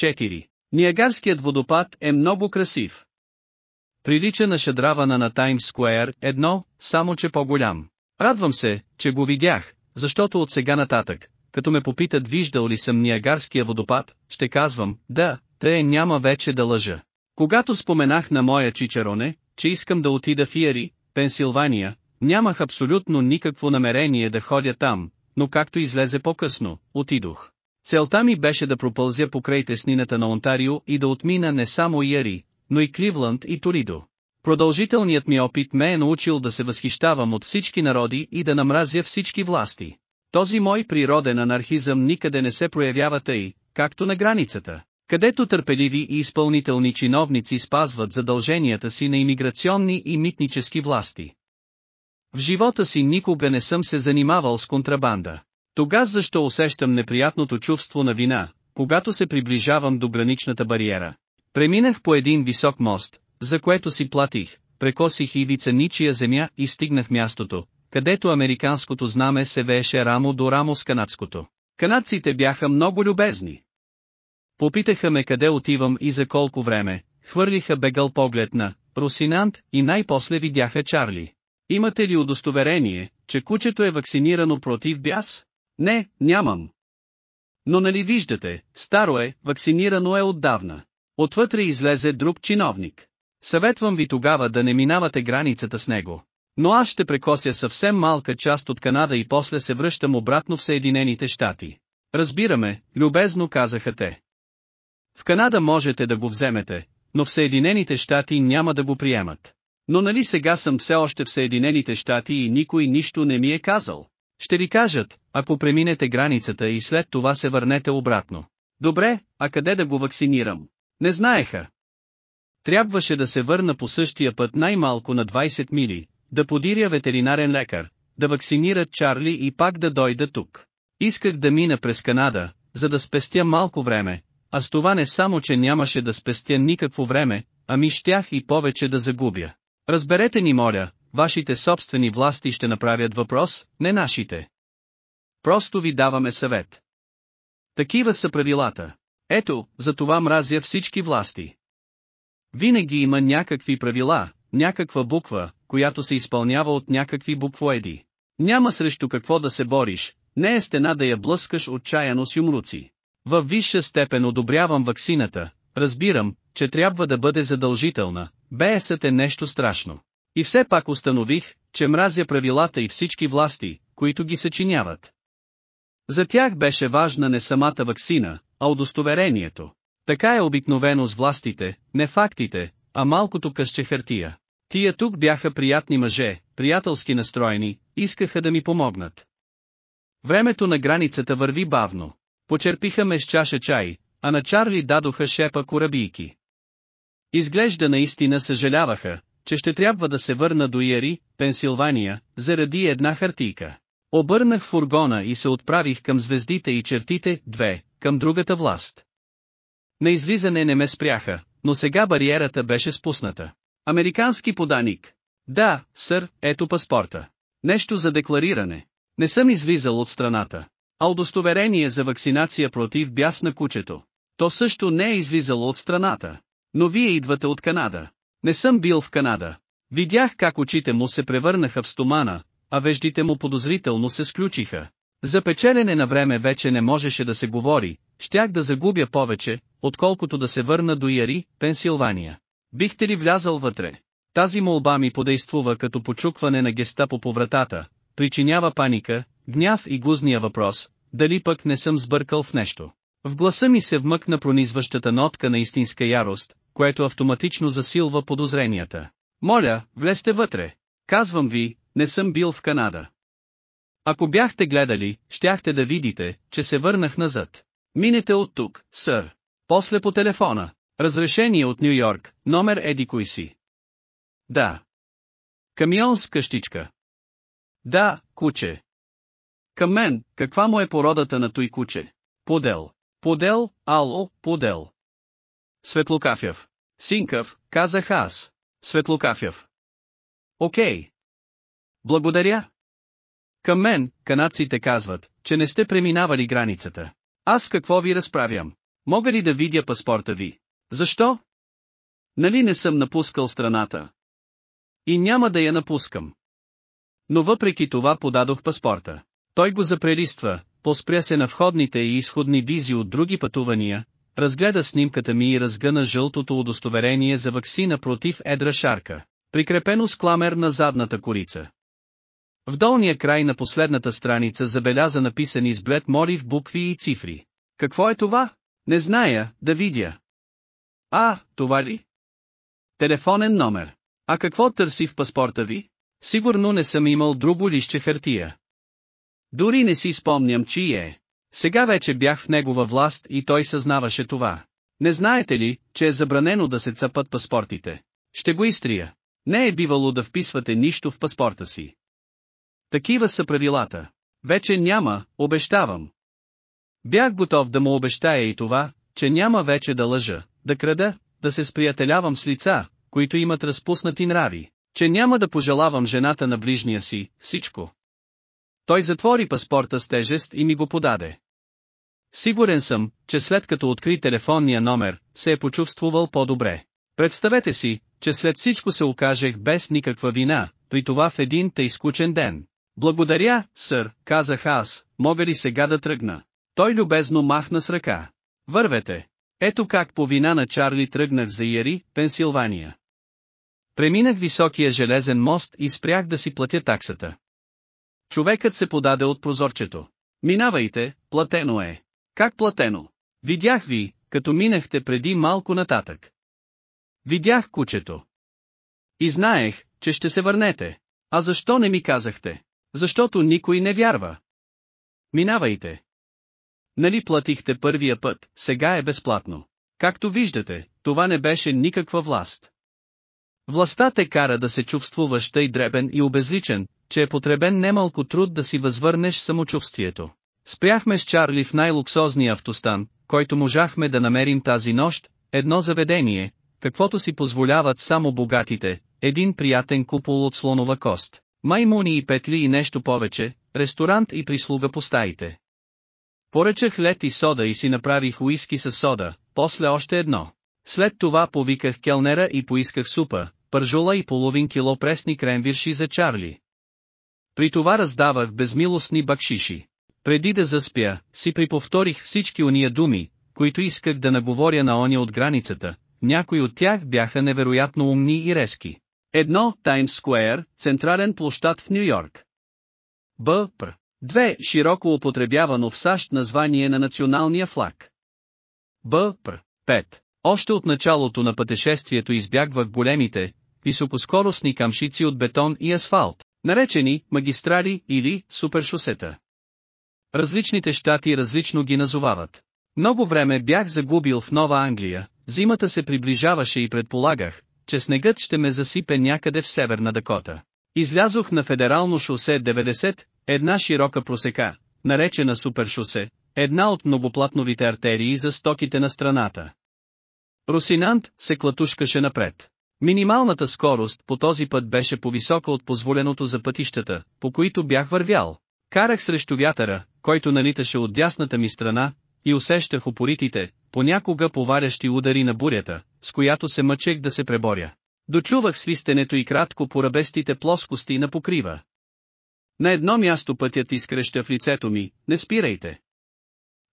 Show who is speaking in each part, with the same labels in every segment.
Speaker 1: 4. Ниагарският водопад е много красив. Прилича на шадравана на Таймс Скуер, едно, само че по-голям. Радвам се, че го видях, защото от сега нататък, като ме попитат виждал ли съм Ниагарския водопад, ще казвам, да, тъй няма вече да лъжа. Когато споменах на моя чичароне, че искам да отида в Иери, Пенсилвания, нямах абсолютно никакво намерение да ходя там, но както излезе по-късно, отидох. Целта ми беше да пропълзя покрай теснината на Онтарио и да отмина не само Иери, но и Кливланд и Торидо. Продължителният ми опит ме е научил да се възхищавам от всички народи и да намразя всички власти. Този мой природен анархизъм никъде не се проявява тъй, както на границата, където търпеливи и изпълнителни чиновници спазват задълженията си на имиграционни и митнически власти. В живота си никога не съм се занимавал с контрабанда. Тога защо усещам неприятното чувство на вина, когато се приближавам до граничната бариера. Преминах по един висок мост, за което си платих, прекосих ивица ничия земя и стигнах мястото, където американското знаме се вееше рамо до рамо с канадското. Канадците бяха много любезни. Попитаха ме къде отивам и за колко време, хвърлиха бегъл поглед на Русинант и най-после видяха Чарли. Имате ли удостоверение, че кучето е вакцинирано против бяс? Не, нямам. Но нали виждате, старо е, вакцинирано е отдавна. Отвътре излезе друг чиновник. Съветвам ви тогава да не минавате границата с него. Но аз ще прекося съвсем малка част от Канада и после се връщам обратно в Съединените щати. Разбираме, любезно казаха те. В Канада можете да го вземете, но в Съединените щати няма да го приемат. Но нали сега съм все още в Съединените щати и никой нищо не ми е казал. Ще ви кажат, ако преминете границата и след това се върнете обратно. Добре, а къде да го вакцинирам? Не знаеха. Трябваше да се върна по същия път най-малко на 20 мили, да подиря ветеринарен лекар, да вакцинират Чарли и пак да дойда тук. Исках да мина през Канада, за да спестя малко време, а с това не само че нямаше да спестя никакво време, ами щях и повече да загубя. Разберете ни моля, вашите собствени власти ще направят въпрос, не нашите. Просто ви даваме съвет. Такива са правилата. Ето, за това мразя всички власти. Винаги има някакви правила, някаква буква, която се изпълнява от някакви буквоеди. Няма срещу какво да се бориш, не е стена да я блъскаш отчаяно с юмруци. Във висша степен одобрявам ваксината, разбирам, че трябва да бъде задължителна, БСът е нещо страшно. И все пак установих, че мразя правилата и всички власти, които ги съчиняват. За тях беше важна не самата ваксина, а удостоверението. Така е обикновено с властите, не фактите, а малкото къще хартия. Тия тук бяха приятни мъже, приятелски настроени, искаха да ми помогнат. Времето на границата върви бавно. Почерпиха ме с чаша чай, а на Чарли дадоха шепа корабийки. Изглежда наистина съжаляваха, че ще трябва да се върна до Яри, Пенсилвания, заради една хартийка. Обърнах фургона и се отправих към звездите и чертите, две, към другата власт. На излизане не ме спряха, но сега бариерата беше спусната. Американски поданик. Да, сър, ето паспорта. Нещо за деклариране. Не съм излизал от страната. А удостоверение за вакцинация против бяс на кучето. То също не е излизало от страната. Но вие идвате от Канада. Не съм бил в Канада. Видях как очите му се превърнаха в стомана, а веждите му подозрително се сключиха. За печелене на време вече не можеше да се говори, щях да загубя повече, отколкото да се върна до Яри, Пенсилвания. Бихте ли влязал вътре? Тази молба ми подействува като почукване на гестапо по вратата, причинява паника, гняв и гузния въпрос, дали пък не съм сбъркал в нещо. В гласа ми се вмъкна пронизващата нотка на истинска ярост, което автоматично засилва подозренията. Моля, влезте вътре. Казвам ви, не съм бил в Канада. Ако бяхте гледали, щяхте да видите, че се върнах назад. Минете от тук, сър. После по телефона. Разрешение от Нью Йорк, номер еди кой си. Да. Камион с къщичка. Да, куче. Към мен, каква му е породата на той куче? Подел. Подел, ало, подел. Светлокафяв. Синкав, казах аз. Светлокафяв. Окей. Благодаря. Към мен, канадците казват, че не сте преминавали границата. Аз какво ви разправям? Мога ли да видя паспорта ви? Защо? Нали не съм напускал страната? И няма да я напускам. Но въпреки това подадох паспорта. Той го запрелиства, поспря се на входните и изходни визи от други пътувания, разгледа снимката ми и разгъна жълтото удостоверение за ваксина против едра шарка, прикрепено с кламер на задната корица. В долния край на последната страница забеляза написани с блед мори в букви и цифри. Какво е това? Не зная, да видя. А, това ли? Телефонен номер. А какво търси в паспорта ви? Сигурно не съм имал друго лище хартия. Дори не си спомням чий е. Сега вече бях в негова власт и той съзнаваше това. Не знаете ли, че е забранено да се цъпат паспортите? Ще го изтрия. Не е бивало да вписвате нищо в паспорта си. Такива са правилата. Вече няма, обещавам. Бях готов да му обещая и това, че няма вече да лъжа, да крада, да се сприятелявам с лица, които имат разпуснати нрави, че няма да пожелавам жената на ближния си, всичко. Той затвори паспорта с тежест и ми го подаде. Сигурен съм, че след като откри телефонния номер, се е почувствувал по-добре. Представете си, че след всичко се окажех без никаква вина, при това в един тъй ден. Благодаря, сър, казах аз, мога ли сега да тръгна? Той любезно махна с ръка. Вървете. Ето как по вина на Чарли тръгнах за Яри, Пенсилвания. Преминах високия железен мост и спрях да си платя таксата. Човекът се подаде от прозорчето. Минавайте, платено е. Как платено? Видях ви, като минахте преди малко нататък. Видях кучето. И знаех, че ще се върнете. А защо не ми казахте? Защото никой не вярва. Минавайте. Нали платихте първия път, сега е безплатно. Както виждате, това не беше никаква власт. Властта те кара да се чувствуваш тъй дребен и обезличен, че е потребен немалко труд да си възвърнеш самочувствието. Спряхме с Чарли в най-луксозния автостан, който можахме да намерим тази нощ, едно заведение, каквото си позволяват само богатите, един приятен купол от слонова кост, маймуни и петли и нещо повече, ресторант и прислуга по стаите. Поръчах лед и сода и си направих уиски с сода, после още едно. След това повиках келнера и поисках супа, пържола и половин кило пресни кремвирши за Чарли. При това раздавах безмилостни бакшиши. Преди да заспя, си приповторих всички уния думи, които исках да наговоря на оня от границата, някои от тях бяха невероятно умни и резки. Едно, Таймс Скуер, централен площад в Нью-Йорк. Б. Пр. Две, широко употребявано в САЩ название на националния флаг. Б. Пр. 5. Още от началото на пътешествието избягвах големите, високоскоростни камшици от бетон и асфалт, наречени магистрали или супершосета. Различните щати различно ги назовават. Много време бях загубил в Нова Англия, зимата се приближаваше и предполагах, че снегът ще ме засипе някъде в Северна Дакота. Излязох на федерално шосе 90, една широка просека, наречена супершосе, една от многоплатновите артерии за стоките на страната. Русинант се клатушкаше напред. Минималната скорост по този път беше по-висока от позволеното за пътищата, по които бях вървял. Карах срещу вятъра, който налиташе от дясната ми страна, и усещах опоритите, понякога поварящи удари на бурята, с която се мъчех да се преборя. Дочувах свистенето и кратко по ръбестите плоскости на покрива. На едно място пътят изкреща в лицето ми, не спирайте.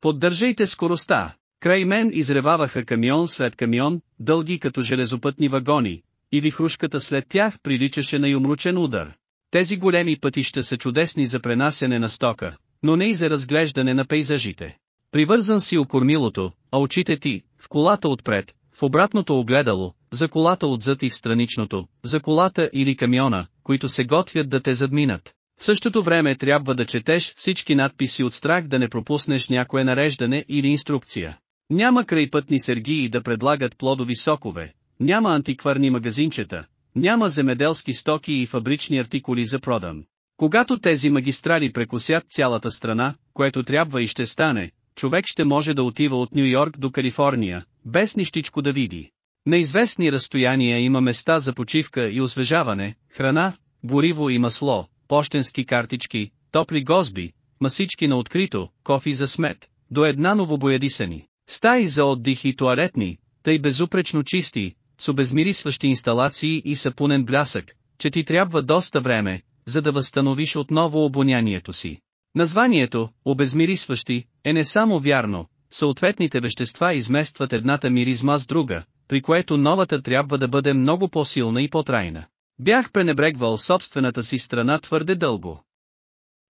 Speaker 1: Поддържайте скоростта. Край мен изреваваха камион след камион, дълги като железопътни вагони, и вихрушката след тях приличаше на юмручен удар. Тези големи пътища са чудесни за пренасене на стока, но не и за разглеждане на пейзажите. Привързан си окормилото, а очите ти, в колата отпред, в обратното огледало, за колата отзад и в страничното, за колата или камиона, които се готвят да те задминат. В същото време трябва да четеш всички надписи от страх да не пропуснеш някое нареждане или инструкция. Няма крайпътни сергии да предлагат плодови сокове, няма антикварни магазинчета, няма земеделски стоки и фабрични артикули за продан. Когато тези магистрали прекусят цялата страна, което трябва и ще стане, човек ще може да отива от Нью Йорк до Калифорния, без нищичко да види. На известни разстояния има места за почивка и освежаване, храна, гориво и масло, почтенски картички, топли гозби, масички на открито, кофи за смет, до една новобоядисани. Стаи за отдих и туалетни, тъй безупречно чисти, с обезмирисващи инсталации и сапунен блясък, че ти трябва доста време, за да възстановиш отново обонянието си. Названието, обезмирисващи, е не само вярно, съответните вещества изместват едната миризма с друга, при което новата трябва да бъде много по-силна и по-трайна. Бях пренебрегвал собствената си страна твърде дълго.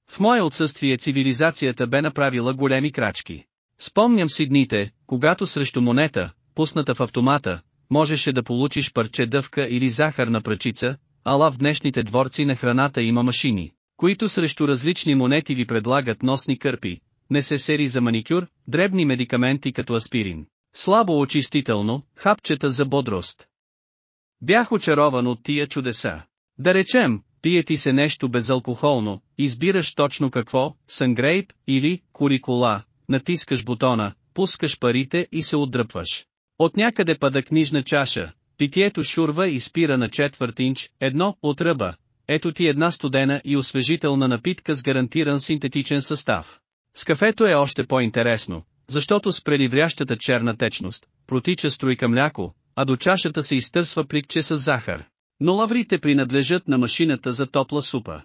Speaker 1: В мое отсъствие цивилизацията бе направила големи крачки. Спомням си дните, когато срещу монета, пусната в автомата, можеше да получиш парче дъвка или захарна пръчица, ала в днешните дворци на храната има машини, които срещу различни монети ви предлагат носни кърпи, не се сери за маникюр, дребни медикаменти като аспирин, слабо очистително, хапчета за бодрост. Бях очарован от тия чудеса. Да речем, пие ти се нещо безалкохолно, избираш точно какво, сангрейп или курикула, натискаш бутона, пускаш парите и се отдръпваш. От някъде пада книжна чаша, питието шурва и спира на четвърт инч, едно от ръба. Ето ти една студена и освежителна напитка с гарантиран синтетичен състав. С кафето е още по-интересно, защото с преливрящата черна течност, протича струйка мляко, а до чашата се изтърсва пликче с захар. Но лаврите принадлежат на машината за топла супа.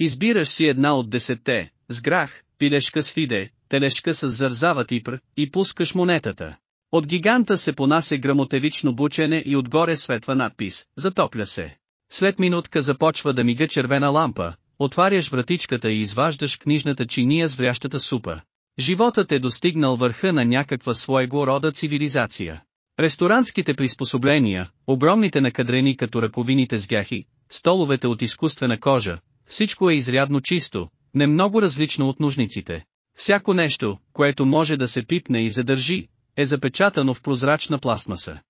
Speaker 1: Избираш си една от десетте, с грах, пилешка с фиде, телешка с зързава типр, и пускаш монетата. От гиганта се понася грамотевично бучене и отгоре светва надпис, затопля се. След минутка започва да мига червена лампа, отваряш вратичката и изваждаш книжната чиния с врящата супа. Животът е достигнал върха на някаква своего рода цивилизация. Ресторантските приспособления, огромните накадрени като ръковините с гяхи, столовете от изкуствена кожа, всичко е изрядно чисто, не много различно от нужниците. Всяко нещо, което може да се пипне и задържи, е запечатано в прозрачна пластмаса.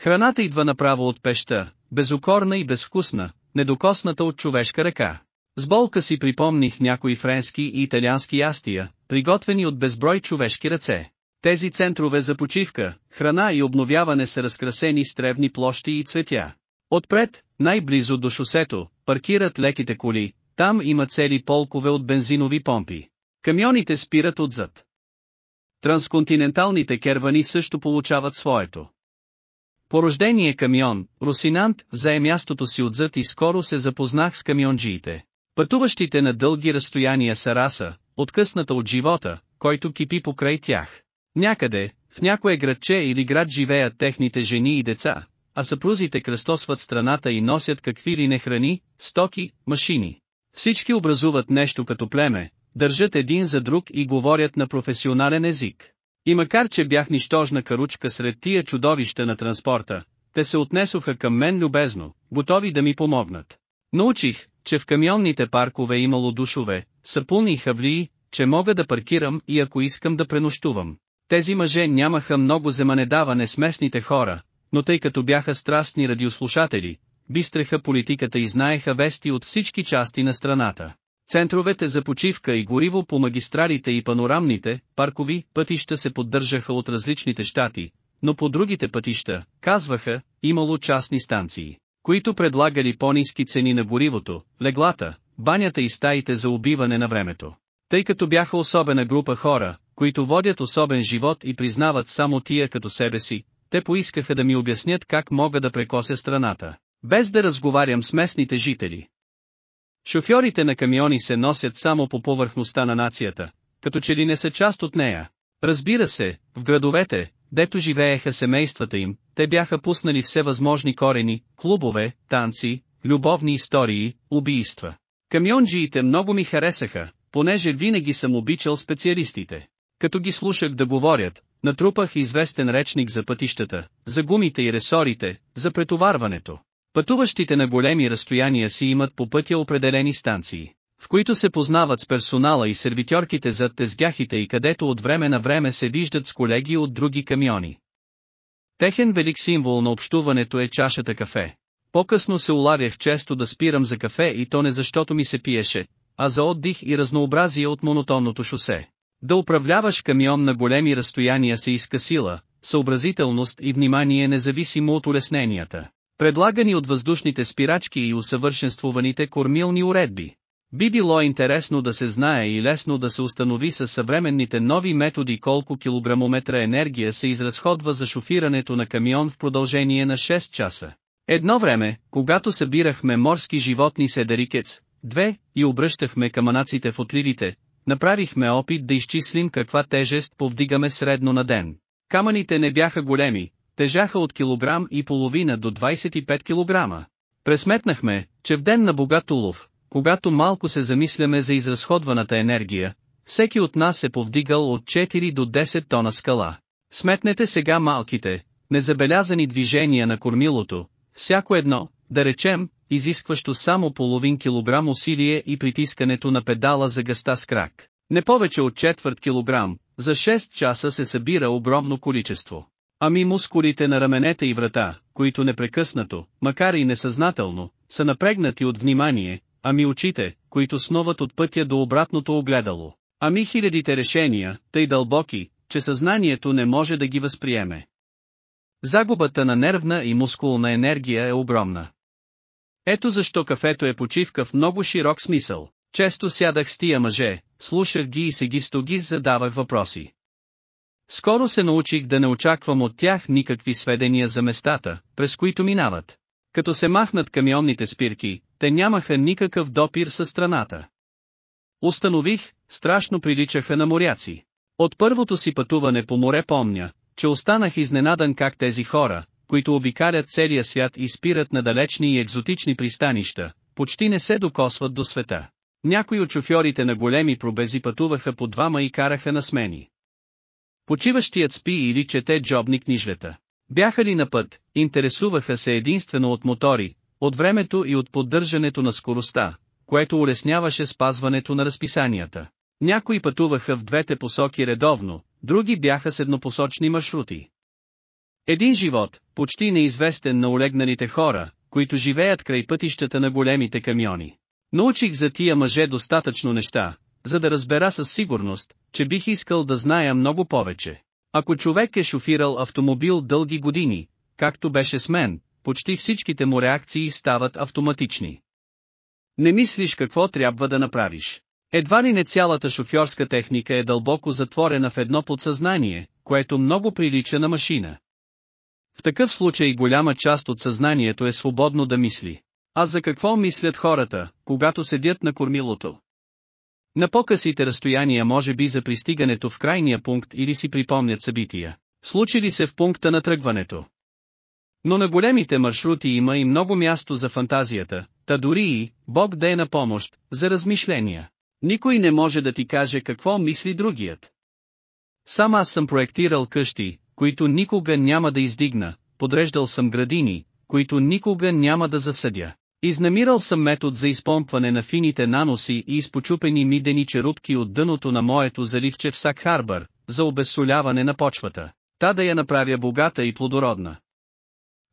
Speaker 1: Храната идва направо от пеща, безукорна и безвкусна, недокосната от човешка ръка. С болка си припомних някои френски и италиански ястия, приготвени от безброй човешки ръце. Тези центрове за почивка, храна и обновяване са разкрасени с тревни площи и цветя. Отпред, най-близо до шосето, паркират леките коли, там има цели полкове от бензинови помпи. Камионите спират отзад. Трансконтиненталните кервани също получават своето. Порождение камион, Русинант, зае мястото си отзад и скоро се запознах с камионджиите. Пътуващите на дълги разстояния са раса, откъсната от живота, който кипи покрай тях. Някъде, в някое градче или град живеят техните жени и деца, а съпрузите кръстосват страната и носят какви ли не храни, стоки, машини. Всички образуват нещо като племе, държат един за друг и говорят на професионален език. И макар че бях нищожна каручка сред тия чудовища на транспорта, те се отнесоха към мен любезно, готови да ми помогнат. Научих, че в камионните паркове имало душове, сапуни и хавлии, че мога да паркирам и ако искам да пренощувам. Тези мъже нямаха много земанедаване с местните хора, но тъй като бяха страстни радиослушатели, бистреха политиката и знаеха вести от всички части на страната. Центровете за почивка и гориво по магистралите и панорамните, паркови, пътища се поддържаха от различните щати, но по другите пътища, казваха, имало частни станции, които предлагали по-низки цени на горивото, леглата, банята и стаите за убиване на времето. Тъй като бяха особена група хора, които водят особен живот и признават само тия като себе си, те поискаха да ми обяснят как мога да прекося страната, без да разговарям с местните жители. Шофьорите на камиони се носят само по повърхността на нацията, като че ли не са част от нея. Разбира се, в градовете, дето живееха семействата им, те бяха пуснали всевъзможни корени, клубове, танци, любовни истории, убийства. Камионджиите много ми харесаха, понеже винаги съм обичал специалистите. Като ги слушах да говорят, натрупах известен речник за пътищата, за гумите и ресорите, за претоварването. Пътуващите на големи разстояния си имат по пътя определени станции, в които се познават с персонала и сервитьорките зад тезгяхите и където от време на време се виждат с колеги от други камиони. Техен велик символ на общуването е чашата кафе. По-късно се улавях често да спирам за кафе и то не защото ми се пиеше, а за отдих и разнообразие от монотонното шосе. Да управляваш камион на големи разстояния се иска сила, съобразителност и внимание независимо от улесненията, предлагани от въздушните спирачки и усъвършенствуваните кормилни уредби. Би било интересно да се знае и лесно да се установи с съвременните нови методи колко килограмометра енергия се изразходва за шофирането на камион в продължение на 6 часа. Едно време, когато събирахме морски животни седерикец, две, и обръщахме каманаците в отливите, направихме опит да изчислим каква тежест повдигаме средно на ден. Камъните не бяха големи, тежаха от килограм и половина до 25 килограма. Пресметнахме, че в ден на богат улов, когато малко се замисляме за изразходваната енергия, всеки от нас е повдигал от 4 до 10 тона скала. Сметнете сега малките, незабелязани движения на кормилото, всяко едно, да речем, изискващо само половин килограм усилие и притискането на педала за гъста с крак. Не повече от четвърт килограм, за 6 часа се събира огромно количество. Ами мускулите на раменете и врата, които непрекъснато, макар и несъзнателно, са напрегнати от внимание, ами очите, които сноват от пътя до обратното огледало. Ами хилядите решения, тъй дълбоки, че съзнанието не може да ги възприеме. Загубата на нервна и мускулна енергия е огромна. Ето защо кафето е почивка в много широк смисъл. Често сядах с тия мъже, слушах ги и се ги стоги задавах въпроси. Скоро се научих да не очаквам от тях никакви сведения за местата, през които минават. Като се махнат камионните спирки, те нямаха никакъв допир със страната. Установих, страшно приличаха на моряци. От първото си пътуване по море помня, че останах изненадан как тези хора, които обикалят целия свят и спират на далечни и екзотични пристанища, почти не се докосват до света. Някои от шофьорите на големи пробези пътуваха по двама и караха на смени. Почиващият спи или чете джобни книжлета. Бяха ли на път, интересуваха се единствено от мотори, от времето и от поддържането на скоростта, което улесняваше спазването на разписанията. Някои пътуваха в двете посоки редовно, други бяха с еднопосочни маршрути. Един живот, почти неизвестен на олегналите хора, които живеят край пътищата на големите камиони. Научих за тия мъже достатъчно неща, за да разбера със сигурност, че бих искал да зная много повече. Ако човек е шофирал автомобил дълги години, както беше с мен, почти всичките му реакции стават автоматични. Не мислиш какво трябва да направиш. Едва ли не цялата шофьорска техника е дълбоко затворена в едно подсъзнание, което много прилича на машина. В такъв случай голяма част от съзнанието е свободно да мисли. А за какво мислят хората, когато седят на кормилото? На по-късите разстояния може би за пристигането в крайния пункт или си припомнят събития, случили се в пункта на тръгването. Но на големите маршрути има и много място за фантазията, та дори и, Бог да е на помощ, за размишления. Никой не може да ти каже какво мисли другият. Сам аз съм проектирал къщи, които никога няма да издигна, подреждал съм градини, които никога няма да засъдя. Изнамирал съм метод за изпомпване на фините наноси и изпочупени мидени черупки от дъното на моето заливче в Сак Харбър, за обезсоляване на почвата, та да я направя богата и плодородна.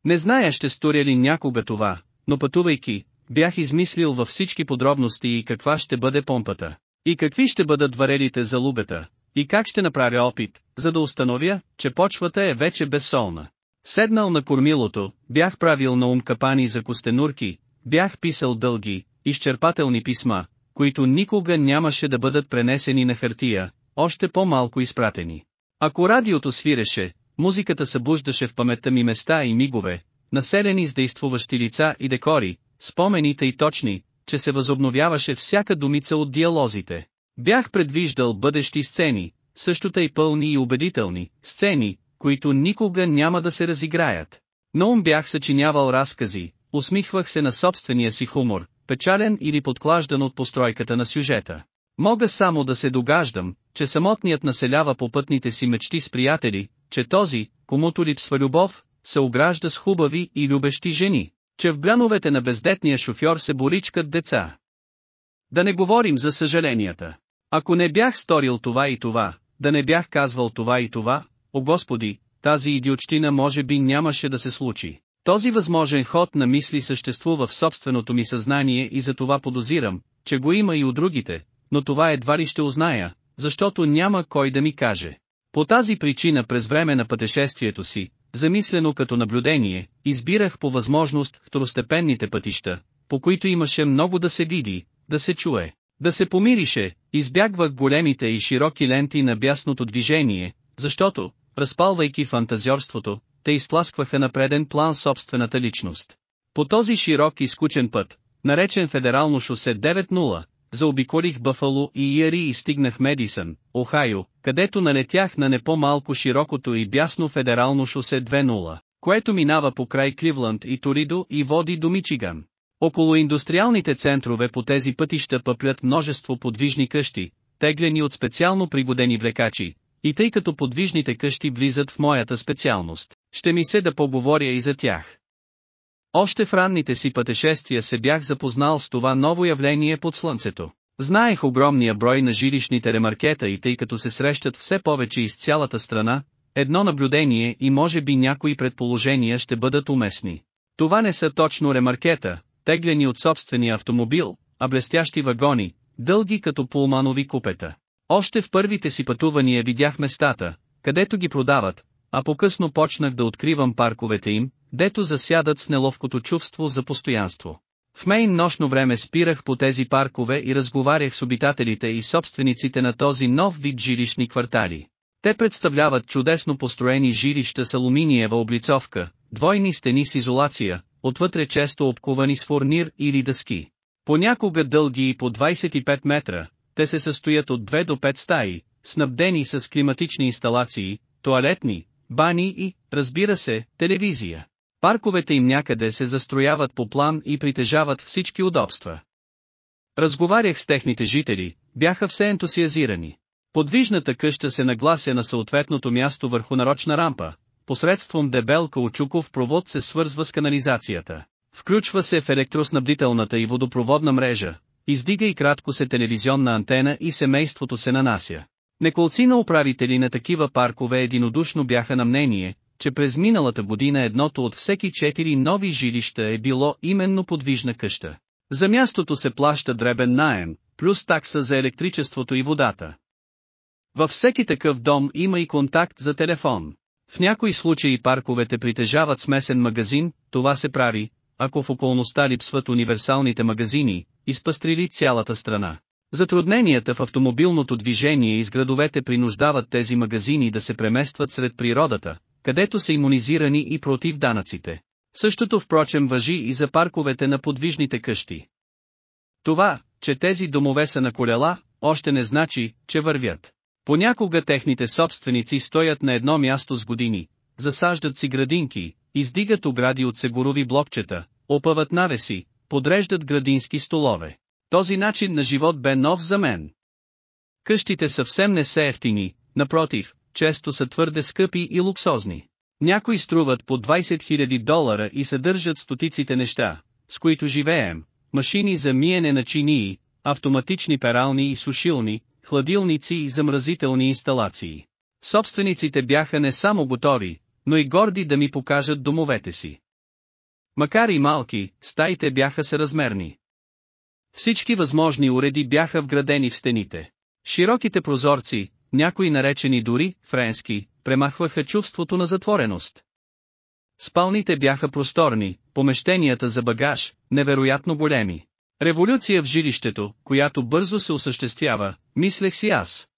Speaker 1: Не зная ще сторя ли някога това, но пътувайки, бях измислил във всички подробности и каква ще бъде помпата, и какви ще бъдат варелите за лубета, и как ще направя опит, за да установя, че почвата е вече безсолна. Седнал на кормилото, бях правил на ум капани за костенурки, бях писал дълги, изчерпателни писма, които никога нямаше да бъдат пренесени на хартия, още по-малко изпратени. Ако радиото свиреше, музиката събуждаше в паметта ми места и мигове, населени с действуващи лица и декори, спомените и точни, че се възобновяваше всяка думица от диалозите. Бях предвиждал бъдещи сцени, също тъй пълни и убедителни, сцени, които никога няма да се разиграят. Но ум бях съчинявал разкази, усмихвах се на собствения си хумор, печален или подклаждан от постройката на сюжета. Мога само да се догаждам, че самотният населява по пътните си мечти с приятели, че този, комуто липсва любов, се огражда с хубави и любещи жени, че в бляновете на бездетния шофьор се боричкат деца. Да не говорим за съжаленията. Ако не бях сторил това и това, да не бях казвал това и това, о Господи, тази идиотщина може би нямаше да се случи. Този възможен ход на мисли съществува в собственото ми съзнание и за това подозирам, че го има и у другите, но това едва ли ще узная, защото няма кой да ми каже. По тази причина през време на пътешествието си, замислено като наблюдение, избирах по възможност второстепенните пътища, по които имаше много да се види, да се чуе. Да се помирише, избягвах големите и широки ленти на бясното движение, защото, разпалвайки фантазиорството, те изтласкваха на преден план собствената личност. По този широк и скучен път, наречен Федерално шосе 9.0, заобиколих Бъфало и Иари и стигнах Медисън, Охайо, където налетях на не по-малко широкото и бясно Федерално шосе 2.0, което минава по край Кливланд и Торидо и води до Мичиган. Около индустриалните центрове по тези пътища пъплят множество подвижни къщи, теглени от специално пригодени влекачи, и тъй като подвижните къщи влизат в моята специалност, ще ми се да поговоря и за тях. Още в ранните си пътешествия се бях запознал с това ново явление под слънцето. Знаех огромния брой на жилищните ремаркета и тъй като се срещат все повече из цялата страна, едно наблюдение и може би някои предположения ще бъдат уместни. Това не са точно ремаркета, теглени от собствения автомобил, а блестящи вагони, дълги като пулманови купета. Още в първите си пътувания видях местата, където ги продават, а по-късно почнах да откривам парковете им, дето засядат с неловкото чувство за постоянство. В Мейн нощно време спирах по тези паркове и разговарях с обитателите и собствениците на този нов вид жилищни квартали. Те представляват чудесно построени жилища с алуминиева облицовка, двойни стени с изолация, отвътре често обкувани с фурнир или дъски. Понякога дълги и по 25 метра, те се състоят от 2 до 5 стаи, снабдени с климатични инсталации, туалетни, бани и, разбира се, телевизия. Парковете им някъде се застрояват по план и притежават всички удобства. Разговарях с техните жители, бяха все ентусиазирани. Подвижната къща се наглася на съответното място върху нарочна рампа, посредством дебел каучуков провод се свързва с канализацията. Включва се в електроснабдителната и водопроводна мрежа, издига и кратко се телевизионна антена и семейството се нанася. Неколци на управители на такива паркове единодушно бяха на мнение, че през миналата година едното от всеки четири нови жилища е било именно подвижна къща. За мястото се плаща дребен наем, плюс такса за електричеството и водата. Във всеки такъв дом има и контакт за телефон. В някои случаи парковете притежават смесен магазин, това се прави, ако в околността липсват универсалните магазини, изпъстрили цялата страна. Затрудненията в автомобилното движение из градовете принуждават тези магазини да се преместват сред природата, където са иммунизирани и против данъците. Същото впрочем въжи и за парковете на подвижните къщи. Това, че тези домове са на колела, още не значи, че вървят. Понякога техните собственици стоят на едно място с години, засаждат си градинки, издигат огради от сегурови блокчета, опъват навеси, подреждат градински столове. Този начин на живот бе нов за мен. Къщите съвсем не са ефтини, напротив, често са твърде скъпи и луксозни. Някои струват по 20 000 долара и съдържат стотиците неща, с които живеем, машини за миене на чинии, автоматични перални и сушилни, хладилници и замразителни инсталации. Собствениците бяха не само готови, но и горди да ми покажат домовете си. Макар и малки, стаите бяха съразмерни. Всички възможни уреди бяха вградени в стените. Широките прозорци, някои наречени дори френски, премахваха чувството на затвореност. Спалните бяха просторни, помещенията за багаж, невероятно големи. Революция в жилището, която бързо се осъществява, мислех си аз.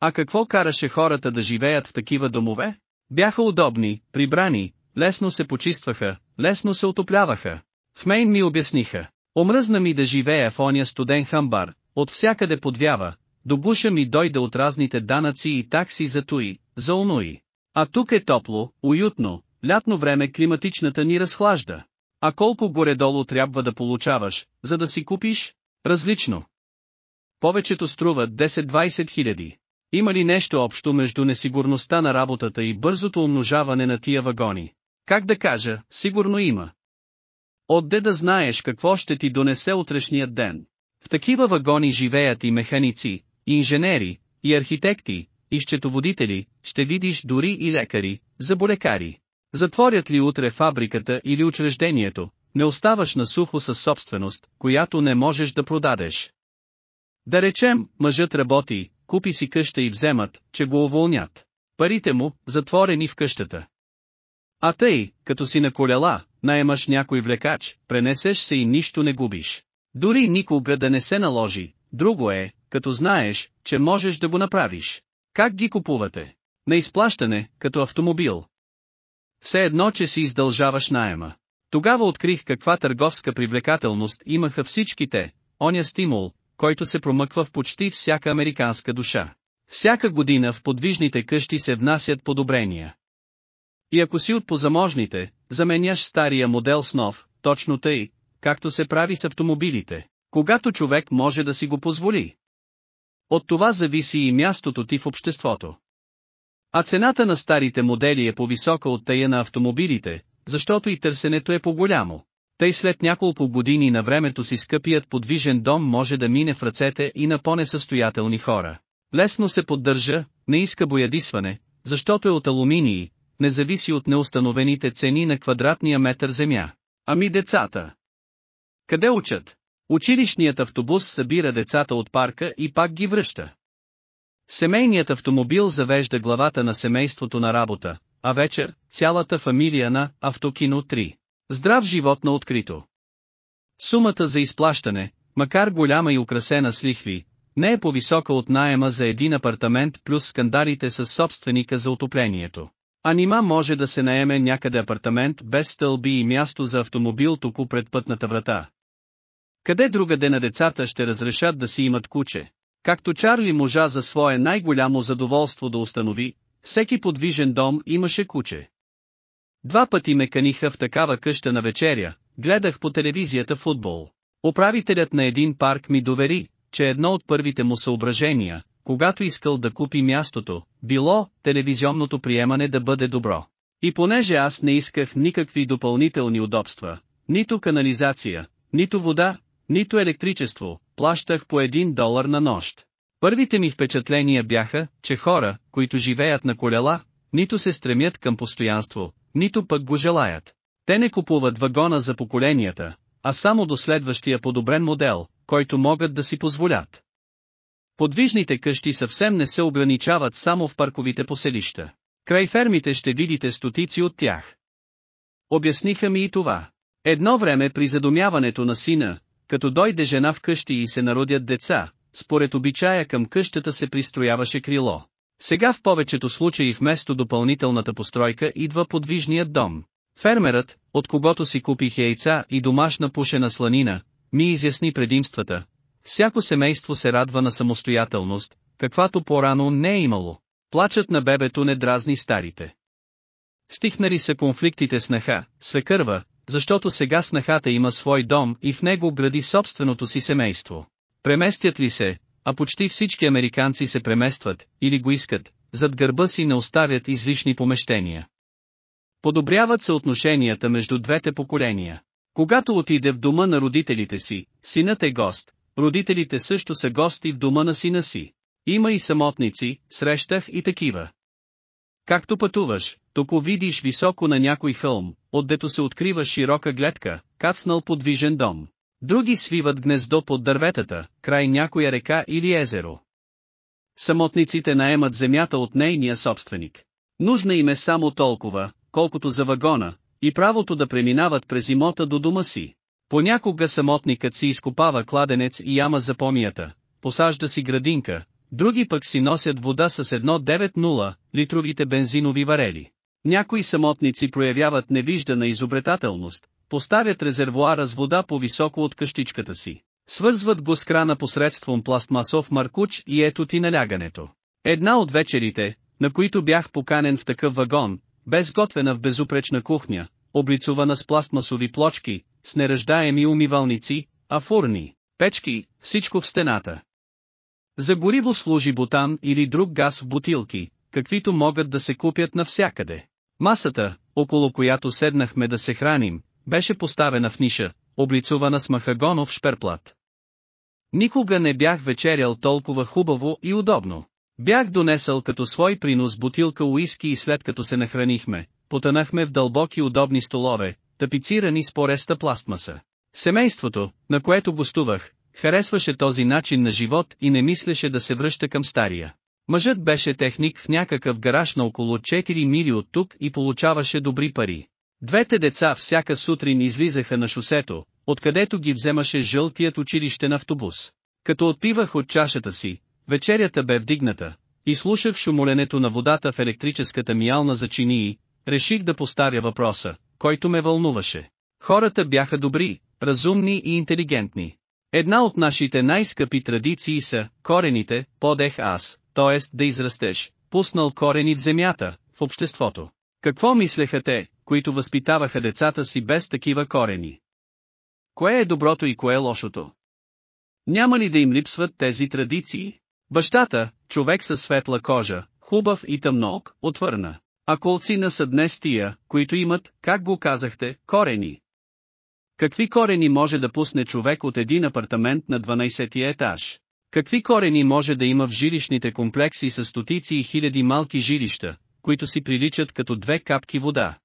Speaker 1: А какво караше хората да живеят в такива домове? Бяха удобни, прибрани, лесно се почистваха, лесно се отопляваха. В Мейн ми обясниха. Омръзна ми да живея в оня студен хамбар, от всякъде подвява, до буша ми дойде от разните данъци и такси за туи, за онуи. А тук е топло, уютно, лятно време климатичната ни разхлажда. А колко горе-долу трябва да получаваш, за да си купиш? Различно. Повечето струват 10-20 хиляди. Има ли нещо общо между несигурността на работата и бързото умножаване на тия вагони? Как да кажа, сигурно има. Отде да знаеш какво ще ти донесе утрешният ден. В такива вагони живеят и механици, и инженери, и архитекти, и счетоводители, ще видиш дори и лекари, заболекари. Затворят ли утре фабриката или учреждението, не оставаш на сухо със собственост, която не можеш да продадеш. Да речем, мъжът работи, купи си къща и вземат, че го уволнят. Парите му, затворени в къщата. А тъй, като си на колела, наемаш някой влекач, пренесеш се и нищо не губиш. Дори никога да не се наложи, друго е, като знаеш, че можеш да го направиш. Как ги купувате? На изплащане, като автомобил. Все едно, че си издължаваш найема. Тогава открих каква търговска привлекателност имаха всичките, оня стимул, който се промъква в почти всяка американска душа. Всяка година в подвижните къщи се внасят подобрения. И ако си от позаможните, заменяш стария модел с нов, точно тъй, както се прави с автомобилите, когато човек може да си го позволи. От това зависи и мястото ти в обществото. А цената на старите модели е по-висока от тая на автомобилите, защото и търсенето е по-голямо. Тъй след няколко години на времето си скъпият подвижен дом може да мине в ръцете и на по-несъстоятелни хора. Лесно се поддържа, не иска боядисване, защото е от алуминии, не зависи от неустановените цени на квадратния метър земя. Ами децата? Къде учат? Училищният автобус събира децата от парка и пак ги връща. Семейният автомобил завежда главата на семейството на работа, а вечер – цялата фамилия на Автокино 3. Здрав живот на открито. Сумата за изплащане, макар голяма и украсена с лихви, не е по-висока от найема за един апартамент плюс скандарите с собственика за отоплението. А нима може да се наеме някъде апартамент без стълби и място за автомобил току пред пътната врата. Къде другаде на децата ще разрешат да си имат куче? Както Чарли можа за свое най-голямо задоволство да установи, всеки подвижен дом имаше куче. Два пъти ме каниха в такава къща на вечеря, гледах по телевизията футбол. Управителят на един парк ми довери, че едно от първите му съображения, когато искал да купи мястото, било телевизионното приемане да бъде добро. И понеже аз не исках никакви допълнителни удобства, нито канализация, нито вода, нито електричество, плащах по един долар на нощ. Първите ми впечатления бяха, че хора, които живеят на колела, нито се стремят към постоянство, нито пък го желаят. Те не купуват вагона за поколенията, а само до следващия подобрен модел, който могат да си позволят. Подвижните къщи съвсем не се ограничават само в парковите поселища. Край фермите ще видите стотици от тях. Обясниха ми и това. Едно време при задумяването на сина, като дойде жена в къщи и се народят деца, според обичая към къщата се пристрояваше крило. Сега в повечето случаи вместо допълнителната постройка идва подвижният дом. Фермерът, от когото си купих яйца и домашна пушена сланина, ми изясни предимствата. Всяко семейство се радва на самостоятелност, каквато по-рано не е имало. Плачът на бебето не дразни старите. Стихнали са конфликтите с наха, свекърва, защото сега снахата има свой дом и в него гради собственото си семейство. Преместят ли се, а почти всички американци се преместват, или го искат, зад гърба си не оставят излишни помещения. Подобряват се отношенията между двете поколения. Когато отиде в дома на родителите си, синът е гост, родителите също са гости в дома на сина си. Има и самотници, срещах и такива. Както пътуваш, тук видиш високо на някой хълм, отдето се открива широка гледка, кацнал подвижен дом. Други свиват гнездо под дърветата, край някоя река или езеро. Самотниците наемат земята от нейния собственик. Нужна им е само толкова, колкото за вагона, и правото да преминават през имота до дома си. Понякога самотникът си изкопава кладенец и яма за помията, посажда си градинка, други пък си носят вода с 1,90 литровите бензинови варели. Някои самотници проявяват невиждана изобретателност, поставят резервуара с вода по-високо от къщичката си. Свързват го с крана посредством пластмасов маркуч и ето ти налягането. Една от вечерите, на които бях поканен в такъв вагон, без готвена в безупречна кухня, облицувана с пластмасови плочки, с неръждаеми умивалници, а фурни, печки, всичко в стената. За гориво служи бутан или друг газ в бутилки, каквито могат да се купят навсякъде. Масата, около която седнахме да се храним, беше поставена в ниша, облицувана с махагонов шперплат. Никога не бях вечерял толкова хубаво и удобно. Бях донесъл като свой принос бутилка уиски и след като се нахранихме, потънахме в дълбоки удобни столове, тапицирани с пореста пластмаса. Семейството, на което гостувах, харесваше този начин на живот и не мислеше да се връща към стария. Мъжът беше техник в някакъв гараж на около 4 мили от тук и получаваше добри пари. Двете деца всяка сутрин излизаха на шосето, откъдето ги вземаше жълтият училищен автобус. Като отпивах от чашата си, вечерята бе вдигната, и слушах шумоленето на водата в електрическата миялна за чинии, реших да постаря въпроса, който ме вълнуваше. Хората бяха добри, разумни и интелигентни. Една от нашите най-скъпи традиции са корените, подех аз, т.е. да израстеш, пуснал корени в земята, в обществото. Какво мислеха те, които възпитаваха децата си без такива корени? Кое е доброто и кое е лошото? Няма ли да им липсват тези традиции? Бащата, човек със светла кожа, хубав и тъмноок, отвърна. А колцина са днес тия, които имат, как го казахте, корени. Какви корени може да пусне човек от един апартамент на 12 етаж? Какви корени може да има в жилищните комплекси с стотици и хиляди малки жилища, които си приличат като две капки вода?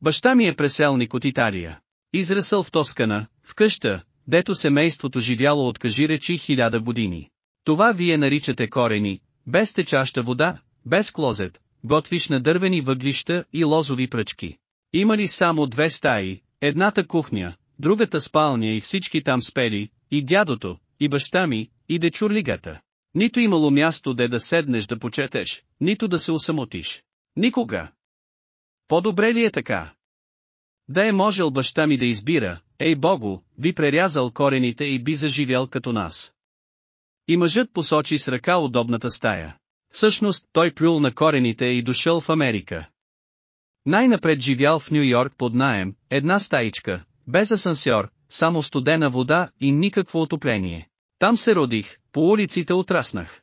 Speaker 1: Баща ми е преселник от Италия. Израсъл в Тоскана, в къща, дето семейството живяло от кажи речи хиляда години. Това вие наричате корени, без течаща вода, без клозет, готвиш на дървени въглища и лозови пръчки. Има ли само две стаи, едната кухня, другата спалня и всички там спели, и дядото, и баща ми, и дечурлигата. Нито имало място де да седнеш да почетеш, нито да се усамотиш. Никога. По-добре ли е така? Да е можел баща ми да избира, ей богу, би прерязал корените и би заживял като нас. И мъжът посочи с ръка удобната стая. Всъщност, той плюл на корените и дошъл в Америка. Най-напред живял в Нью Йорк под наем, една стаичка, без асансьор, само студена вода и никакво отопление. Там се родих, по улиците отраснах.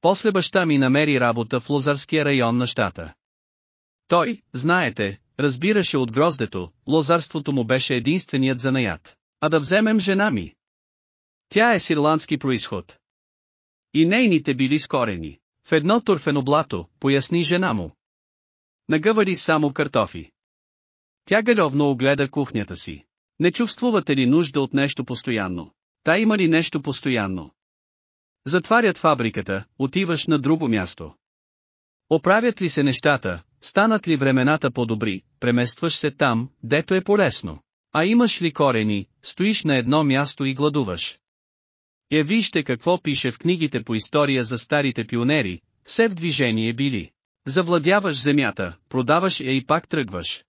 Speaker 1: После баща ми намери работа в Лозарския район на щата. Той, знаете, разбираше от гроздето, лозарството му беше единственият занаят. А да вземем жена ми. Тя е с ирландски происход. И нейните били скорени. В едно турфено блато, поясни жена му. Нагъвари само картофи. Тя галевно огледа кухнята си. Не чувствувате ли нужда от нещо постоянно? Та има ли нещо постоянно? Затварят фабриката, отиваш на друго място. Оправят ли се нещата, станат ли времената по-добри, преместваш се там, дето е полезно. А имаш ли корени, стоиш на едно място и гладуваш. Е вижте какво пише в книгите по история за старите пионери, все в движение били. Завладяваш земята, продаваш я и пак тръгваш.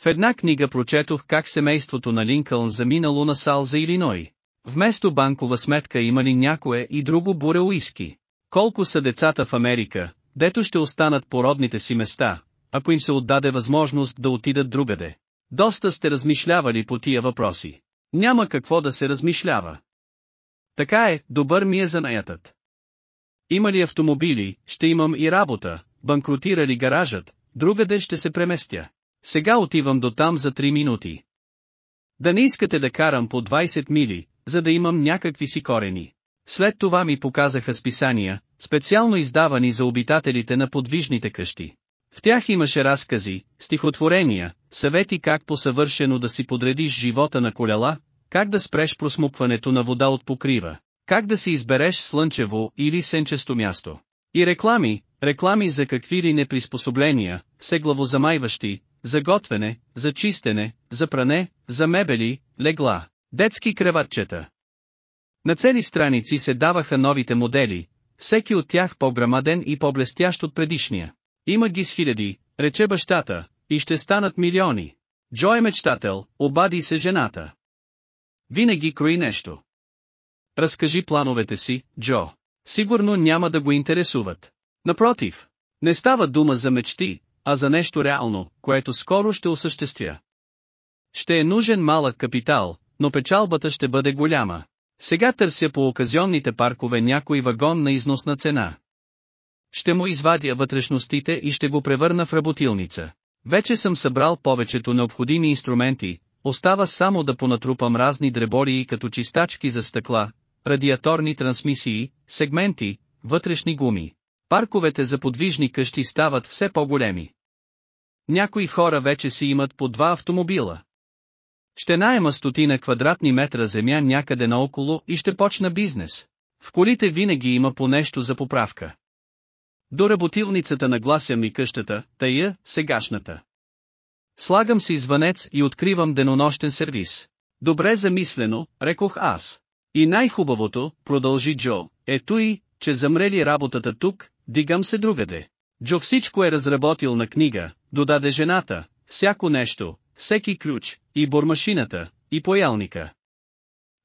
Speaker 1: В една книга прочетох как семейството на Линкълн заминало на Сал за Илиной. Вместо банкова сметка имали някое и друго буре уиски. Колко са децата в Америка, дето ще останат по родните си места, ако им се отдаде възможност да отидат другаде. Доста сте размишлявали по тия въпроси. Няма какво да се размишлява. Така е, добър ми е занаятът. Има ли автомобили, ще имам и работа, банкротира ли гаражът, другаде ще се преместя. Сега отивам до там за 3 минути. Да не искате да карам по 20 мили, за да имам някакви си корени. След това ми показаха списания, специално издавани за обитателите на подвижните къщи. В тях имаше разкази, стихотворения, съвети как по-съвършено да си подредиш живота на колела, как да спреш просмукването на вода от покрива, как да си избереш слънчево или сенчесто място. И реклами, реклами за какви ли неприспособления, сеглавозамайващи, за готвене, за чистене, за пране, за мебели, легла, детски креватчета. На цели страници се даваха новите модели, всеки от тях по-грамаден и по-блестящ от предишния. Има ги с хиляди, рече бащата, и ще станат милиони. Джо е мечтател, обади се жената. Винаги крои нещо. Разкажи плановете си, Джо. Сигурно няма да го интересуват. Напротив, не става дума за мечти, а за нещо реално, което скоро ще осъществя. Ще е нужен малък капитал, но печалбата ще бъде голяма. Сега търся по оказионните паркове някой вагон на износна цена. Ще му извадя вътрешностите и ще го превърна в работилница. Вече съм събрал повечето необходими инструменти, остава само да понатрупам разни дребории като чистачки за стъкла, радиаторни трансмисии, сегменти, вътрешни гуми. Парковете за подвижни къщи стават все по-големи. Някои хора вече си имат по два автомобила. Ще найема стотина квадратни метра земя някъде наоколо и ще почна бизнес. В колите винаги има по нещо за поправка. До работилницата наглася ми къщата, тая, сегашната. Слагам си звънец и откривам денонощен сервис. Добре замислено, рекох аз. И най-хубавото, продължи Джо, е и, че замрели работата тук, дигам се другаде. Джо всичко е разработил на книга, додаде жената, всяко нещо, всеки ключ, и бормашината, и поялника.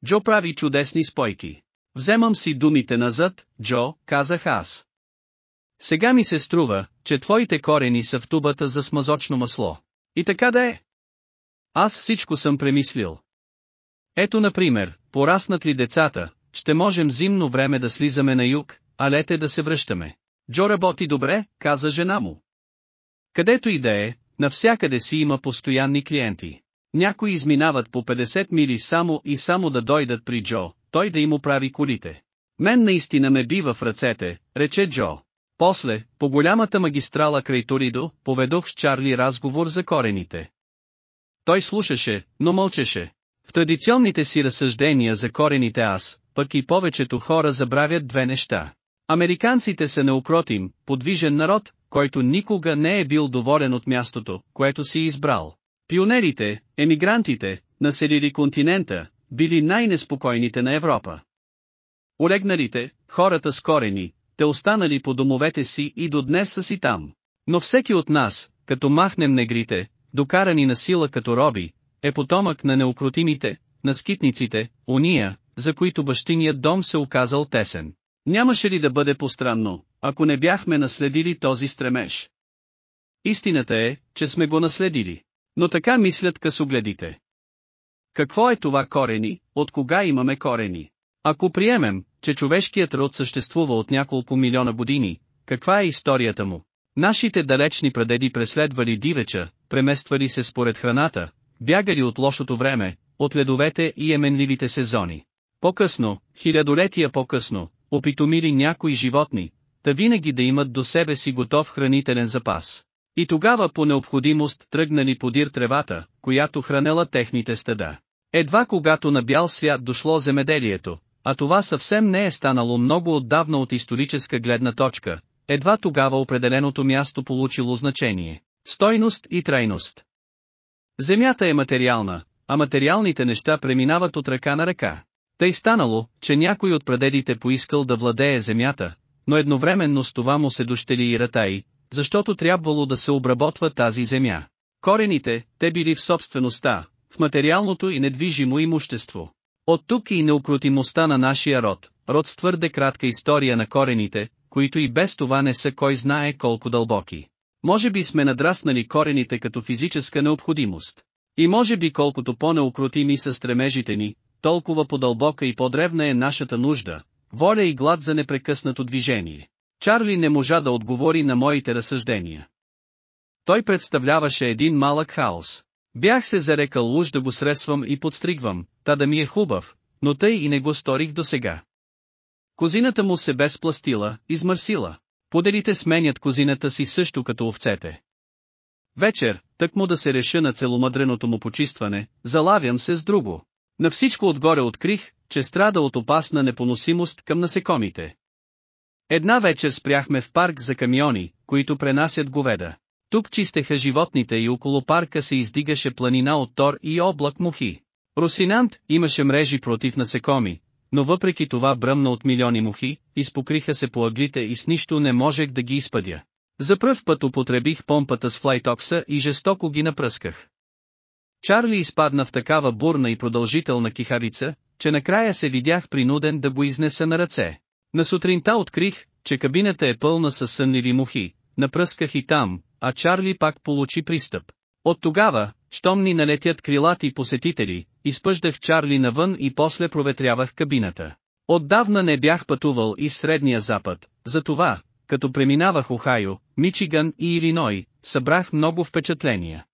Speaker 1: Джо прави чудесни спойки. Вземам си думите назад, Джо, казах аз. Сега ми се струва, че твоите корени са в тубата за смазочно масло. И така да е. Аз всичко съм премислил. Ето например, пораснат ли децата, ще можем зимно време да слизаме на юг, а лете да се връщаме. Джо работи добре, каза жена му. Където и да е, навсякъде си има постоянни клиенти. Някои изминават по 50 мили само и само да дойдат при Джо, той да им оправи колите. Мен наистина ме бива в ръцете, рече Джо. После, по голямата магистрала край Торидо, поведох с Чарли разговор за корените. Той слушаше, но мълчеше. В традиционните си разсъждения за корените аз, пък и повечето хора забравят две неща. Американците са неукротим, подвижен народ, който никога не е бил доволен от мястото, което си избрал. Пионерите, емигрантите, населили континента, били най-неспокойните на Европа. Олегналите, хората с корени, те останали по домовете си и до днес са си там. Но всеки от нас, като махнем негрите, докарани на сила като роби, е потомък на неукротимите, на скитниците, уния, за които бащиният дом се оказал тесен. Нямаше ли да бъде постранно, ако не бяхме наследили този стремеж? Истината е, че сме го наследили. Но така мислят късогледите. Какво е това корени, от кога имаме корени? Ако приемем, че човешкият род съществува от няколко милиона години, каква е историята му? Нашите далечни прадеди преследвали дивеча, премествали се според храната, бягали от лошото време, от ледовете и еменливите сезони. По-късно, хилядолетия по-късно, опитомили някои животни, да винаги да имат до себе си готов хранителен запас. И тогава по необходимост тръгнали подир тревата, която хранела техните стада. Едва когато на бял свят дошло земеделието, а това съвсем не е станало много отдавна от историческа гледна точка, едва тогава определеното място получило значение, стойност и трайност. Земята е материална, а материалните неща преминават от ръка на ръка. Тъй станало, че някой от прадедите поискал да владее земята, но едновременно с това му се дощели и ратаи, защото трябвало да се обработва тази земя. Корените, те били в собствеността, в материалното и недвижимо имущество. От тук и неукротимостта на нашия род, род с твърде кратка история на корените, които и без това не са кой знае колко дълбоки. Може би сме надраснали корените като физическа необходимост. И може би колкото по-неукротими са стремежите ни, толкова по-дълбока и по-древна е нашата нужда, воля и глад за непрекъснато движение. Чарли не можа да отговори на моите разсъждения. Той представляваше един малък хаос. Бях се зарекал уж да го сресвам и подстригвам, та да ми е хубав, но тъй и не го сторих досега. Козината му се безпластила, измърсила. Поделите сменят козината си също като овцете. Вечер, тък му да се реша на целомъдреното му почистване, залавям се с друго. На всичко отгоре открих, че страда от опасна непоносимост към насекомите. Една вечер спряхме в парк за камиони, които пренасят говеда. Тук чистеха животните и около парка се издигаше планина от тор и облак мухи. Росинант имаше мрежи против насекоми, но въпреки това бръмна от милиони мухи, изпокриха се по ъглите и с нищо не можех да ги изпъдя. За пръв път употребих помпата с флайтокса и жестоко ги напръсках. Чарли изпадна в такава бурна и продължителна кихавица, че накрая се видях принуден да го изнеса на ръце. На сутринта открих, че кабината е пълна с сънливи мухи, напръсках и там, а Чарли пак получи пристъп. От тогава, щом ни налетят крилати посетители, изпъждах Чарли навън и после проветрявах кабината. Отдавна не бях пътувал из Средния Запад, затова, като преминавах Охайо, Мичиган и Илиной, събрах много впечатления.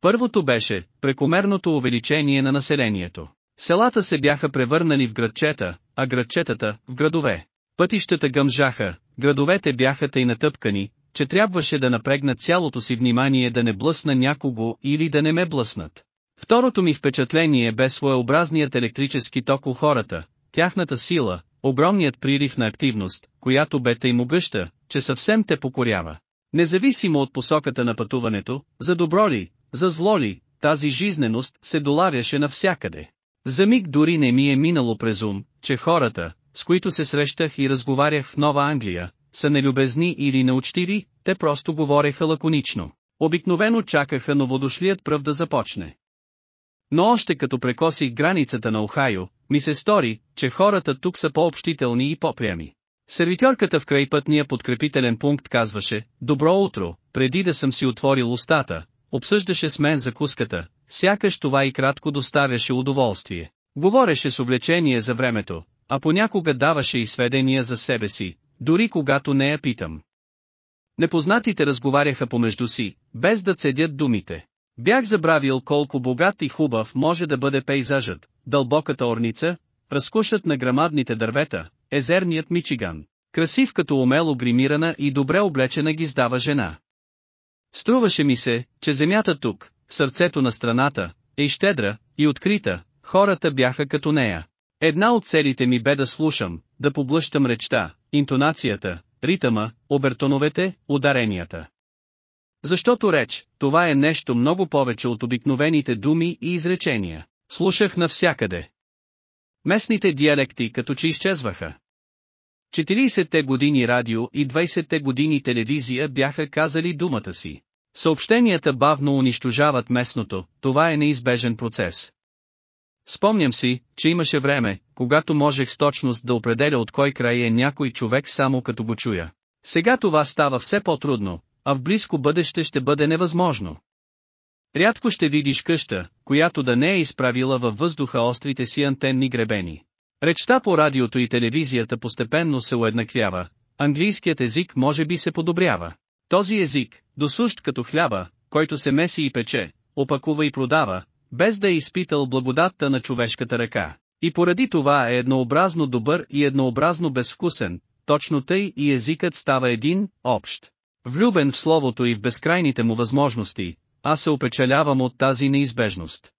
Speaker 1: Първото беше прекомерното увеличение на населението. Селата се бяха превърнали в градчета, а градчетата – в градове. Пътищата гъмжаха, градовете бяха тъй натъпкани, че трябваше да напрегнат цялото си внимание да не блъсна някого или да не ме блъснат. Второто ми впечатление бе своеобразният електрически ток у хората, тяхната сила, огромният прилив на активност, която бе тъй могъща, че съвсем те покорява. Независимо от посоката на пътуването, за добро ли, За зло ли, тази жизненост се доларяше навсякъде. За миг дори не ми е минало през ум, че хората, с които се срещах и разговарях в Нова Англия, са нелюбезни или неучтиви, те просто говореха лаконично. Обикновено чакаха новодошлият пръв да започне. Но още като прекосих границата на Охайо, ми се стори, че хората тук са по-общителни и по-прями. Сервитьорката в крайпътния подкрепителен пункт казваше, добро утро, преди да съм си отворил устата, обсъждаше с мен закуската, сякаш това и кратко доставяше удоволствие. Говореше с облечение за времето, а понякога даваше и сведения за себе си, дори когато не я питам. Непознатите разговаряха помежду си, без да цедят думите. Бях забравил колко богат и хубав може да бъде пейзажът, дълбоката орница, разкушът на грамадните дървета, езерният Мичиган. Красив като умело гримирана и добре облечена ги сдава жена. Струваше ми се, че земята тук, сърцето на страната, е щедра, и открита, хората бяха като нея. Една от целите ми бе да слушам, да поблъщам речта, интонацията, ритъма, обертоновете, ударенията. Защото реч, това е нещо много повече от обикновените думи и изречения. Слушах навсякъде. Местните диалекти като че изчезваха. 40-те години радио и 20-те години телевизия бяха казали думата си. Съобщенията бавно унищожават местното, това е неизбежен процес. Спомням си, че имаше време, когато можех с точност да определя от кой край е някой човек само като го чуя. Сега това става все по-трудно, а в близко бъдеще ще бъде невъзможно. Рядко ще видиш къща, която да не е изправила във въздуха острите си антенни гребени. Речта по радиото и телевизията постепенно се уеднаквява, английският език може би се подобрява. Този език, досущ като хляба, който се меси и пече, опакува и продава, без да е изпитал благодатта на човешката ръка. И поради това е еднообразно добър и еднообразно безвкусен, точно тъй и езикът става един, общ. Влюбен в словото и в безкрайните му възможности, аз се опечалявам от тази неизбежност.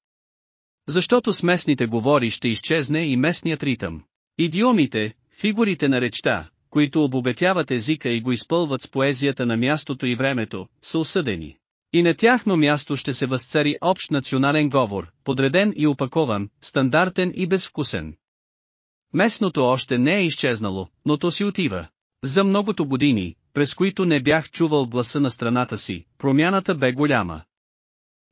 Speaker 1: Защото с местните говори ще изчезне и местният ритъм. Идиомите, фигурите на речта, които обогатяват езика и го изпълват с поезията на мястото и времето, са осъдени. И на тяхно място ще се възцари общ национален говор, подреден и опакован, стандартен и безвкусен. Местното още не е изчезнало, но то си отива. За многото години, през които не бях чувал гласа на страната си, промяната бе голяма.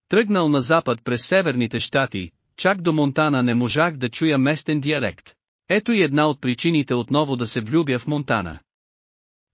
Speaker 1: Тръгнал на запад през северните щати, чак до Монтана не можах да чуя местен диалект. Ето и една от причините отново да се влюбя в Монтана.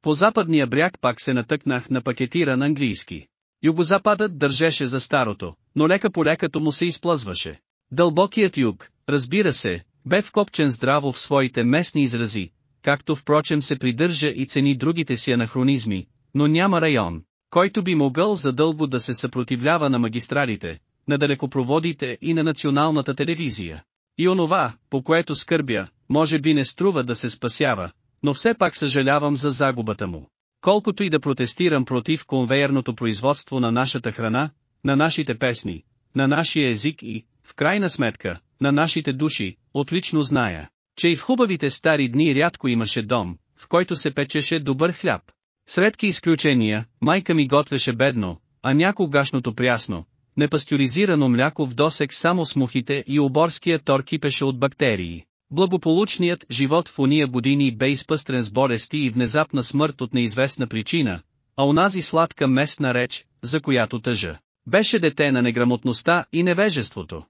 Speaker 1: По западния бряг пак се натъкнах на пакетиран английски. Югозападът държеше за старото, но лека по лекато му се изплъзваше. Дълбокият юг, разбира се, бе вкопчен здраво в своите местни изрази, както впрочем се придържа и цени другите си анахронизми, но няма район, който би могъл задълго да се съпротивлява на магистралите, на далекопроводите и на националната телевизия. И онова, по което скърбя, може би не струва да се спасява, но все пак съжалявам за загубата му. Колкото и да протестирам против конвейерното производство на нашата храна, на нашите песни, на нашия език и, в крайна сметка, на нашите души, отлично зная, че и в хубавите стари дни рядко имаше дом, в който се печеше добър хляб. Средки изключения, майка ми готвеше бедно, а някогашното прясно, непастюризирано мляко в досек само с мухите и оборския тор кипеше от бактерии. Благополучният живот в уния години бе изпъстрен с болести и внезапна смърт от неизвестна причина, а онази сладка местна реч, за която тъжа, беше дете на неграмотността и невежеството.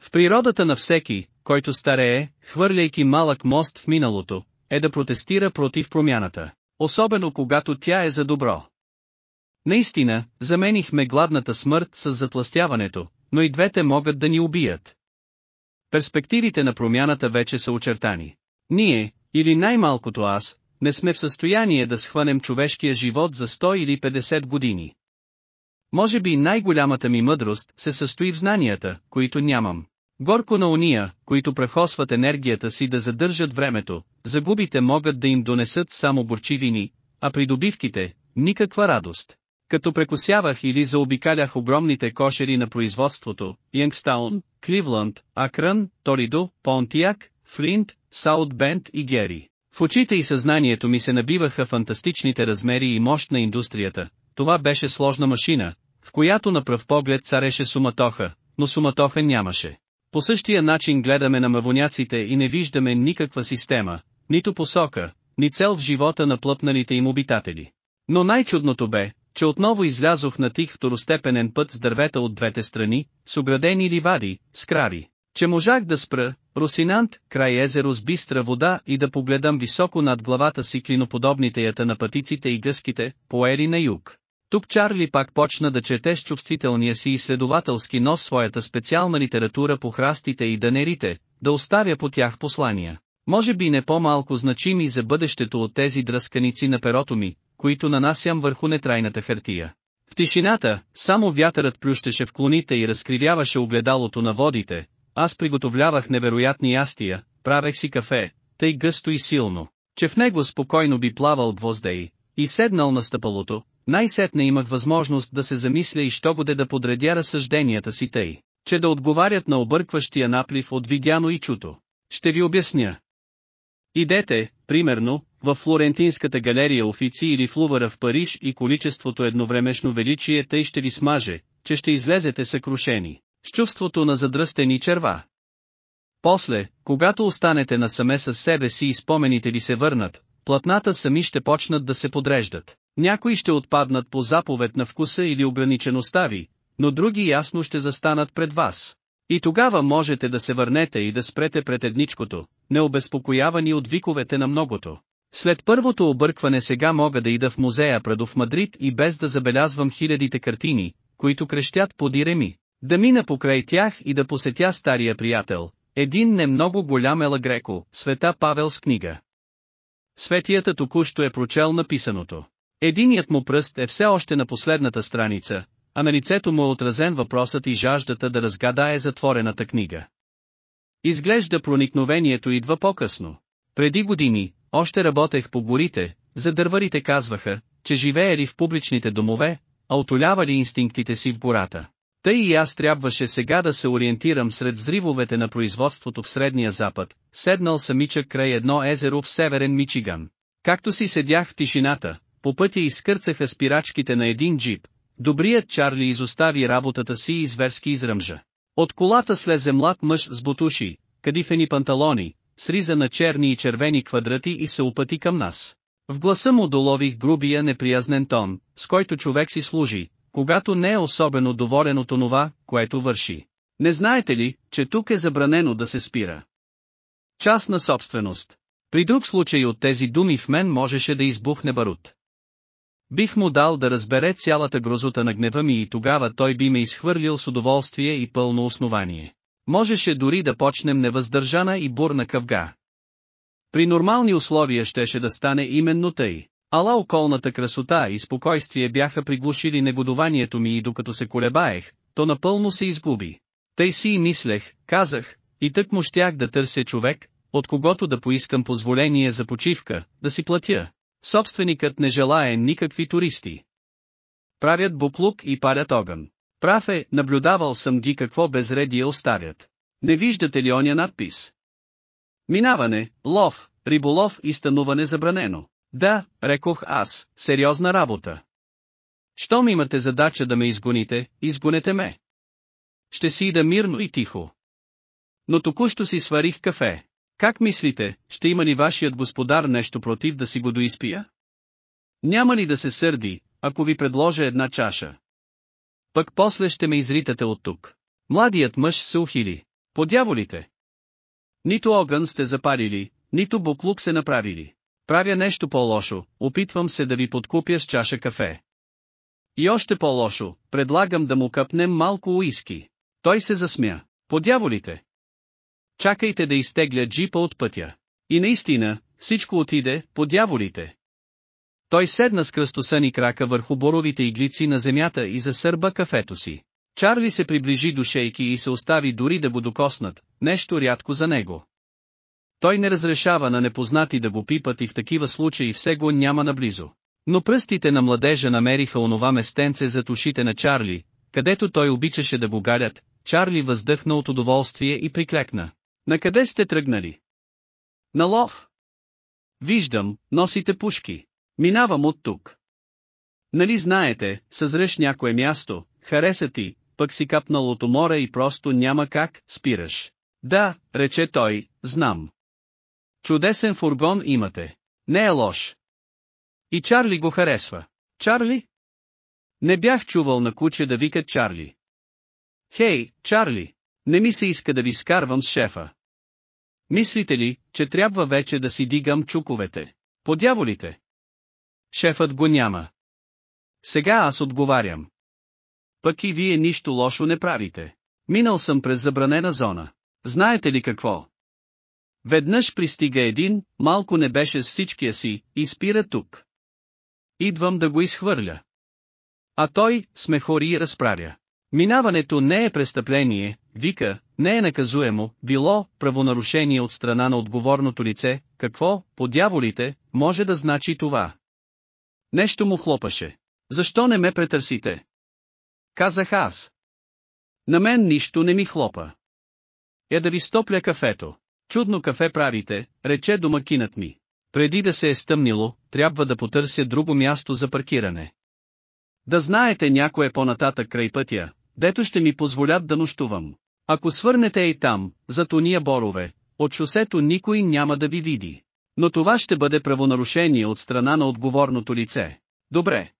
Speaker 1: В природата на всеки, който старее, хвърляйки малък мост в миналото, е да протестира против промяната, особено когато тя е за добро. Наистина, заменихме гладната смърт с затластяването, но и двете могат да ни убият. Перспективите на промяната вече са очертани. Ние, или най-малкото аз, не сме в състояние да схванем човешкия живот за 100 или 50 години. Може би най-голямата ми мъдрост се състои в знанията, които нямам. Горко на уния, които прехосват енергията си да задържат времето, загубите могат да им донесат само горчивини, а придобивките – никаква радост. Като прекусявах или заобикалях огромните кошери на производството, Янгстаун, Кливланд, Акран, Торидо, Понтияк, Флинт, Саут Бенд и Гери. В очите и съзнанието ми се набиваха фантастичните размери и мощ на индустрията, това беше сложна машина, в която на пръв поглед цареше суматоха, но суматоха нямаше. По същия начин гледаме на мавоняците и не виждаме никаква система, нито посока, ни цел в живота на плъпналите им обитатели. Но най-чудното бе, че отново излязох на тих второстепенен път с дървета от двете страни, с оградени ливади, с крари, че можах да спра, Росинант, край езеро с бистра вода и да погледам високо над главата си клиноподобните ята на пътиците и гъските, поели на юг. Тук Чарли пак почна да чете с чувствителния си изследователски нос своята специална литература по храстите и данерите, да оставя по тях послания. Може би не по-малко значими за бъдещето от тези дръсканици на перото ми, които нанасям върху нетрайната хартия. В тишината, само вятърът плющеше в клоните и разкривяваше огледалото на водите, аз приготовлявах невероятни ястия, правех си кафе, тъй гъсто и силно, че в него спокойно би плавал гвоздей, и седнал на стъпалото, най-сетне имах възможност да се замисля и що годе да подредя разсъжденията си тъй, че да отговарят на объркващия наплив от видяно и чуто. Ще ви обясня. Идете, примерно, в Флорентинската галерия офици или в Лувъра в Париж и количеството едновремешно величие тъй ще ви смаже, че ще излезете съкрушени, с чувството на задръстени черва. После, когато останете насаме с себе си и спомените ви се върнат, платната сами ще почнат да се подреждат. Някои ще отпаднат по заповед на вкуса или ограничеността ви, но други ясно ще застанат пред вас. И тогава можете да се върнете и да спрете пред едничкото, необезпокоявани от виковете на многото. След първото объркване сега мога да ида в музея Прадо в Мадрид и без да забелязвам хилядите картини, които крещят подире ми, да мина покрай тях и да посетя стария приятел, един не много голям Ела Греко, света Павел с книга. Светията току-що е прочел написаното. Единият му пръст е все още на последната страница, а на лицето му е отразен въпросът и жаждата да разгадае затворената книга. Изглежда проникновението идва по-късно. Преди години, още работех по горите, за дърварите казваха, че живеели в публичните домове, а отолявали инстинктите си в гората. Тъй и аз трябваше сега да се ориентирам сред взривовете на производството в Средния Запад, седнал самичък край едно езеро в Северен Мичиган. Както си седях в тишината, по пътя изкърцаха спирачките на един джип, добрият Чарли изостави работата си и зверски изръмжа. От колата слезе млад мъж с бутуши, кадифени панталони, сриза на черни и червени квадрати и се опъти към нас. В гласа му долових грубия неприязнен тон, с който човек си служи, когато не е особено доволен от онова, което върши. Не знаете ли, че тук е забранено да се спира? Частна собственост. При друг случай от тези думи в мен можеше да избухне барут. Бих му дал да разбере цялата грозота на гнева ми и тогава той би ме изхвърлил с удоволствие и пълно основание. Можеше дори да почнем невъздържана и бурна къвга. При нормални условия щеше да стане именно тъй. Ала околната красота и спокойствие бяха приглушили негодованието ми и докато се колебаех, то напълно се изгуби. Тъй си и мислех, казах, и тък му щях да търся човек, от когото да поискам позволение за почивка, да си платя. Собственикът не желае никакви туристи. Правят буклук и парят огън. Прав е, наблюдавал съм ги какво безредие оставят. Не виждате ли оня надпис? Минаване, лов, риболов и стануване забранено. Да, рекох аз, сериозна работа. Щом имате задача да ме изгоните, изгонете ме. Ще си ида мирно и тихо. Но току-що си сварих кафе. Как мислите, ще има ли вашият господар нещо против да си го доизпия? Няма ли да се сърди, ако ви предложа една чаша? Пък после ще ме изритате от тук. Младият мъж се ухили. Подяволите! Нито огън сте запарили, нито буклук се направили. Правя нещо по-лошо, опитвам се да ви подкупя с чаша кафе. И още по-лошо, предлагам да му къпнем малко уиски. Той се засмя. Подяволите! Чакайте да изтегля джипа от пътя. И наистина, всичко отиде, по дяволите. Той седна с кръстосани крака върху боровите иглици на земята и засърба кафето си. Чарли се приближи до шейки и се остави дори да го докоснат, нещо рядко за него. Той не разрешава на непознати да го пипат и в такива случаи все го няма наблизо. Но пръстите на младежа намериха онова местенце зад ушите на Чарли, където той обичаше да го галят, Чарли въздъхна от удоволствие и приклекна. На къде сте тръгнали? На лов. Виждам, носите пушки. Минавам от тук. Нали знаете, съзреш някое място, хареса ти, пък си капнал от умора и просто няма как, спираш. Да, рече той, знам. Чудесен фургон имате. Не е лош. И Чарли го харесва. Чарли? Не бях чувал на куче да викат Чарли. Хей, Чарли! Не ми се иска да ви скарвам с шефа. Мислите ли, че трябва вече да си дигам чуковете? Подяволите! Шефът го няма. Сега аз отговарям. Пък и вие нищо лошо не правите. Минал съм през забранена зона. Знаете ли какво? Веднъж пристига един, малко не беше с всичкия си, и спира тук. Идвам да го изхвърля. А той, смехори и разправя. Минаването не е престъпление, вика, не е наказуемо, било правонарушение от страна на отговорното лице, какво, по дяволите, може да значи това. Нещо му хлопаше. Защо не ме претърсите? Казах аз. На мен нищо не ми хлопа. Е да ви стопля кафето. Чудно кафе правите, рече домакинът ми. Преди да се е стъмнило, трябва да потърся друго място за паркиране. Да знаете някое по-нататък край пътя, дето ще ми позволят да нощувам. Ако свърнете и там, за тония борове, от шосето никой няма да ви види. Но това ще бъде правонарушение от страна на отговорното лице. Добре.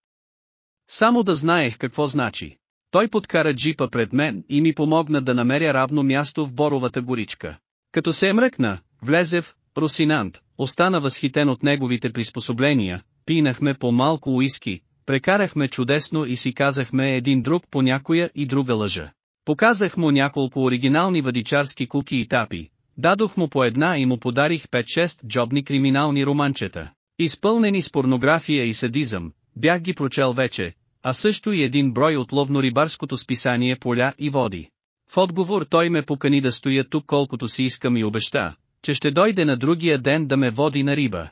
Speaker 1: Само да знаех какво значи. Той подкара джипа пред мен и ми помогна да намеря равно място в боровата горичка. Като се мръкна, влезе в Русинант, остана възхитен от неговите приспособления, пинахме по малко уиски, прекарахме чудесно и си казахме един друг по някоя и друга лъжа. Показах му няколко оригинални вадичарски куки и тапи, дадох му по една и му подарих 5-6 джобни криминални романчета. Изпълнени с порнография и садизъм, бях ги прочел вече, а също и един брой от ловно-рибарското списание Поля и води. В отговор той ме покани да стоя тук колкото си искам и обеща, че ще дойде на другия ден да ме води на риба.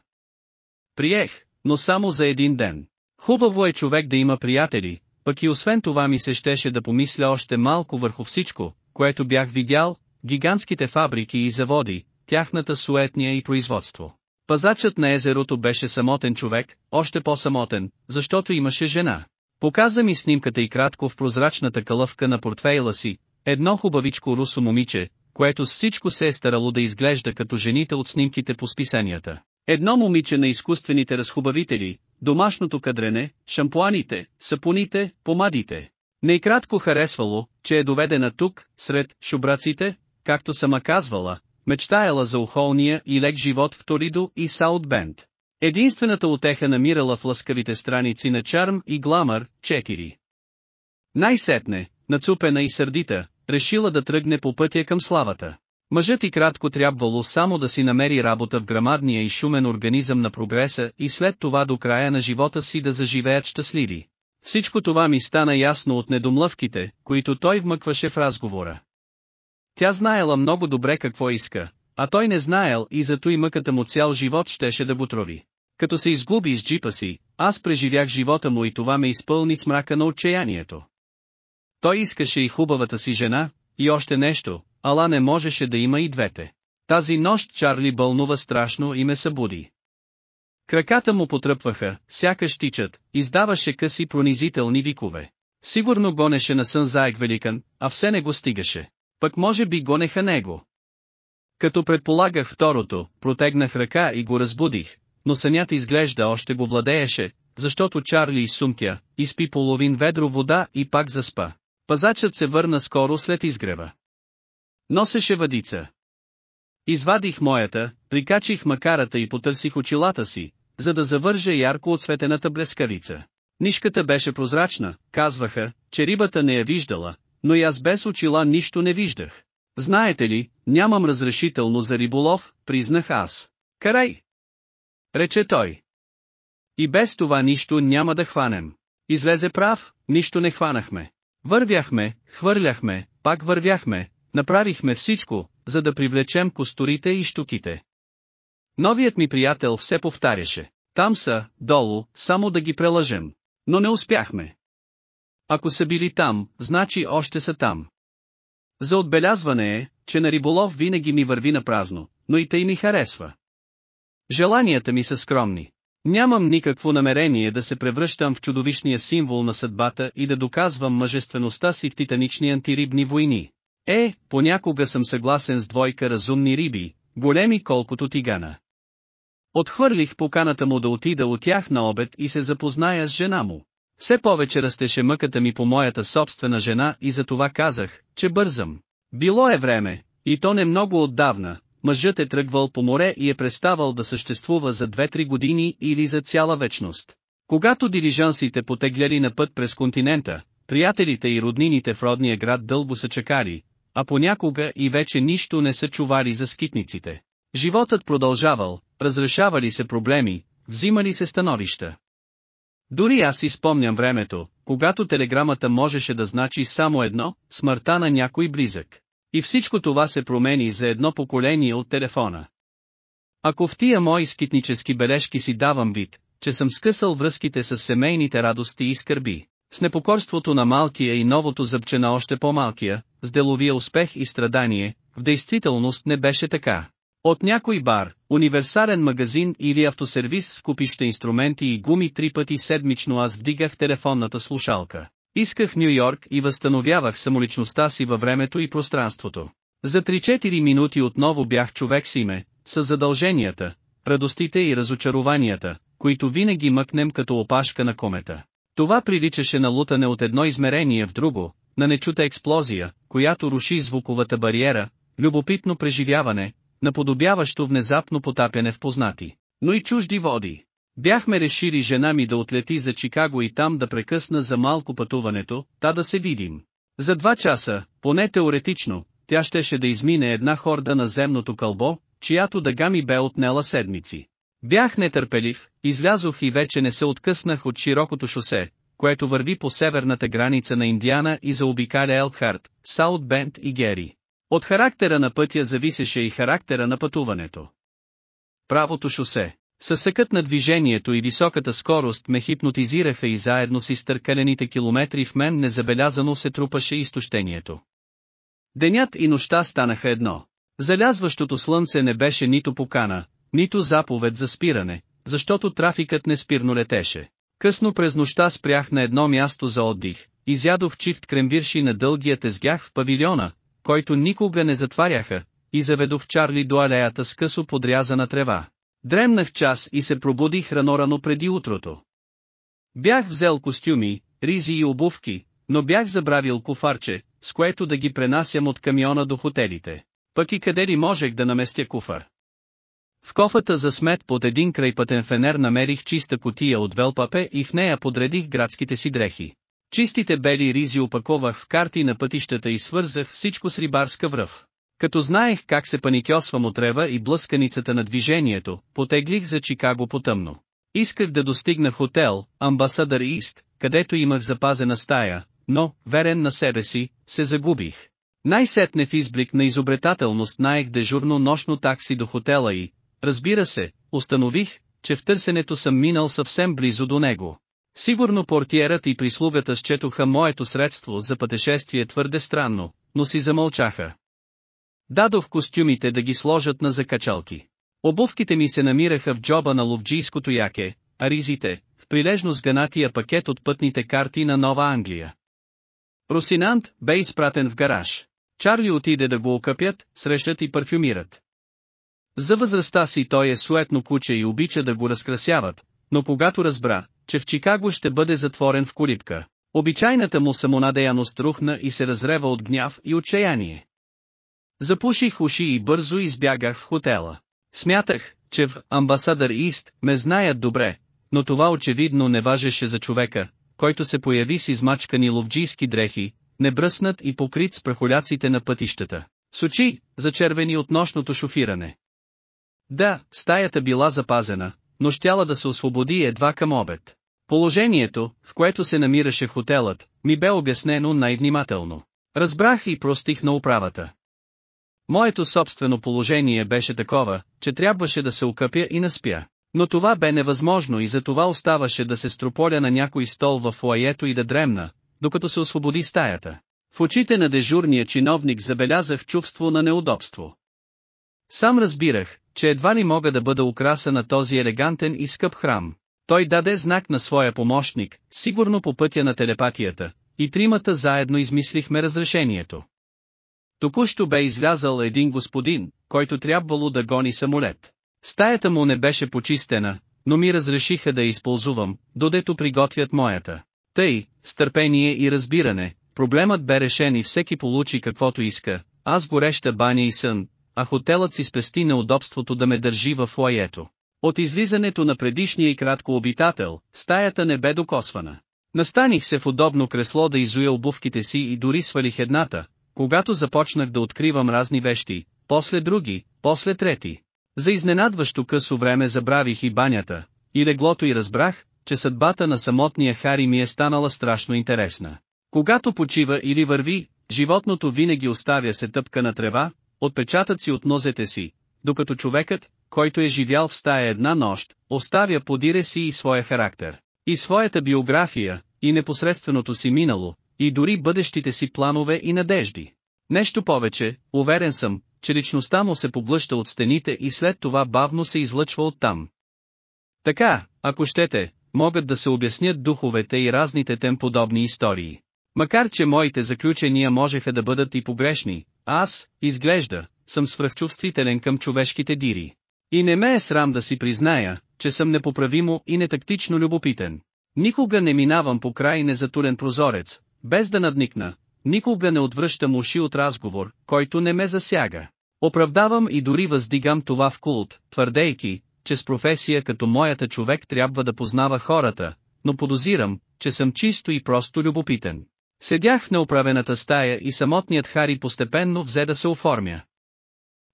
Speaker 1: Приех, но само за един ден. Хубаво е човек да има приятели, пък и освен това ми се щеше да помисля още малко върху всичко, което бях видял, гигантските фабрики и заводи, тяхната суетния и производство. Пазачът на езерото беше самотен човек, още по-самотен, защото имаше жена. Показа ми снимката и кратко в прозрачната калъвка на портфейла си, едно хубавичко русо момиче, което с всичко се е старало да изглежда като жените от снимките по списанията. Едно момиче на изкуствените разхубавители, домашното кадрене, шампуаните, сапуните, помадите. Не и кратко харесвало, че е доведена тук, сред шубраците, както сама казвала, мечтаяла за ухолния и лек живот в Торидо и Саутбенд. Единствената отеха намирала в лъскавите страници на Чарм и Гламър, 4. Най-сетне, нацупена и сърдита, решила да тръгне по пътя към славата. Мъжът и кратко трябвало само да си намери работа в грамадния и шумен организъм на прогреса и след това до края на живота си да заживеят щастливи. Всичко това ми стана ясно от недомлъвките, които той вмъкваше в разговора. Тя знаела много добре какво иска, а той не знаел и зато и мъката му цял живот щеше да го трови. Като се изгуби с джипа си, аз преживях живота му и това ме изпълни с мрака на отчаянието. Той искаше и хубавата си жена, и още нещо, ала не можеше да има и двете. Тази нощ Чарли бълнува страшно и ме събуди. Краката му потръпваха, сякаш тичат, издаваше къси пронизителни викове. Сигурно гонеше на сън заек великан, а все не го стигаше. Пък може би гонеха него. Като предполагах второто, протегнах ръка и го разбудих, но сънят изглежда още го владееше, защото Чарли изсумтя, изпи половин ведро вода и пак заспа. Пазачът се върна скоро след изгрева. Носеше въдица. Извадих моята, прикачих макарата и потърсих очилата си, за да завържа ярко отсветената блескавица. Нишката беше прозрачна, казваха, че рибата не я виждала, но и аз без очила нищо не виждах. Знаете ли, нямам разрешително за риболов, признах аз. Карай! Рече той. И без това нищо няма да хванем. Излезе прав, нищо не хванахме. Вървяхме, хвърляхме, пак вървяхме, направихме всичко, за да привлечем косторите и штуките. Новият ми приятел все повтаряше. Там са, долу, само да ги прелъжем. Но не успяхме. Ако са били там, значи още са там. За отбелязване е, че на риболов винаги ми върви на празно, но и тъй ми харесва. Желанията ми са скромни. Нямам никакво намерение да се превръщам в чудовищния символ на съдбата и да доказвам мъжествеността си в титанични антирибни войни. Е, понякога съм съгласен с двойка разумни риби, големи колкото тигана. Отхвърлих поканата му да отида от тях на обед и се запозная с жена му. Все повече растеше мъката ми по моята собствена жена и за това казах, че бързам. Било е време, и то не много отдавна, мъжът е тръгвал по море и е преставал да съществува за 2-3 години или за цяла вечност. Когато дирижансите потегляли на път през континента, приятелите и роднините в родния град дълго са чакали, а понякога и вече нищо не са чували за скитниците. Животът продължавал, разрешавали се проблеми, взимали се становища. Дори аз си спомням времето, когато телеграмата можеше да значи само едно, смъртта на някой близък. И всичко това се промени за едно поколение от телефона. Ако в тия мои скитнически бележки си давам вид, че съм скъсал връзките с семейните радости и скърби, с непокорството на малкия и новото зъбче на още по-малкия, с деловия успех и страдание, в действителност не беше така. От някой бар, универсален магазин или автосервис с купища инструменти и гуми три пъти седмично аз вдигах телефонната слушалка. Исках Нью Йорк и възстановявах самоличността си във времето и пространството. За 3-4 минути отново бях човек с име, с задълженията, радостите и разочарованията, които винаги мъкнем като опашка на комета. Това приличаше на лутане от едно измерение в друго, на нечута експлозия, която руши звуковата бариера, любопитно преживяване, наподобяващо внезапно потапяне в познати, но и чужди води. Бяхме решили жена ми да отлети за Чикаго и там да прекъсна за малко пътуването, та да се видим. За два часа, поне теоретично, тя щеше да измине една хорда на земното кълбо, чиято дъга ми бе отнела седмици. Бях нетърпелив, излязох и вече не се откъснах от широкото шосе, което върви по северната граница на Индиана и заобикаля Елкхарт, Саут Бенд и Гери. От характера на пътя зависеше и характера на пътуването. Правото шосе, съсъкът на движението и високата скорост ме хипнотизираха и заедно с изтъркалените километри в мен незабелязано се трупаше изтощението. Денят и нощта станаха едно. Залязващото слънце не беше нито покана, нито заповед за спиране, защото трафикът неспирно летеше. Късно през нощта спрях на едно място за отдих, изядох чифт кремвирши на дългия тезгях в павилиона, който никога не затваряха, и заведох Чарли до алеята с късо подрязана трева. Дремнах час и се пробудих рано-рано преди утрото. Бях взел костюми, ризи и обувки, но бях забравил куфарче, с което да ги пренасям от камиона до хотелите. Пък и къде ли можех да наместя куфар? В кофата за смет под един крайпътен фенер намерих чиста котия от велпапе и в нея подредих градските си дрехи. Чистите бели ризи опаковах в карти на пътищата и свързах всичко с рибарска връв. Като знаех как се паникьосвам от рева и блъсканицата на движението, потеглих за Чикаго потъмно. Исках да достигна в хотел, Амбасадър Ист, където имах запазена стая, но, верен на себе си, се загубих. Най-сетне в изблик на изобретателност наех дежурно нощно такси до хотела и, разбира се, установих, че в търсенето съм минал съвсем близо до него. Сигурно портиерът и прислугата счетоха моето средство за пътешествие твърде странно, но си замълчаха. Дадох костюмите да ги сложат на закачалки. Обувките ми се намираха в джоба на ловджийското яке, а ризите, в прилежно сганатия пакет от пътните карти на Нова Англия. Русинант бе изпратен в гараж. Чарли отиде да го окъпят, срещат и парфюмират. За възрастта си той е суетно куче и обича да го разкрасяват, но когато разбра, че в Чикаго ще бъде затворен в колипка, обичайната му самонадеяност рухна и се разрева от гняв и отчаяние. Запуших уши и бързо избягах в хотела. Смятах, че в Амбасадър Ист ме знаят добре, но това очевидно не важеше за човека, който се появи с измачкани ловджийски дрехи, небръснат и покрит с прахоляците на пътищата, с очи, зачервени от нощното шофиране. Да, стаята била запазена, но щяла да се освободи едва към обед. Положението, в което се намираше хотелът, ми бе обяснено най-внимателно. Разбрах и простих на управата. Моето собствено положение беше такова, че трябваше да се окъпя и наспя. Но това бе невъзможно и за това оставаше да се строполя на някой стол в фуаето и да дремна, докато се освободи стаята. В очите на дежурния чиновник забелязах чувство на неудобство. Сам разбирах, че едва ли мога да бъда украса на този елегантен и скъп храм. Той даде знак на своя помощник, сигурно по пътя на телепатията, и тримата заедно измислихме разрешението. Току-що бе излязал един господин, който трябвало да гони самолет. Стаята му не беше почистена, но ми разрешиха да я използвам, додето приготвят моята. Тъй, с търпение и разбиране, проблемът бе решен и всеки получи каквото иска, аз гореща баня и сън, а хотелът си спести неудобството да ме държи в лаето. От излизането на предишния и кратко обитател, стаята не бе докосвана. Настаних се в удобно кресло да изуя обувките си и дори свалих едната, когато започнах да откривам разни вещи, после други, после трети. За изненадващо късо време забравих и банята, и леглото и разбрах, че съдбата на самотния Хари ми е станала страшно интересна. Когато почива или върви, животното винаги оставя се тъпка на трева, отпечатъци от нозете си, докато човекът, който е живял в стая една нощ, оставя подире си и своя характер, и своята биография, и непосредственото си минало, и дори бъдещите си планове и надежди. Нещо повече, уверен съм, че личността му се поблъща от стените и след това бавно се излъчва оттам. Така, ако щете, могат да се обяснят духовете и разните тем подобни истории. Макар че моите заключения можеха да бъдат и погрешни, аз, изглежда, съм свръхчувствителен към човешките дири. И не ме е срам да си призная, че съм непоправимо и нетактично любопитен. Никога не минавам по край незатурен прозорец, без да надникна, никога не отвръщам уши от разговор, който не ме засяга. Оправдавам и дори въздигам това в култ, твърдейки, че с професия като моята човек трябва да познава хората, но подозирам, че съм чисто и просто любопитен. Седях в неуправената стая и самотният Хари постепенно взе да се оформя.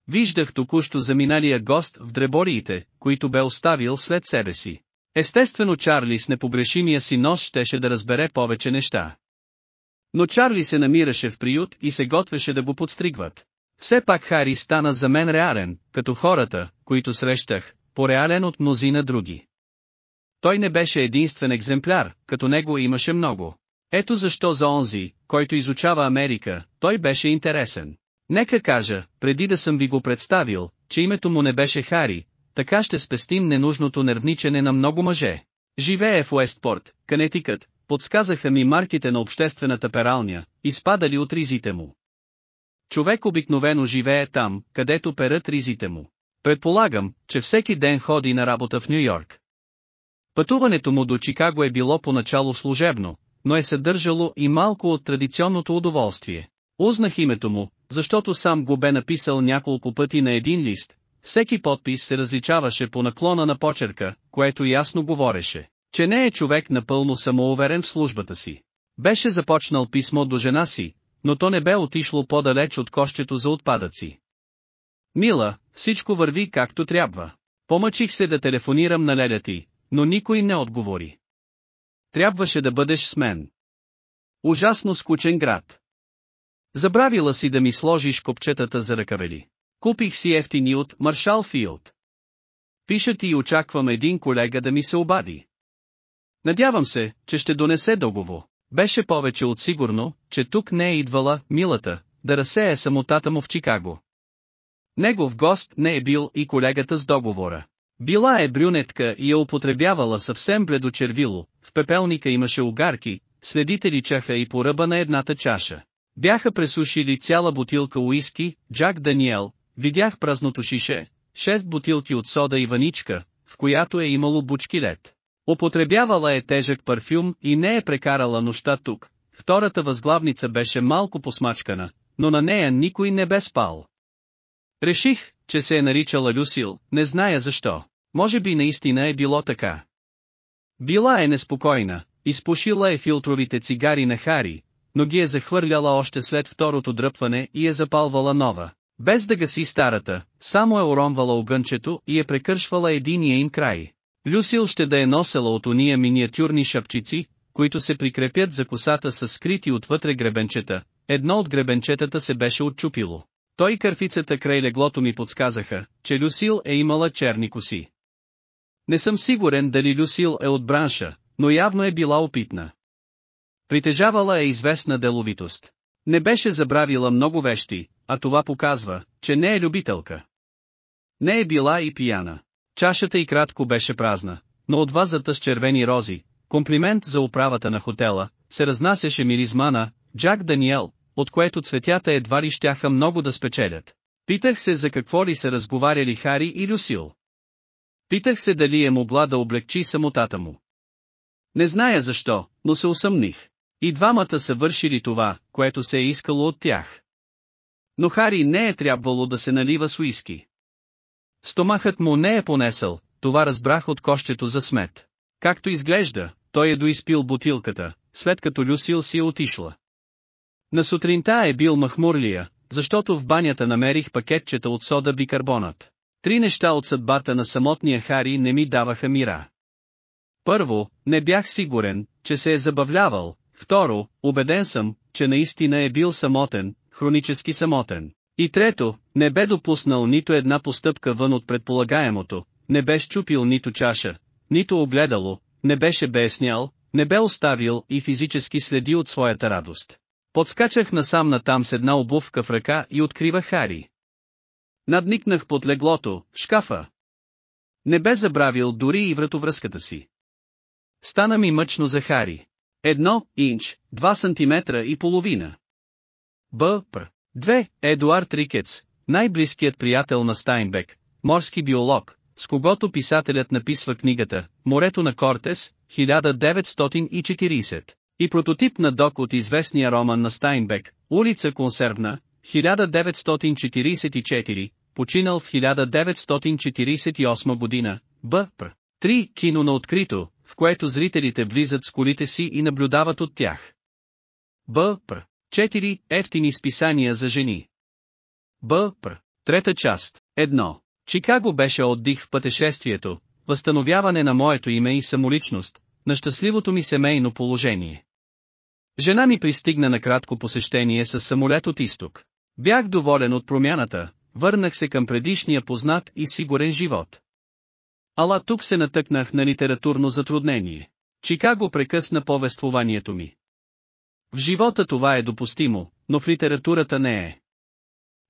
Speaker 1: Виждах току-що заминалия гост в дребориите, които бе оставил след себе си. Естествено Чарли с непогрешимия си нос щеше да разбере повече неща. Но Чарли се намираше в приют и се готвеше да го подстригват. Все пак Хари стана за мен реален, като хората, които срещах, по-реален от мнозина други. Той не беше единствен екземпляр, като него имаше много. Ето защо за онзи, който изучава Америка, той беше интересен. Нека кажа, преди да съм ви го представил, че името му не беше Хари, така ще спестим ненужното нервничене на много мъже. Живее в Уестпорт, Канетикът, подсказаха ми марките на обществената пералня, изпадали от ризите му. Човек обикновено живее там, където перат ризите му. Предполагам, че всеки ден ходи на работа в Нью Йорк. Пътуването му до Чикаго е било поначало служебно, но е съдържало и малко от традиционното удоволствие. Узнах името му, защото сам го бе написал няколко пъти на един лист, всеки подпис се различаваше по наклона на почерка, което ясно говореше, че не е човек напълно самоуверен в службата си. Беше започнал писмо до жена си, но то не бе отишло по-далеч от кощето за отпадъци. Мила, всичко върви както трябва. Помъчих се да телефонирам на леля ти, но никой не отговори. Трябваше да бъдеш с мен. Ужасно скучен град. Забравила си да ми сложиш копчетата за ръкавели. Купих си ефтини от Маршал Филд. Пиша ти и очаквам един колега да ми се обади. Надявам се, че ще донесе договор. Беше повече от сигурно, че тук не е идвала милата, да разсее самотата му в Чикаго. Негов гост не е бил и колегата с договора. Била е брюнетка и я употребявала съвсем бледочервило, пепелника имаше угарки, следители чаха и по ръба на едната чаша. Бяха пресушили цяла бутилка уиски, Джак Даниел, видях празното шише, шест бутилки от сода и ваничка, в която е имало бучки лед. Употребявала е тежък парфюм и не е прекарала нощта тук. Втората възглавница беше малко посмачкана, но на нея никой не бе спал. Реших, че се е наричала Люсил, не зная защо. Може би наистина е било така. Била е неспокойна, изпушила е филтровите цигари на Хари, но ги е захвърляла още след второто дръпване и е запалвала нова. Без да гаси старата, само е уронвала огънчето и е прекършвала единия им край. Люсил ще да е носела от уния миниатюрни шапчици, които се прикрепят за косата с скрити отвътре гребенчета, едно от гребенчетата се беше отчупило. Той и кърфицата край леглото ми подсказаха, че Люсил е имала черни коси. Не съм сигурен дали Люсил е от бранша, но явно е била опитна. Притежавала е известна деловитост. Не беше забравила много вещи, а това показва, че не е любителка. Не е била и пияна. Чашата и кратко беше празна, но от вазата с червени рози, комплимент за управата на хотела, се разнасяше миризма на Джак Даниел, от което цветята едва ли щяха много да спечелят. Питах се за какво ли са разговаряли Хари и Люсил. Питах се дали е могла да облегчи самотата му. Не зная защо, но се усъмних. И двамата са вършили това, което се е искало от тях. Но Хари не е трябвало да се налива с уиски. Стомахът му не е понесъл, това разбрах от кощето за смет. Както изглежда, той е доизпил бутилката, след като Люсил си е отишла. На сутринта е бил махмурлия, защото в банята намерих пакетчета от сода бикарбонат. Три неща от съдбата на самотния Хари не ми даваха мира. Първо, не бях сигурен, че се е забавлявал, второ, убеден съм, че наистина е бил самотен, хронически самотен. И трето, не бе допуснал нито една постъпка вън от предполагаемото, не бе щупил нито чаша, нито огледало, не беше беснял, не бе оставил и физически следи от своята радост. Подскачах насам натам с една обувка в ръка и откривах Хари. Надникнах под леглото, в шкафа. Не бе забравил дори и вратовръзката си. Стана ми мъчно за Хари. Едно, инч, два сантиметра и половина. Б. Пр. Две, Едуард Рикец, най-близкият приятел на Стайнбек, морски биолог, с когото писателят написва книгата «Морето на Кортес», 1940, и прототип на док от известния роман на Стайнбек, улица Консервна, 1944, починал в 1948 година, Б. Пр. 3. Кино на открито, в което зрителите влизат с колите си и наблюдават от тях. Б. Пр. 4. Ефтини списания за жени. Б. Пр. Трета част. 1. Чикаго беше отдих в пътешествието, възстановяване на моето име и самоличност, на щастливото ми семейно положение. Жена ми пристигна на кратко посещение с самолет от изток. Бях доволен от промяната, върнах се към предишния познат и сигурен живот. Ала тук се натъкнах на литературно затруднение. Чикаго прекъсна повествованието ми. В живота това е допустимо, но в литературата не е.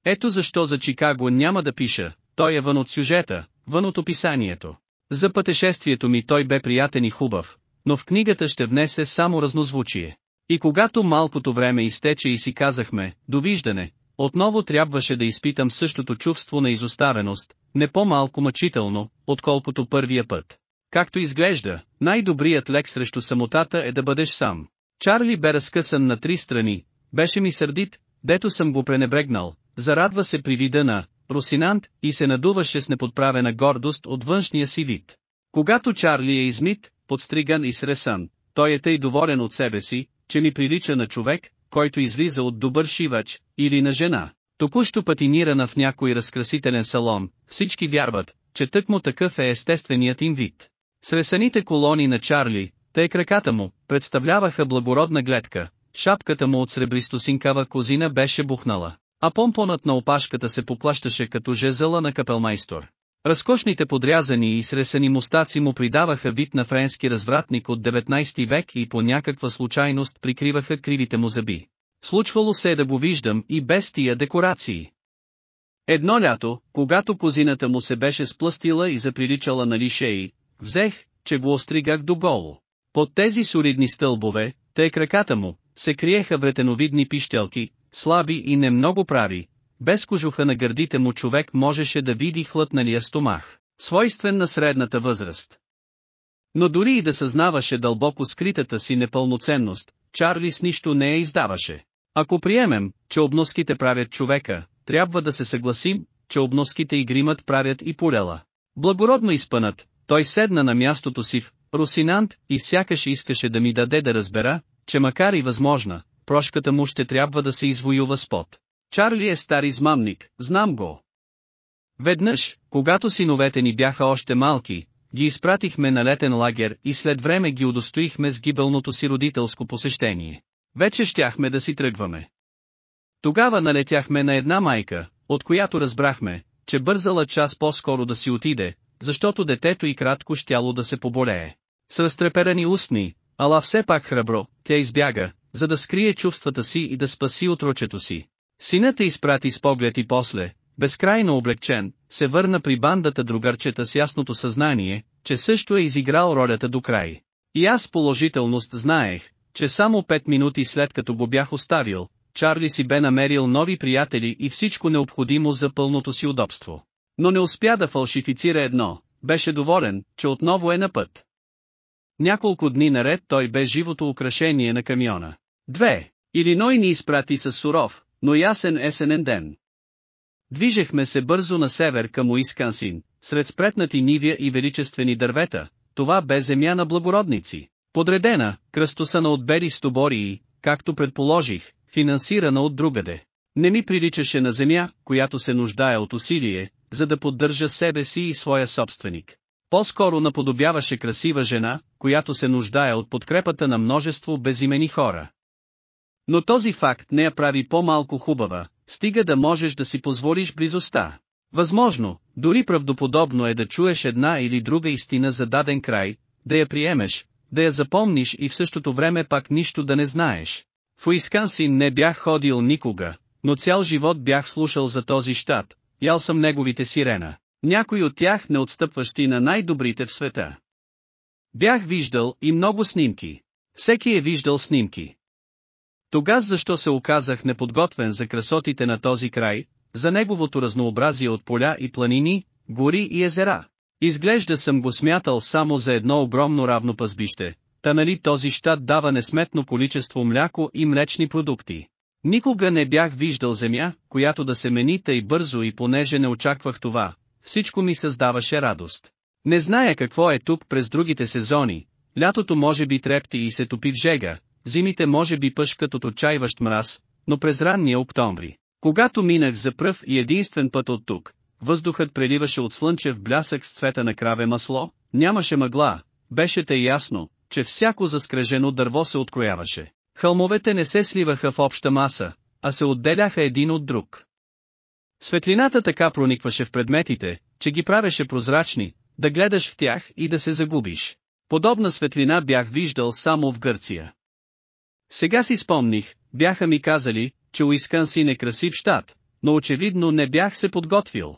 Speaker 1: Ето защо за Чикаго няма да пиша, той е вън от сюжета, вън от описанието. За пътешествието ми той бе приятен и хубав, но в книгата ще внесе само разнозвучие. И когато малкото време изтече и си казахме, довиждане, отново трябваше да изпитам същото чувство на изоставеност, не по-малко мъчително, отколкото първия път. Както изглежда, най-добрият лек срещу самотата е да бъдеш сам. Чарли бе разкъсан на три страни, беше ми сърдит, дето съм го пренебрегнал, зарадва се при вида на Росинант и се надуваше с неподправена гордост от външния си вид. Когато Чарли е измит, подстриган и сресан, той е тъй доволен от себе си, че ми прилича на човек, който излиза от добър шивач, или на жена. Току-що патинирана в някой разкрасителен салон, всички вярват, че тъкмо такъв е естественият им вид. Сресаните колони на Чарли, тъй краката му, представляваха благородна гледка, шапката му от сребристосинкава козина беше бухнала, а помпонът на опашката се поплащаше като жезъла на капелмайстор. Разкошните подрязани и сресани мустаци му придаваха вид на френски развратник от 19 век и по някаква случайност прикриваха кривите му зъби. Случвало се е да го виждам и без тия декорации. Едно лято, когато козината му се беше сплъстила и заприличала на лишеи, взех, че го остригах до голо. Под тези солидни стълбове, тъй краката му, се криеха вретеновидни пищелки, слаби и не много прави, без кожуха на гърдите му човек можеше да види хлътналия стомах, свойствен на средната възраст. Но дори и да съзнаваше дълбоко скритата си непълноценност, Чарли с нищо не я издаваше. Ако приемем, че обноските правят човека, трябва да се съгласим, че обноските и гримът правят и полела. Благородно изпънат, той седна на мястото си в Русинант и сякаш искаше да ми даде да разбера, че макар и възможна, прошката му ще трябва да се извоюва с пот. Чарли е стар измамник, знам го. Веднъж, когато синовете ни бяха още малки, ги изпратихме на летен лагер и след време ги удостоихме с гибелното си родителско посещение. Вече щяхме да си тръгваме. Тогава налетяхме на една майка, от която разбрахме, че бързала час по-скоро да си отиде, защото детето и кратко щяло да се поболее. С разтреперани устни, ала все пак храбро, тя избяга, за да скрие чувствата си и да спаси отрочето си. Синът те изпрати с поглед и после, безкрайно облегчен, се върна при бандата другарчета с ясното съзнание, че също е изиграл ролята до край. И аз положителност знаех, че само пет минути след като го бях оставил, Чарли си бе намерил нови приятели и всичко необходимо за пълното си удобство. Но не успя да фалшифицира едно, беше доволен, че отново е на път. Няколко дни наред той бе живото украшение на камиона. Две. Илиной ни изпрати с суров, но ясен есенен ден. Движехме се бързо на север към Уискансин, сред спретнати нивия и величествени дървета, това бе земя на благородници, подредена, кръстосана от бели стобории, както предположих, финансирана от другаде. Не ми приличаше на земя, която се нуждае от усилие, за да поддържа себе си и своя собственик. По-скоро наподобяваше красива жена, която се нуждае от подкрепата на множество безимени хора. Но този факт не я прави по-малко хубава, стига да можеш да си позволиш близостта. Възможно, дори правдоподобно е да чуеш една или друга истина за даден край, да я приемеш, да я запомниш и в същото време пак нищо да не знаеш. В Уискансин не бях ходил никога, но цял живот бях слушал за този щат, ял съм неговите сирена, някой от тях не отстъпващи на най-добрите в света. Бях виждал и много снимки. Всеки е виждал снимки. Тогас защо се оказах неподготвен за красотите на този край, за неговото разнообразие от поля и планини, гори и езера. Изглежда съм го смятал само за едно огромно равно пазбище, та нали този щат дава несметно количество мляко и млечни продукти. Никога не бях виждал земя, която да се мени тъй бързо и понеже не очаквах това, всичко ми създаваше радост. Не зная какво е тук през другите сезони, лятото може би трепти и се топи в жега, зимите може би пъшкат от отчаиващ мраз, но през ранния октомври, когато минах за пръв и единствен път от тук, въздухът преливаше от слънчев блясък с цвета на краве масло, нямаше мъгла, беше те ясно, че всяко заскрежено дърво се открояваше. Хълмовете не се сливаха в обща маса, а се отделяха един от друг. Светлината така проникваше в предметите, че ги правеше прозрачни, да гледаш в тях и да се загубиш. Подобна светлина бях виждал само в Гърция. Сега си спомних, бяха ми казали, че Уискансин е красив щат, но очевидно не бях се подготвил.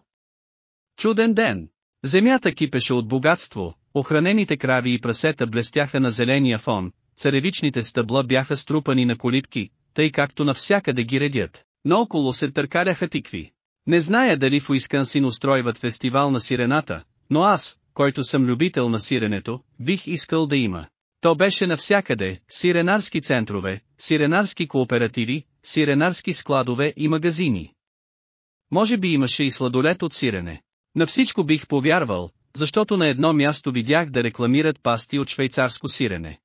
Speaker 1: Чуден ден! Земята кипеше от богатство, охранените крави и прасета блестяха на зеления фон, царевичните стъбла бяха струпани на колипки, тъй както навсякъде ги редят, но около се търкаляха тикви. Не зная дали в Уискансин устройват фестивал на сирената, но аз, който съм любител на сиренето, бих искал да има. То беше навсякъде, сиренарски центрове, сиренарски кооперативи, сиренарски складове и магазини. Може би имаше и сладолет от сирене. На всичко бих повярвал, защото на едно място видях да рекламират пасти от швейцарско сирене.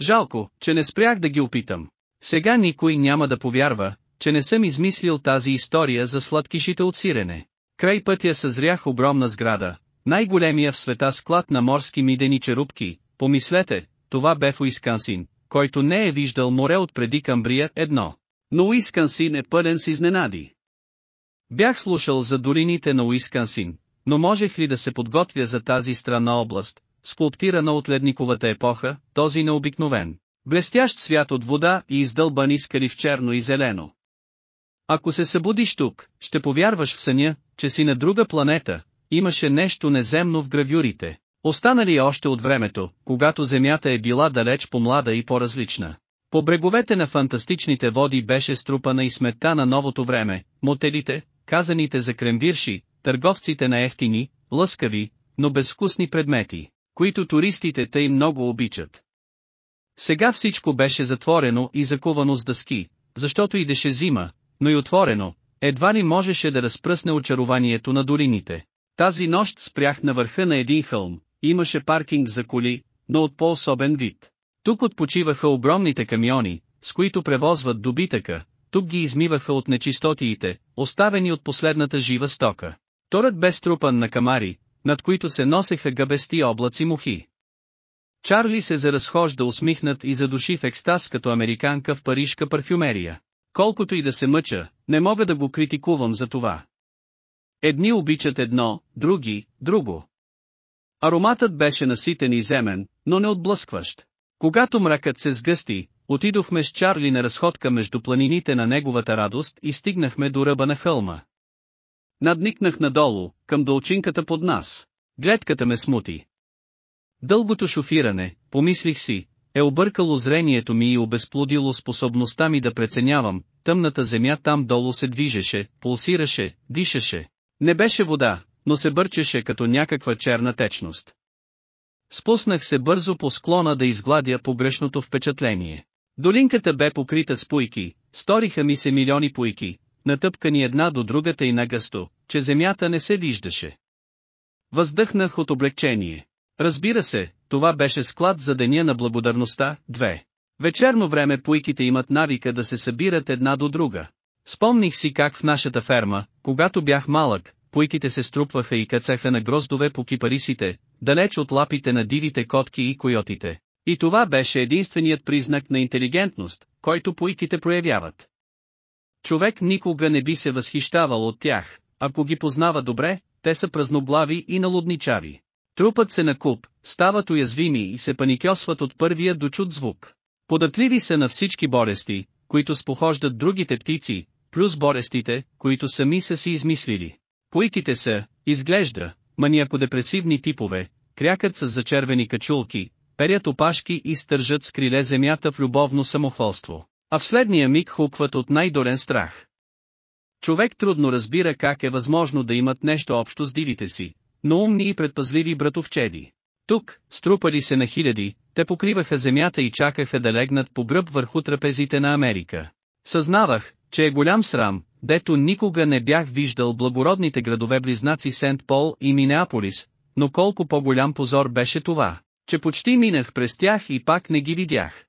Speaker 1: Жалко, че не спрях да ги опитам. Сега никой няма да повярва, че не съм измислил тази история за сладкишите от сирене. Край пътя съзрях огромна сграда, най-големия в света склад на морски мидени черупки, помислете, това бе в Уискансин, който не е виждал море от преди Камбрия едно. Но Уискансин е пълен с изненади. Бях слушал за долините на Уискансин, но можех ли да се подготвя за тази странна област, скулптирана от ледниковата епоха, този необикновен, блестящ свят от вода и издълбан искали в черно и зелено. Ако се събудиш тук, ще повярваш в съня, че си на друга планета, имаше нещо неземно в гравюрите, останали още от времето, когато Земята е била далеч по-млада и по-различна. По бреговете на фантастичните води беше струпана и сметта на новото време, мотелите, казаните за кремвирши, търговците на ефтини, лъскави, но безвкусни предмети, които туристите тъй много обичат. Сега всичко беше затворено и закувано с дъски, защото идеше зима, но и отворено, едва ли можеше да разпръсне очарованието на долините. Тази нощ спрях на върха на един хълм, имаше паркинг за коли, но от по-особен вид. Тук отпочиваха огромните камиони, с които превозват добитъка, тук ги измиваха от нечистотиите, оставени от последната жива стока. Торът бе струпан на камари, над които се носеха гъбести облаци мухи. Чарли се заразхожда усмихнат и задуши в екстаз като американка в парижка парфюмерия. Колкото и да се мъча, не мога да го критикувам за това. Едни обичат едно, други, друго. Ароматът беше наситен и земен, но не отблъскващ. Когато мракът се сгъсти, отидохме с Чарли на разходка между планините на неговата радост и стигнахме до ръба на хълма. Надникнах надолу, към долчинката под нас. Гледката ме смути. Дългото шофиране, помислих си, е объркало зрението ми и обезплодило способността ми да преценявам, тъмната земя там долу се движеше, пулсираше, дишаше. Не беше вода, но се бърчеше като някаква черна течност. Спуснах се бързо по склона да изгладя погрешното впечатление. Долинката бе покрита с пуйки, сториха ми се милиони пуйки, натъпкани една до другата и нагъсто, че земята не се виждаше. Въздъхнах от облегчение. Разбира се, това беше склад за деня на благодарността, две. Вечерно време пуйките имат навика да се събират една до друга. Спомних си как в нашата ферма, когато бях малък, пуйките се струпваха и кацаха на гроздове по кипарисите, далеч от лапите на дивите котки и койотите. И това беше единственият признак на интелигентност, който пуйките проявяват. Човек никога не би се възхищавал от тях, ако ги познава добре, те са празноглави и налудничави. Трупът се на куп, стават уязвими и се паникьосват от първия до чуд звук. Податливи са на всички болести, които спохождат другите птици, плюс болестите, които сами са си измислили. Пуйките са, изглежда, маниако-депресивни типове, крякат с зачервени качулки, перят опашки и стържат с криле земята в любовно самохвалство, а в следния миг хупват от най-долен страх. Човек трудно разбира как е възможно да имат нещо общо с дивите си, но умни и предпазливи братовчеди. Тук, струпали се на хиляди, те покриваха земята и чакаха да легнат по гръб върху трапезите на Америка. Съзнавах, че е голям срам, дето никога не бях виждал благородните градове-близнаци Сент Пол и Минеаполис, но колко по-голям позор беше това, че почти минах през тях и пак не ги видях.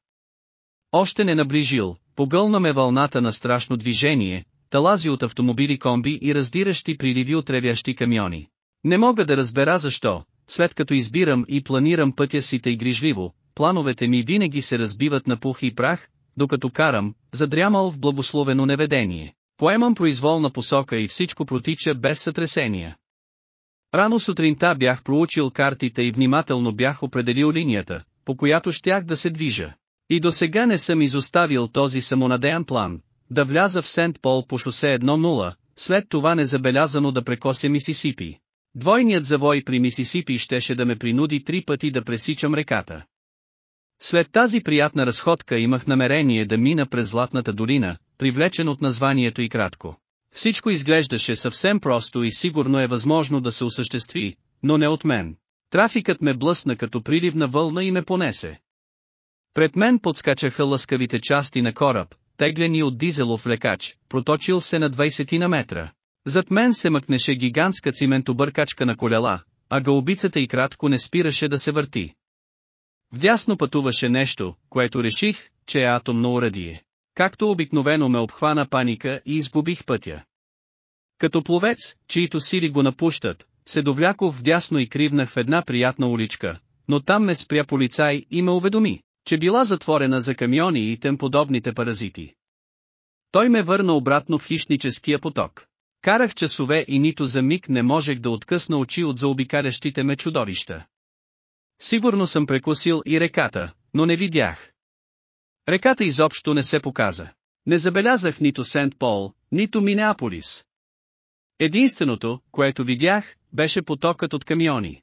Speaker 1: Още не наближил, погълна ме вълната на страшно движение, талази от автомобили комби и раздиращи приливи от ревящи камиони. Не мога да разбера защо, след като избирам и планирам пътя си тъй грижливо, плановете ми винаги се разбиват на пух и прах, докато карам, задрямал в благословено неведение. Поемам произволна посока и всичко протича без сътресения. Рано сутринта бях проучил картите и внимателно бях определил линията, по която щях да се движа. И до сега не съм изоставил този самонадеян план, да вляза в Сент Пол по шосе 1-0, след това незабелязано да прекося Мисисипи. Двойният завой при Мисисипи щеше да ме принуди три пъти да пресичам реката. След тази приятна разходка имах намерение да мина през Златната долина, привлечен от названието и кратко. Всичко изглеждаше съвсем просто и сигурно е възможно да се осъществи, но не от мен. Трафикът ме блъсна като приливна вълна и ме понесе. Пред мен подскачаха лъскавите части на кораб, теглени от дизелов лекач, проточил се на 20 на метра. Зад мен се мъкнеше гигантска циментобъркачка на колела, а галубицата и кратко не спираше да се върти. Вдясно пътуваше нещо, което реших, че е атомно урадие. Както обикновено ме обхвана паника и изгубих пътя. Като пловец, чието сили го напущат, се довлякох вдясно и кривнах в една приятна уличка, но там ме спря полицай и ме уведоми, че била затворена за камиони и тем подобните паразити. Той ме върна обратно в хищническия поток. Карах часове и нито за миг не можех да откъсна очи от заобикалящите ме чудовища. Сигурно съм прекусил и реката, но не видях. Реката изобщо не се показа. Не забелязах нито Сент Пол, нито Минеаполис. Единственото, което видях, беше потокът от камиони.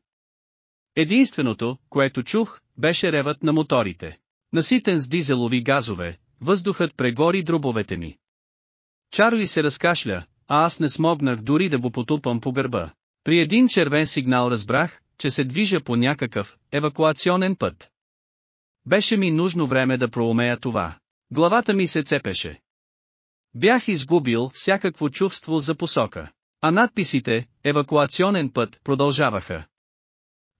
Speaker 1: Единственото, което чух, беше ревът на моторите. Наситен с дизелови газове, въздухът прегори дробовете ми. Чарли се разкашля, а аз не смогнах дори да го потупам по гърба. При един червен сигнал разбрах, че се движа по някакъв евакуационен път. Беше ми нужно време да проумея това. Главата ми се цепеше. Бях изгубил всякакво чувство за посока. А надписите «Евакуационен път» продължаваха.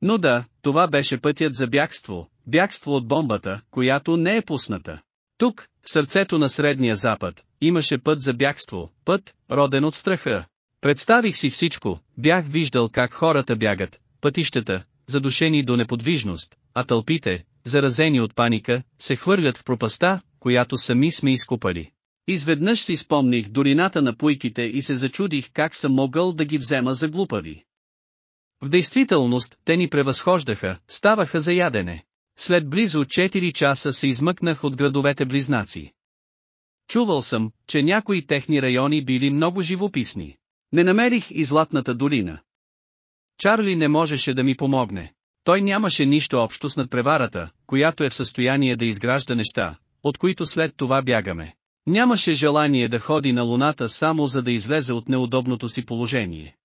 Speaker 1: Но да, това беше пътят за бягство, бягство от бомбата, която не е пусната. Тук, в сърцето на Средния Запад, имаше път за бягство, път, роден от страха. Представих си всичко, бях виждал как хората бягат, пътищата, задушени до неподвижност, а тълпите, заразени от паника, се хвърлят в пропаста, която сами сме изкупали. Изведнъж си спомних долината на пуйките и се зачудих как съм могъл да ги взема за глупави. В действителност, те ни превъзхождаха, ставаха за ядене. След близо 4 часа се измъкнах от градовете близнаци. Чувал съм, че някои техни райони били много живописни. Не намерих и Златната долина. Чарли не можеше да ми помогне. Той нямаше нищо общо с надпреварата, която е в състояние да изгражда неща, от които след това бягаме. Нямаше желание да ходи на луната само за да излезе от неудобното си положение.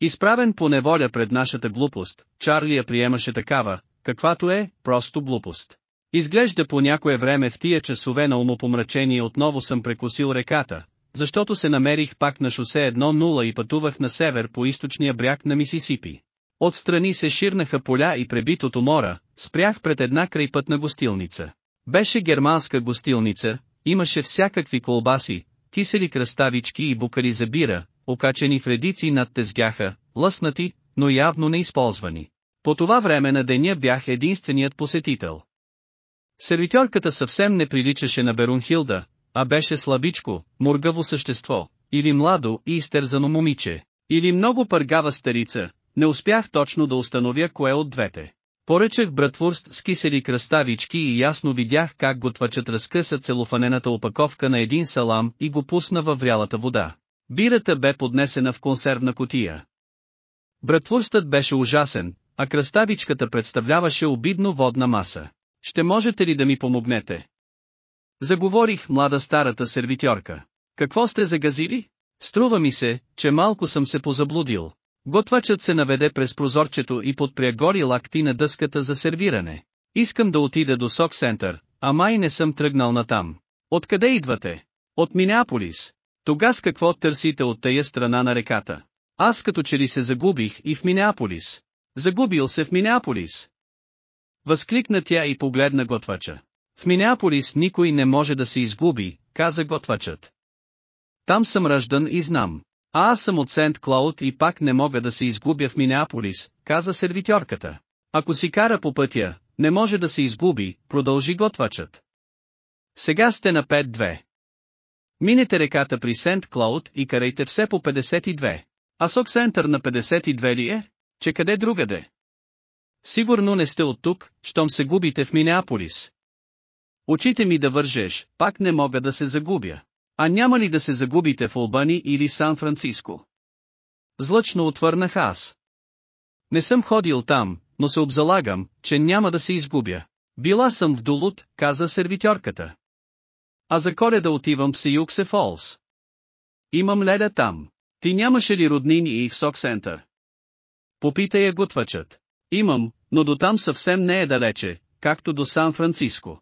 Speaker 1: Изправен по неволя пред нашата глупост, Чарли я приемаше такава, каквато е, просто глупост. Изглежда по някое време в тия часове на умопомрачение отново съм прекусил реката, защото се намерих пак на шосе 1-0 и пътувах на север по източния бряг на Мисисипи. Отстрани се ширнаха поля и пребитото мора, спрях пред една крайпътна гостилница. Беше германска гостилница, имаше всякакви колбаси, кисели кръставички и букари за бира, окачени в редици над тезгяха, лъснати, но явно неизползвани. По това време на деня бях единственият посетител. Сервитьорката съвсем не приличаше на Берунхилда, а беше слабичко, мургаво същество, или младо и изтерзано момиче, или много пъргава старица, не успях точно да установя кое от двете. Поръчах братвурст с кисели кръставички и ясно видях как готвачът разкъса целофанената опаковка на един салам и го пусна във врялата вода. Бирата бе поднесена в консервна котия. Братвурстът беше ужасен, а кръставичката представляваше обидно водна маса. Ще можете ли да ми помогнете? Заговорих млада старата сервитьорка. Какво сте загазили? Струва ми се, че малко съм се позаблудил. Готвачът се наведе през прозорчето и подпря гори лакти на дъската за сервиране. Искам да отида до Сок Сентър, а май не съм тръгнал натам. Откъде идвате? От Минеаполис. Тогас какво търсите от тая страна на реката? Аз като че ли се загубих и в Минеаполис. Загубил се в Минеаполис. Възкликна тя и погледна готвача. В Минеаполис никой не може да се изгуби, каза готвачът. Там съм ръждан и знам. А аз съм от Сент Клауд и пак не мога да се изгубя в Минеаполис, каза сервитьорката. Ако си кара по пътя, не може да се изгуби, продължи готвачът. Сега сте на 5-2. Минете реката при Сент Клауд и карайте все по 52. А Сок Сентър на 52 ли е? Че къде другаде? Сигурно не сте от тук, щом се губите в Минеаполис. Очите ми да вържеш, пак не мога да се загубя. А няма ли да се загубите в Олбани или Сан-Франциско? Злъчно отвърнах аз. Не съм ходил там, но се обзалагам, че няма да се изгубя. Била съм в Дулут, каза сервитьорката. А за коледа отивам в Сиюксе Фолс. Имам леда там. Ти нямаше ли роднини и в Сок Сентър? Попита я готвачът. Имам, но до там съвсем не е далече, както до Сан-Франциско.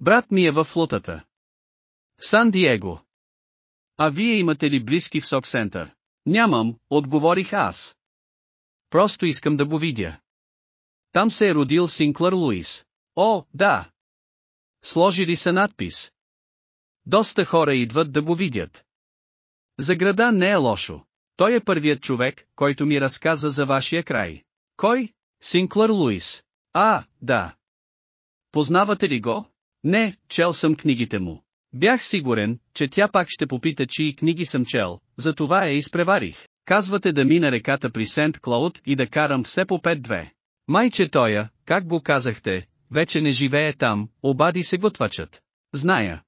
Speaker 1: Брат ми е във флотата. Сан Диего. А вие имате ли близки в Сок Сентър? Нямам, отговорих аз. Просто искам да го видя. Там се е родил Синклър Луис. О, да. Сложили са надпис. Доста хора идват да го видят. За града не е лошо. Той е първият човек, който ми разказа за вашия край. Кой? Синклър Луис. А, да. Познавате ли го? Не, чел съм книгите му. Бях сигурен, че тя пак ще попита чии книги съм чел, затова я изпреварих. Казвате да мина реката при Сент Клауд и да карам все по 5-2. Майче тоя, как го казахте, вече не живее там, обади се готвачът. Зная.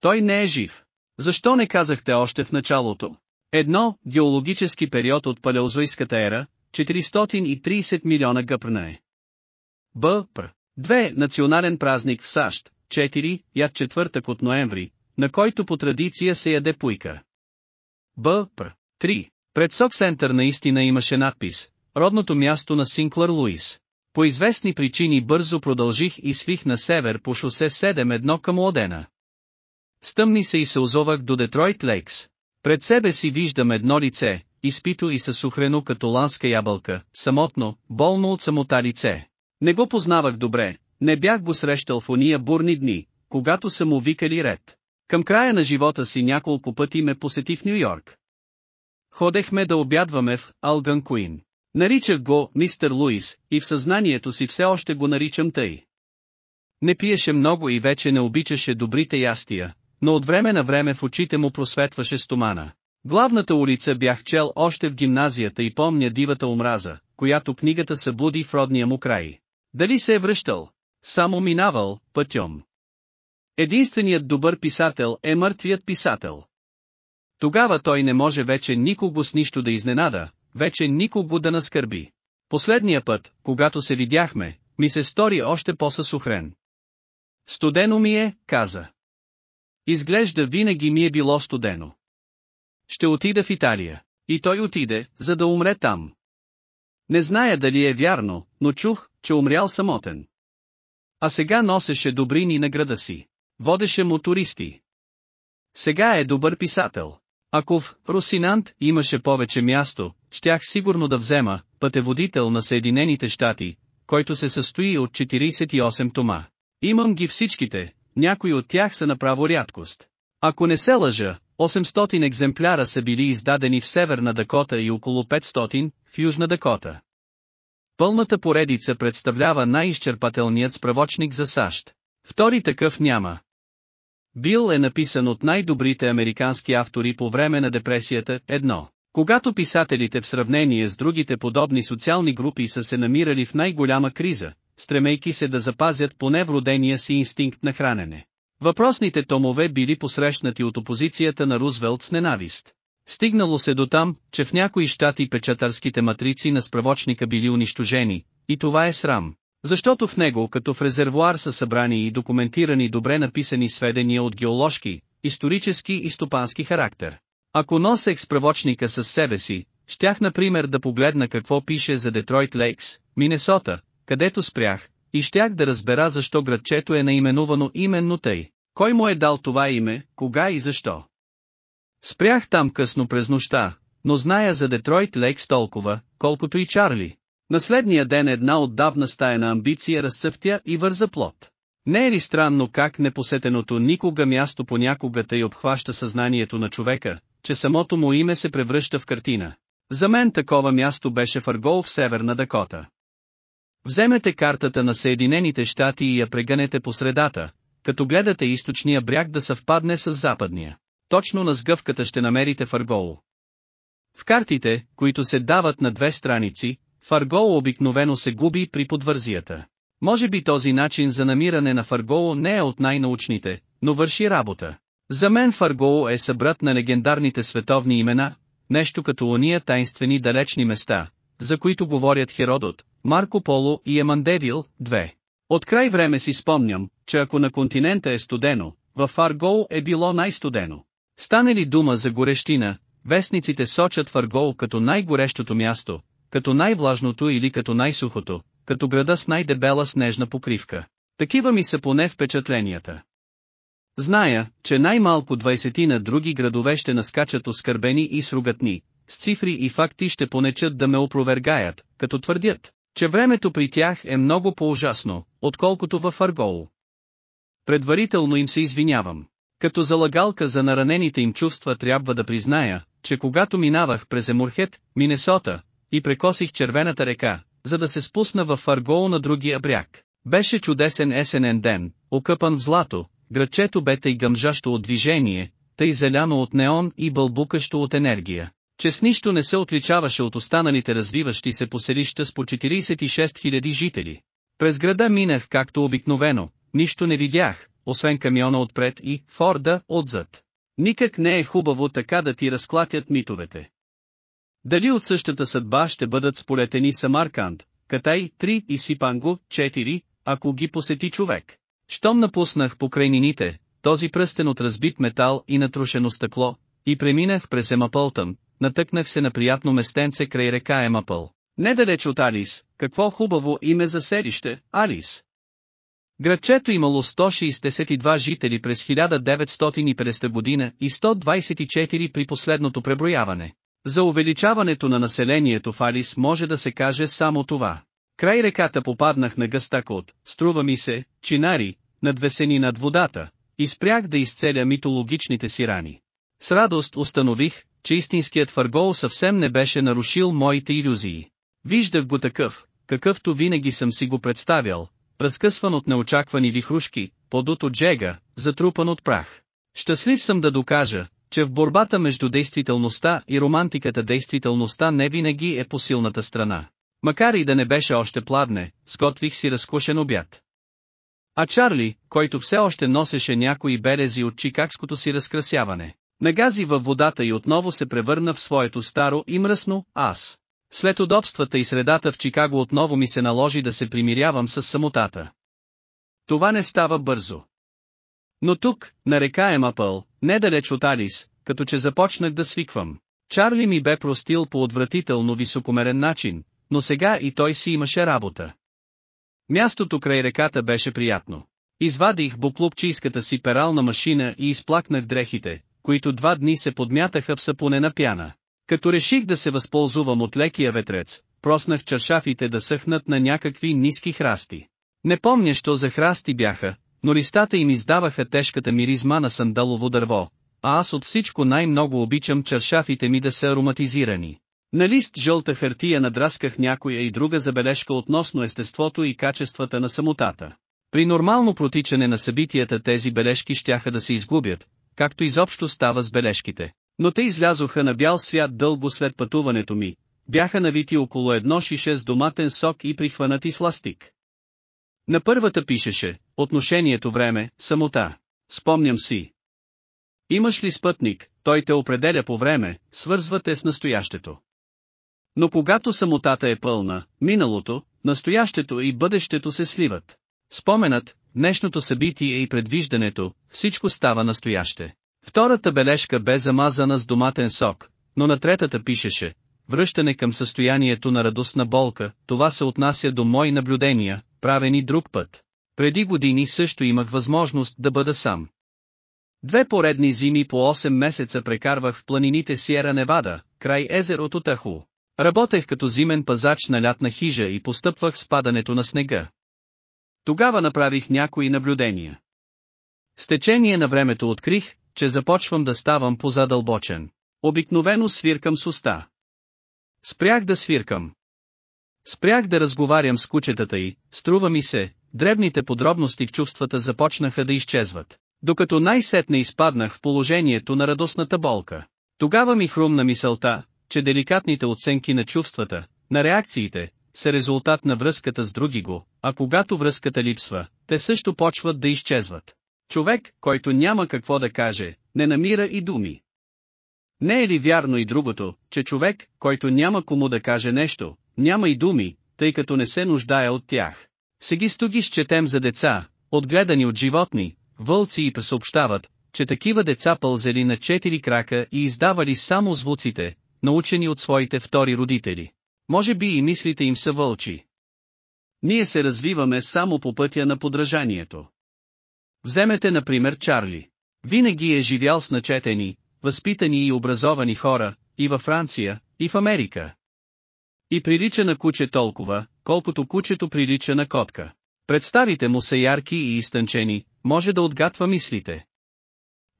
Speaker 1: Той не е жив. Защо не казахте още в началото? Едно, геологически период от палеозойската ера, 430 милиона гъпрна е. Б. Пр. 2. Национален празник в САЩ. 4. Яд четвъртък от ноември, на който по традиция се яде пуйка. Б. Пр. 3. Пред Сок Сентър наистина имаше надпис, родното място на Синклър Луис. По известни причини бързо продължих и свих на север по шосе 7-1 към Лодена. Стъмни се и се озовах до Детройт Лейкс. Пред себе си виждам едно лице, изпито и съсухрено като ланска ябълка, самотно, болно от самота лице. Не го познавах добре, не бях го срещал в уния бурни дни, когато са му викали ред. Към края на живота си няколко пъти ме посети в Нью Йорк. Ходехме да обядваме в Алган Куин. Наричах го мистер Луис и в съзнанието си все още го наричам тъй. Не пиеше много и вече не обичаше добрите ястия, но от време на време в очите му просветваше стомана. Главната улица бях чел още в гимназията и помня дивата омраза, която книгата събуди в родния му край. Дали се е връщал? Само минавал, пътем. Единственият добър писател е мъртвият писател. Тогава той не може вече никого с нищо да изненада, вече никого да наскърби. Последния път, когато се видяхме, ми се стори още по-съсухрен. Студено ми е, каза. Изглежда винаги ми е било студено. Ще отида в Италия. И той отиде, за да умре там. Не зная дали е вярно, но чух, че умрял самотен. А сега носеше добрини на града си. Водеше му туристи. Сега е добър писател. Ако в Русинант имаше повече място, щях сигурно да взема пътеводител на Съединените щати, който се състои от 48 тома. Имам ги всичките, някои от тях са направо рядкост. Ако не се лъжа, 800 екземпляра са били издадени в Северна Дакота и около 500 в Южна Дакота. Пълната поредица представлява най-изчерпателният справочник за САЩ. Втори такъв няма. Бил е написан от най-добрите американски автори по време на депресията, едно. Когато писателите в сравнение с другите подобни социални групи са се намирали в най-голяма криза, стремейки се да запазят поне вродения си инстинкт на хранене. Въпросните томове били посрещнати от опозицията на Рузвелт с ненавист. Стигнало се до там, че в някои щати печатарските матрици на справочника били унищожени, и това е срам. Защото в него като в резервуар са събрани и документирани добре написани сведения от геоложки, исторически и стопански характер. Ако носех справочника със себе си, щях например да погледна какво пише за Детройт Лейкс, Минесота, където спрях, и щях да разбера защо градчето е наименувано именно тъй. Кой му е дал това име, кога и защо? Спрях там късно през нощта, но зная за Детройт Лейкс толкова, колкото и Чарли. Наследния ден една отдавна стаяна амбиция разцъфтя и върза плод. Не е ли странно как непосетеното никога място понякога тъй обхваща съзнанието на човека, че самото му име се превръща в картина? За мен такова място беше Фаргол в Северна Дакота. Вземете картата на Съединените щати и я прегънете по средата, като гледате източния бряг да съвпадне с западния. Точно на сгъвката ще намерите Фаргол. В картите, които се дават на две страници, Фаргол обикновено се губи при подвързията. Може би този начин за намиране на Фаргол не е от най-научните, но върши работа. За мен Фаргол е събрат на легендарните световни имена, нещо като ония тайнствени далечни места, за които говорят Херодот, Марко Поло и Емандевил, 2. От край време си спомням, че ако на континента е студено, във Фаргол е било най-студено. Стане ли дума за горещина, вестниците сочат Фаргол като най-горещото място, като най-влажното или като най-сухото, като града с най-дебела снежна покривка. Такива ми са поне впечатленията. Зная, че най-малко 20 на други градове ще наскачат оскърбени и сругатни, с цифри и факти ще понечат да ме опровергаят, като твърдят, че времето при тях е много по-ужасно, отколкото във Фаргол. Предварително им се извинявам. Като залагалка за наранените им чувства трябва да призная, че когато минавах през Емурхет, Минесота, и прекосих червената река, за да се спусна в Фаргол на другия бряг. Беше чудесен есенен ден, окъпан в злато, градчето бе тъй гъмжащо от движение, тъй зеляно от неон и бълбукащо от енергия, че с нищо не се отличаваше от останалите развиващи се поселища с по 46 000 жители. През града минах както обикновено, нищо не видях, освен камиона отпред и Форда отзад. Никак не е хубаво така да ти разклатят митовете. Дали от същата съдба ще бъдат сполетени Самарканд, Катай 3 и Сипанго 4, ако ги посети човек. Щом напуснах покрайнините, този пръстен от разбит метал и натрушено стъкло, и преминах през Емапълтън, натъкнах се на приятно местенце край река Емапъл. Недалеч от Алис, какво хубаво име за селище, Алис. Градчето имало 162 жители през 1950 година и 124 при последното преброяване. За увеличаването на населението в Алис може да се каже само това. Край реката попаднах на гъста код, струва ми се, чинари, надвесени над водата, и спрях да изцеля митологичните си рани. С радост установих, че истинският Фаргол съвсем не беше нарушил моите иллюзии. Виждах го такъв, какъвто винаги съм си го представял, разкъсван от неочаквани вихрушки, подут от джега, затрупан от прах. Щастлив съм да докажа, че в борбата между действителността и романтиката действителността не винаги е по силната страна. Макар и да не беше още пладне, сготвих си разкушен обяд. А Чарли, който все още носеше някои берези от чикагското си разкрасяване, Нагази във водата и отново се превърна в своето старо и мръсно «аз». След удобствата и средата в Чикаго отново ми се наложи да се примирявам с самотата. Това не става бързо. Но тук, на река Емапъл, недалеч от Алис, като че започнах да свиквам. Чарли ми бе простил по отвратително високомерен начин, но сега и той си имаше работа. Мястото край реката беше приятно. Извадих буклупчийската си перална машина и изплакнах дрехите, които два дни се подмятаха в сапунена пяна. Като реших да се възползвам от лекия ветрец, проснах чаршафите да съхнат на някакви ниски храсти. Не помня що за храсти бяха, но листата им издаваха тежката миризма на сандалово дърво, а аз от всичко най-много обичам чаршафите ми да са ароматизирани. На лист жълта хартия надрасках някоя и друга забележка относно естеството и качествата на самотата. При нормално протичане на събитията тези бележки щяха да се изгубят, както изобщо става с бележките. Но те излязоха на бял свят дълго след пътуването ми, бяха навити около едно шише с доматен сок и прихванати с ластик. На първата пишеше, отношението време, самота. Спомням си. Имаш ли спътник, той те определя по време, свързва те с настоящето. Но когато самотата е пълна, миналото, настоящето и бъдещето се сливат. Споменът, днешното събитие и предвиждането, всичко става настояще. Втората бележка бе замазана с доматен сок, но на третата пишеше, връщане към състоянието на радостна болка, това се отнася до мои наблюдения, правени друг път. Преди години също имах възможност да бъда сам. Две поредни зими по 8 месеца прекарвах в планините Сиера Невада, край езерото Таху. Работех като зимен пазач на лятна хижа и постъпвах с падането на снега. Тогава направих някои наблюдения. С течение на времето открих, че започвам да ставам позадълбочен. Обикновено свиркам с уста. Спрях да свиркам. Спрях да разговарям с кучетата й, струва ми се, дребните подробности в чувствата започнаха да изчезват, докато най-сетне изпаднах в положението на радостната болка. Тогава ми хрумна мисълта, че деликатните оценки на чувствата, на реакциите, са резултат на връзката с други го, а когато връзката липсва, те също почват да изчезват. Човек, който няма какво да каже, не намира и думи. Не е ли вярно и другото, че човек, който няма кому да каже нещо, няма и думи, тъй като не се нуждае от тях. Сега стоги четем за деца, отгледани от животни, вълци и пресъобщават, че такива деца пълзели на четири крака и издавали само звуците, научени от своите втори родители. Може би и мислите им са вълчи. Ние се развиваме само по пътя на подражанието. Вземете например Чарли. Винаги е живял с начетени, възпитани и образовани хора, и във Франция, и в Америка. И прилича на куче толкова, колкото кучето прилича на котка. Представите му са ярки и изтънчени, може да отгатва мислите.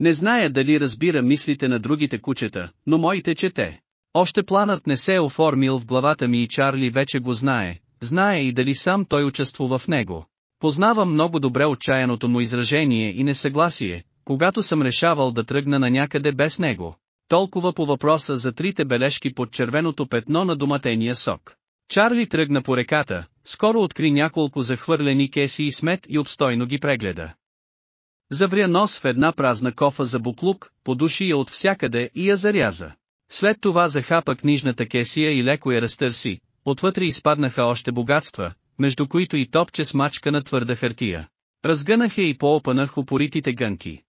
Speaker 1: Не зная дали разбира мислите на другите кучета, но моите чете. Още планът не се е оформил в главата ми и Чарли вече го знае, знае и дали сам той участвува в него. Познавам много добре отчаяното му изражение и несъгласие, когато съм решавал да тръгна на някъде без него. Толкова по въпроса за трите бележки под червеното петно на доматения сок. Чарли тръгна по реката, скоро откри няколко захвърлени кеси и смет и обстойно ги прегледа. Завря нос в една празна кофа за буклук, подуши я от всякъде и я заряза. След това захапа книжната кесия и леко я разтърси, отвътре изпаднаха още богатства, между които и топче с мачка на твърда хартия. Разгънах я и поопанах упоритите гънки.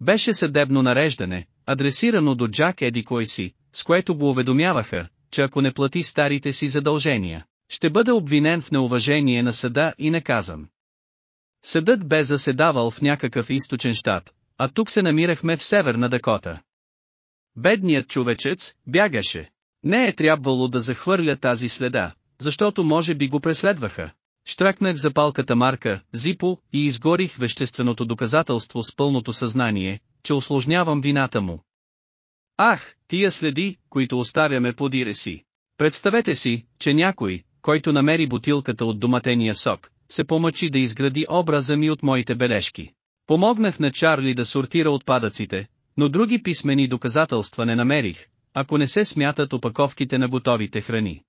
Speaker 1: Беше съдебно нареждане, адресирано до Джак Еди кой си, с което го уведомяваха, че ако не плати старите си задължения, ще бъде обвинен в неуважение на съда и наказан. Съдът бе заседавал в някакъв източен щат, а тук се намирахме в Северна Дакота. Бедният човечец бягаше. Не е трябвало да захвърля тази следа, защото може би го преследваха. Штракнах запалката марка, зипо, и изгорих вещественото доказателство с пълното съзнание, че осложнявам вината му. Ах, тия следи, които оставяме подире си. Представете си, че някой, който намери бутилката от доматения сок, се помъчи да изгради образа ми от моите бележки. Помогнах на Чарли да сортира отпадъците, но други писмени доказателства не намерих, ако не се смятат опаковките на готовите храни.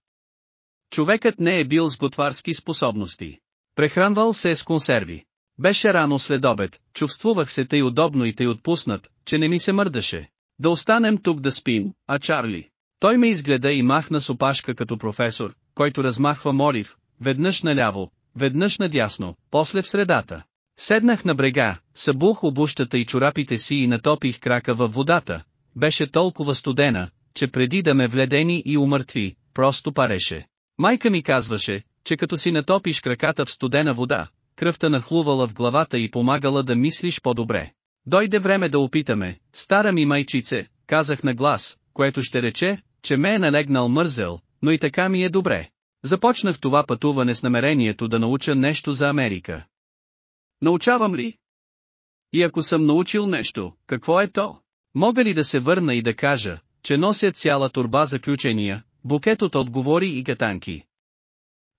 Speaker 1: Човекът не е бил с готварски способности. Прехранвал се с консерви. Беше рано след обед, чувствувах се тъй удобно и тъй отпуснат, че не ми се мърдаше. Да останем тук да спим, а Чарли? Той ме изгледа и махна с опашка като професор, който размахва морив, веднъж наляво, веднъж надясно, после в средата. Седнах на брега, събух обущата и чорапите си и натопих крака във водата. Беше толкова студена, че преди да ме вледени и умъртви, просто пареше. Майка ми казваше, че като си натопиш краката в студена вода, кръвта нахлувала в главата и помагала да мислиш по-добре. Дойде време да опитаме, стара ми майчице, казах на глас, което ще рече, че ме е налегнал мързел, но и така ми е добре. Започнах това пътуване с намерението да науча нещо за Америка. Научавам ли? И ако съм научил нещо, какво е то? Мога ли да се върна и да кажа, че нося цяла турба заключения, букет от отговори и гатанки?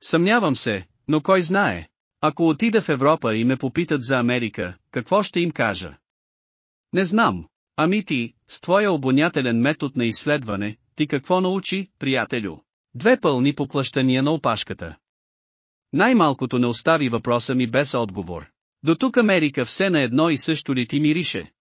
Speaker 1: Съмнявам се, но кой знае? Ако отида в Европа и ме попитат за Америка, какво ще им кажа? Не знам. Ами ти, с твоя обонятелен метод на изследване, ти какво научи, приятелю? Две пълни поплащания на опашката. Най-малкото не остави въпроса ми без отговор. До тук Америка все на едно и също ли ти мирише?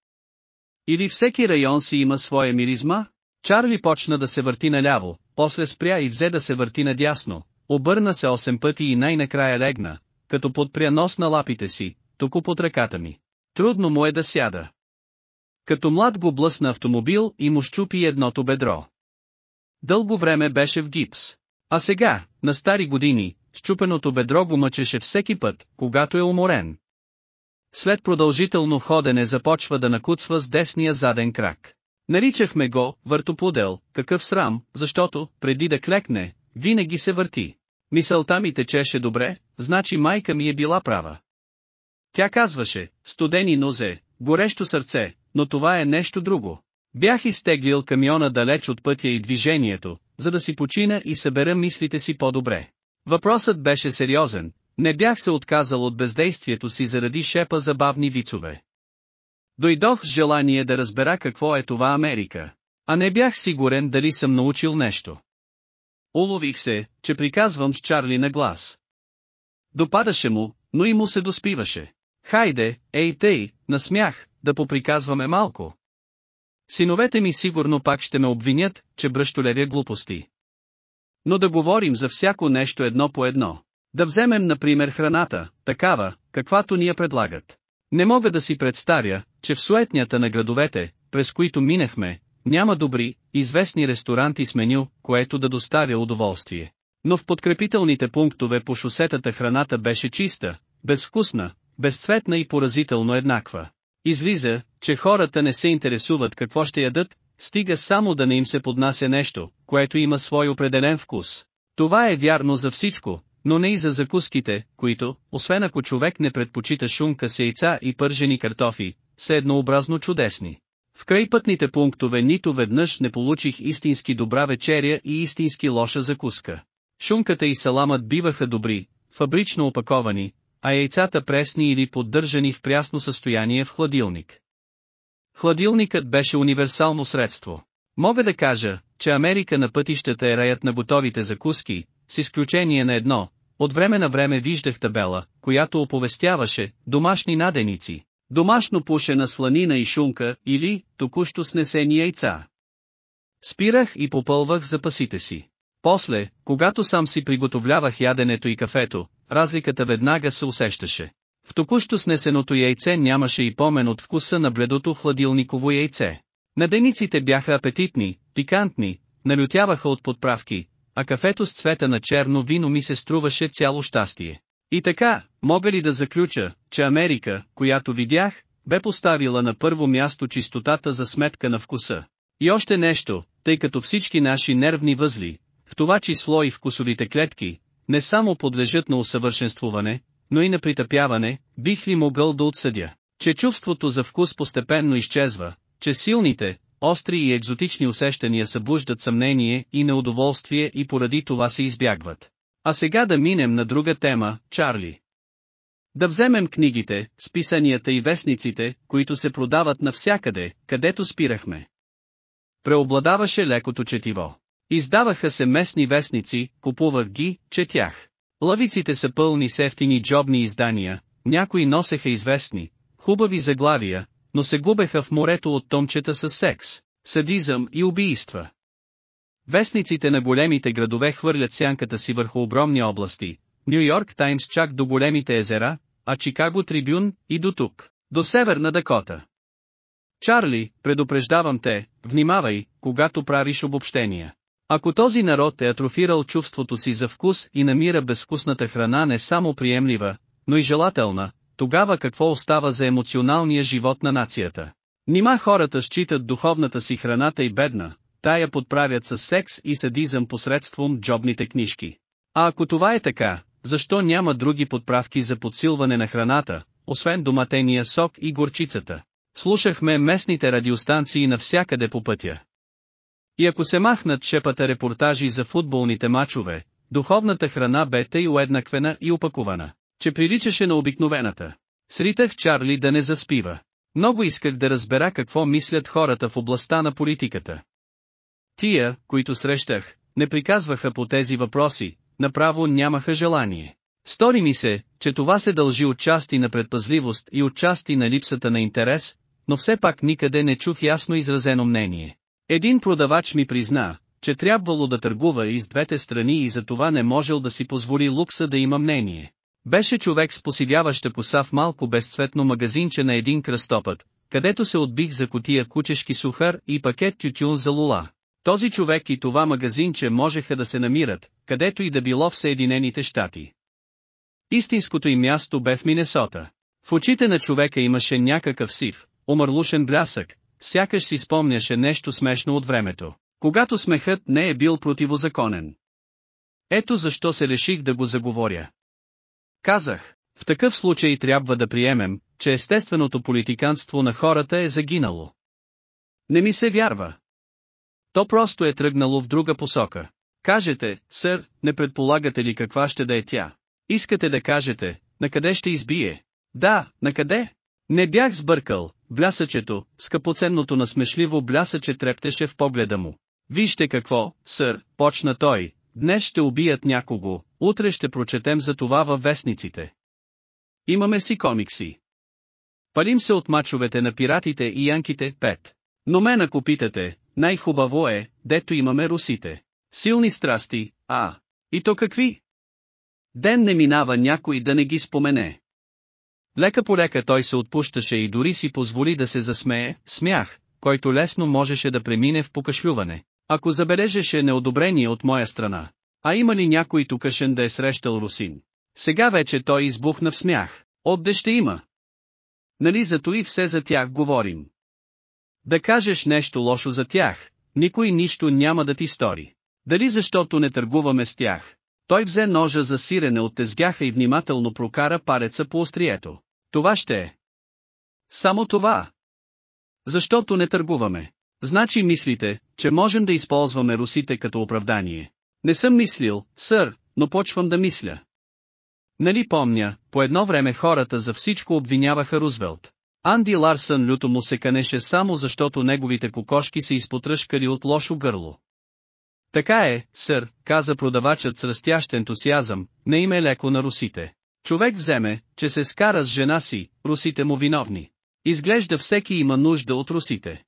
Speaker 1: Или всеки район си има своя миризма? Чарли почна да се върти наляво, после спря и взе да се върти надясно, обърна се 8 пъти и най-накрая легна, като подпря нос на лапите си, току под ръката ми. Трудно му е да сяда. Като млад го блъсна автомобил и му щупи едното бедро. Дълго време беше в гипс. А сега, на стари години, щупеното бедро го мъчеше всеки път, когато е уморен. След продължително ходене започва да накуцва с десния заден крак. Наричахме го въртопудел, какъв срам, защото, преди да клекне, винаги се върти. Мисълта ми течеше добре, значи майка ми е била права. Тя казваше, студени нозе, горещо сърце, но това е нещо друго. Бях изтеглил камиона далеч от пътя и движението, за да си почина и събера мислите си по-добре. Въпросът беше сериозен, не бях се отказал от бездействието си заради шепа забавни вицове. Дойдох с желание да разбера какво е това Америка. А не бях сигурен дали съм научил нещо. Улових се, че приказвам с Чарли на глас. Допадаше му, но и му се доспиваше. Хайде, ей тъй, насмях, да поприказваме малко. Синовете ми сигурно пак ще ме обвинят, че бръщолевя глупости. Но да говорим за всяко нещо едно по едно. Да вземем например храната, такава, каквато ни я предлагат. Не мога да си представя, че в суетнята на градовете, през които минахме, няма добри, известни ресторанти с меню, което да доставя удоволствие. Но в подкрепителните пунктове по шосетата храната беше чиста, безвкусна, безцветна и поразително еднаква. Излиза, че хората не се интересуват какво ще ядат, стига само да не им се поднася нещо, което има свой определен вкус. Това е вярно за всичко, но не и за закуските, които, освен ако човек не предпочита шунка с яйца и пържени картофи, са еднообразно чудесни. В крайпътните пунктове нито веднъж не получих истински добра вечеря и истински лоша закуска. Шунката и саламът биваха добри, фабрично опаковани, а яйцата пресни или поддържани в прясно състояние в хладилник. Хладилникът беше универсално средство. Мога да кажа, че Америка на пътищата е раят на готовите закуски, с изключение на едно, от време на време виждах табела, която оповестяваше домашни наденици, домашно пушена сланина и шунка или току-що снесени яйца. Спирах и попълвах запасите си. После, когато сам си приготовлявах яденето и кафето, разликата веднага се усещаше. В току-що снесеното яйце нямаше и помен от вкуса на бледото хладилниково яйце. Надениците бяха апетитни, пикантни, налютяваха от подправки, а кафето с цвета на черно вино ми се струваше цяло щастие. И така, мога ли да заключа, че Америка, която видях, бе поставила на първо място чистотата за сметка на вкуса. И още нещо, тъй като всички наши нервни възли, в това число и вкусовите клетки, не само подлежат на усъвършенствуване, но и на притъпяване, бих ли могъл да отсъдя, че чувството за вкус постепенно изчезва, че силните, остри и екзотични усещания събуждат съмнение и неудоволствие и поради това се избягват. А сега да минем на друга тема, Чарли. Да вземем книгите, списанията и вестниците, които се продават навсякъде, където спирахме. Преобладаваше лекото четиво. Издаваха се местни вестници, купувах ги, четях. Лавиците са пълни с ефтини джобни издания, някои носеха известни, хубави заглавия, но се губеха в морето от томчета с секс, садизъм и убийства. Вестниците на големите градове хвърлят сянката си върху огромни области, Нью Йорк Таймс чак до големите езера, а Чикаго Трибюн и до тук, до Северна Дакота. Чарли, предупреждавам те, внимавай, когато правиш обобщения. Ако този народ е атрофирал чувството си за вкус и намира безвкусната храна не само приемлива, но и желателна, тогава какво остава за емоционалния живот на нацията? Нима хората считат духовната си храната и бедна, тая подправят с секс и садизъм посредством джобните книжки. А ако това е така, защо няма други подправки за подсилване на храната, освен доматения сок и горчицата? Слушахме местните радиостанции навсякъде по пътя. И ако се махнат шепата репортажи за футболните мачове, духовната храна бе тъй уеднаквена и опакувана, че приличаше на обикновената. Сритах Чарли да не заспива. Много исках да разбера какво мислят хората в областта на политиката. Тия, които срещах, не приказваха по тези въпроси, направо нямаха желание. Стори ми се, че това се дължи от части на предпазливост и от части на липсата на интерес, но все пак никъде не чух ясно изразено мнение. Един продавач ми призна, че трябвало да търгува и с двете страни и за това не можел да си позволи лукса да има мнение. Беше човек с посивяваща коса в малко безцветно магазинче на един кръстопът, където се отбих за котия кучешки сухар и пакет тютюн за лула. Този човек и това магазинче можеха да се намират, където и да било в Съединените щати. Истинското им място бе в Минесота. В очите на човека имаше някакъв сив, омърлушен блясък, сякаш си спомняше нещо смешно от времето, когато смехът не е бил противозаконен. Ето защо се реших да го заговоря. Казах, в такъв случай трябва да приемем, че естественото политиканство на хората е загинало. Не ми се вярва. То просто е тръгнало в друга посока. Кажете, сър, не предполагате ли каква ще да е тя? Искате да кажете, на къде ще избие? Да, на къде? Не бях сбъркал, блясъчето, скъпоценното насмешливо блясъче трептеше в погледа му. Вижте какво, сър, почна той, днес ще убият някого, утре ще прочетем за това във вестниците. Имаме си комикси. Палим се от мачовете на пиратите и янките, 5. Но мен ако питате, най-хубаво е, дето имаме русите. Силни страсти, а. И то какви? Ден не минава някой да не ги спомене. Лека по лека той се отпущаше и дори си позволи да се засмее, смях, който лесно можеше да премине в покашлюване, ако забележеше неодобрение от моя страна. А има ли някой тукашен да е срещал Русин? Сега вече той избухна в смях. Отде ще има. Нали зато и все за тях говорим. Да кажеш нещо лошо за тях, никой нищо няма да ти стори. Дали защото не търгуваме с тях? Той взе ножа за сирене от тезгяха и внимателно прокара пареца по острието. Това ще е. Само това. Защото не търгуваме. Значи мислите, че можем да използваме русите като оправдание. Не съм мислил, сър, но почвам да мисля. Нали помня, по едно време хората за всичко обвиняваха Рузвелт. Анди Ларсън люто му се канеше само защото неговите кокошки се изпотръшкали от лошо гърло. Така е, сър, каза продавачът с растящ ентусиазъм, не им е леко на русите. Човек вземе, че се скара с жена си, русите му виновни. Изглежда всеки има нужда от русите.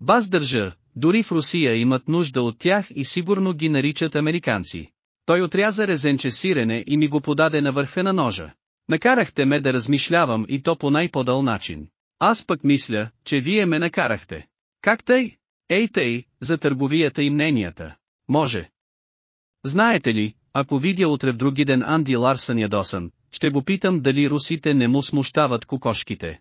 Speaker 1: Баз държа, дори в Русия имат нужда от тях и сигурно ги наричат американци. Той отряза резенче сирене и ми го подаде на върха на ножа. Накарахте ме да размишлявам и то по най-подъл начин. Аз пък мисля, че вие ме накарахте. Как тъй? Ей тъй, за търговията и мненията. Може. Знаете ли, ако видя утре в други ден Анди Ларсън ядосан, ще го питам дали русите не му смущават кокошките.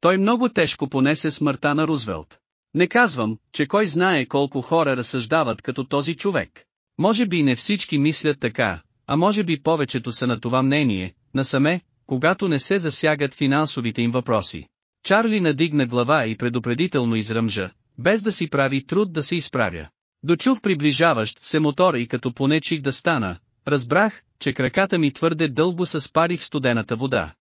Speaker 1: Той много тежко понесе смъртта на Рузвелт. Не казвам, че кой знае колко хора разсъждават като този човек. Може би не всички мислят така, а може би повечето са на това мнение, насаме, когато не се засягат финансовите им въпроси. Чарли надигна глава и предупредително изръмжа, без да си прави труд да се изправя. Дочув приближаващ се мотора и като понечих да стана, разбрах, че краката ми твърде дълго са спари в студената вода.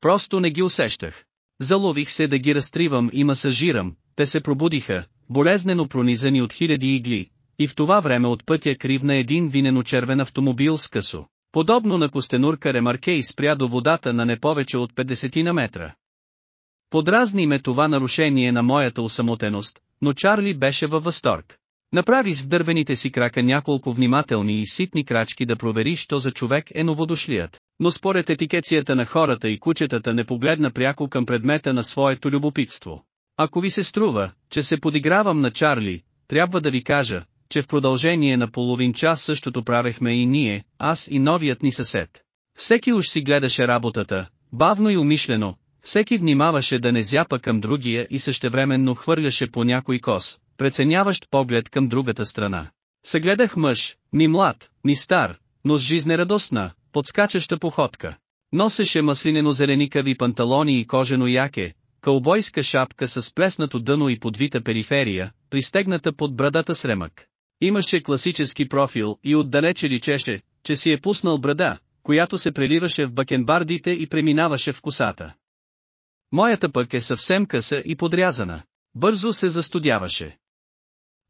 Speaker 1: Просто не ги усещах. Залових се да ги разтривам и масажирам, те се пробудиха, болезнено пронизани от хиляди игли, и в това време от пътя кривна един винено-червен автомобил с късо, Подобно на костенурка Ремаркей спря до водата на не повече от 50 на метра. Подразни ме това нарушение на моята усамотеност, но Чарли беше във възторг. Направи с в дървените си крака няколко внимателни и ситни крачки да провери, що за човек е новодошлият, но според етикецията на хората и кучетата не погледна пряко към предмета на своето любопитство. Ако ви се струва, че се подигравам на Чарли, трябва да ви кажа, че в продължение на половин час същото правехме и ние, аз и новият ни съсед. Всеки уж си гледаше работата, бавно и умишлено, всеки внимаваше да не зяпа към другия и същевременно хвърляше по някой кос, преценяващ поглед към другата страна. Съгледах мъж, ни млад, ни стар, но с жизнерадостна, подскачаща походка. Носеше маслинено-зеленикави панталони и кожено яке, кълбойска шапка с плеснато дъно и подвита периферия, пристегната под брадата с ремък. Имаше класически профил и отдалече личеше, че си е пуснал брада, която се преливаше в бакенбардите и преминаваше в косата. Моята пък е съвсем къса и подрязана. Бързо се застудяваше.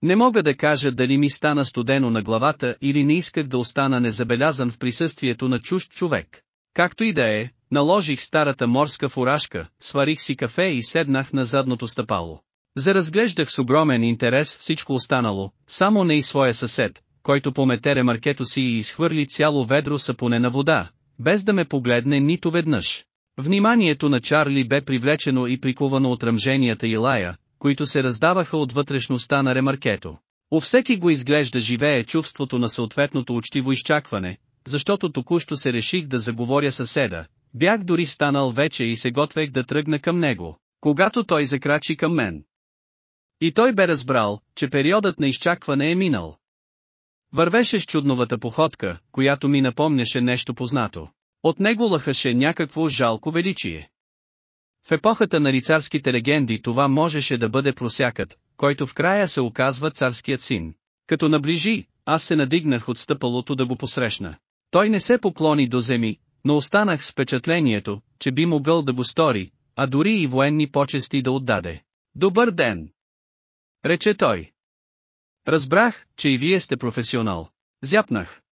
Speaker 1: Не мога да кажа дали ми стана студено на главата или не исках да остана незабелязан в присъствието на чужд човек. Както и да е, наложих старата морска фуражка, сварих си кафе и седнах на задното стъпало. Заразглеждах с огромен интерес всичко останало, само не и своя съсед, който помете ремаркето си и изхвърли цяло ведро сапонена вода, без да ме погледне нито веднъж. Вниманието на Чарли бе привлечено и приковано от ръмженията и лая, които се раздаваха от вътрешността на ремаркето. У всеки го изглежда живее чувството на съответното учтиво изчакване, защото току-що се реших да заговоря съседа, бях дори станал вече и се готвех да тръгна към него, когато той закрачи към мен. И той бе разбрал, че периодът на изчакване е минал. Вървеше с чудновата походка, която ми напомняше нещо познато. От него лъхаше някакво жалко величие. В епохата на рицарските легенди това можеше да бъде просякът, който в края се оказва царският син. Като наближи, аз се надигнах от стъпалото да го посрещна. Той не се поклони до земи, но останах с впечатлението, че би могъл да го стори, а дори и военни почести да отдаде. Добър ден! Рече той. Разбрах, че и вие сте професионал. Зяпнах.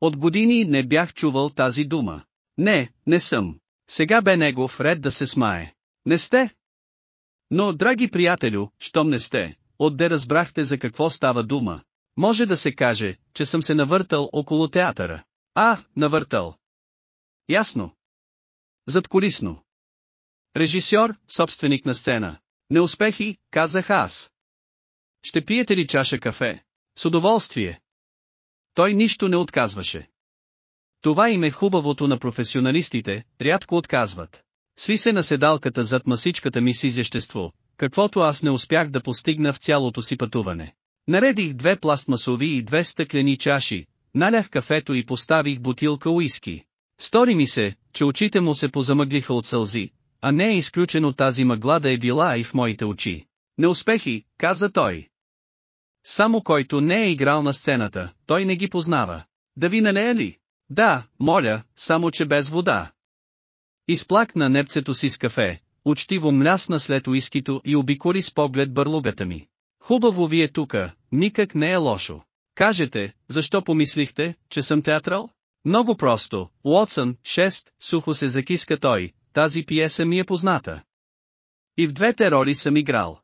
Speaker 1: От години не бях чувал тази дума. Не, не съм. Сега бе негов ред да се смае. Не сте? Но, драги приятелю, щом не сте, отде разбрахте за какво става дума. Може да се каже, че съм се навъртал около театъра. А, навъртал. Ясно. Задколисно. Режисьор, собственик на сцена. Неуспехи, казах аз. Ще пиете ли чаша кафе? С удоволствие. Той нищо не отказваше. Това им е хубавото на професионалистите, рядко отказват. Сви се на седалката зад масичката ми с изящество, каквото аз не успях да постигна в цялото си пътуване. Наредих две пластмасови и две стъклени чаши, налях кафето и поставих бутилка уиски. Стори ми се, че очите му се позамъглиха от сълзи, а не е изключено тази мъгла да е била и в моите очи. Неуспехи, каза той. Само който не е играл на сцената, той не ги познава. Да ви налея ли? Да, моля, само че без вода. Изплакна непцето си с кафе, учтиво млясна след уискито и обикори с поглед бърлугата ми. Хубаво ви е тука, никак не е лошо. Кажете, защо помислихте, че съм театрал? Много просто, Уотсън, 6, сухо се закиска той, тази пиеса ми е позната. И в двете роли съм играл.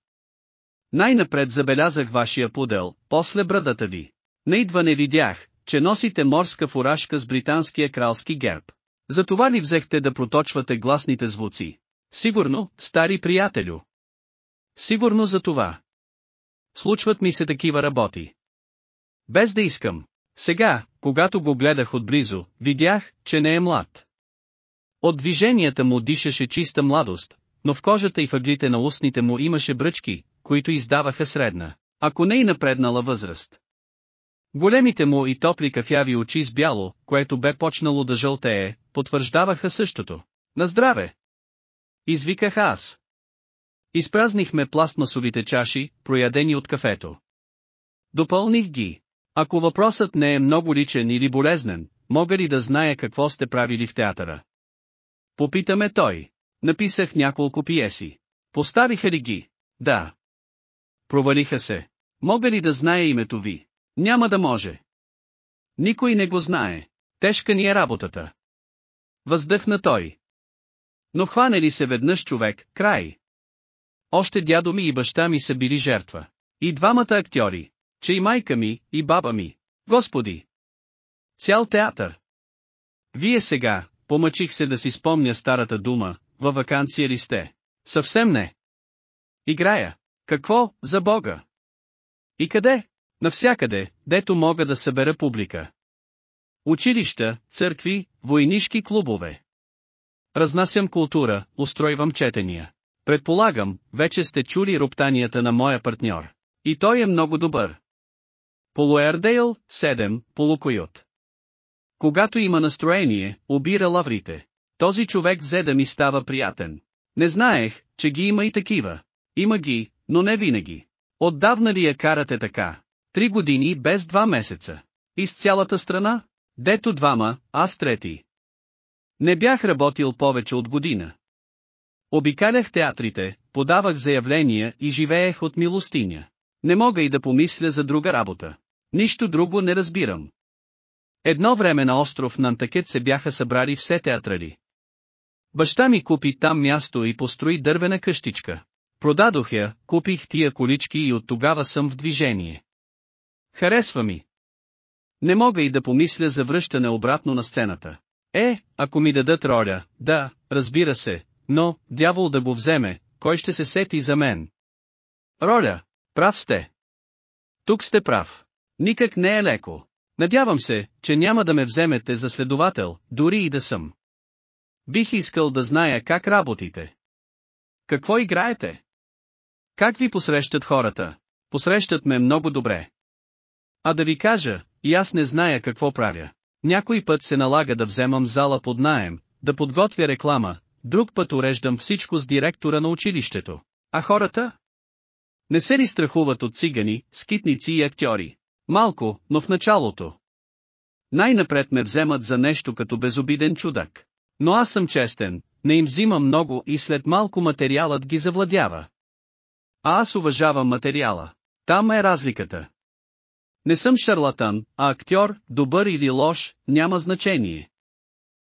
Speaker 1: Най-напред забелязах вашия пудел, после брадата ви. На идване видях, че носите морска фуражка с британския кралски герб. Затова ли взехте да проточвате гласните звуци? Сигурно, стари приятелю. Сигурно за това. Случват ми се такива работи. Без да искам. Сега, когато го гледах отблизо, видях, че не е млад. От движенията му дишаше чиста младост, но в кожата и въглите на устните му имаше бръчки, които издаваха средна, ако не и напреднала възраст. Големите му и топли кафяви очи с бяло, което бе почнало да жълтее, потвърждаваха същото. На здраве! Извиках аз. Изпразнихме пластмасовите чаши, проядени от кафето. Допълних ги. Ако въпросът не е много личен или болезнен, мога ли да зная какво сте правили в театъра? Попитаме той. Написах няколко пиеси. Поставиха ли ги? Да. Провалиха се. Мога ли да зная името ви? Няма да може. Никой не го знае. Тежка ни е работата. Въздъхна той. Но хване ли се веднъж човек, край. Още дядо ми и баща ми са били жертва. И двамата актьори, че и майка ми, и баба ми. Господи! Цял театър. Вие сега, помъчих се да си спомня старата дума, във вакансия ли сте? Съвсем не. Играя. Какво, за Бога? И къде? Навсякъде, дето мога да събера публика. Училища, църкви, войнишки клубове. Разнасям култура, устройвам четения. Предполагам, вече сте чули роптанията на моя партньор. И той е много добър. Полуердейл, 7, полукойот. Когато има настроение, обира лаврите. Този човек взе да ми става приятен. Не знаех, че ги има и такива. Има ги, но не винаги. Отдавна ли я карате така? Три години без два месеца. Из цялата страна? Дето двама, аз трети. Не бях работил повече от година. Обикалях театрите, подавах заявления и живеех от милостиня. Не мога и да помисля за друга работа. Нищо друго не разбирам. Едно време на остров Нантакет се бяха събрали все театрали. Баща ми купи там място и построи дървена къщичка. Продадох я, купих тия колички и от тогава съм в движение. Харесва ми. Не мога и да помисля за връщане обратно на сцената. Е, ако ми дадат роля, да, разбира се, но, дявол да го вземе, кой ще се сети за мен? Роля, прав сте. Тук сте прав. Никак не е леко. Надявам се, че няма да ме вземете за следовател, дори и да съм. Бих искал да зная как работите. Какво играете? Как ви посрещат хората? Посрещат ме много добре. А да ви кажа, и аз не зная какво правя. Някой път се налага да вземам зала под наем, да подготвя реклама, друг път уреждам всичко с директора на училището. А хората? Не се ли страхуват от цигани, скитници и актьори? Малко, но в началото. Най-напред ме вземат за нещо като безобиден чудак. Но аз съм честен, не им взимам много и след малко материалът ги завладява. А аз уважавам материала. Там е разликата. Не съм шарлатан, а актьор, добър или лош, няма значение.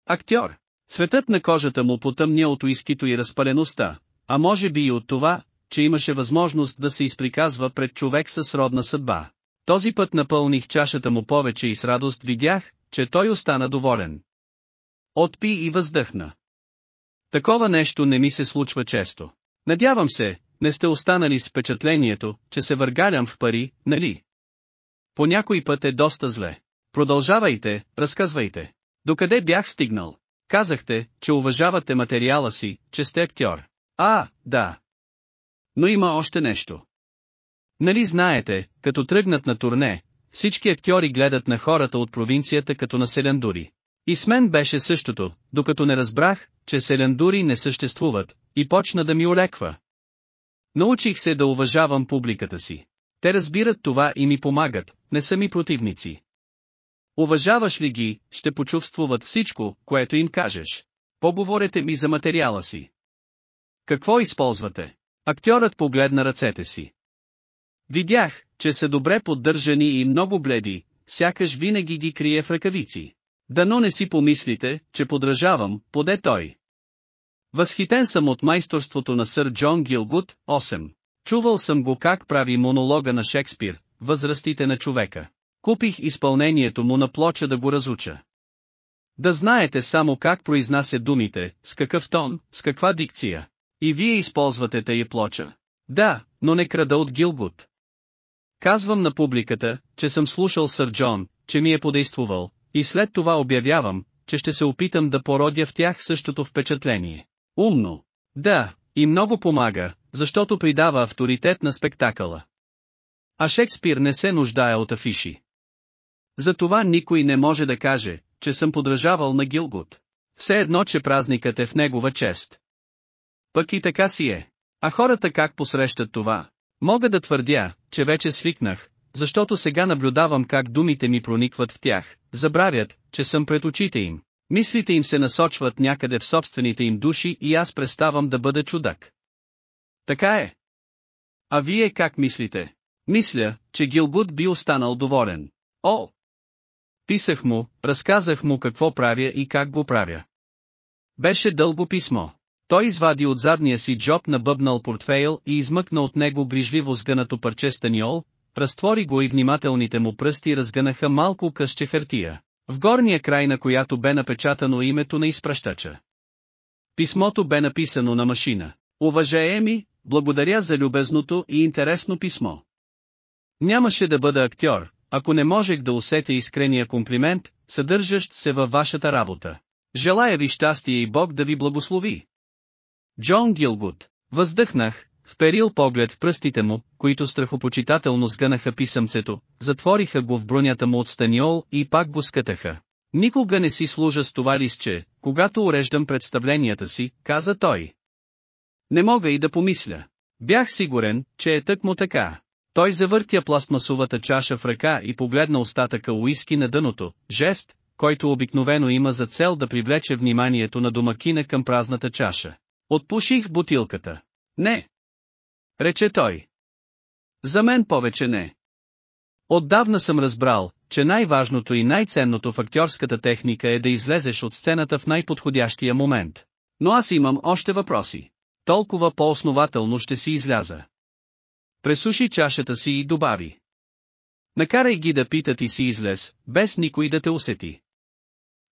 Speaker 1: Актьор. Цветът на кожата му потъмня от уискито и разпалеността, а може би и от това, че имаше възможност да се изприказва пред човек с родна съдба. Този път напълних чашата му повече и с радост видях, че той остана доволен. Отпи и въздъхна. Такова нещо не ми се случва често. Надявам се, не сте останали с впечатлението, че се въргалям в пари, нали? По някой път е доста зле. Продължавайте, разказвайте. Докъде бях стигнал? Казахте, че уважавате материала си, че сте актьор. А, да. Но има още нещо. Нали знаете, като тръгнат на турне, всички актьори гледат на хората от провинцията като на селендури. И с мен беше същото, докато не разбрах, че селендури не съществуват, и почна да ми олеква. Научих се да уважавам публиката си. Те разбират това и ми помагат, не са ми противници. Уважаваш ли ги, ще почувствуват всичко, което им кажеш. Поговорете ми за материала си. Какво използвате? Актьорът погледна ръцете си. Видях, че са добре поддържани и много бледи, сякаш винаги ги крие в ръкавици. Дано не си помислите, че подражавам, поде той. Възхитен съм от майсторството на сър Джон Гилгут, 8. Чувал съм го как прави монолога на Шекспир, възрастите на човека. Купих изпълнението му на плоча да го разуча. Да знаете само как произнася думите, с какъв тон, с каква дикция. И вие използвате тая плоча. Да, но не крада от Гилгут. Казвам на публиката, че съм слушал сър Джон, че ми е подействувал, и след това обявявам, че ще се опитам да породя в тях същото впечатление. Умно. Да, и много помага, защото придава авторитет на спектакъла. А Шекспир не се нуждае от афиши. Затова никой не може да каже, че съм подражавал на Гилгут. Все едно, че празникът е в негова чест. Пък и така си е. А хората как посрещат това? Мога да твърдя, че вече свикнах, защото сега наблюдавам как думите ми проникват в тях, забравят, че съм пред очите им. Мислите им се насочват някъде в собствените им души и аз преставам да бъда чудак. Така е. А вие как мислите? Мисля, че Гилбут би останал доволен. О! Писах му, разказах му какво правя и как го правя. Беше дълго писмо. Той извади от задния си джоб на бъбнал портфейл и измъкна от него грижливо сгънато парче станиол, разтвори го и внимателните му пръсти разгънаха малко късче хартия, в горния край на която бе напечатано името на изпращача. Писмото бе написано на машина. Уважаеми, благодаря за любезното и интересно писмо. Нямаше да бъда актьор, ако не можех да усетя искрения комплимент, съдържащ се във вашата работа. Желая ви щастие и Бог да ви благослови. Джон Гилгуд. Въздъхнах, вперил поглед в пръстите му, които страхопочитателно сгънаха писъмцето, затвориха го в бронята му от станиол и пак го скътаха. Никога не си служа с това листче, когато уреждам представленията си, каза той. Не мога и да помисля. Бях сигурен, че е тъкмо така. Той завъртя пластмасовата чаша в ръка и погледна остатъка уиски на дъното, жест, който обикновено има за цел да привлече вниманието на домакина към празната чаша. Отпуших бутилката. Не. Рече той. За мен повече не. Отдавна съм разбрал, че най-важното и най-ценното в актьорската техника е да излезеш от сцената в най-подходящия момент. Но аз имам още въпроси. Толкова по-основателно ще си изляза. Пресуши чашата си и добави. Накарай ги да питат и си излез, без никой да те усети.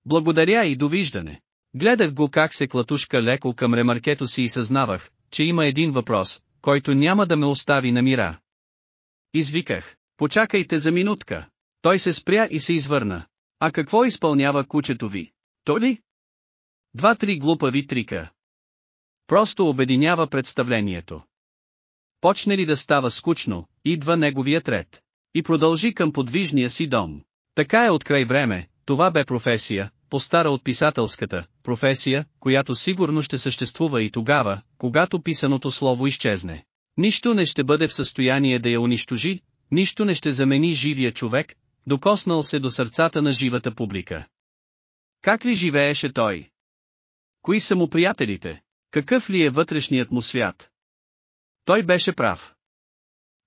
Speaker 1: Благодаря и довиждане. Гледах го как се клатушка леко към ремаркето си и съзнавах, че има един въпрос, който няма да ме остави на мира. Извиках, почакайте за минутка. Той се спря и се извърна. А какво изпълнява кучето ви? То ли? Два-три глупави трика. Просто обединява представлението. Почне ли да става скучно, идва неговият ред. И продължи към подвижния си дом. Така е от край време, това бе професия, по-стара от писателската, професия, която сигурно ще съществува и тогава, когато писаното слово изчезне. Нищо не ще бъде в състояние да я унищожи, нищо не ще замени живия човек, докоснал се до сърцата на живата публика. Как ли живееше той? Кои са му приятелите? Какъв ли е вътрешният му свят? Той беше прав.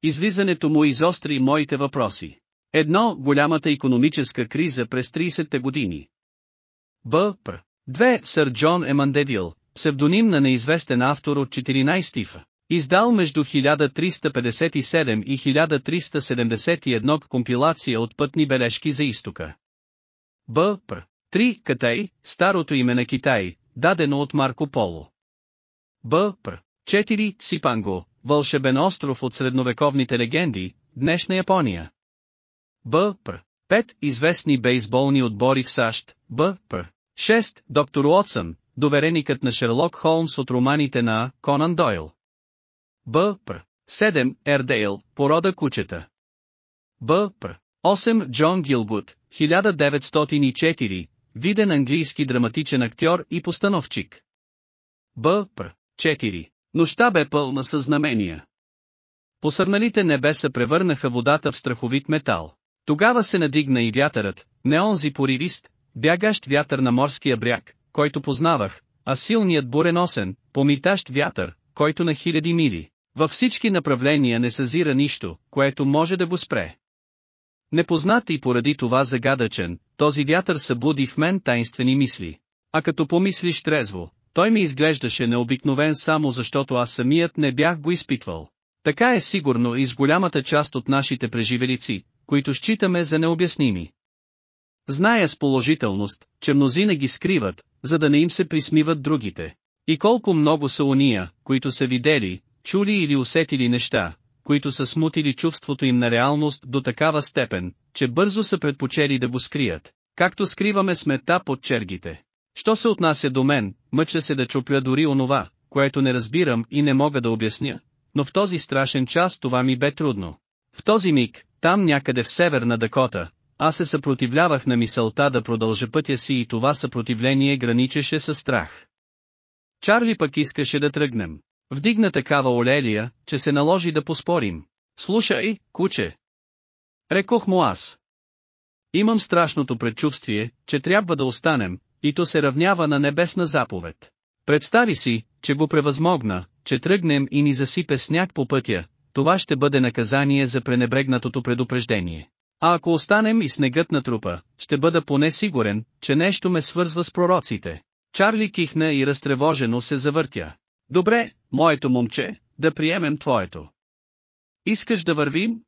Speaker 1: Излизането му изостри моите въпроси. Едно, голямата економическа криза през 30-те години. Б. Пр. Две, Сър Джон Емандевил, псевдоним на неизвестен автор от 14 в. Издал между 1357 и 1371 компилация от пътни бележки за изтока. Б. Пр. 3. Катай, старото име на Китай, дадено от Марко Поло. Б. Пр. 4. Сипанго, вълшебен остров от средновековните легенди, днешна Япония. Б. Пр. 5. Известни бейсболни отбори в САЩ, Б. Пр. 6. Доктор Уотсън, довереникът на Шерлок Холмс от романите на Конан Дойл. Б. Пр. 7. Ердейл, порода кучета. Б. Пр. 8. Джон Гилбут, 1904, виден английски драматичен актьор и постановчик. Б. Пр. 4. Нощта бе пълна със знамения. Посърналите небеса превърнаха водата в страховит метал. Тогава се надигна и вятърът, не онзи поривист, бягащ вятър на морския бряг, който познавах, а силният буреносен, помитащ вятър, който на хиляди мили, във всички направления не съзира нищо, което може да го спре. Непознат и поради това загадъчен, този вятър събуди в мен таинствени мисли. А като помислиш трезво, той ми изглеждаше необикновен само защото аз самият не бях го изпитвал. Така е сигурно и с голямата част от нашите преживелици, които считаме за необясними. Зная с положителност, че мнозина ги скриват, за да не им се присмиват другите. И колко много са уния, които са видели, чули или усетили неща, които са смутили чувството им на реалност до такава степен, че бързо са предпочели да го скрият, както скриваме смета под чергите. Що се отнася до мен, мъча се да чупля дори онова, което не разбирам и не мога да обясня, но в този страшен час това ми бе трудно. В този миг, там някъде в северна Дакота, аз се съпротивлявах на мисълта да продължа пътя си и това съпротивление граничеше със страх. Чарли пък искаше да тръгнем. Вдигна такава олелия, че се наложи да поспорим. Слушай, куче. Рекох му аз. Имам страшното предчувствие, че трябва да останем, и то се равнява на небесна заповед. Представи си, че го превъзмогна, че тръгнем и ни засипе сняг по пътя, това ще бъде наказание за пренебрегнатото предупреждение. А ако останем и снегът на трупа, ще бъда поне сигурен, че нещо ме свързва с пророците. Чарли кихна и разтревожено се завъртя. Добре, моето момче, да приемем твоето. Искаш да вървим?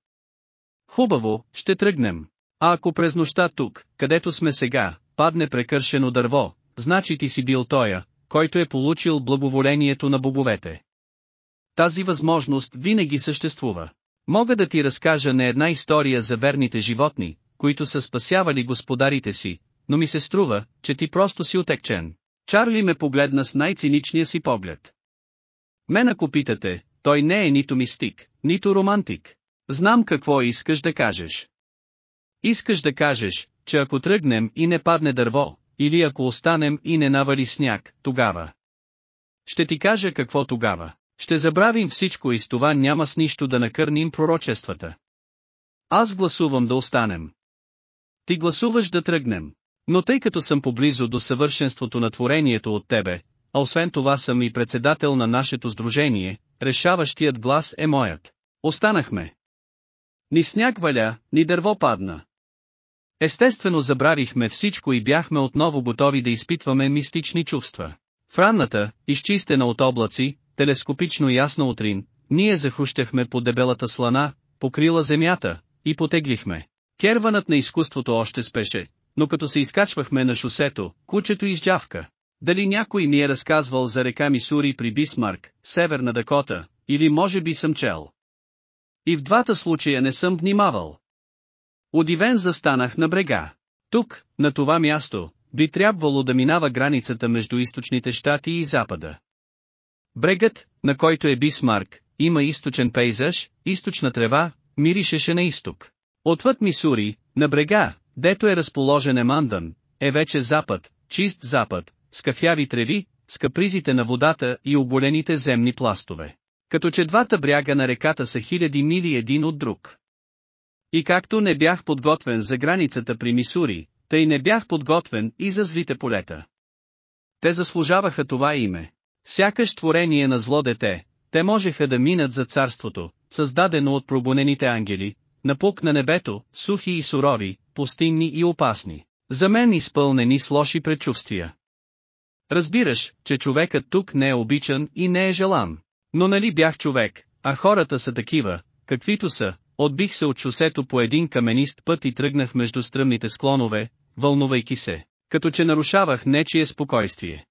Speaker 1: Хубаво, ще тръгнем. А ако през нощта тук, където сме сега, падне прекършено дърво, значи ти си бил тоя, който е получил благоволението на боговете. Тази възможност винаги съществува. Мога да ти разкажа не една история за верните животни, които са спасявали господарите си, но ми се струва, че ти просто си отекчен. Чарли ме погледна с най-циничния си поглед. Мен ако питате, той не е нито мистик, нито романтик. Знам какво искаш да кажеш. Искаш да кажеш, че ако тръгнем и не падне дърво, или ако останем и не навали сняг, тогава. Ще ти кажа какво тогава. Ще забравим всичко и с това няма с нищо да накърним пророчествата. Аз гласувам да останем. Ти гласуваш да тръгнем. Но тъй като съм поблизо до съвършенството на творението от тебе, а освен това съм и председател на нашето сдружение, решаващият глас е моят. Останахме. Ни сняг валя, ни дърво падна. Естествено забравихме всичко и бяхме отново готови да изпитваме мистични чувства. В ранната, изчистена от облаци, телескопично ясна утрин, ние захущахме по дебелата слана, покрила земята, и потеглихме. Керванът на изкуството още спеше, но като се изкачвахме на шосето, кучето изджавка. Дали някой ми е разказвал за река Мисури при Бисмарк, Северна Дакота, или може би съм чел. И в двата случая не съм внимавал. Удивен застанах на брега. Тук, на това място, би трябвало да минава границата между източните щати и запада. Брегът, на който е Бисмарк, има източен пейзаж, източна трева, миришеше на изток. Отвъд Мисури, на брега, дето е разположен Емандън, е вече запад, чист запад, с кафяви треви, с капризите на водата и оболените земни пластове. Като че двата бряга на реката са хиляди мили един от друг. И както не бях подготвен за границата при Мисури, тъй не бях подготвен и за злите полета. Те заслужаваха това име. Сякаш творение на зло дете, те можеха да минат за царството, създадено от пробунените ангели, напук на небето, сухи и сурови, пустинни и опасни, за мен изпълнени с лоши предчувствия. Разбираш, че човекът тук не е обичан и не е желан. Но нали бях човек, а хората са такива, каквито са, отбих се от шосето по един каменист път и тръгнах между стръмните склонове, вълнувайки се, като че нарушавах нечие спокойствие.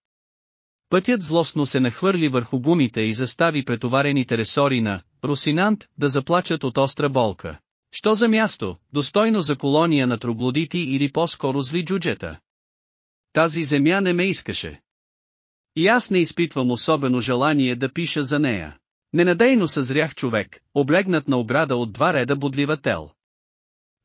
Speaker 1: Пътят злостно се нахвърли върху гумите и застави претоварените ресори на Русинант да заплачат от остра болка. Що за място, достойно за колония на троглодити или по-скоро зли джуджета? Тази земя не ме искаше. И аз не изпитвам особено желание да пиша за нея. Ненадейно съзрях човек, облегнат на ограда от два реда бодлива тел.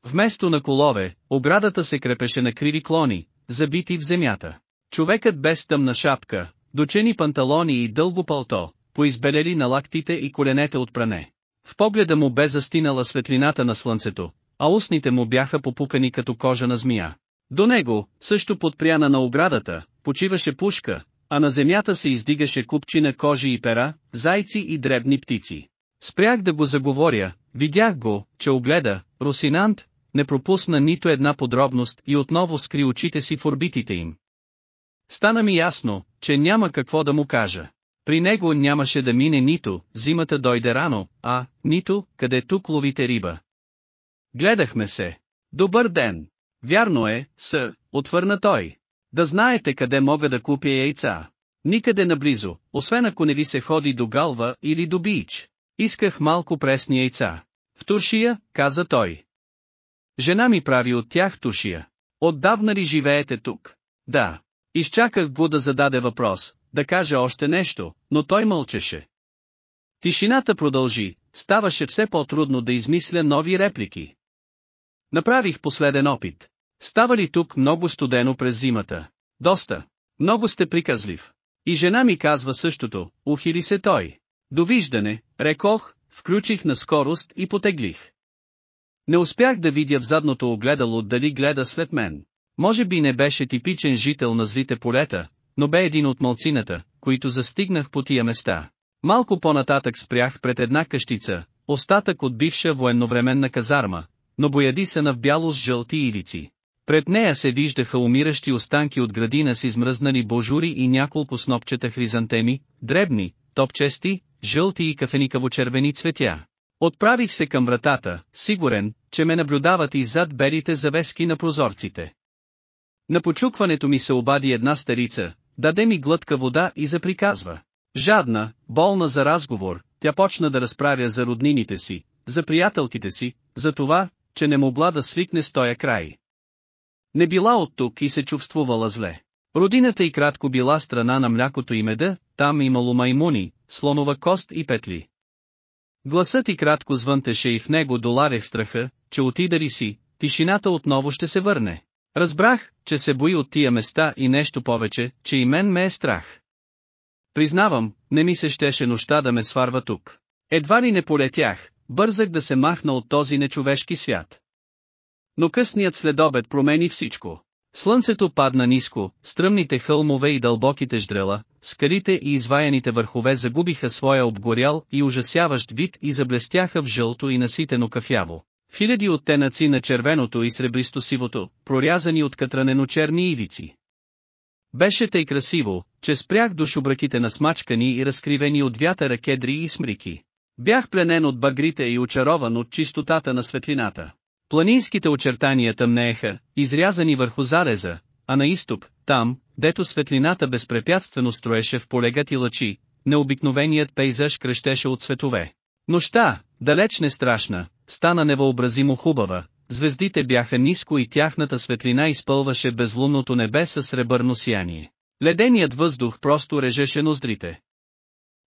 Speaker 1: Вместо на колове, оградата се крепеше на криви клони, забити в земята. Човекът без тъмна шапка, дочени панталони и дълго палто, поизбелели на лактите и коленете от пране. В погледа му бе застинала светлината на слънцето, а устните му бяха попукани като кожа на змия. До него, също подпряна на оградата, почиваше пушка, а на земята се издигаше купчина кожи и пера, зайци и дребни птици. Спрях да го заговоря, видях го, че огледа, Русинант, не пропусна нито една подробност и отново скри очите си в орбитите им. Стана ми ясно, че няма какво да му кажа. При него нямаше да мине нито, зимата дойде рано, а, нито, къде тук ловите риба. Гледахме се. Добър ден! Вярно е, сър, отвърна той. Да знаете къде мога да купя яйца. Никъде наблизо, освен ако не ви се ходи до Галва или до Бич. Исках малко пресни яйца. В Туршия, каза той. Жена ми прави от тях Туршия. Отдавна ли живеете тук? Да. Изчаках го да зададе въпрос, да каже още нещо, но той мълчеше. Тишината продължи, ставаше все по-трудно да измисля нови реплики. Направих последен опит. Става ли тук много студено през зимата? Доста. Много сте приказлив. И жена ми казва същото, ухили се той. Довиждане, рекох, включих на скорост и потеглих. Не успях да видя в задното огледало дали гледа след мен. Може би не беше типичен жител на злите полета, но бе един от малцината, които застигнах по тия места. Малко по-нататък спрях пред една къщица, остатък от бивша военновременна казарма, но боядисана в бяло с жълти ивици. Пред нея се виждаха умиращи останки от градина с измръзнали божури и няколко снопчета хризантеми, дребни, топчести, жълти и кафеникаво-червени цветя. Отправих се към вратата, сигурен, че ме наблюдават и зад белите завески на прозорците. На почукването ми се обади една старица, даде ми глътка вода и заприказва. Жадна, болна за разговор, тя почна да разправя за роднините си, за приятелките си, за това, че не могла да свикне с тоя край. Не била от тук и се чувствувала зле. Родината и кратко била страна на млякото и меда, там имало маймуни, слонова кост и петли. Гласът и кратко звънтеше и в него доларех страха, че отида ли си, тишината отново ще се върне. Разбрах, че се бои от тия места и нещо повече, че и мен ме е страх. Признавам, не ми се щеше нощта да ме сварва тук. Едва ли не полетях, бързах да се махна от този нечовешки свят. Но късният следобед промени всичко. Слънцето падна ниско, стръмните хълмове и дълбоките ждрела, скалите и изваяните върхове загубиха своя обгорял и ужасяващ вид и заблестяха в жълто и наситено кафяво. Хиляди оттенъци на червеното и сребристо-сивото, прорязани от катранено-черни ивици. Беше тъй красиво, че спрях до шубраките на смачкани и разкривени от вятъра кедри и смрики. Бях пленен от багрите и очарован от чистотата на светлината. Планинските очертания тъмнееха, изрязани върху зареза, а на изток, там, дето светлината безпрепятствено строеше в полегати лъчи, необикновеният пейзаж крещеше от светове. Нощта, далеч не страшна, стана невъобразимо хубава, звездите бяха ниско и тяхната светлина изпълваше безлунното небе с сребърно сияние. Леденият въздух просто режеше ноздрите.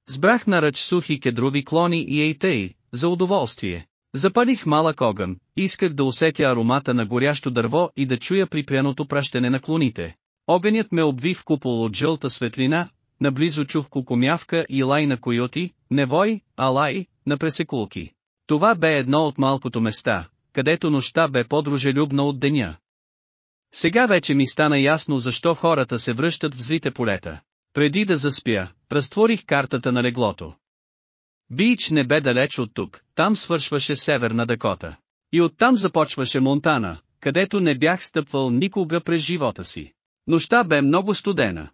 Speaker 1: Сбрах наръч сухи кедрови клони и ейтей, за удоволствие. Запалих малък огън, исках да усетя аромата на горящо дърво и да чуя припряното пращане на клоните. Огънят ме обви в купол от жълта светлина, наблизо чух кукумявка и лай на койоти, невой, алай, на пресекулки. Това бе едно от малкото места, където нощта бе по-дружелюбна от деня. Сега вече ми стана ясно защо хората се връщат в злите полета. Преди да заспя, разтворих картата на леглото. Бич не бе далеч от тук, там свършваше Северна Дакота. И оттам започваше Монтана, където не бях стъпвал никога през живота си. Нощта бе много студена.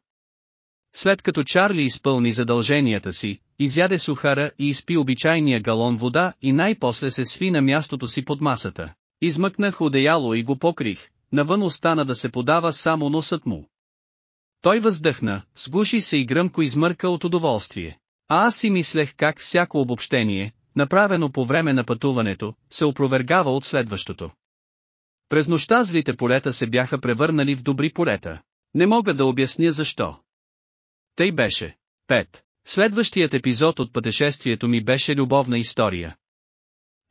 Speaker 1: След като Чарли изпълни задълженията си, изяде сухара и изпи обичайния галон вода и най-после се сви на мястото си под масата. Измъкнах одеяло и го покрих, навън остана да се подава само носът му. Той въздъхна, сгуши се и гръмко измърка от удоволствие. А аз си мислех как всяко обобщение, направено по време на пътуването, се опровергава от следващото. През нощта злите полета се бяха превърнали в добри полета. Не мога да обясня защо. Тъй беше. 5. Следващият епизод от пътешествието ми беше любовна история.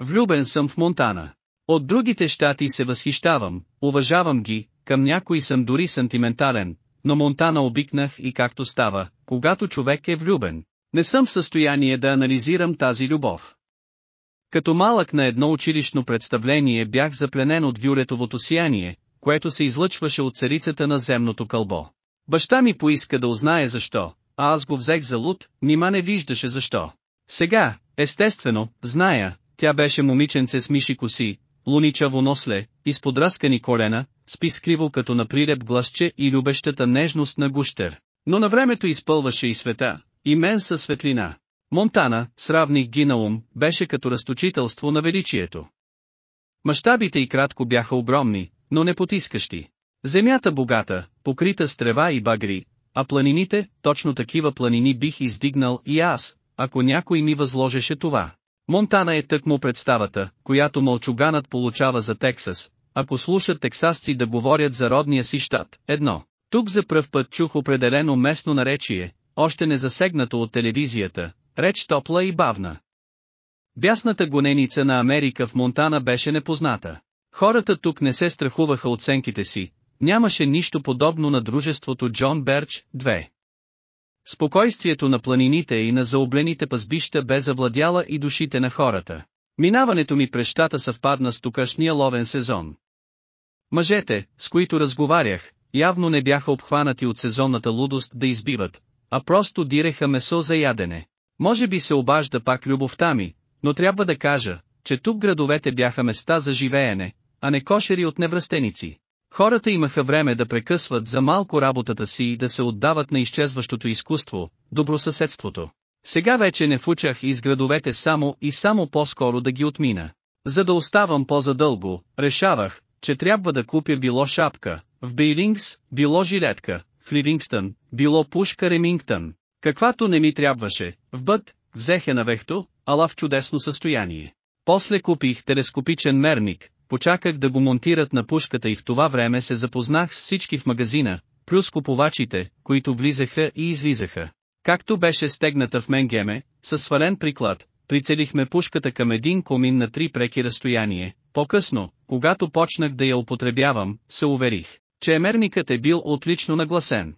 Speaker 1: Влюбен съм в Монтана. От другите щати се възхищавам, уважавам ги, към някои съм дори сантиментален, но Монтана обикнах и както става, когато човек е влюбен. Не съм в състояние да анализирам тази любов. Като малък на едно училищно представление бях запленен от вюлетовото сияние, което се излъчваше от царицата на земното кълбо. Баща ми поиска да узнае защо, а аз го взех за луд, нима не виждаше защо. Сега, естествено, зная, тя беше момиченце с миши коси, луничаво носле, изподраскани колена, спискливо като на прилеп гласче и любещата нежност на гущер. Но на времето изпълваше и света, и мен със светлина. Монтана, сравних ги на ум, беше като разточителство на величието. Мащабите и кратко бяха огромни, но не потискащи. Земята богата, покрита с трева и багри, а планините, точно такива планини бих издигнал и аз, ако някой ми възложеше това. Монтана е тъкмо представата, която мълчуганът получава за Тексас, ако слушат тексасци да говорят за родния си щат. Едно. Тук за пръв път чух определено местно наречие, още не засегнато от телевизията, реч топла и бавна. Бясната гоненица на Америка в Монтана беше непозната. Хората тук не се страхуваха от сенките си, нямаше нищо подобно на дружеството Джон Берч, 2. Спокойствието на планините и на заоблените пазбища бе завладяла и душите на хората. Минаването ми през щата съвпадна с тукашния ловен сезон. Мъжете, с които разговарях, явно не бяха обхванати от сезонната лудост да избиват, а просто диреха месо за ядене. Може би се обажда пак любовта ми, но трябва да кажа, че тук градовете бяха места за живеене, а не кошери от невръстеници. Хората имаха време да прекъсват за малко работата си и да се отдават на изчезващото изкуство, добросъседството. Сега вече не фучах из градовете само и само по-скоро да ги отмина. За да оставам по-задълго, решавах, че трябва да купя било шапка, в Бейлингс, било жилетка, в Ливингстън, било пушка Ремингтън. Каквато не ми трябваше, в Бът, взех я на вехто, ала в чудесно състояние. После купих телескопичен мерник, почаках да го монтират на пушката и в това време се запознах с всички в магазина, плюс купувачите, които влизаха и излизаха. Както беше стегната в Менгеме, със свален приклад, прицелихме пушката към един комин на три преки разстояние. По-късно, когато почнах да я употребявам, се уверих, че емерникът е бил отлично нагласен.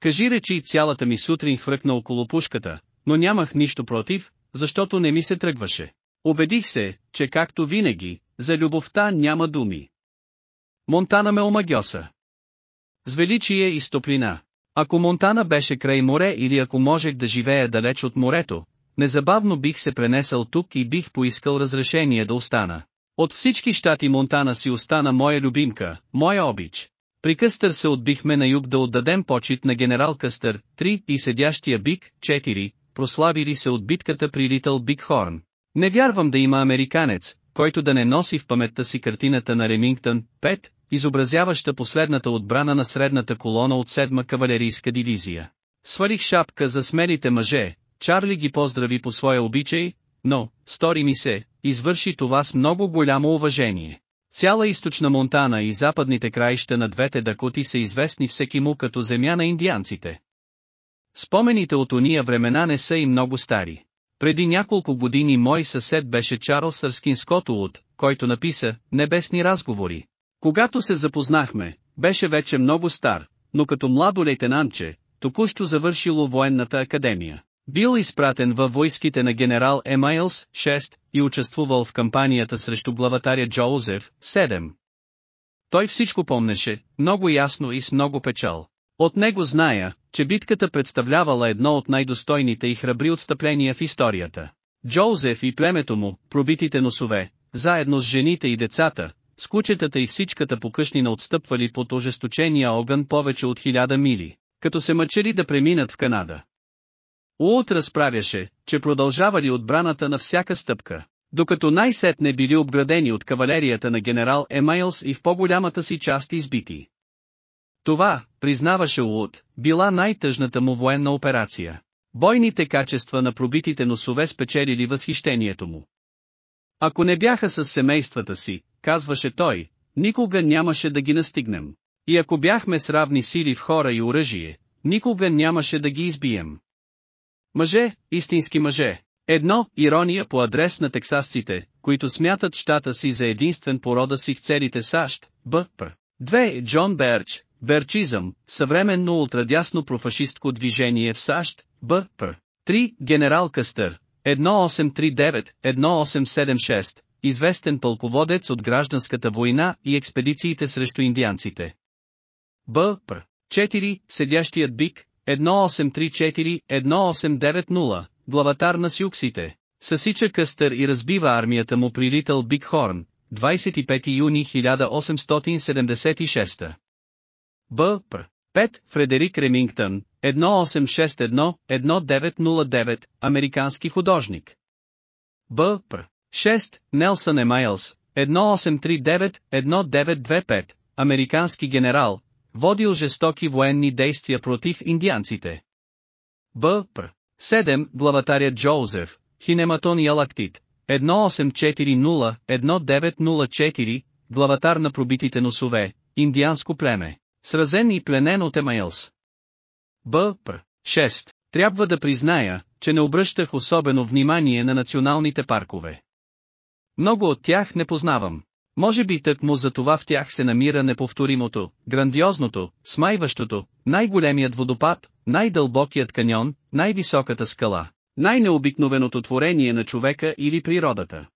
Speaker 1: Кажи речи цялата ми сутрин хвъркна около пушката, но нямах нищо против, защото не ми се тръгваше. Убедих се, че както винаги, за любовта няма думи. Монтана ме омагьоса. С величие и стоплина. Ако Монтана беше край море или ако можех да живея далеч от морето, незабавно бих се пренесъл тук и бих поискал разрешение да остана. От всички щати Монтана си остана моя любимка, моя обич. При Къстър се отбихме на юг да отдадем почет на генерал Къстър, 3 и седящия Бик, 4, прославили се от битката при Литъл Биг Хорн. Не вярвам да има американец, който да не носи в паметта си картината на Ремингтън, 5, изобразяваща последната отбрана на средната колона от 7 кавалерийска дивизия. Свалих шапка за смелите мъже, Чарли ги поздрави по своя обичай, но, стори ми се, извърши това с много голямо уважение. Цяла източна Монтана и западните краища на двете дакоти са известни всеки му като земя на индианците. Спомените от уния времена не са и много стари. Преди няколко години мой съсед беше Чарлз Арскин Скотоуд, който написа «Небесни разговори». Когато се запознахме, беше вече много стар, но като младо лейтенантче, току-що завършило военната академия. Бил изпратен във войските на генерал Емайлс, 6, и участвувал в кампанията срещу главатаря Джоузеф, 7. Той всичко помнеше, много ясно и с много печал. От него зная, че битката представлявала едно от най-достойните и храбри отстъпления в историята. Джоузеф и племето му, пробитите носове, заедно с жените и децата, с кучетата и всичката покъшнина отстъпвали под ожесточения огън повече от хиляда мили, като се мъчели да преминат в Канада. Уолт разправяше, че продължавали отбраната на всяка стъпка, докато най-сетне били обградени от кавалерията на генерал Емайлс и в по-голямата си част избити. Това, признаваше Уот, била най-тъжната му военна операция. Бойните качества на пробитите носове спечелили възхищението му. Ако не бяха с семействата си, казваше той, никога нямаше да ги настигнем. И ако бяхме с равни сили в хора и оръжие, никога нямаше да ги избием. Мъже, истински мъже. Едно, ирония по адрес на тексасците, които смятат щата си за единствен порода си в целите САЩ, БП. Две, Джон Берч, Берчизъм, съвременно ултрадясно профашистко движение в САЩ, БП. 3. Генерал Къстър, 1839-1876, известен пълководец от гражданската война и експедициите срещу индианците. БП. 4. Седящият бик, 1834-1890, главатар на сюксите. Съсича Къстър и разбива армията му при Литъл Биг Хорн, 25 юни 1876. Б. П. 5. Фредерик Ремингтън, 1861-1909, американски художник. Б. П. 6. Нелсън Емайлс, 1839-1925, американски генерал, водил жестоки военни действия против индианците. Б. П. 7. Главатарят Джоузеф, Хинематон Ялактит, 1840-1904, главатар на пробитите носове, индианско племе, сразен и пленен от Емайлс. Б. П. 6. Трябва да призная, че не обръщах особено внимание на националните паркове. Много от тях не познавам. Може би тък му за това в тях се намира неповторимото, грандиозното, смайващото, най-големият водопад, най-дълбокият каньон, най-високата скала, най-необикновеното творение на човека или природата.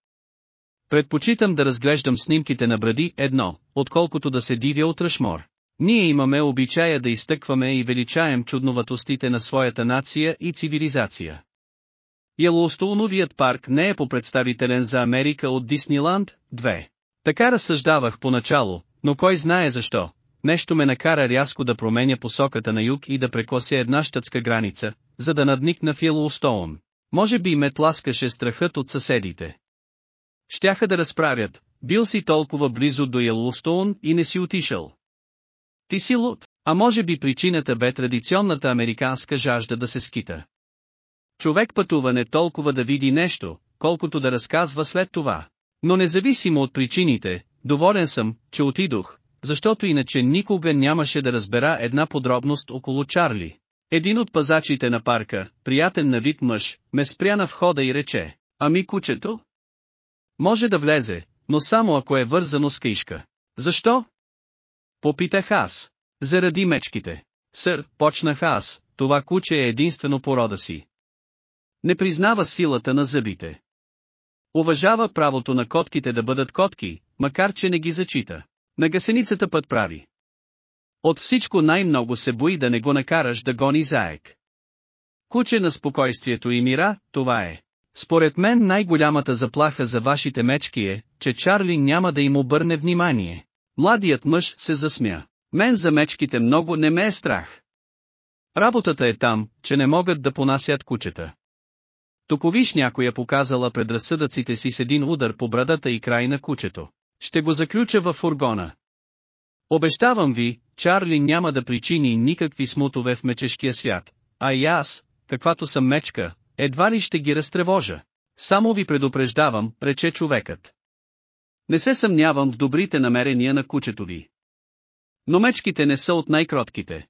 Speaker 1: Предпочитам да разглеждам снимките на бради едно, отколкото да се дивя от Рашмор. Ние имаме обичая да изтъкваме и величаем чудноватостите на своята нация и цивилизация. Йеллоустоуновият парк не е по-представителен за Америка от Дисниланд, 2. Така разсъждавах поначало, но кой знае защо. Нещо ме накара рязко да променя посоката на юг и да прекося една щатска граница, за да надникна в Йеллоустоун. Може би ме тласкаше страхът от съседите. Щяха да разправят, бил си толкова близо до Йеллоустоун и не си отишъл. Ти си луд, а може би причината бе традиционната американска жажда да се скита. Човек пътува не толкова да види нещо, колкото да разказва след това. Но независимо от причините, доволен съм, че отидох, защото иначе никога нямаше да разбера една подробност около Чарли. Един от пазачите на парка, приятен на вид мъж, ме спря на входа и рече, ами кучето? Може да влезе, но само ако е вързано с каишка. Защо? Попитах аз. Заради мечките. Сър, почнах аз, това куче е единствено порода си. Не признава силата на зъбите. Уважава правото на котките да бъдат котки, макар че не ги зачита. На гасеницата път прави. От всичко най-много се бои да не го накараш да гони заек. Куче на спокойствието и мира, това е. Според мен най-голямата заплаха за вашите мечки е, че Чарли няма да им обърне внимание. Младият мъж се засмя. Мен за мечките много не ме е страх. Работата е там, че не могат да понасят кучета. Токовиш някоя показала предразсъдъците си с един удар по брадата и край на кучето. Ще го заключа във фургона. Обещавам ви, Чарли няма да причини никакви смутове в мечешкия свят, а и аз, каквато съм мечка, едва ли ще ги разтревожа. Само ви предупреждавам, рече човекът. Не се съмнявам в добрите намерения на кучето ви. Но мечките не са от най-кротките.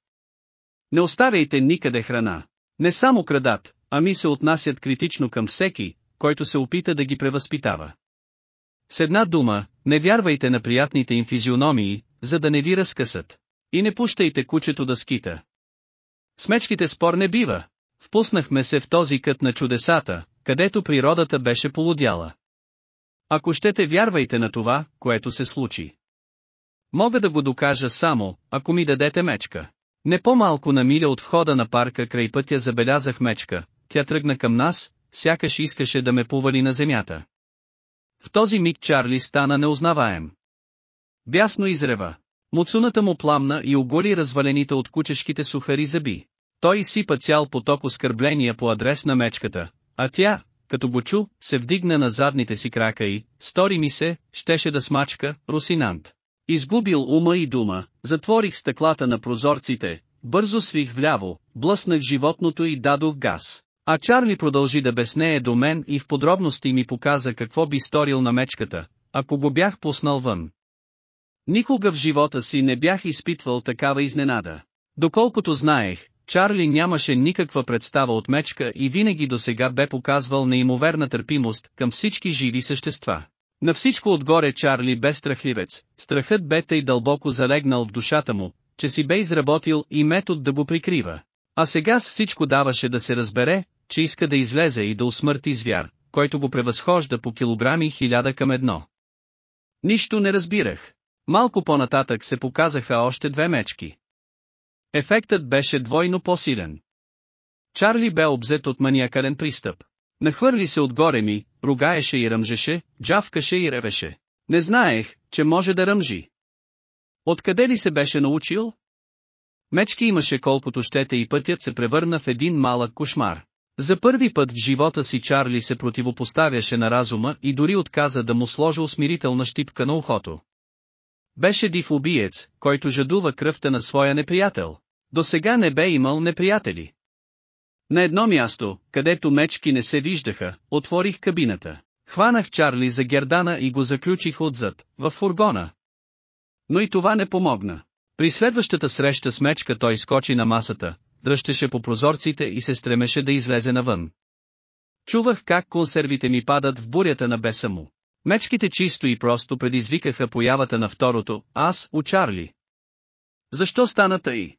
Speaker 1: Не оставяйте никъде храна. Не само крадат, ами се отнасят критично към всеки, който се опита да ги превъзпитава. С една дума, не вярвайте на приятните им физиономии, за да не ви разкъсат. И не пущайте кучето да скита. Смечките спор не бива. Впуснахме се в този кът на чудесата, където природата беше полудяла. Ако щете вярвайте на това, което се случи. Мога да го докажа само, ако ми дадете мечка. Не по-малко на миля от входа на парка край пътя забелязах мечка, тя тръгна към нас, сякаш искаше да ме повали на земята. В този миг Чарли стана неузнаваем. Бясно изрева. Муцуната му пламна и оголи развалените от кучешките сухари зъби. Той изсипа цял поток оскърбления по адрес на мечката, а тя, като го чу, се вдигна на задните си крака и, стори ми се, щеше да смачка, Русинант. Изгубил ума и дума, затворих стъклата на прозорците, бързо свих вляво, блъснах животното и дадох газ. А Чарли продължи да безнее до мен и в подробности ми показа какво би сторил на мечката, ако го бях пуснал вън. Никога в живота си не бях изпитвал такава изненада. Доколкото знаех, Чарли нямаше никаква представа от мечка и винаги до сега бе показвал неимоверна търпимост към всички живи същества. На всичко отгоре Чарли бе страхливец, страхът бе тъй дълбоко залегнал в душата му, че си бе изработил и метод да го прикрива. А сега с всичко даваше да се разбере, че иска да излезе и да усмърти звяр, който го превъзхожда по килограми хиляда към едно. Нищо не разбирах. Малко по-нататък се показаха още две мечки. Ефектът беше двойно по-силен. Чарли бе обзет от маниакален пристъп. Нахвърли се отгоре ми, ругаеше и ръмжеше, джавкаше и ревеше. Не знаех, че може да ръмжи. Откъде ли се беше научил? Мечки имаше колкото щете и пътят се превърна в един малък кошмар. За първи път в живота си Чарли се противопоставяше на разума и дори отказа да му сложи усмирителна щипка на ухото. Беше див убиец, който жадува кръвта на своя неприятел. До сега не бе имал неприятели. На едно място, където мечки не се виждаха, отворих кабината. Хванах Чарли за гердана и го заключих отзад, в фургона. Но и това не помогна. При следващата среща с мечка той скочи на масата, дръщеше по прозорците и се стремеше да излезе навън. Чувах как консервите ми падат в бурята на беса му. Мечките чисто и просто предизвикаха появата на второто, аз, у Чарли. Защо стана тъй?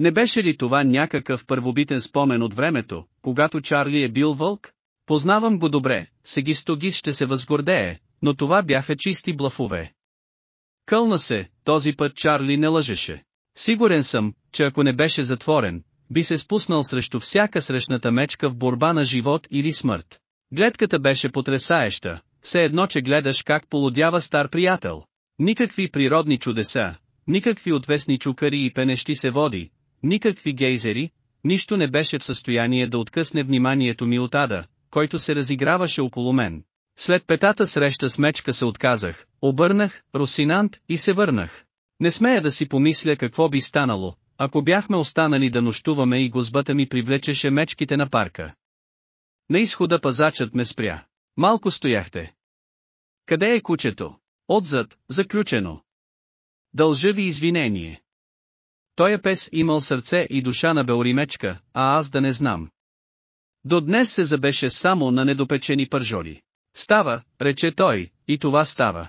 Speaker 1: Не беше ли това някакъв първобитен спомен от времето, когато Чарли е бил вълк? Познавам го добре, Сегистогис ще се възгордее, но това бяха чисти блафове. Кълна се, този път Чарли не лъжеше. Сигурен съм, че ако не беше затворен, би се спуснал срещу всяка срещната мечка в борба на живот или смърт. Гледката беше потрясаеща, все едно че гледаш как полудява стар приятел. Никакви природни чудеса, никакви отвесни чукари и пенещи се води, никакви гейзери, нищо не беше в състояние да откъсне вниманието ми от ада, който се разиграваше около мен. След петата среща с мечка се отказах, обърнах, Росинант, и се върнах. Не смея да си помисля какво би станало, ако бяхме останали да нощуваме и гозбата ми привлечеше мечките на парка. На изхода пазачът ме спря. Малко стояхте. Къде е кучето? Отзад, заключено. Дължа ви извинение. Той е пес имал сърце и душа на белоримечка, а аз да не знам. До днес се забеше само на недопечени пържоли. Става, рече той, и това става.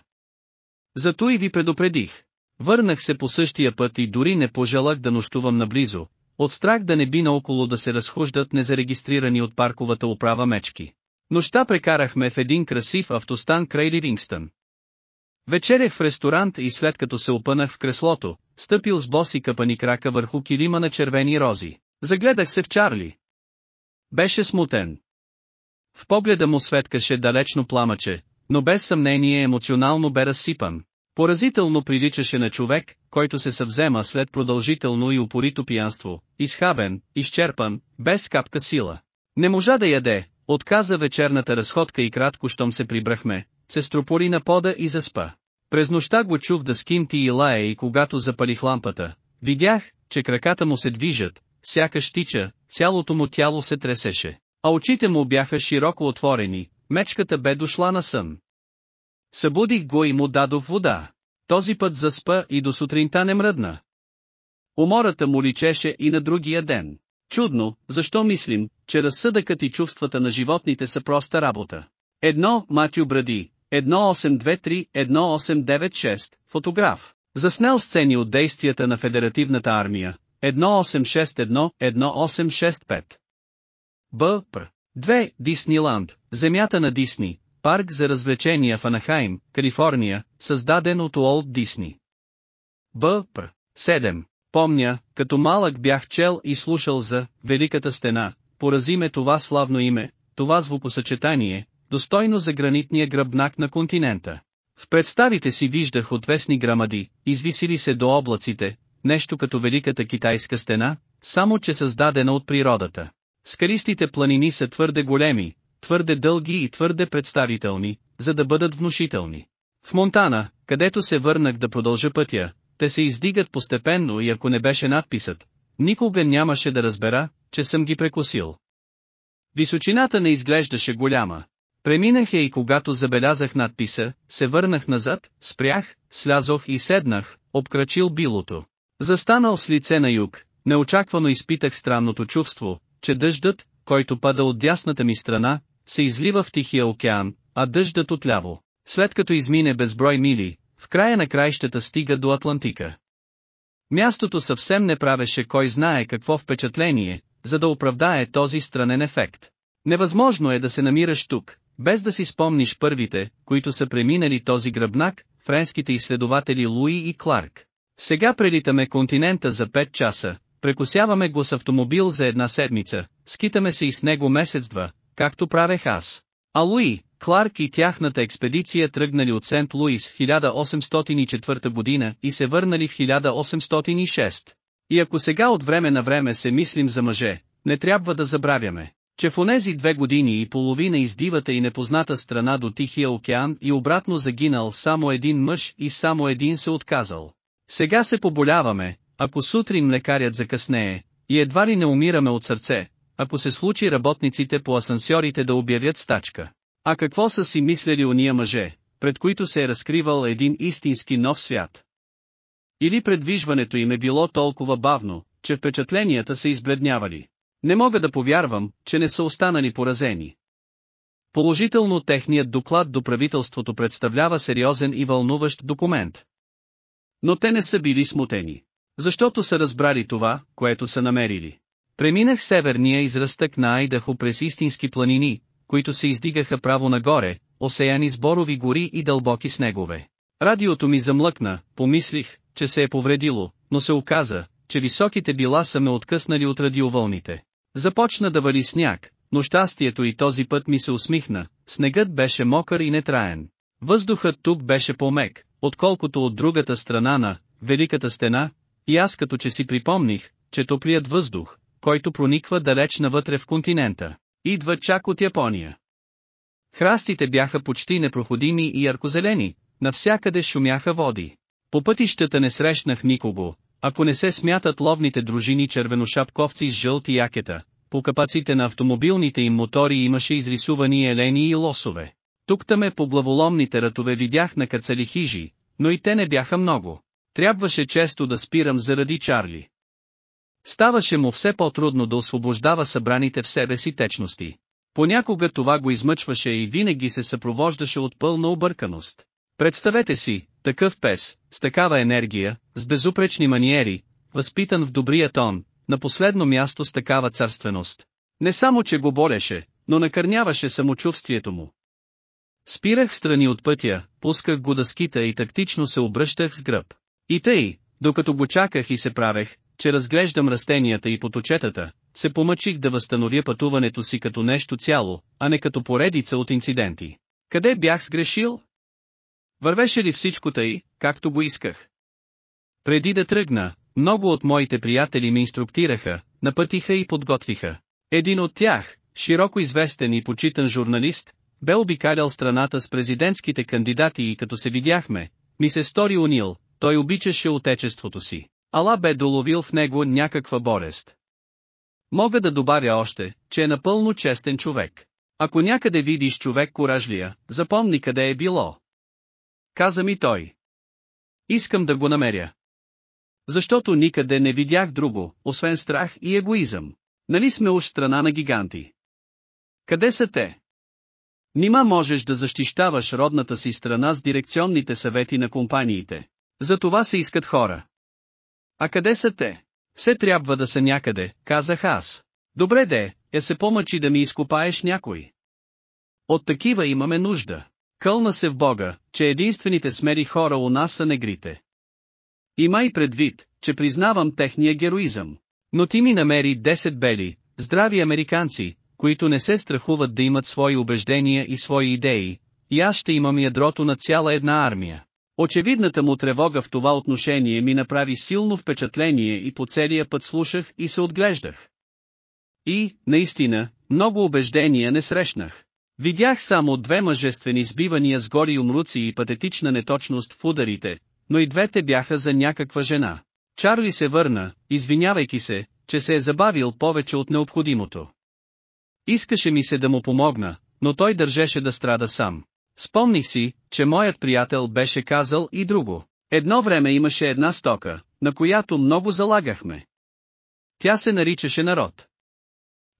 Speaker 1: Зато и ви предупредих. Върнах се по същия път и дори не пожелах да нощувам наблизо, от страх да не би наоколо да се разхождат незарегистрирани от парковата управа мечки. Нощта прекарахме в един красив автостан край Ливингстън. Вечерях в ресторант и след като се опънах в креслото, стъпил с боси капани крака върху килима на червени рози. Загледах се в Чарли. Беше смутен. В погледа му светкаше далечно пламъче, но без съмнение емоционално бе разсипан. Поразително приличаше на човек, който се съвзема след продължително и упорито пиянство, изхабен, изчерпан, без капка сила. Не можа да яде, отказа вечерната разходка и кратко щом се прибрахме, се стропори на пода и заспа. През нощта го чух да скимти и лая и когато запалих лампата, видях, че краката му се движат, сякаш тича, цялото му тяло се тресеше, а очите му бяха широко отворени, мечката бе дошла на сън. Събудих го и му дадох вода. Този път заспа и до сутринта не мръдна. Умората му личеше и на другия ден. Чудно, защо мислим, че разсъдъкът и чувствата на животните са проста работа. Едно, Матю Бради, 1823-1896, фотограф. Заснел сцени от действията на Федеративната армия. 1861-1865. Б. Пр. 2. Дисниланд, земята на Дисни, парк за развлечения в Анахайм, Калифорния, създаден от Уолт Дисни. Б. Пр. 7. Помня, като малък бях чел и слушал за «Великата стена», порази ме това славно име, това звукосъчетание, достойно за гранитния гръбнак на континента. В представите си виждах отвесни грамади, извисили се до облаците, нещо като Великата китайска стена, само че създадена от природата. Скалистите планини са твърде големи, твърде дълги и твърде представителни, за да бъдат внушителни. В Монтана, където се върнах да продължа пътя, те се издигат постепенно и ако не беше надписът, никога нямаше да разбера, че съм ги прекусил. Височината не изглеждаше голяма. Преминах я и когато забелязах надписа, се върнах назад, спрях, слязох и седнах, обкрачил билото. Застанал с лице на юг, неочаквано изпитах странното чувство, че дъждът, който пада от дясната ми страна, се излива в Тихия океан, а дъждът отляво, след като измине безброй мили, в края на краищата стига до Атлантика. Мястото съвсем не правеше кой знае какво впечатление, за да оправдае този странен ефект. Невъзможно е да се намираш тук, без да си спомниш първите, които са преминали този гръбнак, френските изследователи Луи и Кларк. Сега прелитаме континента за 5 часа, прекусяваме го с автомобил за една седмица, скитаме се и с него месец-два, както правех аз. А Луи, Кларк и тяхната експедиция тръгнали от Сент Луис в 1804 година и се върнали в 1806. И ако сега от време на време се мислим за мъже, не трябва да забравяме, че в онези две години и половина из дивата и непозната страна до Тихия океан и обратно загинал само един мъж и само един се отказал. Сега се поболяваме, ако сутрин лекарят закъснее, и едва ли не умираме от сърце, ако се случи работниците по асансьорите да обявят стачка. А какво са си мислили уния мъже, пред които се е разкривал един истински нов свят? Или предвижването им е било толкова бавно, че впечатленията са избледнявали. Не мога да повярвам, че не са останали поразени. Положително техният доклад до правителството представлява сериозен и вълнуващ документ. Но те не са били смутени. Защото са разбрали това, което са намерили. Преминах северния израстък на Айдахо през истински планини, които се издигаха право нагоре, осеяни с борови гори и дълбоки снегове. Радиото ми замлъкна, помислих, че се е повредило, но се оказа, че високите била са ме откъснали от радиовълните. Започна да вали сняг, но щастието и този път ми се усмихна, снегът беше мокър и нетраен. Въздухът тук беше по-мек, отколкото от другата страна на Великата стена, и аз като че си припомних, че топлият въздух, който прониква далеч навътре в континента, идва чак от Япония. Храстите бяха почти непроходими и яркозелени, навсякъде шумяха води. По пътищата не срещнах никого, ако не се смятат ловните дружини червеношапковци с жълти якета, по капаците на автомобилните им мотори имаше изрисувани елени и лосове. Тук-таме по главоломните ратове видях накацали хижи, но и те не бяха много. Трябваше често да спирам заради Чарли. Ставаше му все по-трудно да освобождава събраните в себе си течности. Понякога това го измъчваше и винаги се съпровождаше от пълна обърканост. Представете си, такъв пес, с такава енергия, с безупречни маниери, възпитан в добрия тон, на последно място с такава царственост. Не само че го болеше, но накърняваше самочувствието му. Спирах страни от пътя, пусках го да скита и тактично се обръщах с гръб. И тъй, докато го чаках и се правех, че разглеждам растенията и поточетата, се помъчих да възстановя пътуването си като нещо цяло, а не като поредица от инциденти. Къде бях сгрешил? Вървеше ли всичко тъй, както го исках? Преди да тръгна, много от моите приятели ме инструктираха, напътиха и подготвиха. Един от тях, широко известен и почитан журналист, бе обикалял страната с президентските кандидати и като се видяхме, ми се стори унил, той обичаше отечеството си. Ала бе доловил в него някаква болест. Мога да добавя още, че е напълно честен човек. Ако някъде видиш човек коражлия, запомни къде е било. Каза ми той. Искам да го намеря. Защото никъде не видях друго, освен страх и егоизъм. Нали сме уж страна на гиганти? Къде са те? Нима можеш да защищаваш родната си страна с дирекционните съвети на компаниите. За това се искат хора. А къде са те? Все трябва да са някъде, казах аз. Добре де, е се помъчи да ми изкопаеш някой. От такива имаме нужда. Кълна се в Бога, че единствените смели хора у нас са негрите. Имай предвид, че признавам техния героизъм. Но ти ми намери 10 бели, здрави американци, които не се страхуват да имат свои убеждения и свои идеи, и аз ще имам ядрото на цяла една армия. Очевидната му тревога в това отношение ми направи силно впечатление и по целия път слушах и се отглеждах. И, наистина, много убеждения не срещнах. Видях само две мъжествени сбивания с гори умруци и патетична неточност в ударите, но и двете бяха за някаква жена. Чарли се върна, извинявайки се, че се е забавил повече от необходимото. Искаше ми се да му помогна, но той държеше да страда сам. Спомних си, че моят приятел беше казал и друго. Едно време имаше една стока, на която много залагахме. Тя се наричаше народ.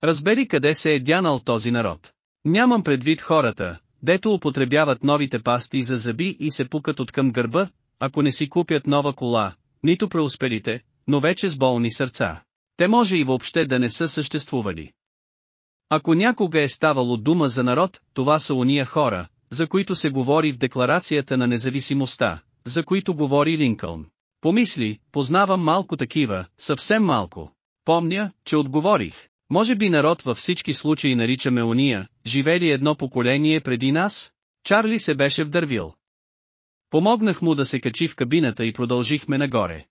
Speaker 1: Разбери къде се е дянал този народ. Нямам предвид хората, дето употребяват новите пасти за зъби и се пукат от към гърба, ако не си купят нова кола, нито преуспелите, но вече с болни сърца. Те може и въобще да не са съществували. Ако някога е ставало дума за народ, това са уния хора, за които се говори в Декларацията на независимостта, за които говори Линкълн. Помисли, познавам малко такива, съвсем малко. Помня, че отговорих. Може би народ във всички случаи наричаме уния, живели едно поколение преди нас? Чарли се беше вдървил. Помогнах му да се качи в кабината и продължихме нагоре.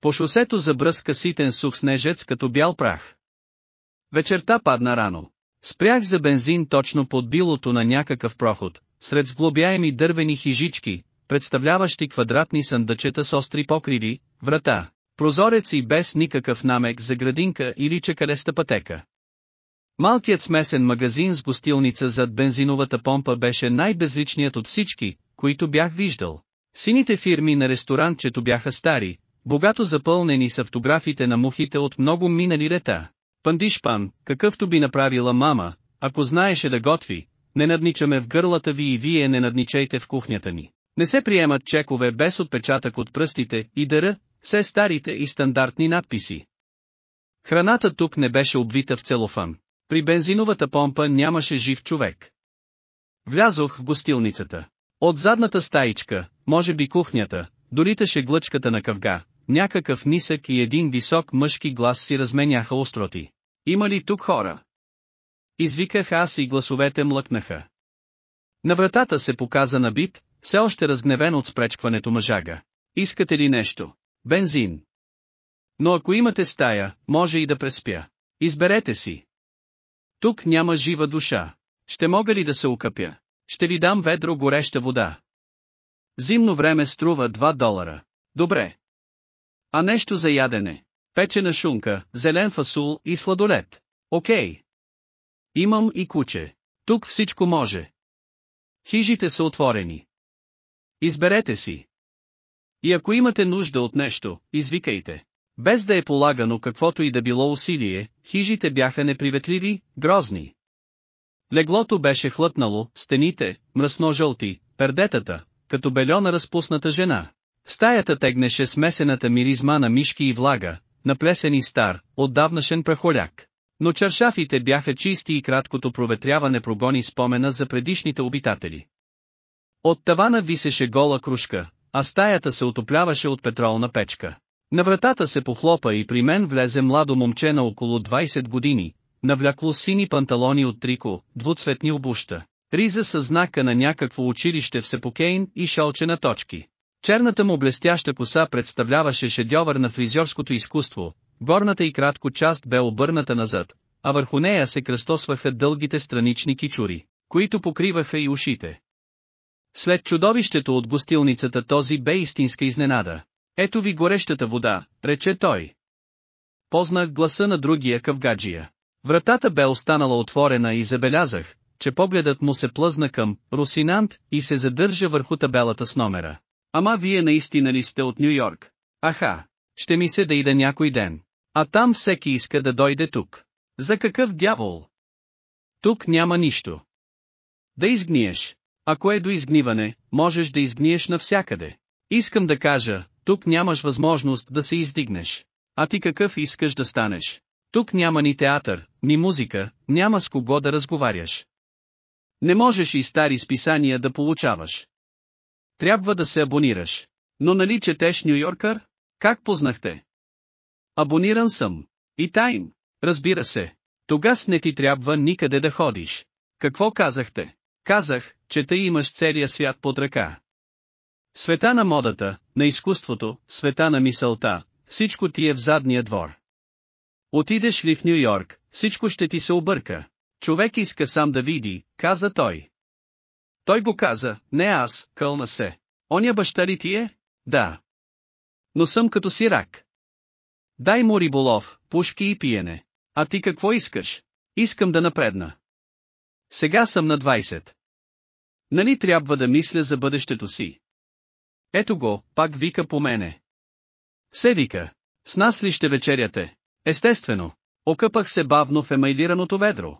Speaker 1: По шосето забръска ситен сух снежец като бял прах. Вечерта падна рано. Спрях за бензин точно под билото на някакъв проход, сред сглобяеми дървени хижички, представляващи квадратни съндъчета с остри покриви, врата, прозорец и без никакъв намек за градинка или чекареста пътека. Малкият смесен магазин с гостилница зад бензиновата помпа беше най-безличният от всички, които бях виждал. Сините фирми на ресторантчето бяха стари, богато запълнени с автографите на мухите от много минали лета. Пандишпан, какъвто би направила мама, ако знаеше да готви, не надничаме в гърлата ви и вие не надничайте в кухнята ни. Не се приемат чекове без отпечатък от пръстите и дъра, все старите и стандартни надписи. Храната тук не беше обвита в целофан. При бензиновата помпа нямаше жив човек. Влязох в гостилницата. От задната стаичка, може би кухнята, долиташе глъчката на къвга, някакъв нисък и един висок мъжки глас си разменяха остроти. Има ли тук хора? Извиках аз и гласовете млъкнаха. На вратата се показа набит, все още разгневен от спречкването мъжага. Искате ли нещо? Бензин. Но ако имате стая, може и да преспя. Изберете си. Тук няма жива душа. Ще мога ли да се окъпя? Ще ви дам ведро гореща вода. Зимно време струва 2 долара. Добре. А нещо за ядене. Печена шунка, зелен фасул и сладолет. Окей. Имам и куче. Тук всичко може. Хижите са отворени. Изберете си. И ако имате нужда от нещо, извикайте. Без да е полагано каквото и да било усилие, хижите бяха неприветливи, грозни. Леглото беше хлътнало, стените, мръсно-жълти, пердетата, като бельона разпусната жена. Стаята тегнеше смесената миризма на мишки и влага, на плесен и стар, отдавнашен прахоляк. Но чаршафите бяха чисти и краткото проветряване прогони спомена за предишните обитатели. От тавана висеше гола кружка, а стаята се отопляваше от петролна печка. На вратата се похлопа и при мен влезе младо момче на около 20 години, навлякло сини панталони от трико, двуцветни обуща, риза с знака на някакво училище в Сепокейн и шалче на точки. Черната му блестяща коса представляваше шедьовър на фризьорското изкуство, горната и кратко част бе обърната назад, а върху нея се кръстосваха дългите странични кичури, които покриваха и ушите. След чудовището от гостилницата този бе истинска изненада. Ето ви горещата вода, рече той. Познах гласа на другия кавгаджия. Вратата бе останала отворена и забелязах, че погледът му се плъзна към Русинант и се задържа върху табелата с номера. Ама вие наистина ли сте от Нью Йорк? Аха, ще ми се да ида някой ден. А там всеки иска да дойде тук. За какъв дявол? Тук няма нищо. Да изгниеш. Ако е до изгниване, можеш да изгниеш навсякъде. Искам да кажа, тук нямаш възможност да се издигнеш. А ти какъв искаш да станеш? Тук няма ни театър, ни музика, няма с кого да разговаряш. Не можеш и стари списания да получаваш. Трябва да се абонираш. Но нали четеш Нью Йоркър? Как познахте? Абониран съм. И тайм. Разбира се. Тогас не ти трябва никъде да ходиш. Какво казахте? Казах, че тъй имаш целия свят под ръка. Света на модата, на изкуството, света на мисълта, всичко ти е в задния двор. Отидеш ли в Нью Йорк, всичко ще ти се обърка. Човек иска сам да види, каза той. Той го каза, не аз, кълна се. Оня баща ли ти е? Да. Но съм като сирак. Дай му риболов, пушки и пиене. А ти какво искаш? Искам да напредна. Сега съм на 20. Нали трябва да мисля за бъдещето си? Ето го, пак вика по мене. Се вика. С нас ли ще вечеряте? Естествено. Окъпах се бавно в емайлираното ведро.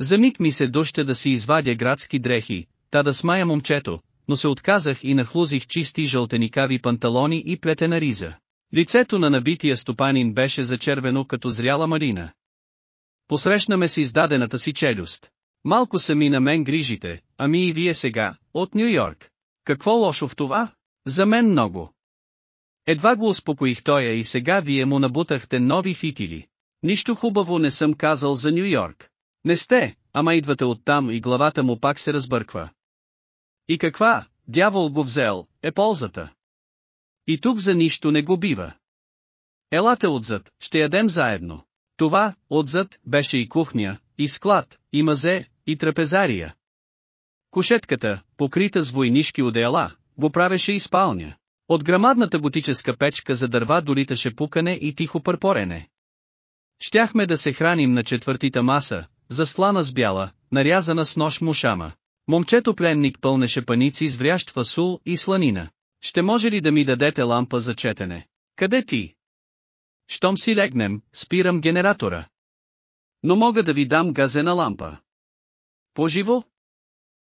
Speaker 1: За миг ми се доща да си извадя градски дрехи, та да смая момчето, но се отказах и нахлузих чисти жълтеникави панталони и плетена риза. Лицето на набития стопанин беше зачервено като зряла марина. Посрещна ме с издадената си челюст. Малко са ми на мен грижите, ами и вие сега, от Нью Йорк. Какво лошо в това? За мен много. Едва го успокоих тоя и сега вие му набутахте нови фитили. Нищо хубаво не съм казал за Нью Йорк. Не сте, ама идвате оттам и главата му пак се разбърква. И каква, дявол го взел, е ползата. И тук за нищо не го бива. Елате отзад, ще ядем заедно. Това, отзад, беше и кухня, и склад, и мазе, и трапезария. Кошетката, покрита с войнишки одеяла, го правеше и спалня. От грамадната готическа печка за дърва долиташе пукане и тихо пърпорене. Щяхме да се храним на четвъртита маса, заслана с бяла, нарязана с нож мушама. Момчето пленник пълнеше паници с врящ фасул и сланина. Ще може ли да ми дадете лампа за четене? Къде ти? Щом си легнем, спирам генератора. Но мога да ви дам газена лампа. Поживо?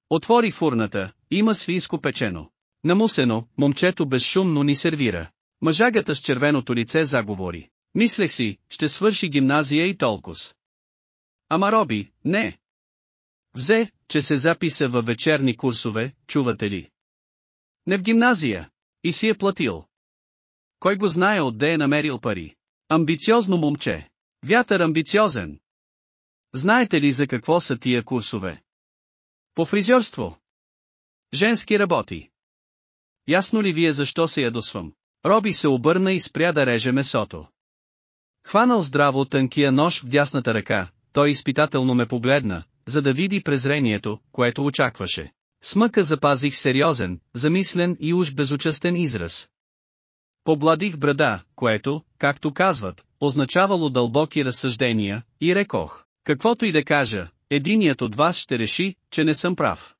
Speaker 1: Отвори фурната, има свинско печено. Намусено, момчето безшумно ни сервира. Мъжагата с червеното лице заговори. Мислех си, ще свърши гимназия и толкос. Ама Роби, не. Взе, че се записа във вечерни курсове, чувате ли? Не в гимназия. И си е платил. Кой го знае отде е намерил пари? Амбициозно момче. Вятър амбициозен. Знаете ли за какво са тия курсове? По фризьорство. Женски работи. Ясно ли вие защо се ядосвам? Роби се обърна и спря да реже месото. Хванал здраво тънкия нож в дясната ръка, той изпитателно ме погледна, за да види презрението, което очакваше. Смъка запазих сериозен, замислен и уж безучастен израз. Побладих брада, което, както казват, означавало дълбоки разсъждения, и рекох, каквото и да кажа, единият от вас ще реши, че не съм прав.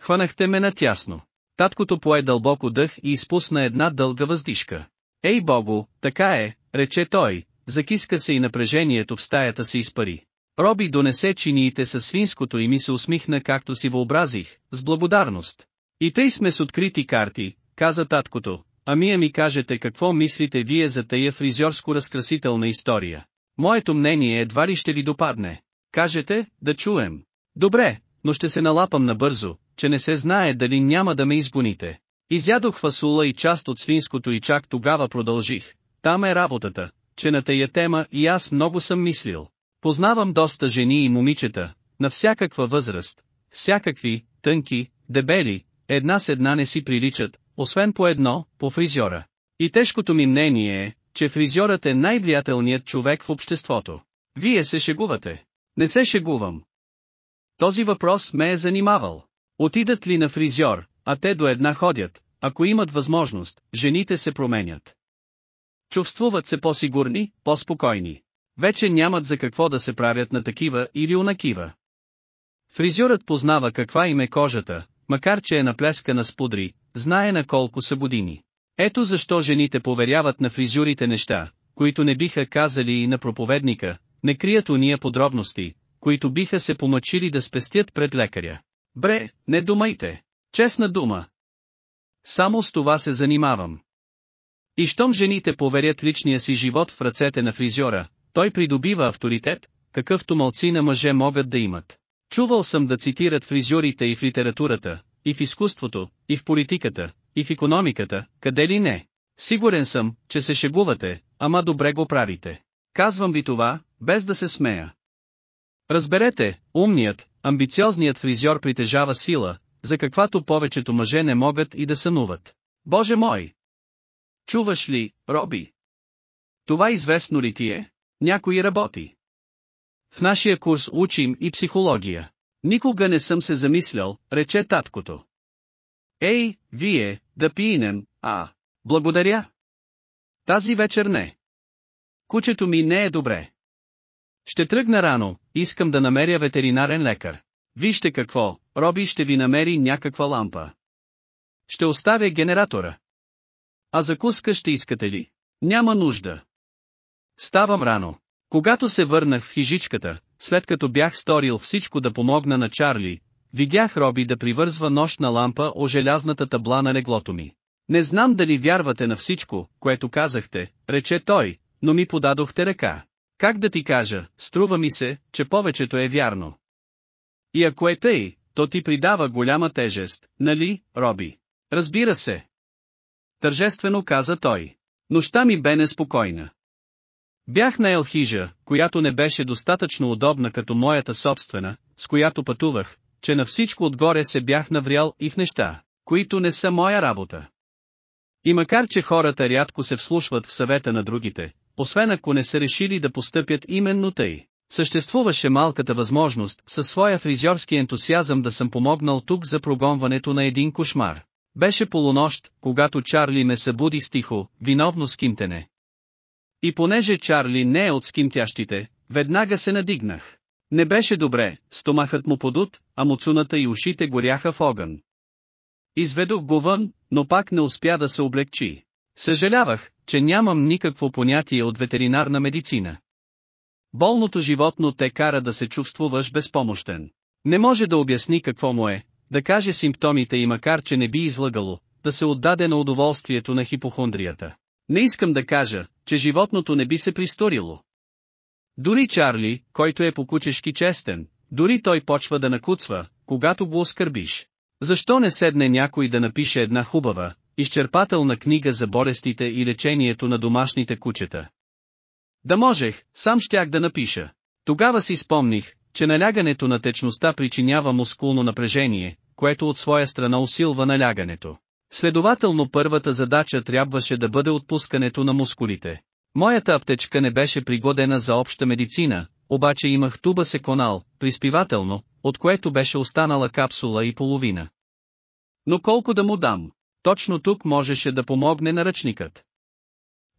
Speaker 1: Хванахте ме натясно. Таткото пое дълбоко дъх и изпусна една дълга въздишка. Ей богу, така е, рече той, закиска се и напрежението в стаята се изпари. Роби донесе чиниите със свинското и ми се усмихна както си въобразих, с благодарност. И тъй сме с открити карти, каза таткото, ами ми кажете какво мислите вие за тая фризьорско-разкрасителна история. Моето мнение едва ли ще ви допадне. Кажете, да чуем. Добре, но ще се налапам набързо, че не се знае дали няма да ме изгоните. Изядох фасула и част от свинското и чак тогава продължих. Там е работата, че на тая тема и аз много съм мислил. Познавам доста жени и момичета, на всякаква възраст, всякакви, тънки, дебели, една с една не си приличат, освен по едно, по фризьора. И тежкото ми мнение е, че фризьорът е най-влиятелният човек в обществото. Вие се шегувате. Не се шегувам. Този въпрос ме е занимавал. Отидат ли на фризьор, а те до една ходят, ако имат възможност, жените се променят. Чувствуват се по-сигурни, по-спокойни. Вече нямат за какво да се правят на такива или унакива. Фризьорът познава каква им е кожата, макар че е наплескана с пудри, знае на колко са години. Ето защо жените поверяват на фризюрите неща, които не биха казали и на проповедника, не крият уния подробности, които биха се помъчили да спестят пред лекаря. Бре, не думайте. Честна дума. Само с това се занимавам. И щом жените поверят личния си живот в ръцете на фризьора, той придобива авторитет, какъвто малци на мъже могат да имат. Чувал съм да цитират фризьорите и в литературата, и в изкуството, и в политиката, и в економиката, къде ли не. Сигурен съм, че се шегувате, ама добре го правите. Казвам ви това, без да се смея. Разберете, умният, амбициозният фризьор притежава сила, за каквато повечето мъже не могат и да сънуват. Боже мой! Чуваш ли, Роби? Това известно ли ти е? Някой работи. В нашия курс учим и психология. Никога не съм се замислял, рече таткото. Ей, вие, да пиенем, а, благодаря. Тази вечер не. Кучето ми не е добре. Ще тръгна рано, искам да намеря ветеринарен лекар. Вижте какво, Роби ще ви намери някаква лампа. Ще оставя генератора. А закуска ще искате ли? Няма нужда. Ставам рано. Когато се върнах в хижичката, след като бях сторил всичко да помогна на Чарли, видях Роби да привързва нощна лампа о желязната табла на леглото ми. Не знам дали вярвате на всичко, което казахте, рече той, но ми подадохте ръка. Как да ти кажа, струва ми се, че повечето е вярно. И ако е тъй, то ти придава голяма тежест, нали, Роби? Разбира се. Тържествено каза той. Нощта ми бе неспокойна. Бях на Елхижа, която не беше достатъчно удобна като моята собствена, с която пътувах, че на всичко отгоре се бях наврял и в неща, които не са моя работа. И макар че хората рядко се вслушват в съвета на другите, освен ако не са решили да постъпят именно тъй, съществуваше малката възможност със своя фризьорски ентусиазъм да съм помогнал тук за прогонването на един кошмар. Беше полунощ, когато Чарли ме събуди стихо, виновно скимтене. И понеже Чарли не е от скимтящите, веднага се надигнах. Не беше добре, стомахът му подут, а муцуната и ушите горяха в огън. Изведох го вън, но пак не успя да се облегчи. Съжалявах, че нямам никакво понятие от ветеринарна медицина. Болното животно те кара да се чувствуваш безпомощен. Не може да обясни какво му е, да каже симптомите и макар че не би излъгало, да се отдаде на удоволствието на хипохондрията. Не искам да кажа, че животното не би се присторило. Дори Чарли, който е по-кучешки честен, дори той почва да накуцва, когато го оскърбиш. Защо не седне някой да напише една хубава, изчерпателна книга за болестите и лечението на домашните кучета. Да можех, сам щях да напиша. Тогава си спомних, че налягането на течността причинява мускулно напрежение, което от своя страна усилва налягането. Следователно първата задача трябваше да бъде отпускането на мускулите. Моята аптечка не беше пригодена за обща медицина, обаче имах туба секонал, приспивателно, от което беше останала капсула и половина. Но колко да му дам? Точно тук можеше да помогне наръчникът.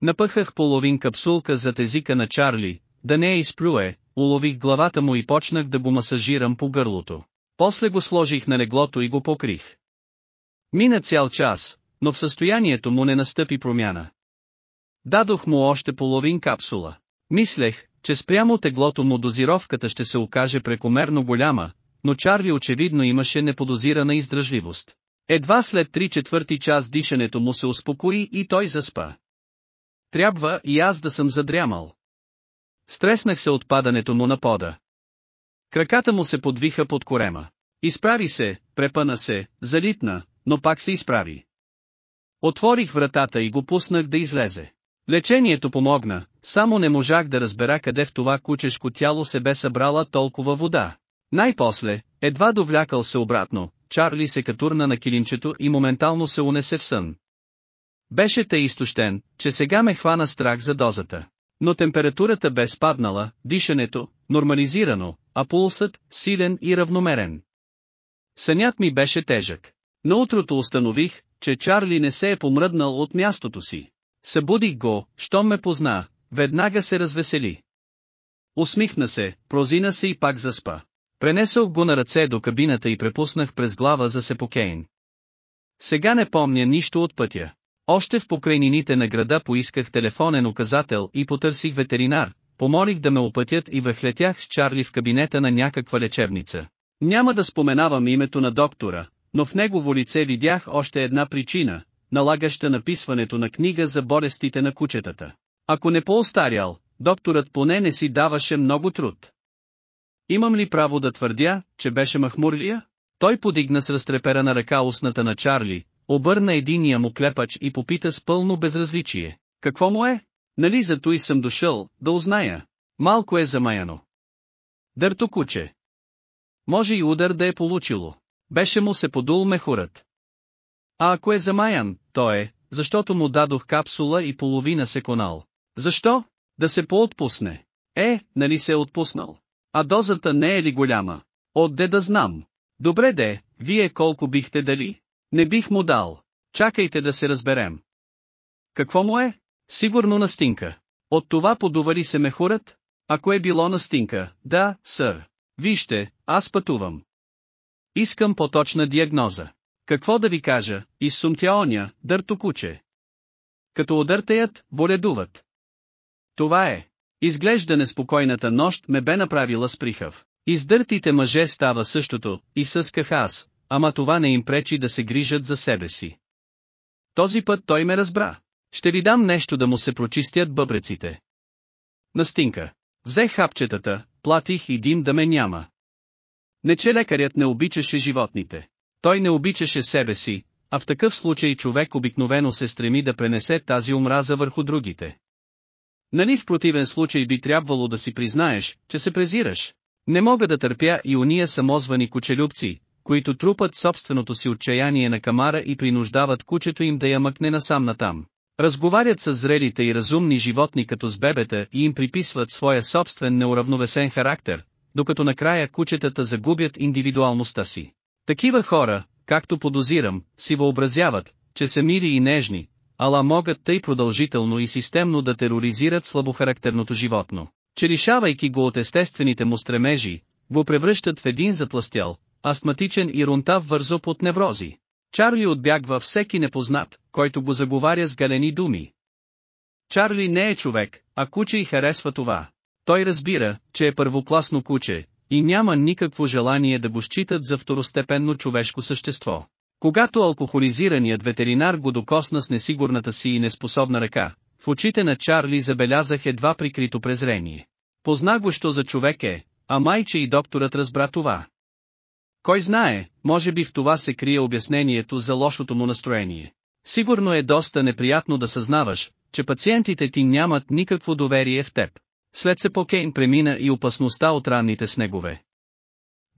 Speaker 1: Напъхах половин капсулка зад езика на Чарли, да не я изплюе, улових главата му и почнах да го масажирам по гърлото. После го сложих на леглото и го покрих. Мина цял час, но в състоянието му не настъпи промяна. Дадох му още половин капсула. Мислех, че спрямо теглото му дозировката ще се окаже прекомерно голяма, но Чарли очевидно имаше неподозирана издръжливост. Едва след три четвърти час дишането му се успокои и той заспа. Трябва и аз да съм задрямал. Стреснах се от падането му на пода. Краката му се подвиха под корема. Изправи се, препъна се, залитна, но пак се изправи. Отворих вратата и го пуснах да излезе. Лечението помогна, само не можах да разбера къде в това кучешко тяло се бе събрала толкова вода. Най-после, едва довлякал се обратно, Чарли се катурна на килимчето и моментално се унесе в сън. Беше тъй изтощен, че сега ме хвана страх за дозата. Но температурата бе спаднала, дишането, нормализирано, а пулсът, силен и равномерен. Сънят ми беше тежък. На утрото установих, че Чарли не се е помръднал от мястото си. Събудих го, щом ме позна, веднага се развесели. Усмихна се, прозина се и пак заспа. Пренесох го на ръце до кабината и препуснах през глава за Сепокейн. Сега не помня нищо от пътя. Още в покрайнините на града поисках телефонен указател и потърсих ветеринар, помолих да ме опътят и вехлетях с Чарли в кабинета на някаква лечебница. Няма да споменавам името на доктора, но в негово лице видях още една причина, налагаща написването на книга за болестите на кучетата. Ако не по-остарял, докторът поне не си даваше много труд. Имам ли право да твърдя, че беше махмурлия? Той подигна с разтреперана ръка устната на Чарли, обърна единия му клепач и попита с пълно безразличие. Какво му е? Нали зато и съм дошъл, да узная. Малко е замаяно. Дърто куче. Може и удар да е получило. Беше му се подул мехурът. А ако е замаян, то е, защото му дадох капсула и половина секонал. Защо? Да се поотпусне. Е, нали се е отпуснал? А дозата не е ли голяма? Отде да знам. Добре де, вие колко бихте дали? Не бих му дал. Чакайте да се разберем. Какво му е? Сигурно настинка. От това подували се мехурът? Ако е било настинка, да, сър. Вижте, аз пътувам. Искам поточна диагноза. Какво да ви кажа, изсумтя оня, дърто куче. Като удъртеят, боледуват. Това е. Изглежда неспокойната нощ ме бе направила сприхав. Издъртите мъже става същото, и съсках аз, ама това не им пречи да се грижат за себе си. Този път той ме разбра. Ще ви дам нещо да му се прочистят бъбреците. Настинка. Взех хапчетата, платих и дим да ме няма. Не че лекарят не обичаше животните. Той не обичаше себе си, а в такъв случай човек обикновено се стреми да пренесе тази омраза върху другите. Нали в противен случай би трябвало да си признаеш, че се презираш. Не мога да търпя и уния самозвани кучелюбци, които трупат собственото си отчаяние на камара и принуждават кучето им да я мъкне насам натам. Разговарят с зрелите и разумни животни като с бебета и им приписват своя собствен неуравновесен характер, докато накрая кучетата загубят индивидуалността си. Такива хора, както подозирам, си въобразяват, че са мири и нежни, ала могат тъй продължително и системно да тероризират слабохарактерното животно, че лишавайки го от естествените му стремежи, го превръщат в един затластял, астматичен и рунтав вързоп от неврози. Чарли отбягва всеки непознат, който го заговаря с галени думи. Чарли не е човек, а куче и харесва това. Той разбира, че е първокласно куче, и няма никакво желание да го считат за второстепенно човешко същество. Когато алкохолизираният ветеринар го докосна с несигурната си и неспособна ръка, в очите на Чарли забелязах едва прикрито презрение. Позна го що за човек е, а майче и докторът разбра това. Кой знае, може би в това се крие обяснението за лошото му настроение. Сигурно е доста неприятно да съзнаваш, че пациентите ти нямат никакво доверие в теб. След Сепокейн премина и опасността от ранните снегове.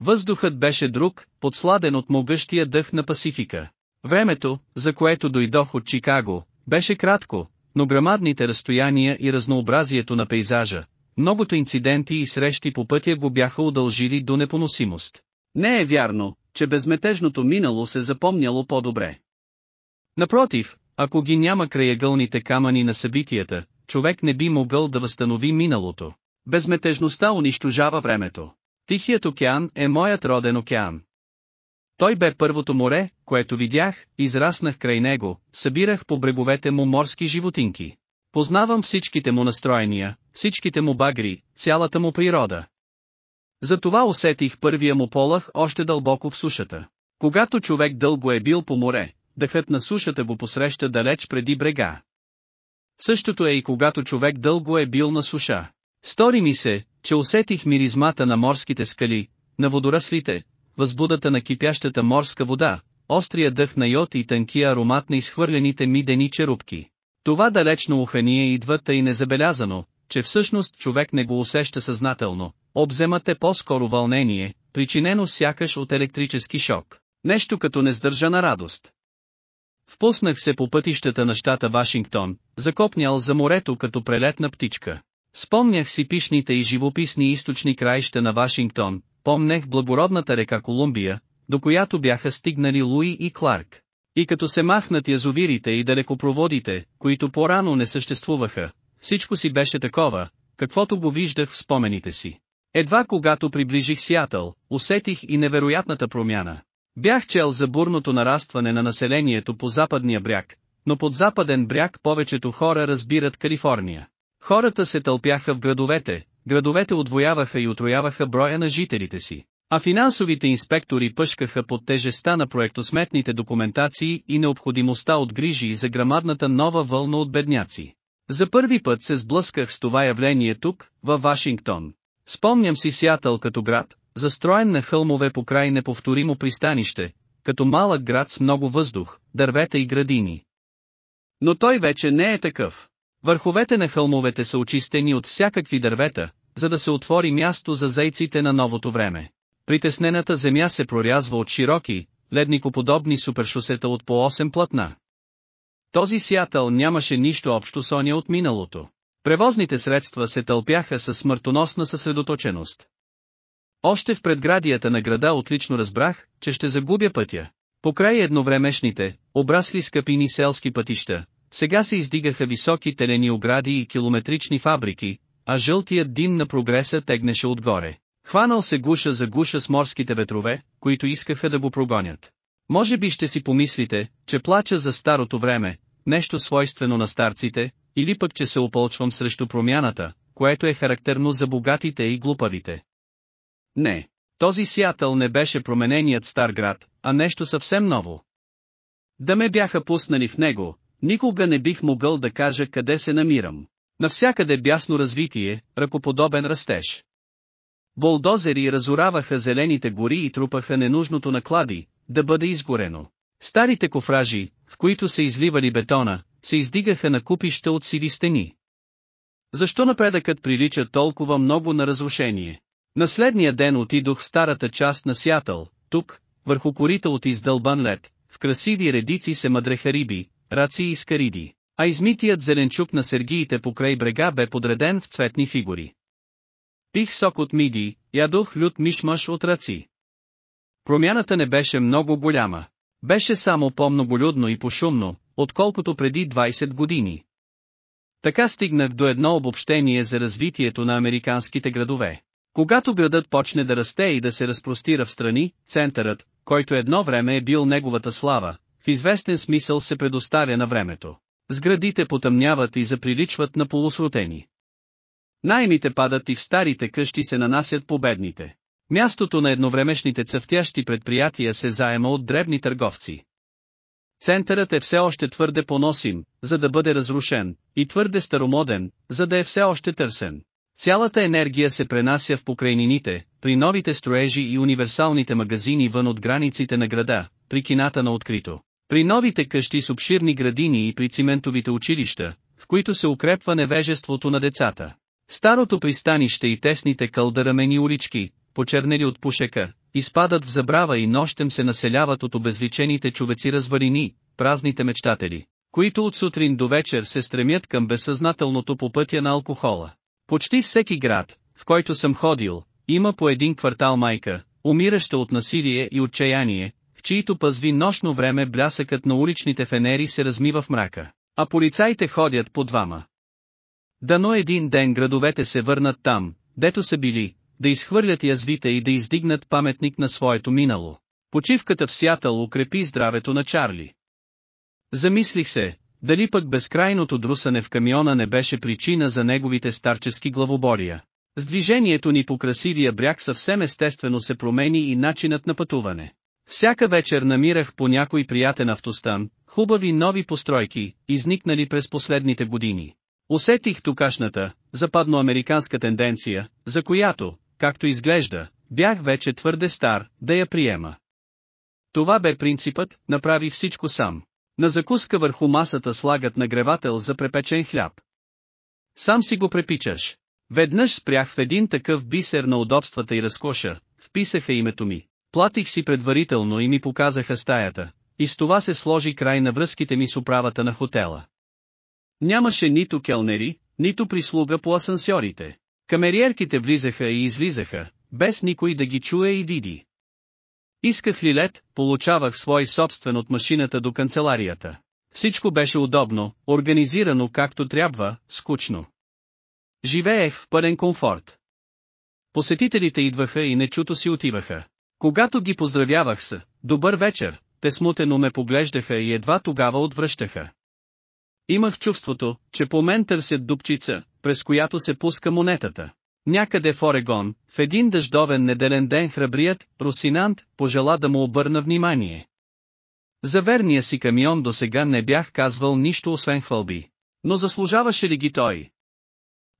Speaker 1: Въздухът беше друг, подсладен от могъщия дъх на Пасифика. Времето, за което дойдох от Чикаго, беше кратко, но грамадните разстояния и разнообразието на пейзажа, многото инциденти и срещи по пътя го бяха удължили до непоносимост. Не е вярно, че безметежното минало се запомняло по-добре. Напротив, ако ги няма краягълните камъни на събитията, човек не би могъл да възстанови миналото. Безметежността унищожава времето. Тихият океан е моят роден океан. Той бе първото море, което видях, израснах край него, събирах по бреговете му морски животинки. Познавам всичките му настроения, всичките му багри, цялата му природа. Затова усетих първия му полах още дълбоко в сушата. Когато човек дълго е бил по море, дъхът на сушата го посреща далеч преди брега. Същото е и когато човек дълго е бил на суша. Стори ми се, че усетих миризмата на морските скали, на водораслите, възбудата на кипящата морска вода, острия дъх на йод и тънкия аромат на изхвърлените мидени черупки. Това далечно ухание идва и незабелязано, че всъщност човек не го усеща съзнателно, обземате по-скоро вълнение, причинено сякаш от електрически шок, нещо като нездържана радост. Впуснах се по пътищата на щата Вашингтон, закопнял за морето като прелетна птичка. Спомнях си пишните и живописни източни краища на Вашингтон, помнех благородната река Колумбия, до която бяха стигнали Луи и Кларк. И като се махнат язовирите и далекопроводите, които по-рано не съществуваха, всичко си беше такова, каквото го виждах в спомените си. Едва когато приближих Сиатъл, усетих и невероятната промяна. Бях чел за бурното нарастване на населението по западния бряг, но под западен бряг повечето хора разбират Калифорния. Хората се тълпяха в градовете, градовете отвояваха и отрояваха броя на жителите си, а финансовите инспектори пъшкаха под тежеста на проектосметните документации и необходимостта от грижи за грамадната нова вълна от бедняци. За първи път се сблъсках с това явление тук, във Вашингтон. Спомням си Сиатъл като град, застроен на хълмове по край неповторимо пристанище, като малък град с много въздух, дървета и градини. Но той вече не е такъв. Върховете на хълмовете са очистени от всякакви дървета, за да се отвори място за зайците на новото време. Притеснената земя се прорязва от широки, ледникоподобни супершосета от по 8 платна. Този Сиатъл нямаше нищо общо с оня от миналото. Превозните средства се тълпяха със смъртоносна съсредоточеност. Още в предградията на града отлично разбрах, че ще загубя пътя. Покрай едновремешните, обрасли скъпини селски пътища, сега се издигаха високи телени огради и километрични фабрики, а жълтият дим на прогреса тегнеше отгоре. Хванал се гуша за гуша с морските ветрове, които искаха да го прогонят. Може би ще си помислите, че плача за старото време, нещо свойствено на старците, или пък че се опълчвам срещу промяната, което е характерно за богатите и глупавите. Не, този Сиатъл не беше промененият стар град, а нещо съвсем ново. Да ме бяха пуснали в него, никога не бих могъл да кажа къде се намирам. Навсякъде бясно развитие, ръкоподобен растеж. Болдозери разораваха зелените гори и трупаха ненужното наклади, да бъде изгорено. Старите кофражи, в които се изливали бетона, се издигаха на купища от сиви стени. Защо напредъкът прилича толкова много на разрушение? На следния ден отидох в старата част на Сиатъл, тук, върху корита от издълбан лед, в красиви редици се мъдреха риби, раци и скариди, а измитият зеленчук на сергиите покрай брега бе подреден в цветни фигури. Пих сок от миди, ядох лют мишмаш от раци. Промяната не беше много голяма. Беше само по-многолюдно и пошумно, отколкото преди 20 години. Така стигнах до едно обобщение за развитието на американските градове. Когато градът почне да расте и да се разпростира в страни, центърът, който едно време е бил неговата слава, в известен смисъл се предоставя на времето. Сградите потъмняват и заприличват на полусрутени. Наймите падат и в старите къщи се нанасят победните. Мястото на едновремешните цъфтящи предприятия се заема от дребни търговци. Центърът е все още твърде поносим, за да бъде разрушен, и твърде старомоден, за да е все още търсен. Цялата енергия се пренася в покрайнините, при новите строежи и универсалните магазини вън от границите на града, при кината на открито. При новите къщи с обширни градини и при циментовите училища, в които се укрепва невежеството на децата. Старото пристанище и тесните кълдарамени улички, почернели от пушека, изпадат в забрава и нощем се населяват от обезличените човеци разварини, празните мечтатели, които от сутрин до вечер се стремят към безсъзнателното по пътя на алкохола. Почти всеки град, в който съм ходил, има по един квартал майка, умираща от насилие и отчаяние, в чието пазви нощно време блясъкът на уличните фенери се размива в мрака, а полицаите ходят по двама. Дано един ден градовете се върнат там, дето са били, да изхвърлят язвите и да издигнат паметник на своето минало. Почивката в Сиатъл укрепи здравето на Чарли. Замислих се, дали пък безкрайното друсане в камиона не беше причина за неговите старчески главобория. С движението ни по красивия бряг съвсем естествено се промени и начинът на пътуване. Всяка вечер намирах по някой приятен автостан, хубави нови постройки, изникнали през последните години. Усетих тукашната, западноамериканска тенденция, за която, както изглежда, бях вече твърде стар, да я приема. Това бе принципът, направи всичко сам. На закуска върху масата слагат нагревател за препечен хляб. Сам си го препичаш. Веднъж спрях в един такъв бисер на удобствата и разкоша, вписаха името ми. Платих си предварително и ми показаха стаята, и с това се сложи край на връзките ми с управата на хотела. Нямаше нито келнери, нито прислуга по асансьорите. Камериерките влизаха и излизаха, без никой да ги чуе и види. Исках ли лед, получавах свой собствен от машината до канцеларията. Всичко беше удобно, организирано както трябва, скучно. Живеех в пълен комфорт. Посетителите идваха и нечуто си отиваха. Когато ги поздравявах с «Добър вечер», те смутено ме поглеждаха и едва тогава отвръщаха. Имах чувството, че по мен търсят дупчица, през която се пуска монетата. Някъде в Орегон, в един дъждовен неделен ден храбрият, Русинант, пожела да му обърна внимание. За верния си камион до сега не бях казвал нищо освен хвалби. Но заслужаваше ли ги той?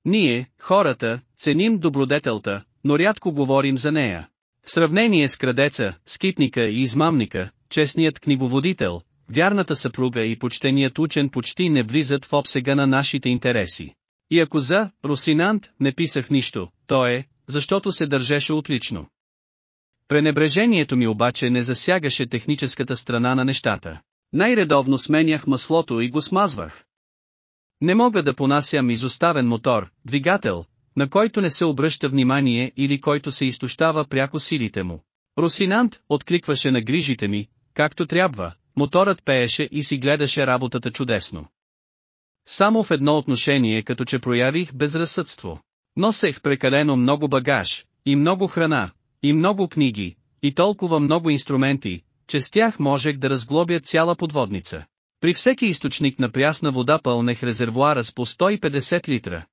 Speaker 1: Ние, хората, ценим добродетелта, но рядко говорим за нея. В сравнение с крадеца, скитника и измамника, честният книговодител, вярната съпруга и почтеният учен почти не влизат в обсега на нашите интереси. И ако за Русинант не писах нищо, то е, защото се държеше отлично. Пренебрежението ми обаче не засягаше техническата страна на нещата. Най-редовно сменях маслото и го смазвах. Не мога да понасям изоставен мотор, двигател, на който не се обръща внимание или който се изтощава пряко силите му. Русинант откликваше на грижите ми, както трябва, моторът пееше и си гледаше работата чудесно. Само в едно отношение като че проявих безразсъдство. Носех прекалено много багаж, и много храна, и много книги, и толкова много инструменти, че с тях можех да разглобя цяла подводница. При всеки източник на прясна вода пълнех резервуара с по 150 литра.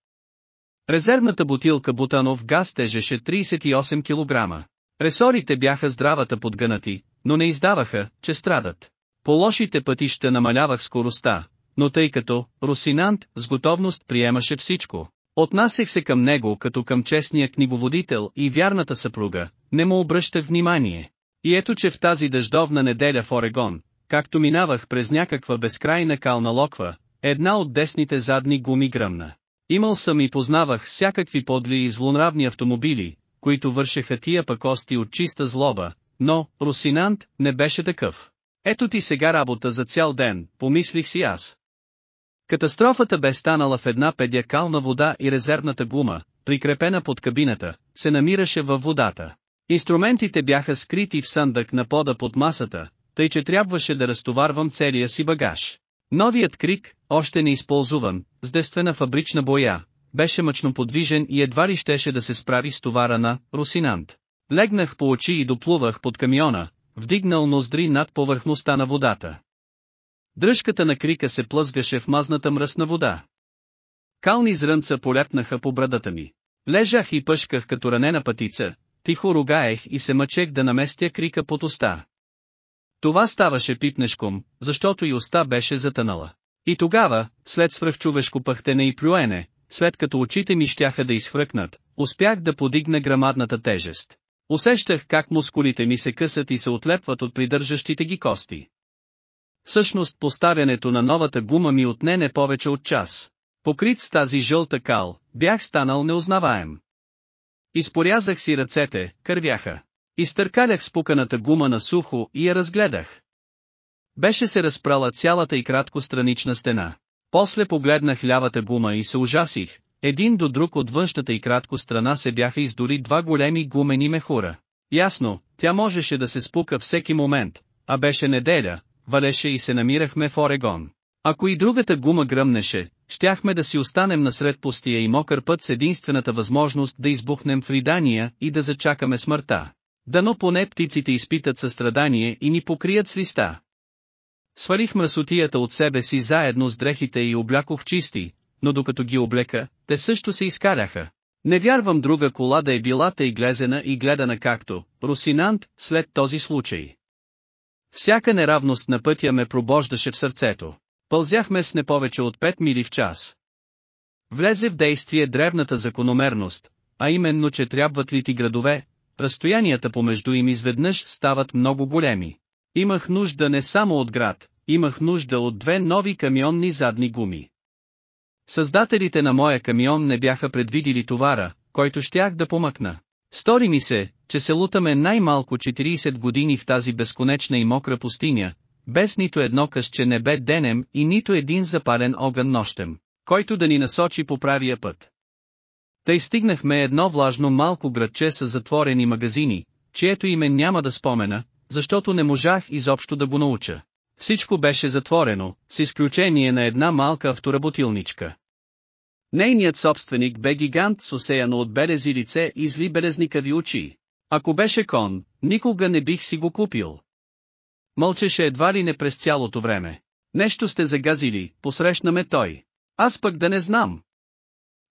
Speaker 1: Резервната бутилка бутанов газ тежеше 38 кг. Ресорите бяха здравата подгънати, но не издаваха, че страдат. По лошите пътища намалявах скоростта, но тъй като Русинант с готовност приемаше всичко, отнасях се към него като към честния книговодител и вярната съпруга, не му обръщах внимание. И ето че в тази дъждовна неделя в Орегон, както минавах през някаква безкрайна кална локва, една от десните задни гуми гръмна. Имал съм и познавах всякакви подли и злонравни автомобили, които вършеха тия пакости от чиста злоба, но, Русинант, не беше такъв. Ето ти сега работа за цял ден, помислих си аз. Катастрофата бе станала в една педякална вода и резервната гума, прикрепена под кабината, се намираше във водата. Инструментите бяха скрити в съндък на пода под масата, тъй че трябваше да разтоварвам целия си багаж. Новият крик, още не използван, с девствена фабрична боя, беше мъчно подвижен и едва ли щеше да се справи с товара на Русинант. Легнах по очи и доплувах под камиона, вдигнал ноздри над повърхността на водата. Дръжката на крика се плъзгаше в мазната мръсна вода. Кални зрънца поляпнаха по брадата ми. Лежах и пъшках като ранена пътица, тихо ругаех и се мъчех да наместя крика под уста. Това ставаше пипнешком, защото и уста беше затънала. И тогава, след свръхчовешко пъхтене и плюене, след като очите ми щяха да изхвъркнат, успях да подигна грамадната тежест. Усещах как мускулите ми се късат и се отлепват от придържащите ги кости. Всъщност поставянето на новата гума ми отне не повече от час. Покрит с тази жълта кал, бях станал неузнаваем. Изпорязах си ръцете, кървяха. Изтъркалях спуканата гума на сухо и я разгледах. Беше се разпрала цялата и краткостранична стена. После погледнах лявата гума и се ужасих, един до друг от външната и кратко страна се бяха издори два големи гумени мехура. Ясно, тя можеше да се спука всеки момент, а беше неделя, валеше и се намирахме в Орегон. Ако и другата гума гръмнеше, щяхме да си останем насред пустия и мокър път с единствената възможност да избухнем в ридания и да зачакаме смъртта. Дано поне птиците изпитат състрадание и ни покрият с листа. Свалих мръсотията от себе си заедно с дрехите и облякох чисти, но докато ги облека, те също се изкаляха. Не вярвам друга кола да е била тъй глезена и гледана както, Русинант, след този случай. Всяка неравност на пътя ме пробождаше в сърцето. Пълзяхме с не повече от 5 мили в час. Влезе в действие древната закономерност, а именно че трябват ли ти градове, разстоянията помежду им изведнъж стават много големи. Имах нужда не само от град, имах нужда от две нови камионни задни гуми. Създателите на моя камион не бяха предвидили товара, който щях да помъкна. Стори ми се, че се лутаме най-малко 40 години в тази безконечна и мокра пустиня, без нито едно късче небе денем и нито един запален огън нощем, който да ни насочи по правия път. Тъй стигнахме едно влажно малко градче с затворени магазини, чието име няма да спомена, защото не можах изобщо да го науча. Всичко беше затворено, с изключение на една малка автоработилничка. Нейният собственик бе гигант с осеяно от белези лице и зли белезникави очи. Ако беше кон, никога не бих си го купил. Мълчеше едва ли не през цялото време. Нещо сте загазили, посрещна ме той. Аз пък да не знам.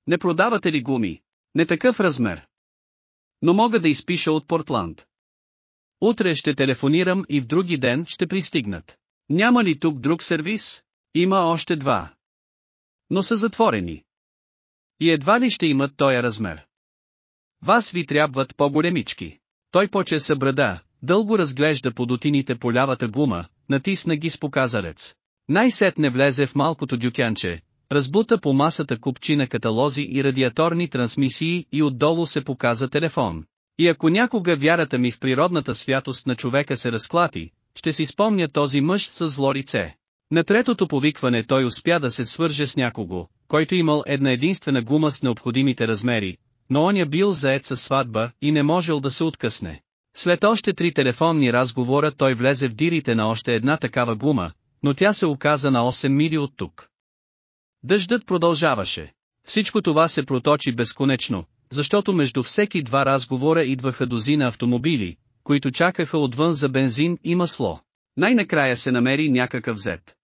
Speaker 1: Не продавате ли гуми? Не такъв размер. Но мога да изпиша от Портланд. Утре ще телефонирам и в други ден ще пристигнат. Няма ли тук друг сервис? Има още два. Но са затворени. И едва ли ще имат този размер. Вас ви трябват по-големички. Той почеса брада, дълго разглежда подотините по лявата гума, натисна ги с показарец. Най-сетне влезе в малкото дюкянче, разбута по масата купчина каталози и радиаторни трансмисии и отдолу се показа телефон. И ако някога вярата ми в природната святост на човека се разклати, ще си спомня този мъж с зло лице. На третото повикване той успя да се свърже с някого, който имал една единствена гума с необходимите размери, но оня бил заед със сватба и не можел да се откъсне. След още три телефонни разговора той влезе в дирите на още една такава гума, но тя се оказа на 8 мили от тук. Дъждът продължаваше. Всичко това се проточи безконечно, защото между всеки два разговора идваха дозина автомобили, които чакаха отвън за бензин и масло. Най-накрая се намери някакъв зет.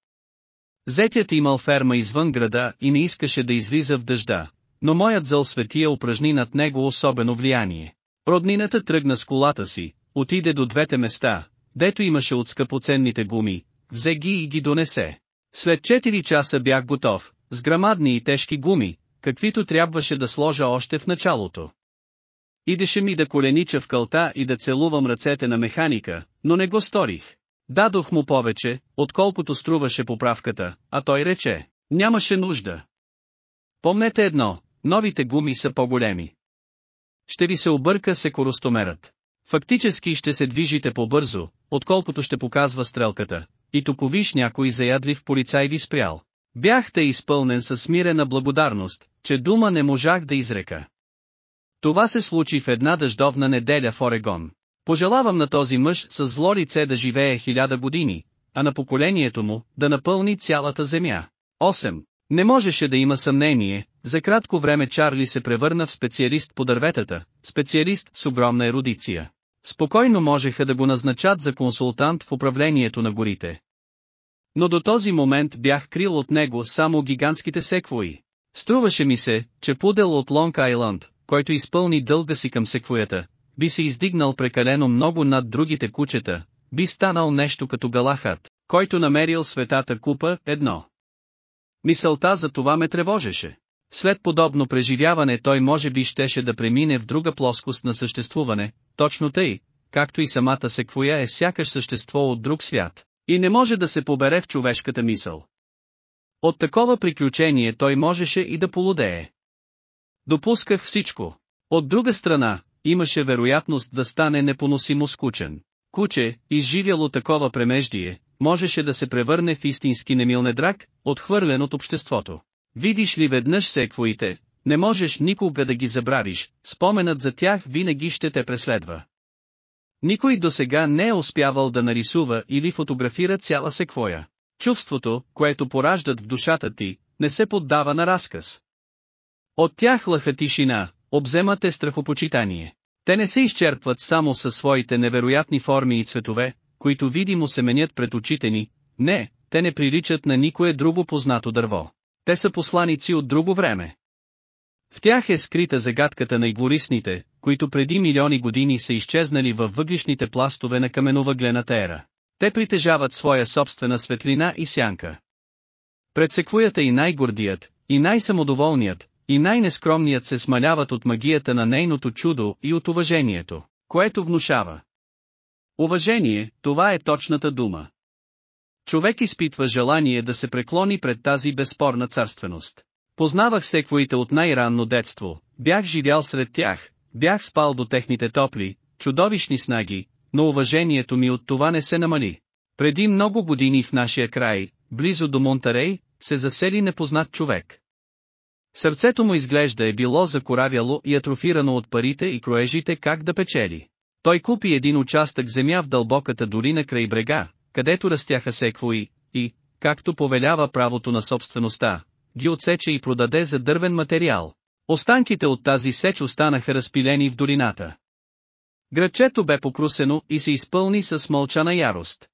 Speaker 1: Зетят имал ферма извън града и не искаше да излиза в дъжда, но моят зъл светия упражни над него особено влияние. Роднината тръгна с колата си, отиде до двете места, дето имаше от скъпоценните гуми, взе ги и ги донесе. След 4 часа бях готов, с грамадни и тежки гуми, каквито трябваше да сложа още в началото. Идеше ми да коленича в кълта и да целувам ръцете на механика, но не го сторих. Дадох му повече, отколкото струваше поправката, а той рече, нямаше нужда. Помнете едно, новите гуми са по-големи. Ще ви се обърка секоростомерът. Фактически ще се движите по-бързо, отколкото ще показва стрелката, и токовиш някой заядлив полицай ви спрял. Бяхте изпълнен със смирена благодарност, че дума не можах да изрека. Това се случи в една дъждовна неделя в Орегон. Пожелавам на този мъж с зло лице да живее хиляда години, а на поколението му да напълни цялата земя. 8. Не можеше да има съмнение, за кратко време Чарли се превърна в специалист по дърветата, специалист с огромна ерудиция. Спокойно можеха да го назначат за консултант в управлението на горите. Но до този момент бях крил от него само гигантските секвои. Струваше ми се, че пудел от Лонг Айланд, който изпълни дълга си към секвоята, би се издигнал прекалено много над другите кучета, би станал нещо като Галахат, който намерил светата купа едно. Мисълта за това ме тревожеше. След подобно преживяване той може би щеше да премине в друга плоскост на съществуване, точно тъй, както и самата секвоя е сякаш същество от друг свят. И не може да се побере в човешката мисъл. От такова приключение той можеше и да полудее. Допусках всичко. От друга страна, имаше вероятност да стане непоносимо скучен. Куче, изживяло такова премеждие, можеше да се превърне в истински немилнедрак, отхвърлен от обществото. Видиш ли веднъж секвоите, не можеш никога да ги забравиш, споменът за тях винаги ще те преследва. Никой до сега не е успявал да нарисува или фотографира цяла секвоя. Чувството, което пораждат в душата ти, не се поддава на разказ. От тях лъха тишина, обземат е страхопочитание. Те не се изчерпват само със своите невероятни форми и цветове, които видимо се менят пред очите ни, не, те не приличат на никое друго познато дърво. Те са посланици от друго време. В тях е скрита загадката на игворисните, които преди милиони години са изчезнали във въглишните пластове на каменовъглената ера. Те притежават своя собствена светлина и сянка. Пред секвоята и най-гордият, и най-самодоволният, и най-нескромният се смаляват от магията на нейното чудо и от уважението, което внушава. Уважение, това е точната дума. Човек изпитва желание да се преклони пред тази безспорна царственост. Познавах секвоите от най-ранно детство, бях живял сред тях, бях спал до техните топли, чудовищни снаги, но уважението ми от това не се намали. Преди много години в нашия край, близо до Монтарей, се засели непознат човек. Сърцето му изглежда е било закоравяло и атрофирано от парите и кроежите как да печели. Той купи един участък земя в дълбоката долина край брега, където растяха секвои, и, както повелява правото на собствеността, ги отсече и продаде за дървен материал. Останките от тази сеч останаха разпилени в долината. Градчето бе покрусено и се изпълни с мълчана ярост.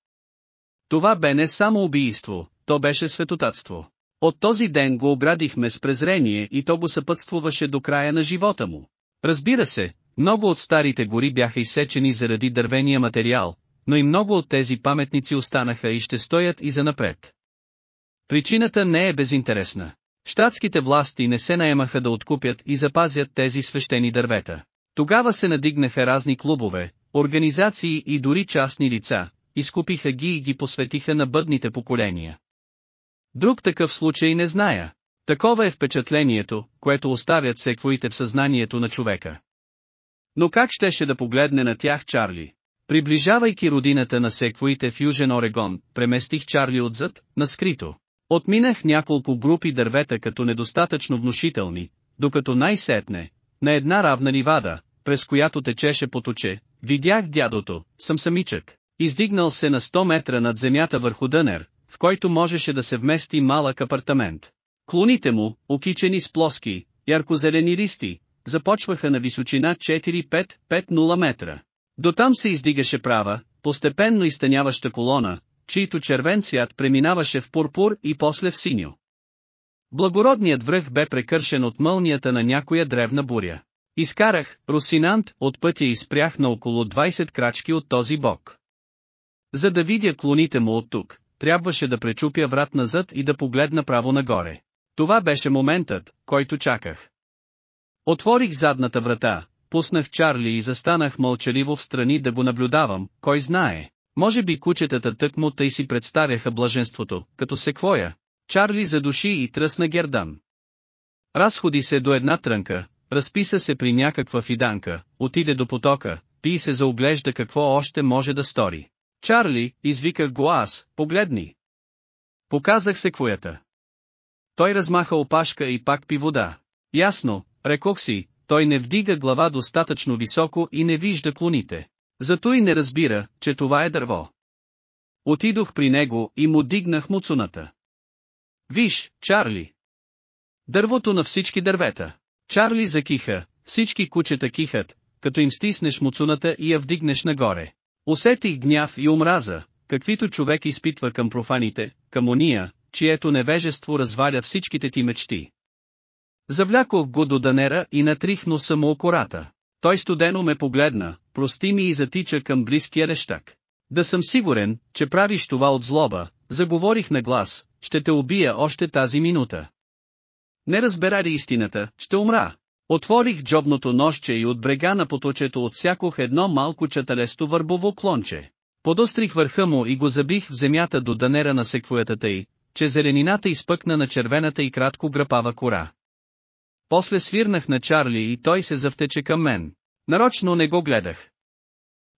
Speaker 1: Това бе не само убийство, то беше светотатство. От този ден го оградихме с презрение и то го съпътствуваше до края на живота му. Разбира се, много от старите гори бяха изсечени заради дървения материал, но и много от тези паметници останаха и ще стоят и занапред. Причината не е безинтересна. Штатските власти не се наемаха да откупят и запазят тези свещени дървета. Тогава се надигнаха разни клубове, организации и дори частни лица, изкупиха ги и ги посветиха на бъдните поколения. Друг такъв случай не зная. Такова е впечатлението, което оставят секвоите в съзнанието на човека. Но как щеше да погледне на тях Чарли? Приближавайки родината на секвоите в Южен Орегон, преместих Чарли отзад, на скрито. Отминах няколко групи дървета като недостатъчно внушителни, докато най-сетне, на една равна ливада, през която течеше поточе, видях дядото, съм самичък, издигнал се на 100 метра над земята върху дънер, в който можеше да се вмести малък апартамент. Клоните му, окичени с плоски, яркозелени листи, започваха на височина 4-5-5-0 метра. До там се издигаше права, постепенно изтъняваща колона, чийто червен цвят преминаваше в пурпур и после в синьо. Благородният връх бе прекършен от мълнията на някоя древна буря. Изкарах, Русинант, от пътя и спрях на около 20 крачки от този бок. За да видя клоните му от тук, трябваше да пречупя врат назад и да погледна право нагоре. Това беше моментът, който чаках. Отворих задната врата, пуснах Чарли и застанах мълчаливо в страни да го наблюдавам, кой знае. Може би кучетата тъкмо тъй си представяха блаженството, като секвоя. Чарли задуши и тръсна гердан. Разходи се до една трънка, разписа се при някаква фиданка, отиде до потока, пи се заоглежда какво още може да стори. Чарли, извиках го аз, погледни. Показах секвоята. Той размаха опашка и пак пи вода. Ясно, рекох си, той не вдига глава достатъчно високо и не вижда клоните. Зато и не разбира, че това е дърво. Отидох при него и му дигнах муцуната. Виж, Чарли. Дървото на всички дървета. Чарли закиха, всички кучета кихат, като им стиснеш муцуната и я вдигнеш нагоре. Усетих гняв и омраза, каквито човек изпитва към профаните, към ония, чието невежество разваля всичките ти мечти. Завлякох го до Данера и натрих носа му. Той студено ме погледна, прости ми и затича към близкия рещак. Да съм сигурен, че правиш това от злоба, заговорих на глас, ще те убия още тази минута. Не разбера ли истината, ще умра. Отворих джобното нощче и от брега на поточето отсякох едно малко чаталесто върбово клонче. Подострих върха му и го забих в земята до данера на секвоятата й, че зеленината изпъкна на червената и кратко грапава кора. После свирнах на Чарли и той се завтече към мен. Нарочно не го гледах.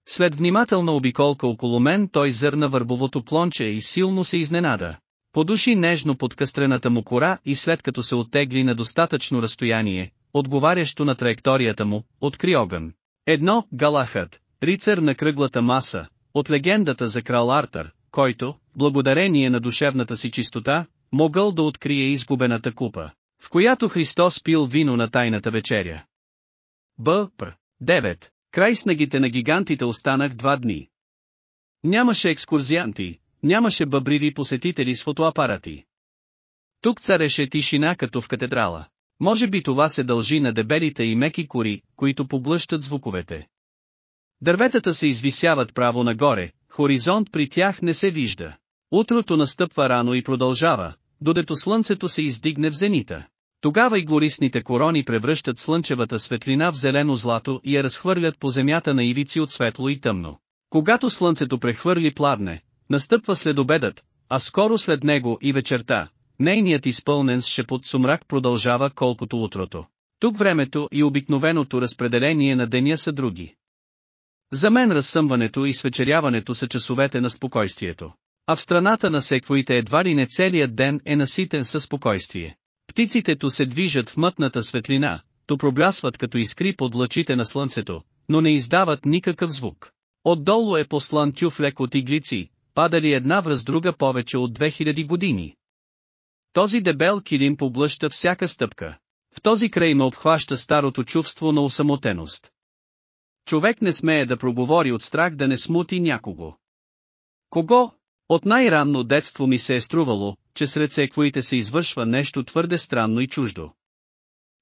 Speaker 1: След внимателна обиколка около мен той зърна върбовото плонче и силно се изненада. Подуши нежно под къстрената му кора и след като се оттегли на достатъчно разстояние, отговарящо на траекторията му, откри огън. Едно, Галахът, рицар на кръглата маса, от легендата за крал Артър, който, благодарение на душевната си чистота, могъл да открие изгубената купа, в която Христос пил вино на тайната вечеря. Б. П. 9. Край снагите на гигантите останах два дни. Нямаше екскурзианти, нямаше бъбриви посетители с фотоапарати. Тук цареше тишина като в катедрала. Може би това се дължи на дебелите и меки кори, които поблъщат звуковете. Дърветата се извисяват право нагоре, хоризонт при тях не се вижда. Утрото настъпва рано и продължава, додето слънцето се издигне в зенита. Тогава и горисните корони превръщат слънчевата светлина в зелено злато и я разхвърлят по земята на ивици от светло и тъмно. Когато слънцето прехвърли пладне, настъпва следобедът, а скоро след него и вечерта, нейният изпълнен с шепот сумрак продължава колкото утрото. Тук времето и обикновеното разпределение на деня са други. За мен разсъмването и свечеряването са часовете на спокойствието. А в страната на секвоите едва ли не целият ден е наситен със спокойствие. Птиците то се движат в мътната светлина, то проблясват като искри под лъчите на слънцето, но не издават никакъв звук. Отдолу е послан тюфлек от иглици, падали една връз друга повече от 2000 години. Този дебел килим поблъща всяка стъпка. В този край ме обхваща старото чувство на усамотеност. Човек не смее да проговори от страх да не смути някого. Кого? От най-ранно детство ми се е струвало, че сред секвоите се извършва нещо твърде странно и чуждо.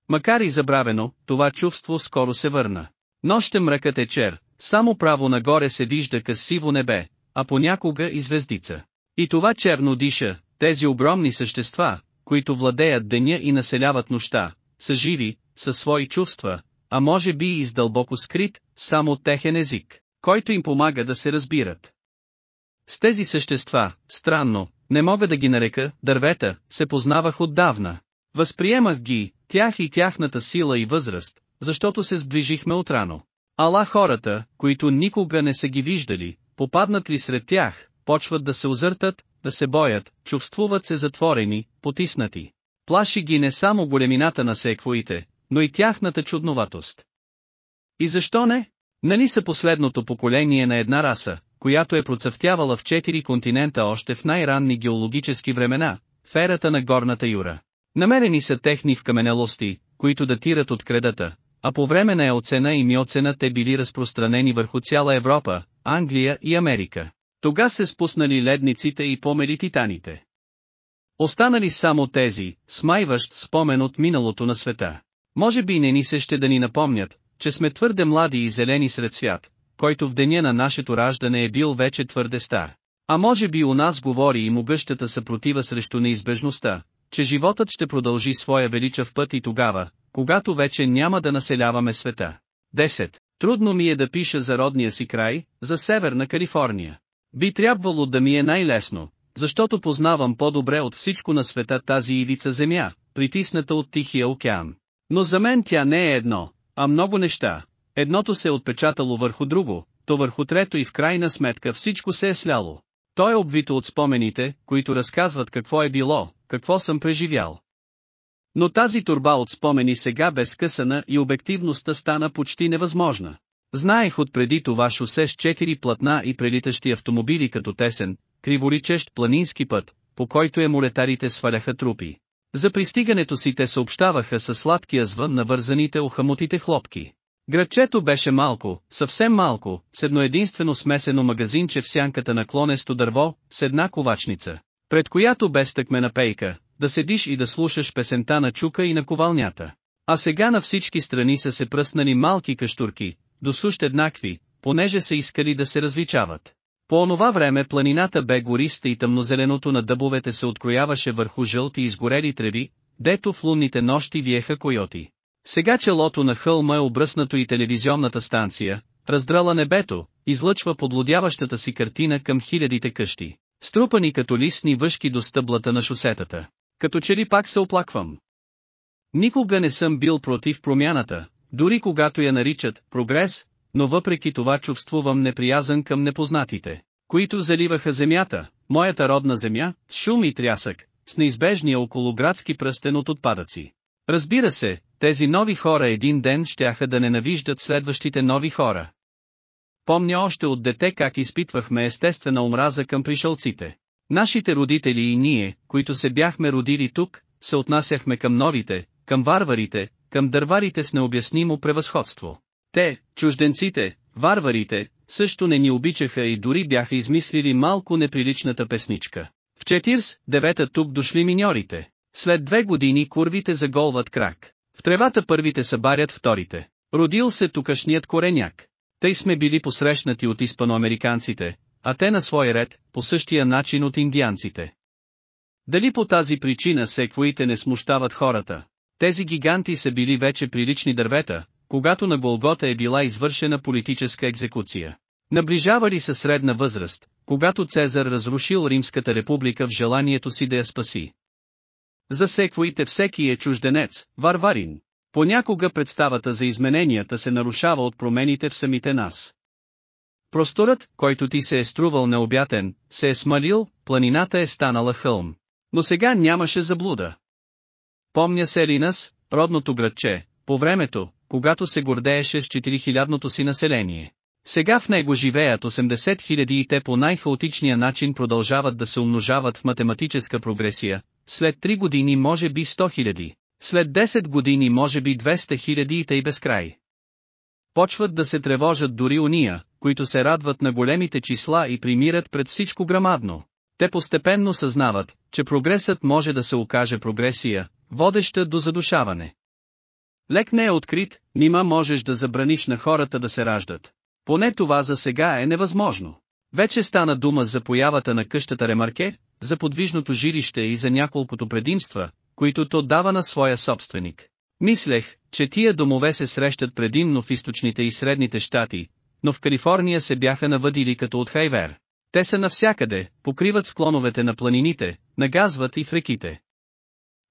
Speaker 1: Макар и забравено, това чувство скоро се върна. Нощем мръкът е чер, само право нагоре се вижда късиво небе, а понякога и звездица. И това черно диша, тези огромни същества, които владеят деня и населяват нощта, са живи, със свои чувства, а може би и с дълбоко скрит, само техен език, който им помага да се разбират. С тези същества, странно, не мога да ги нарека, дървета, се познавах отдавна. Възприемах ги, тях и тяхната сила и възраст, защото се сближихме отрано. Ала хората, които никога не са ги виждали, попаднат ли сред тях, почват да се озъртат, да се боят, чувствуват се затворени, потиснати. Плаши ги не само големината на секвоите, но и тяхната чудноватост. И защо не? Нали са последното поколение на една раса, която е процъфтявала в четири континента още в най-ранни геологически времена, в ерата на горната юра. Намерени са техни в каменелости, които датират от кредата, а по време на еоцена и миоцена те били разпространени върху цяла Европа, Англия и Америка. Тога се спуснали ледниците и помели титаните. Останали само тези, смайващ спомен от миналото на света. Може би не ни се ще да ни напомнят, че сме твърде млади и зелени сред свят, който в деня на нашето раждане е бил вече твърде стар. А може би у нас говори и могъщата съпротива срещу неизбежността, че животът ще продължи своя величав път и тогава, когато вече няма да населяваме света. 10. Трудно ми е да пиша за родния си край, за Северна Калифорния. Би трябвало да ми е най-лесно, защото познавам по-добре от всичко на света тази ивица земя, притисната от Тихия океан. Но за мен тя не е едно, а много неща. Едното се е отпечатало върху друго, то върху трето и в крайна сметка всичко се е сляло. То е обвито от спомените, които разказват какво е било, какво съм преживял. Но тази турба от спомени сега бе скъсана и обективността стана почти невъзможна. Знаех отпреди това шосе с четири платна и прелитащи автомобили като тесен, криворичещ планински път, по който емулетарите сваляха трупи. За пристигането си те съобщаваха със сладкия звън на вързаните охамотите хлопки. Градчето беше малко, съвсем малко, с едно единствено смесено магазинче в сянката на клонесто дърво, с една ковачница, пред която бе стъкмена пейка, да седиш и да слушаш песента на чука и на ковалнята. А сега на всички страни са се пръснали малки каштурки, досущ еднакви, понеже са искали да се различават. По онова време планината бе гориста и тъмнозеленото на дъбовете се открояваше върху жълти изгорели треви, дето в лунните нощи виеха койоти. Сега челото на хълма е обръснато и телевизионната станция, раздрала небето, излъчва подлодяващата си картина към хилядите къщи, струпани като листни въшки до стъблата на шосетата. Като че ли пак се оплаквам. Никога не съм бил против промяната, дори когато я наричат прогрес, но въпреки това чувствувам неприязан към непознатите, които заливаха земята, моята родна земя, шум и трясък, с неизбежния околоградски пръстен от отпадъци. Разбира се, тези нови хора един ден щяха да ненавиждат следващите нови хора. Помня още от дете как изпитвахме естествена омраза към пришълците. Нашите родители и ние, които се бяхме родили тук, се отнасяхме към новите, към варварите, към дърварите с необяснимо превъзходство. Те, чужденците, варварите, също не ни обичаха и дори бяха измислили малко неприличната песничка. В 49-та тук дошли миньорите. След две години курвите заголват крак. В тревата първите събарят вторите. Родил се тукашният кореняк. Тъй сме били посрещнати от испаноамериканците, а те на свой ред, по същия начин от индианците. Дали по тази причина секвоите не смущават хората? Тези гиганти са били вече прилични дървета, когато на Голгота е била извършена политическа екзекуция. Наближавали се средна възраст, когато Цезар разрушил Римската република в желанието си да я спаси. За секвоите всеки е чужденец, варварин. Понякога представата за измененията се нарушава от промените в самите нас. Просторът, който ти се е струвал необятен, се е смалил, планината е станала хълм. Но сега нямаше заблуда. Помня Селинас, родното градче, по времето, когато се гордееше с 4000-ното си население. Сега в него живеят 80 000 и те по най-хаотичния начин продължават да се умножават в математическа прогресия, след 3 години може би 100 000, след 10 години може би 200 000 и тъй безкрай. Почват да се тревожат дори уния, които се радват на големите числа и примират пред всичко грамадно. Те постепенно съзнават, че прогресът може да се окаже прогресия, водеща до задушаване. Лек не е открит, нима можеш да забраниш на хората да се раждат. Поне това за сега е невъзможно. Вече стана дума за появата на къщата Ремарке, за подвижното жилище и за няколкото предимства, които то дава на своя собственик. Мислех, че тия домове се срещат предимно в източните и средните щати, но в Калифорния се бяха навъдили като от Хайвер. Те са навсякъде, покриват склоновете на планините, нагазват и в реките.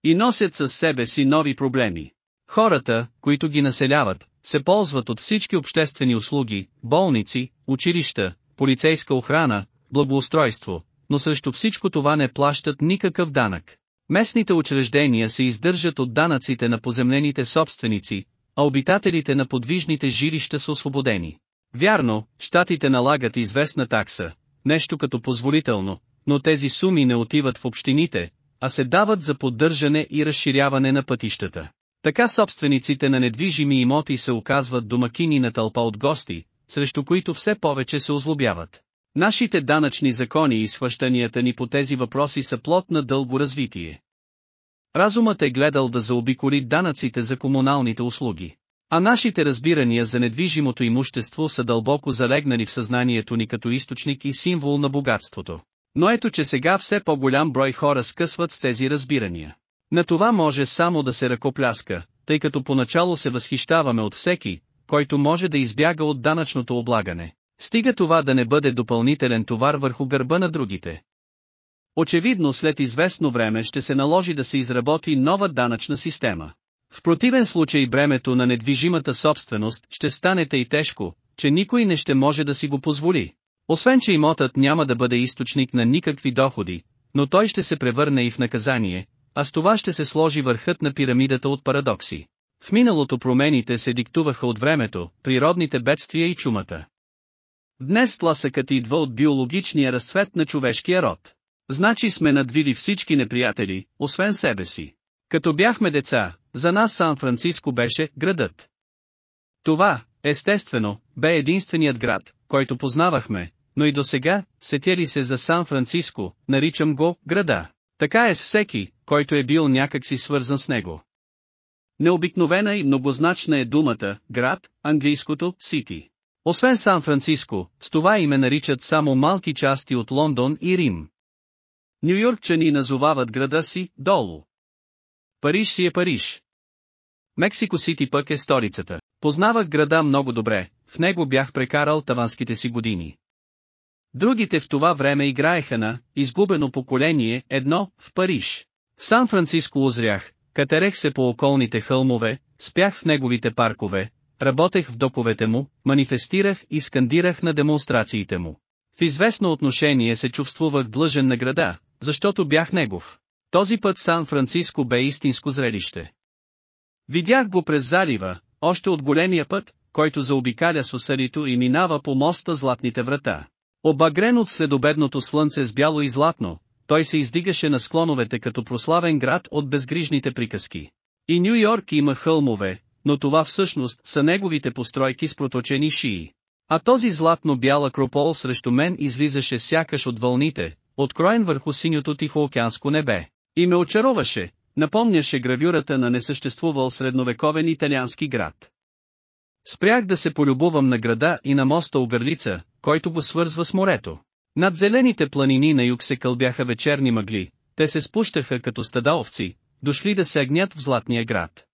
Speaker 1: И носят със себе си нови проблеми. Хората, които ги населяват, се ползват от всички обществени услуги, болници, училища, полицейска охрана, благоустройство, но срещу всичко това не плащат никакъв данък. Местните учреждения се издържат от данъците на поземлените собственици, а обитателите на подвижните жилища са освободени. Вярно, щатите налагат известна такса, нещо като позволително, но тези суми не отиват в общините, а се дават за поддържане и разширяване на пътищата. Така собствениците на недвижими имоти се оказват домакини на тълпа от гости, срещу които все повече се озлобяват. Нашите данъчни закони и схващанията ни по тези въпроси са плод на дълго развитие. Разумът е гледал да заобиколи данъците за комуналните услуги. А нашите разбирания за недвижимото имущество са дълбоко залегнали в съзнанието ни като източник и символ на богатството. Но ето че сега все по-голям брой хора скъсват с тези разбирания. На това може само да се ръкопляска, тъй като поначало се възхищаваме от всеки, който може да избяга от данъчното облагане. Стига това да не бъде допълнителен товар върху гърба на другите. Очевидно след известно време ще се наложи да се изработи нова данъчна система. В противен случай бремето на недвижимата собственост ще станете и тежко, че никой не ще може да си го позволи. Освен че имотът няма да бъде източник на никакви доходи, но той ще се превърне и в наказание, а с това ще се сложи върхът на пирамидата от парадокси. В миналото промените се диктуваха от времето, природните бедствия и чумата. Днес тласъкът идва от биологичния разцвет на човешкия род. Значи сме надвили всички неприятели, освен себе си. Като бяхме деца, за нас Сан-Франциско беше градът. Това, естествено, бе единственият град, който познавахме, но и до сега, сетя се за Сан-Франциско, наричам го града. Така е с всеки, който е бил някакси свързан с него. Необикновена и многозначна е думата «град», английското «сити». Освен Сан-Франциско, с това име наричат само малки части от Лондон и Рим. Нью-Йоркчани назовават града си «долу». Париж си е Париж. Мексико Сити пък е столицата. Познавах града много добре, в него бях прекарал таванските си години. Другите в това време играеха на «Изгубено поколение» едно в Париж. В Сан-Франциско озрях, катерех се по околните хълмове, спях в неговите паркове, работех в доковете му, манифестирах и скандирах на демонстрациите му. В известно отношение се чувствувах длъжен на града, защото бях негов. Този път Сан-Франциско бе истинско зрелище. Видях го през залива, още от големия път, който заобикаля сусарито и минава по моста Златните врата. Обагрен от следобедното слънце с бяло и златно, той се издигаше на склоновете като прославен град от безгрижните приказки. И Нью Йорк има хълмове, но това всъщност са неговите постройки с проточени шии. А този златно-бял акропол срещу мен излизаше сякаш от вълните, откроен върху синьото тихоокеанско небе. И ме очароваше, напомняше гравюрата на несъществувал средновековен италиански град. Спрях да се полюбувам на града и на моста Оберлица, който го свързва с морето. Над зелените планини на юг се кълбяха вечерни мъгли, те се спущаха като стада овци, дошли да се агнят в Златния град.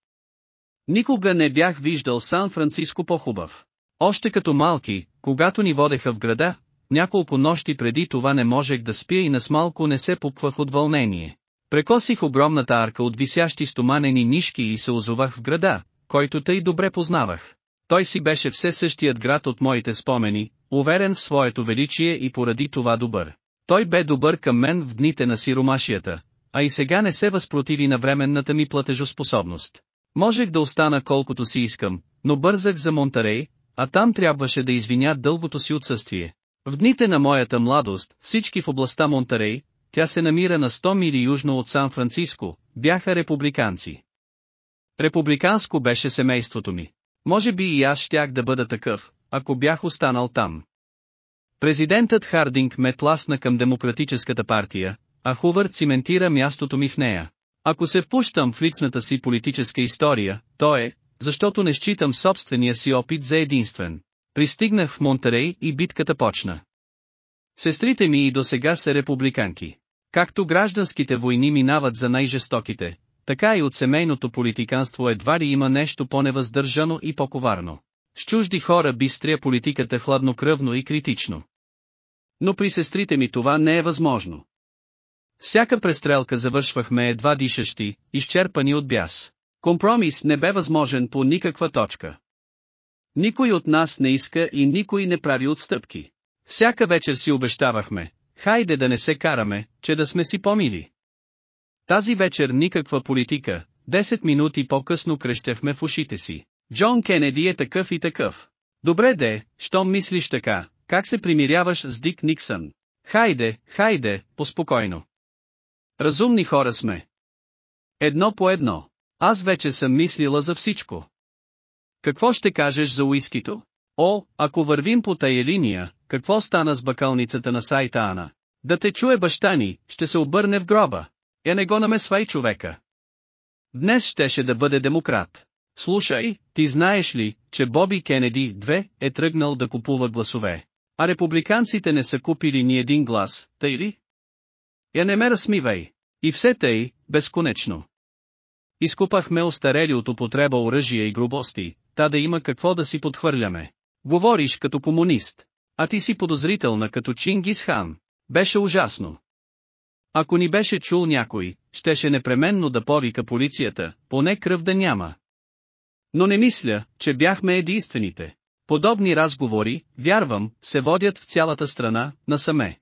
Speaker 1: Никога не бях виждал Сан-Франциско по-хубав. Още като малки, когато ни водеха в града, няколко нощи преди това не можех да спя и насмалко не се пупвах от вълнение. Прекосих огромната арка от висящи стоманени нишки и се озовах в града, който тъй добре познавах. Той си беше все същият град от моите спомени, уверен в своето величие и поради това добър. Той бе добър към мен в дните на сиромашията, а и сега не се възпротиви на временната ми платежоспособност. Можех да остана колкото си искам, но бързах за Монтарей, а там трябваше да извиня дългото си отсъствие. В дните на моята младост, всички в областта Монтарей, тя се намира на 100 мили южно от Сан-Франциско, бяха републиканци. Републиканско беше семейството ми. Може би и аз щях да бъда такъв, ако бях останал там. Президентът Хардинг ме тласна към Демократическата партия, а Хувър циментира мястото ми в нея. Ако се впущам в личната си политическа история, то е, защото не считам собствения си опит за единствен. Пристигнах в Монтерей и битката почна. Сестрите ми и до сега са републиканки. Както гражданските войни минават за най-жестоките, така и от семейното политиканство едва ли има нещо по-невъздържано и по-коварно. С чужди хора бистрия политиката хладнокръвно и критично. Но при сестрите ми това не е възможно. Всяка престрелка завършвахме едва дишащи, изчерпани от бяс. Компромис не бе възможен по никаква точка. Никой от нас не иска и никой не прави отстъпки. Всяка вечер си обещавахме, хайде да не се караме, че да сме си помили. Тази вечер никаква политика, 10 минути по-късно крещяхме в ушите си. Джон Кенеди е такъв и такъв. Добре де, щом мислиш така, как се примиряваш с Дик Никсън? Хайде, хайде, поспокойно. Разумни хора сме. Едно по едно. Аз вече съм мислила за всичко. Какво ще кажеш за уискито? О, ако вървим по тая линия, какво стана с бакалницата на сайта Ана? Да те чуе баща ни, ще се обърне в гроба. Я не го намесвай човека. Днес щеше да бъде демократ. Слушай, ти знаеш ли, че Боби Кенеди 2 е тръгнал да купува гласове, а републиканците не са купили ни един глас, тъй ли? Я не ме разсмивай. И все тъй, безконечно. Изкупахме остарели от употреба оръжия и грубости, та да има какво да си подхвърляме. Говориш като комунист, а ти си подозрителна като Чингис хан. Беше ужасно. Ако ни беше чул някой, щеше непременно да повика полицията, поне кръв да няма. Но не мисля, че бяхме единствените. Подобни разговори, вярвам, се водят в цялата страна, насаме.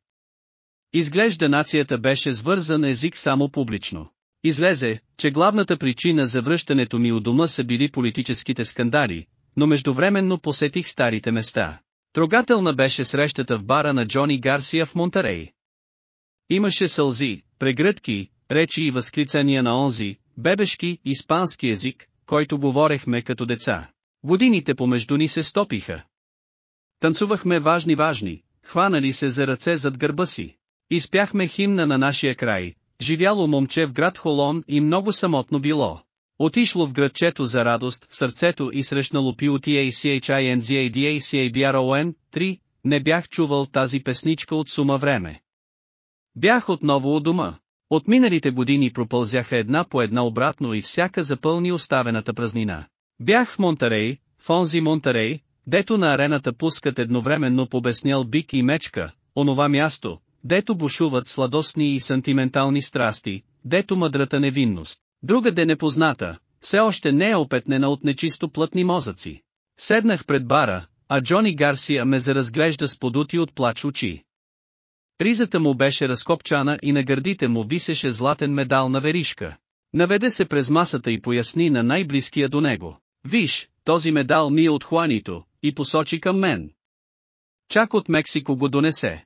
Speaker 1: Изглежда нацията беше свързан език само публично. Излезе, че главната причина за връщането ми у дома са били политическите скандали, но междувременно посетих старите места. Трогателна беше срещата в бара на Джони Гарсия в Монтерей. Имаше сълзи, прегръдки, речи и възклицания на онзи, бебешки, испански език, който говорехме като деца. Годините помежду ни се стопиха. Танцувахме важни-важни, хванали се за ръце зад гърба си. Изпяхме химна на нашия край, живяло момче в град Холон и много самотно било. Отишло в градчето за радост, сърцето и срещнало PUTACHINZADACABRON, 3, не бях чувал тази песничка от сума време. Бях отново у дома. От миналите години пропълзяха една по една обратно и всяка запълни оставената празнина. Бях в Монтарей, в онзи Монтарей, дето на арената пускат едновременно побеснял бик и мечка, онова място, дето бушуват сладостни и сантиментални страсти, дето мъдрата невинност, другаде непозната, все още не е опетнена от нечисто плътни мозъци. Седнах пред бара, а Джони Гарсия ме заразглежда с подути от плач очи. Ризата му беше разкопчана и на гърдите му висеше златен медал на веришка. Наведе се през масата и поясни на най-близкия до него. Виж, този медал ми е от Хуанито, и посочи към мен. Чак от Мексико го донесе.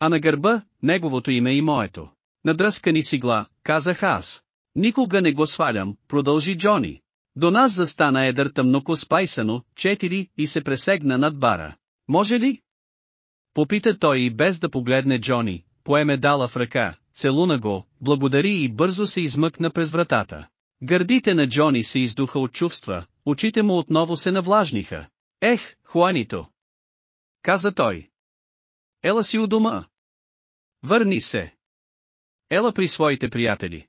Speaker 1: А на гърба, неговото име и моето. Надръскани сигла, казах аз. Никога не го свалям, продължи Джони. До нас застана едър тъмноко спайсано, четири, и се пресегна над бара. Може ли? Попита той и без да погледне Джони, поеме дала в ръка, целуна го, благодари и бързо се измъкна през вратата. Гърдите на Джони се издуха от чувства, очите му отново се навлажниха. Ех, Хуанито! Каза той. Ела си у дома. Върни се. Ела при своите приятели.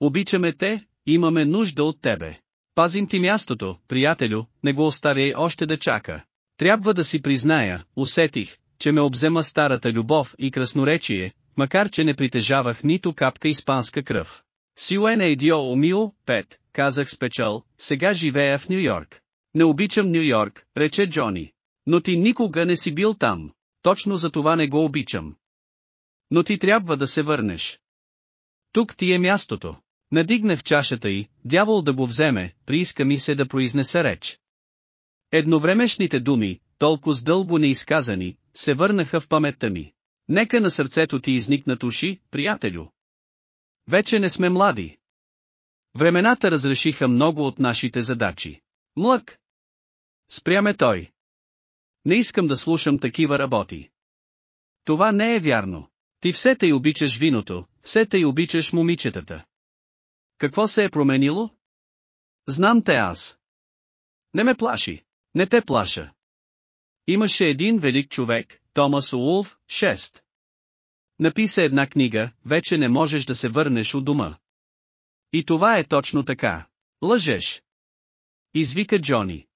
Speaker 1: Обичаме те, имаме нужда от тебе. Пазим ти мястото, приятелю, не го оставяй още да чака. Трябва да си призная, усетих, че ме обзема старата любов и красноречие, макар че не притежавах нито капка испанска кръв. Силен е идио умил, пет, казах с печал, сега живея в Нью Йорк. Не обичам Нью Йорк, рече Джони. Но ти никога не си бил там. Точно за това не го обичам. Но ти трябва да се върнеш. Тук ти е мястото. Надигнах чашата й, дявол да го вземе, прииска ми се да произнесе реч. Едновремешните думи, толкова с дълго неизказани, се върнаха в паметта ми. Нека на сърцето ти изникнат уши, приятелю. Вече не сме млади. Времената разрешиха много от нашите задачи. Млък! Спряме той. Не искам да слушам такива работи. Това не е вярно. Ти все тъй обичаш виното, все тъй обичаш момичетата. Какво се е променило? Знам те аз. Не ме плаши. Не те плаша. Имаше един велик човек, Томас Уолф, 6. Написа една книга, вече не можеш да се върнеш от дома. И това е точно така. Лъжеш. Извика Джони.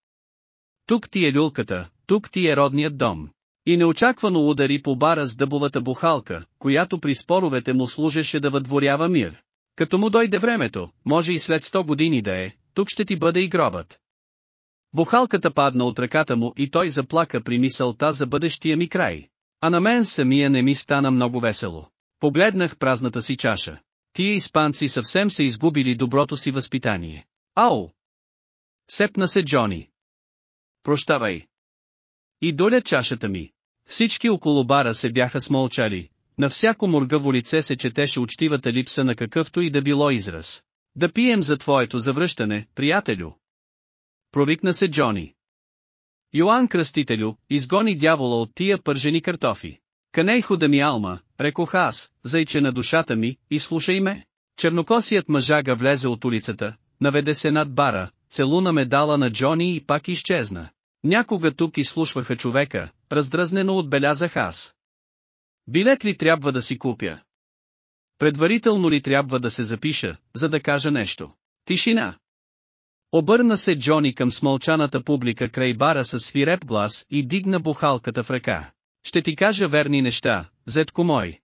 Speaker 1: Тук ти е люлката, тук ти е родният дом. И неочаквано удари по бара с дъбовата бухалка, която при споровете му служеше да въдворява мир. Като му дойде времето, може и след 100 години да е, тук ще ти бъде и гробът. Бухалката падна от ръката му и той заплака при мисълта за бъдещия ми край. А на мен самия не ми стана много весело. Погледнах празната си чаша. Тия испанци съвсем са изгубили доброто си възпитание. Ау! Сепна се Джони. Прощавай. И доля чашата ми. Всички около бара се бяха смолчали, на всяко моргаво лице се четеше учтивата липса на какъвто и да било израз. Да пием за твоето завръщане, приятелю. Провикна се Джони. Йоан Кръстителю, изгони дявола от тия пържени картофи. Канейхо да ми алма, рекох аз, зайче на душата ми, и слушай ме. Чернокосият мъжага влезе от улицата, наведе се над бара, целуна медала на Джони и пак изчезна. Някога тук изслушваха човека, раздразнено отбелязах аз. Билет ли трябва да си купя? Предварително ли трябва да се запиша, за да кажа нещо? Тишина. Обърна се Джони към смълчаната публика край бара с свиреп глас и дигна бухалката в ръка. Ще ти кажа верни неща, зетко мой.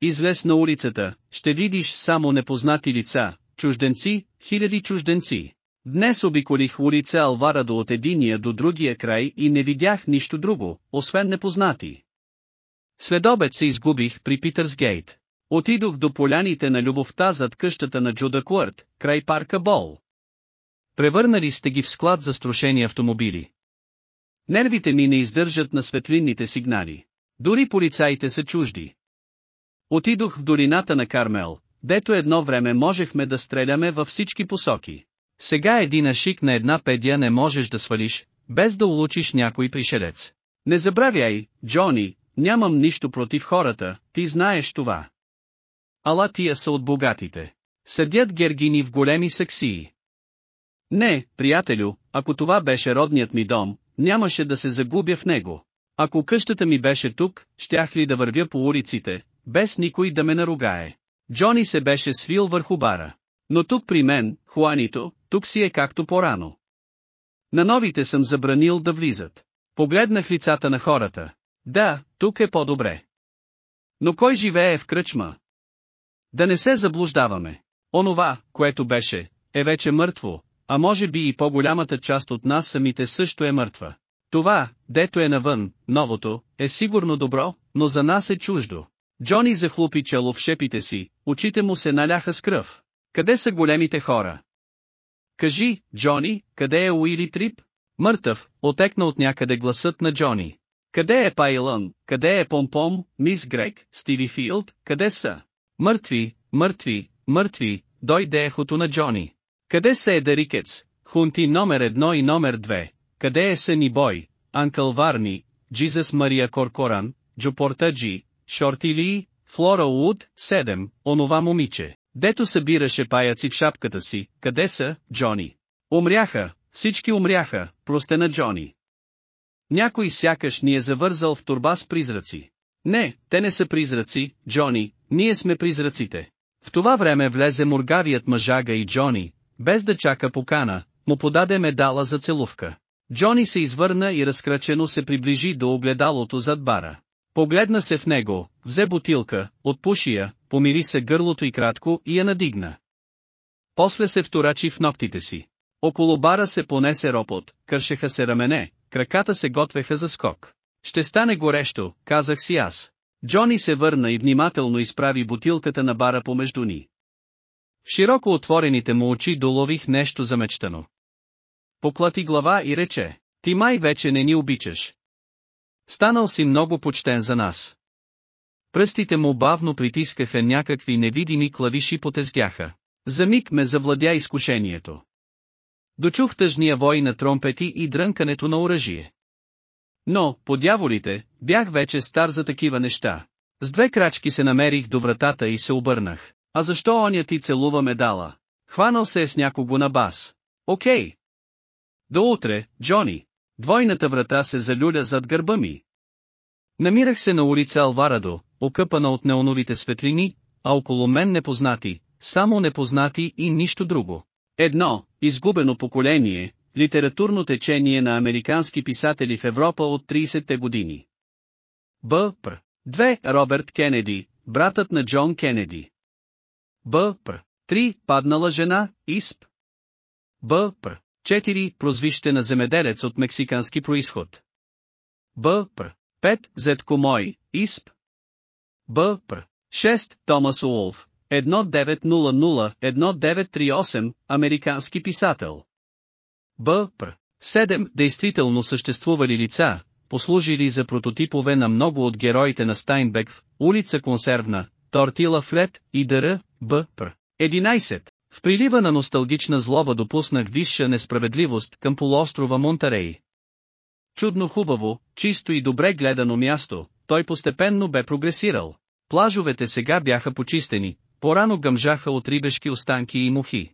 Speaker 1: Излез на улицата, ще видиш само непознати лица, чужденци, хиляди чужденци. Днес обиколих улица Алварадо от единия до другия край и не видях нищо друго, освен непознати. След обед се изгубих при Питърс Гейт. Отидох до поляните на любовта зад къщата на Джуда Куърт, край парка Бол. Превърнали сте ги в склад за струшени автомобили. Нервите ми не издържат на светлинните сигнали. Дори полицаите са чужди. Отидох в долината на Кармел, дето едно време можехме да стреляме във всички посоки. Сега един ашик на една педия не можеш да свалиш, без да улучиш някой пришелец. Не забравяй, Джони, нямам нищо против хората, ти знаеш това. Ала тия са от богатите. Седят гергини в големи саксии. Не, приятелю, ако това беше родният ми дом, нямаше да се загубя в него. Ако къщата ми беше тук, щях ли да вървя по улиците, без никой да ме наругае. Джони се беше свил върху бара. Но тук при мен, Хуанито, тук си е както по-рано. На новите съм забранил да влизат. Погледнах лицата на хората. Да, тук е по-добре. Но кой живее в кръчма? Да не се заблуждаваме. Онова, което беше, е вече мъртво, а може би и по-голямата част от нас самите също е мъртва. Това, дето е навън, новото, е сигурно добро, но за нас е чуждо. Джони захлупи чело в шепите си, очите му се наляха с кръв. Къде са големите хора? Кажи, Джони, къде е Уили Трип? Мъртъв, отекна от някъде гласът на Джони. Къде е Пайлън, къде е Помпом, мис Грек, Стиви Филд, къде са? Мъртви, мъртви, мъртви, дойде ехото на Джони. Къде са Едерикец, Хунти номер едно и номер две? Къде е Съни Бой, Анкъл Варни, Джизъс Мария Коркоран, Джопортаджи, Шортили, Флора Уд, 7, онова момиче, дето събираше паяци в шапката си, къде са, Джони? Умряха, всички умряха, простена Джони. Някой сякаш ни е завързал в турба с призраци. Не, те не са призраци, Джони, ние сме призраците. В това време влезе мургавият мъжага и Джони, без да чака покана, му подаде медала за целувка. Джони се извърна и разкрачено се приближи до огледалото зад бара. Погледна се в него, взе бутилка, отпуши я, помири се гърлото и кратко и я надигна. После се вторачи в ногтите си. Около бара се понесе ропот, кършеха се рамене, краката се готвеха за скок. Ще стане горещо, казах си аз. Джони се върна и внимателно изправи бутилката на бара помежду ни. В широко отворените му очи долових нещо замечтано. Поклати глава и рече, ти май вече не ни обичаш. Станал си много почтен за нас. Пръстите му бавно притискаха някакви невидими клавиши по тезгяха. За миг ме завладя изкушението. Дочух тъжния вой на тромпети и дрънкането на оръжие. Но, по дяволите, бях вече стар за такива неща. С две крачки се намерих до вратата и се обърнах. А защо оня ти целува медала? Хванал се е с някого на бас. Окей. До утре, Джони. Двойната врата се залюля зад гърба ми. Намирах се на улица Алварадо, окъпана от неоновите светлини, а около мен непознати, само непознати и нищо друго. Едно, изгубено поколение, литературно течение на американски писатели в Европа от 30-те години. Б. Пр. 2. Роберт Кенеди, братът на Джон Кенеди. Б. Пр. 3. Паднала жена, ИСП. Б. Пр. 4. Прозвище на земеделец от мексикански происход. Б. Пр. 5. Зетко мой, ИСП. Б. Пр. 6. Томас Уолф, 1900-1938, американски писател. Б. Пр. 7. Действително съществували лица, послужили за прототипове на много от героите на Стайнбек в улица Консервна, Тортила Флет и Дър. Б. Пр. 11. В прилива на носталгична злоба допуснах висша несправедливост към полуострова Монтарей. Чудно хубаво, чисто и добре гледано място, той постепенно бе прогресирал. Плажовете сега бяха почистени, порано гъмжаха от рибешки останки и мухи.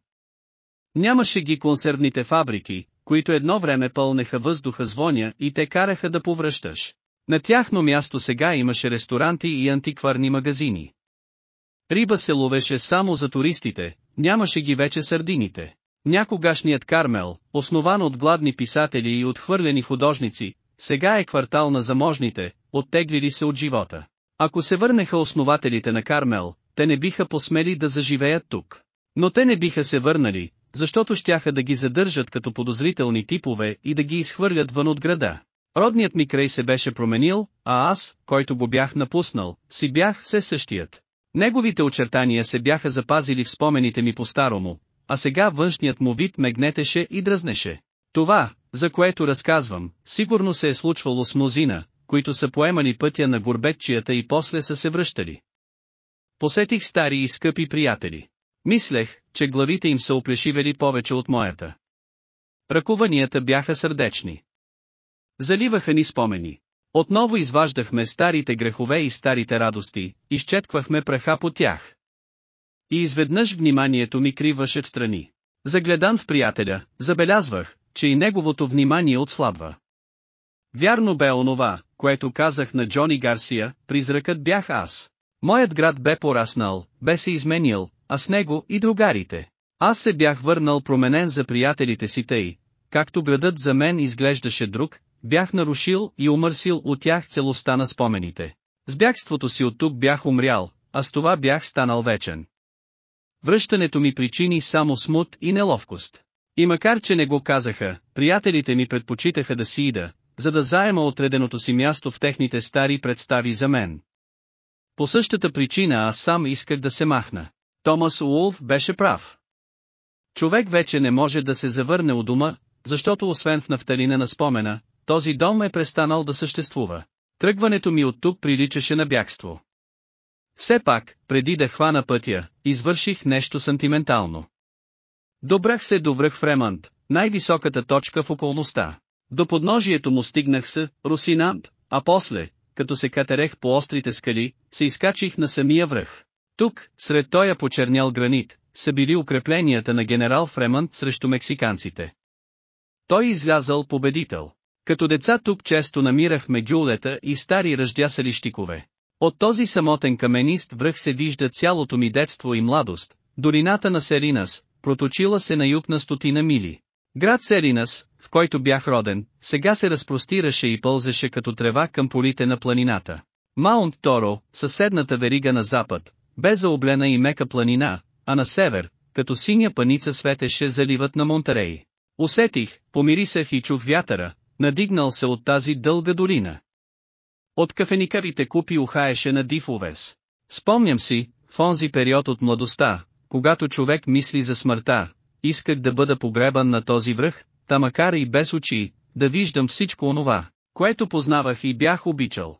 Speaker 1: Нямаше ги консервните фабрики, които едно време пълнеха въздуха с воня и те караха да повръщаш. На тяхно място сега имаше ресторанти и антикварни магазини. Риба се ловеше само за туристите, нямаше ги вече сърдините. Някогашният Кармел, основан от гладни писатели и отхвърлени художници, сега е квартал на заможните, оттеглили се от живота. Ако се върнеха основателите на Кармел, те не биха посмели да заживеят тук. Но те не биха се върнали, защото щяха да ги задържат като подозрителни типове и да ги изхвърлят вън от града. Родният ми край се беше променил, а аз, който го бях напуснал, си бях все същият. Неговите очертания се бяха запазили в спомените ми по-старому, а сега външният му вид ме гнетеше и дразнеше. Това, за което разказвам, сигурно се е случвало с мнозина, които са поемали пътя на горбетчията и после са се връщали. Посетих стари и скъпи приятели. Мислех, че главите им са оплешивели повече от моята. Ръкуванията бяха сърдечни. Заливаха ни спомени. Отново изваждахме старите грехове и старите радости, изчетквахме праха по тях. И изведнъж вниманието ми криваше в страни. Загледан в приятеля, забелязвах, че и неговото внимание отслабва. Вярно бе онова, което казах на Джони Гарсия, призракът бях аз. Моят град бе пораснал, бе се изменил, а с него и другарите. Аз се бях върнал променен за приятелите си тъй, както градът за мен изглеждаше друг, бях нарушил и умърсил от тях целостта на спомените. С бягството си от тук бях умрял, а с това бях станал вечен. Връщането ми причини само смут и неловкост. И макар че не го казаха, приятелите ми предпочитаха да си ида, за да заема отреденото си място в техните стари представи за мен. По същата причина аз сам исках да се махна. Томас Уолф беше прав. Човек вече не може да се завърне у дома, защото освен в нафталина на спомена, този дом е престанал да съществува. Тръгването ми от тук приличаше на бягство. Все пак, преди да хвана пътя, извърших нещо сантиментално. Добрах се до връх Фремънт, най-високата точка в околността. До подножието му стигнах с Русинант, а после, като се катерех по острите скали, се изкачих на самия връх. Тук, сред тоя почернял гранит, са били укрепленията на генерал Фремънт срещу мексиканците. Той излязал победител. Като деца тук често намирахме гюлета и стари ръждясали щикове. От този самотен каменист връх се вижда цялото ми детство и младост, долината на Серинас, проточила се на юг на стотина мили. Град Серинас, който бях роден, сега се разпростираше и пълзеше като трева към полите на планината. Маунт Торо, съседната верига на запад, бе заоблена и мека планина, а на север, като синя паница светеше заливът на Монтерей. Усетих, помирисах и чух вятъра, надигнал се от тази дълга долина. От кафеникарите купи ухаеше на див увес. Спомням си, в онзи период от младостта, когато човек мисли за смъртта, исках да бъда погребан на този връх, та макар и без очи, да виждам всичко онова, което познавах и бях обичал.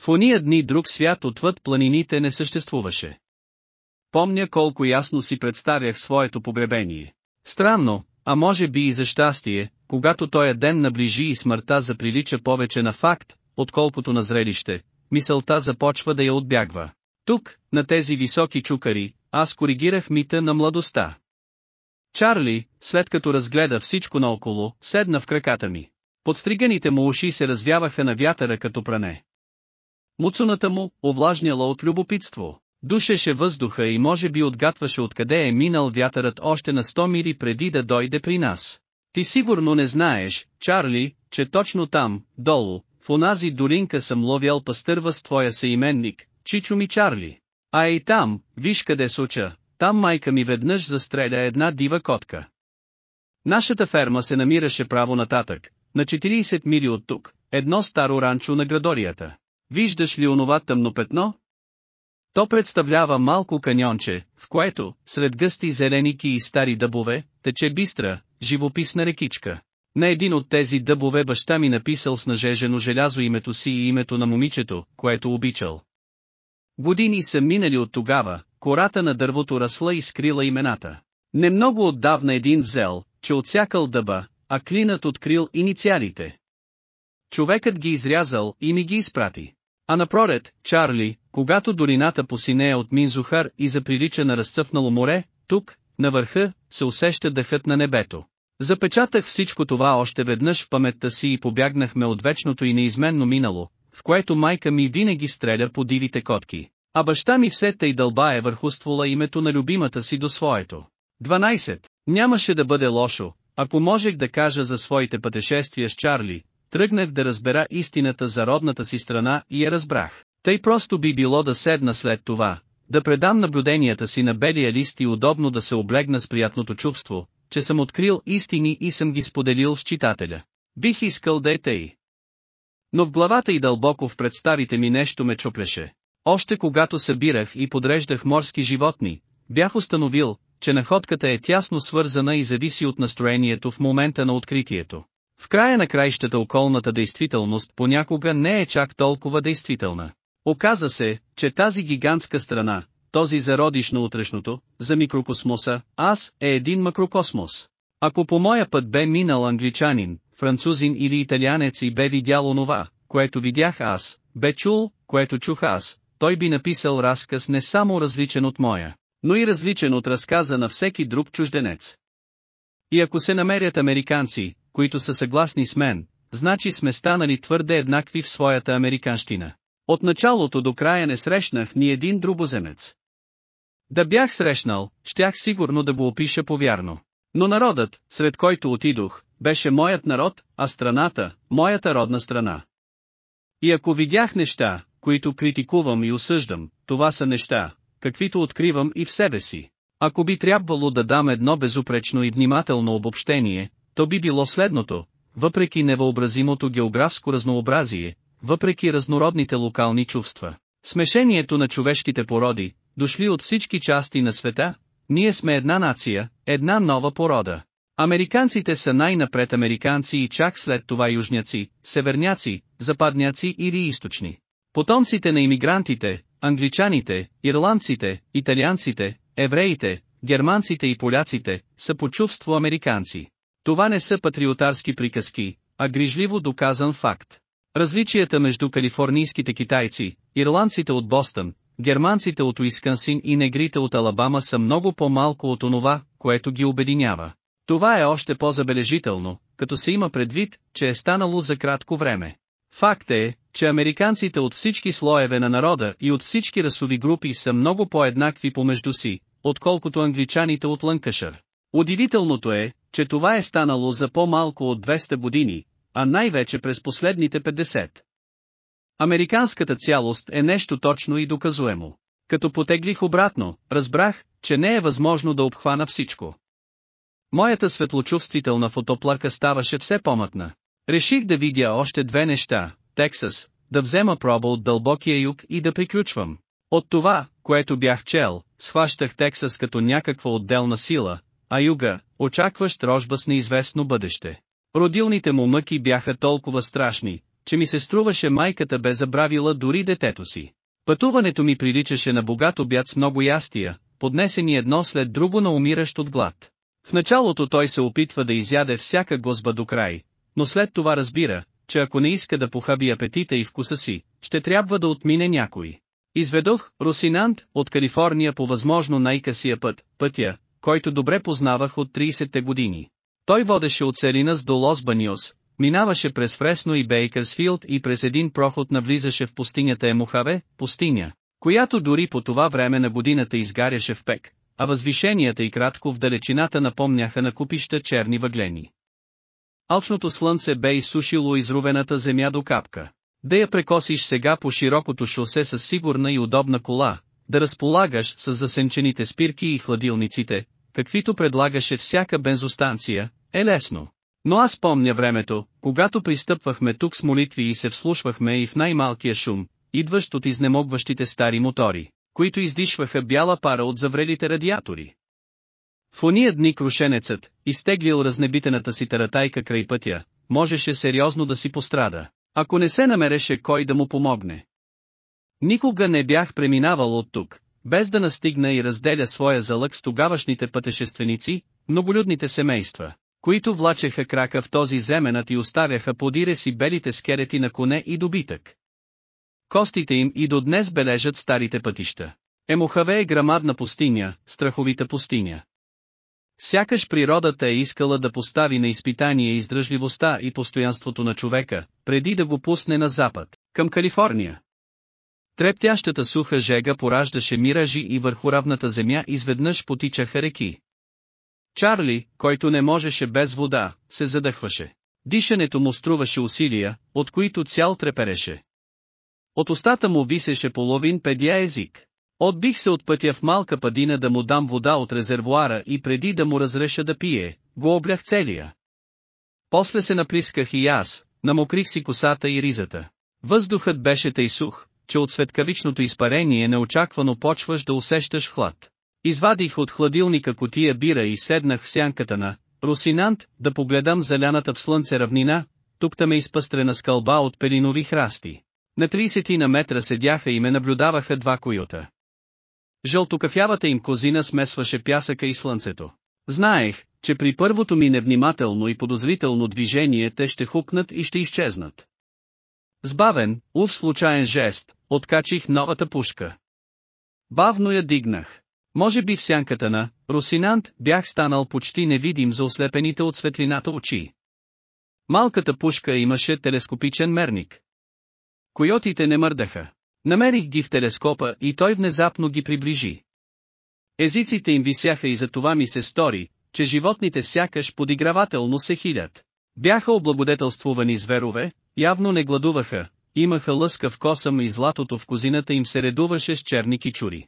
Speaker 1: В ония дни друг свят отвъд планините не съществуваше. Помня колко ясно си представях своето погребение. Странно, а може би и за щастие, когато тоя ден наближи и смъртта заприлича повече на факт, отколкото на зрелище, мисълта започва да я отбягва. Тук, на тези високи чукари, аз коригирах мита на младостта. Чарли, след като разгледа всичко наоколо, седна в краката ми. Подстриганите му уши се развяваха на вятъра като пране. Муцуната му, овлажняла от любопитство, душеше въздуха и може би отгатваше откъде е минал вятърът още на 100 мили преди да дойде при нас. Ти сигурно не знаеш, Чарли, че точно там, долу, в онази долинка съм ловял пастърва с твоя съименник, Чичо ми Чарли. А и там, виж къде суча, там майка ми веднъж застреля една дива котка. Нашата ферма се намираше право нататък, на 40 мили от тук, едно старо ранчо на градорията. Виждаш ли онова тъмно петно? То представлява малко каньонче, в което, сред гъсти зеленики и стари дъбове, тече бистра, живописна рекичка. На един от тези дъбове баща ми написал с нажежено желязо името си и името на момичето, което обичал. Години са минали от тогава, кората на дървото расла и скрила имената. Немного отдавна един взел, че отсякал дъба, а клинът открил инициалите. Човекът ги изрязал и ми ги изпрати. А напроред, Чарли, когато долината посинее от Минзухар и заприлича на разцъфнало море, тук, на върха, се усеща дъхът на небето. Запечатах всичко това още веднъж в паметта си и побягнахме от вечното и неизменно минало, в което майка ми винаги стреля по дивите котки, а баща ми все тъй дълбае върху ствола името на любимата си до своето. 12. Нямаше да бъде лошо, ако можех да кажа за своите пътешествия с Чарли, тръгнах да разбера истината за родната си страна и я разбрах. Тъй просто би било да седна след това, да предам наблюденията си на белия лист и удобно да се облегна с приятното чувство, че съм открил истини и съм ги споделил с читателя. Бих искал да е тъй. Но в главата и дълбоко в представите ми нещо ме чуплеше. Още когато събирах и подреждах морски животни, бях установил, че находката е тясно свързана и зависи от настроението в момента на откритието. В края на краищата околната действителност понякога не е чак толкова действителна. Оказа се, че тази гигантска страна, този зародиш на утрешното, за микрокосмоса, аз е един макрокосмос. Ако по моя път бе минал англичанин, французин или италянец и бе видял онова, което видях аз, бе чул, което чух аз, той би написал разказ не само различен от моя, но и различен от разказа на всеки друг чужденец. И ако се намерят американци, които са съгласни с мен, значи сме станали твърде еднакви в своята американщина. От началото до края не срещнах ни един друбоземец. Да бях срещнал, щях сигурно да го опиша повярно. Но народът, сред който отидох, беше моят народ, а страната, моята родна страна. И ако видях неща, които критикувам и осъждам, това са неща, каквито откривам и в себе си. Ако би трябвало да дам едно безупречно и внимателно обобщение, то би било следното, въпреки невъобразимото географско разнообразие, въпреки разнородните локални чувства, смешението на човешките породи, дошли от всички части на света, ние сме една нация, една нова порода. Американците са най-напред американци и чак след това южняци, северняци, западняци или източни. Потомците на иммигрантите, англичаните, ирландците, италианците, евреите, германците и поляците, са по чувство американци. Това не са патриотарски приказки, а грижливо доказан факт. Различията между калифорнийските китайци, ирландците от Бостън, германците от Уискансин и негрите от Алабама са много по-малко от онова, което ги обединява. Това е още по-забележително, като се има предвид, че е станало за кратко време. Факт е, че американците от всички слоеве на народа и от всички расови групи са много по-еднакви помежду си, отколкото англичаните от Лънкашър. Удивителното е, че това е станало за по-малко от 200 години, а най-вече през последните 50. Американската цялост е нещо точно и доказуемо. Като потеглих обратно, разбрах, че не е възможно да обхвана всичко. Моята светлочувствителна фотоплака ставаше все по-мътна. Реших да видя още две неща, Тексас, да взема проба от дълбокия юг и да приключвам. От това, което бях чел, схващах Тексас като някаква отделна сила, а юга, очакващ рожба с неизвестно бъдеще. Родилните му мъки бяха толкова страшни, че ми се струваше майката бе забравила дори детето си. Пътуването ми приличаше на богат обяд с много ястия, поднесени едно след друго на умиращ от глад. В началото той се опитва да изяде всяка гозба до край, но след това разбира, че ако не иска да похаби апетита и вкуса си, ще трябва да отмине някой. Изведох Русинант от Калифорния по възможно най-късия път, пътя, който добре познавах от 30-те години. Той водеше от Селинас до Лос Баниос, минаваше през Фресно и Бейкърсфилд и през един проход навлизаше в пустинята Емухаве, пустиня, която дори по това време на годината изгаряше в пек, а възвишенията и кратко в далечината напомняха на купища черни въглени. Алчното слънце бе изсушило изрувената земя до капка. Да я прекосиш сега по широкото шосе с сигурна и удобна кола, да разполагаш с засенчените спирки и хладилниците, каквито предлагаше всяка бензостанция, е лесно. Но аз помня времето, когато пристъпвахме тук с молитви и се вслушвахме и в най-малкия шум, идващ от изнемогващите стари мотори, които издишваха бяла пара от заврелите радиатори. В уния дни крушенецът, изтеглил разнебитената си таратайка край пътя, можеше сериозно да си пострада, ако не се намереше кой да му помогне. Никога не бях преминавал от тук, без да настигна и разделя своя залък с тогавашните пътешественици, многолюдните семейства, които влачеха крака в този земенът и оставяха подире си белите скелети на коне и добитък. Костите им и до днес бележат старите пътища. Емохаве е грамадна пустиня, страховита пустиня. Сякаш природата е искала да постави на изпитание издръжливостта и постоянството на човека, преди да го пусне на запад, към Калифорния. Трептящата суха жега пораждаше миражи и върху равната земя изведнъж потичаха реки. Чарли, който не можеше без вода, се задъхваше. Дишането му струваше усилия, от които цял трепереше. От устата му висеше половин педия език. Отбих се от пътя в малка падина да му дам вода от резервуара и преди да му разреша да пие, го облях целия. После се наплисках и аз, намокрих си косата и ризата. Въздухът беше тъй сух, че от светкавичното изпарение неочаквано почваш да усещаш хлад. Извадих от хладилника котия бира и седнах в сянката на Русинант, да погледам заляната в слънце равнина, тук ме изпъстрена скълба от пелинови храсти. На 30 на метра седяха и ме наблюдаваха два койота. Жълтокафявата им козина смесваше пясъка и слънцето. Знаех, че при първото ми невнимателно и подозрително движение те ще хукнат и ще изчезнат. Сбавен, ув случайен жест, откачих новата пушка. Бавно я дигнах. Може би в сянката на Русинант бях станал почти невидим за ослепените от светлината очи. Малката пушка имаше телескопичен мерник. Койотите не мърдаха. Намерих ги в телескопа и той внезапно ги приближи. Езиците им висяха и за това ми се стори, че животните сякаш подигравателно се хилят. Бяха облагодетелствувани зверове, явно не гладуваха, имаха лъскав косъм и златото в козината им се редуваше с черни кичури.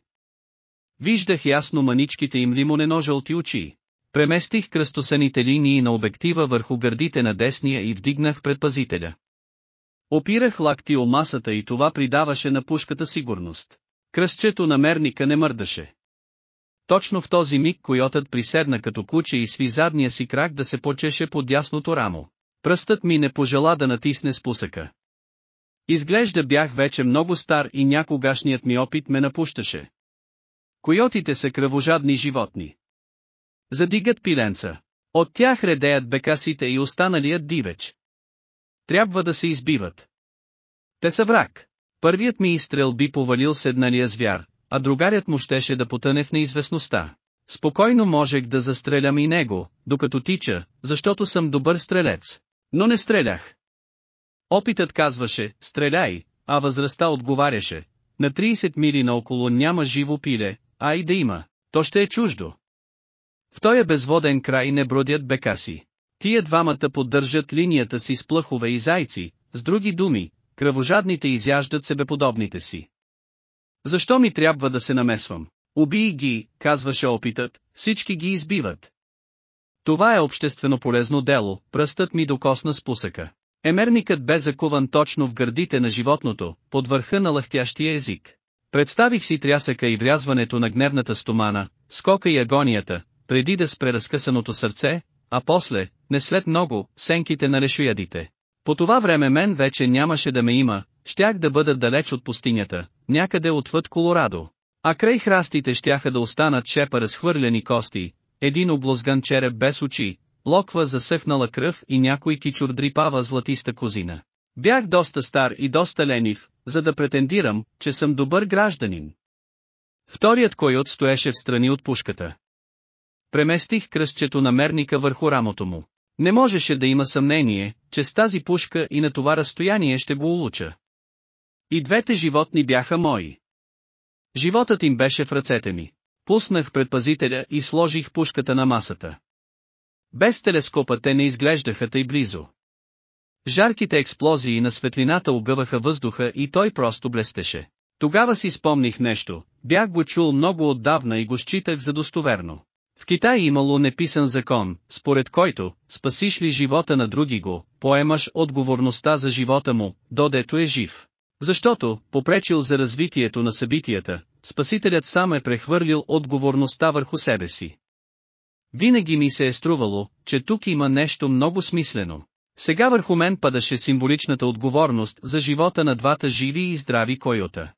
Speaker 1: Виждах ясно маничките им лимонено-жълти очи. Преместих кръстосаните линии на обектива върху гърдите на десния и вдигнах предпазителя. Опирах лакти о масата и това придаваше на пушката сигурност. Кръстчето на мерника не мърдаше. Точно в този миг койотът приседна като куче и сви задния си крак да се почеше под дясното рамо. Пръстът ми не пожела да натисне спусъка. Изглежда бях вече много стар и някогашният ми опит ме напущаше. Койотите са кръвожадни животни. Задигат пиленца. От тях редеят бекасите и останалият дивеч. Трябва да се избиват. Те са враг. Първият ми изстрел би повалил седналия звяр, а другарят му щеше да потъне в неизвестността. Спокойно можех да застрелям и него, докато тича, защото съм добър стрелец. Но не стрелях. Опитът казваше, стреляй, а възрастта отговаряше. На 30 мили наоколо няма живо пиле, а и да има, то ще е чуждо. В този безводен край не бродят бекаси. Тия двамата поддържат линията си с плъхове и зайци, с други думи, кръвожадните изяждат себеподобните си. Защо ми трябва да се намесвам? Убий ги, казваше опитът, всички ги избиват. Това е обществено полезно дело, пръстът ми докосна спусъка. Емерникът бе закуван точно в гърдите на животното, под върха на лъхтящия език. Представих си трясъка и врязването на гневната стомана, скока и агонията, преди да спре разкъсаното сърце, а после, не след много, сенките на решоядите. По това време мен вече нямаше да ме има, щях да бъда далеч от пустинята, някъде отвъд Колорадо. А край храстите щяха да останат шепа разхвърляни кости, един облозган череп без очи, локва засъхнала кръв и някой кичур дрипава златиста козина. Бях доста стар и доста ленив, за да претендирам, че съм добър гражданин. Вторият койот стоеше в страни от пушката. Преместих кръстчето на мерника върху рамото му. Не можеше да има съмнение, че с тази пушка и на това разстояние ще го улуча. И двете животни бяха мои. Животът им беше в ръцете ми. Пуснах предпазителя и сложих пушката на масата. Без телескопа те не изглеждаха тъй близо. Жарките експлозии на светлината огъваха въздуха и той просто блестеше. Тогава си спомних нещо, бях го чул много отдавна и го считах за достоверно. Китай имало неписан закон, според който, спасиш ли живота на други го, поемаш отговорността за живота му, додето е жив. Защото, попречил за развитието на събитията, Спасителят сам е прехвърлил отговорността върху себе си. Винаги ми се е струвало, че тук има нещо много смислено. Сега върху мен падаше символичната отговорност за живота на двата живи и здрави койота.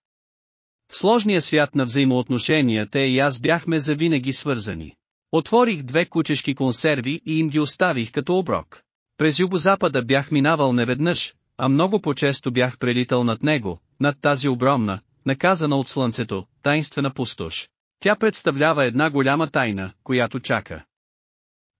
Speaker 1: В сложния свят на взаимоотношения те и аз бяхме завинаги свързани. Отворих две кучешки консерви и им ги оставих като оброк. През югозапада бях минавал неведнъж, а много по-често бях прелитал над него, над тази огромна, наказана от слънцето, тайнствена пустош. Тя представлява една голяма тайна, която чака.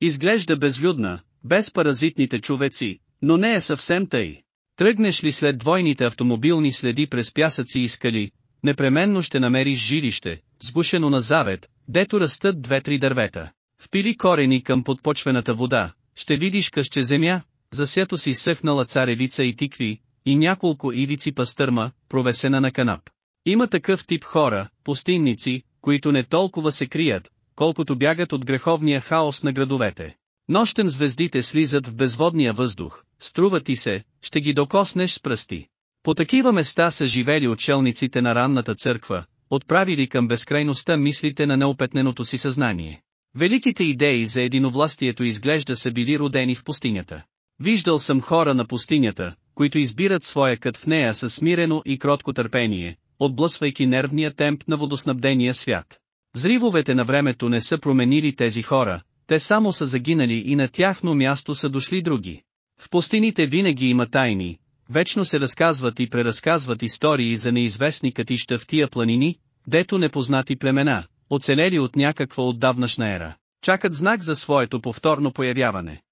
Speaker 1: Изглежда безлюдна, без паразитните човеци, но не е съвсем тъй. Тръгнеш ли след двойните автомобилни следи през пясъци и скали, непременно ще намериш жилище, сгушено на завет, дето растат две-три дървета. Впили корени към подпочвената вода, ще видиш къще земя, засято си съхнала царевица и тикви, и няколко ивици пастърма, провесена на канап. Има такъв тип хора, пустинници, които не толкова се крият, колкото бягат от греховния хаос на градовете. Нощем звездите слизат в безводния въздух, струва ти се, ще ги докоснеш с пръсти. По такива места са живели отшелниците на ранната църква, отправили към безкрайността мислите на неопетненото си съзнание. Великите идеи за единовластието изглежда са били родени в пустинята. Виждал съм хора на пустинята, които избират своя кът в нея със смирено и кротко търпение, отблъсвайки нервния темп на водоснабдения свят. Взривовете на времето не са променили тези хора, те само са загинали и на тяхно място са дошли други. В пустините винаги има тайни, вечно се разказват и преразказват истории за неизвестни катища в тия планини, дето непознати племена, оцелели от някаква отдавнашна ера, чакат знак за своето повторно появяване.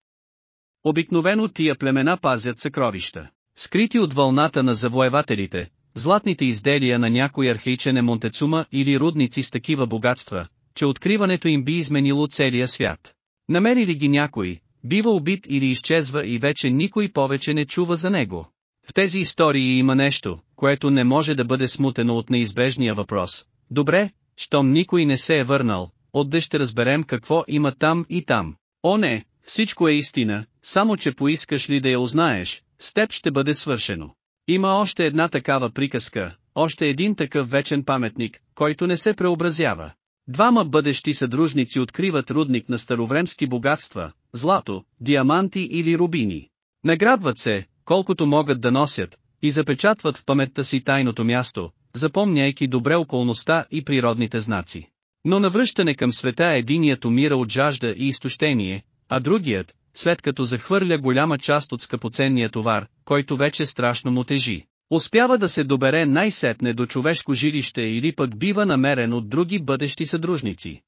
Speaker 1: Обикновено тия племена пазят съкровища, скрити от вълната на завоевателите, златните изделия на някой архаичен е Монтецума или рудници с такива богатства, че откриването им би изменило целия свят. Намери ли ги някой, бива убит или изчезва и вече никой повече не чува за него. В тези истории има нещо, което не може да бъде смутено от неизбежния въпрос. Добре, щом никой не се е върнал, отде ще разберем какво има там и там. О не, всичко е истина, само че поискаш ли да я узнаеш, с теб ще бъде свършено. Има още една такава приказка, още един такъв вечен паметник, който не се преобразява. Двама бъдещи съдружници откриват рудник на старовремски богатства, злато, диаманти или рубини. Наградват се, колкото могат да носят, и запечатват в паметта си тайното място, запомняйки добре околността и природните знаци. Но навръщане към света единият умира от жажда и изтощение, а другият, след като захвърля голяма част от скъпоценния товар, който вече страшно му тежи, успява да се добере най-сетне до човешко жилище или пък бива намерен от други бъдещи съдружници.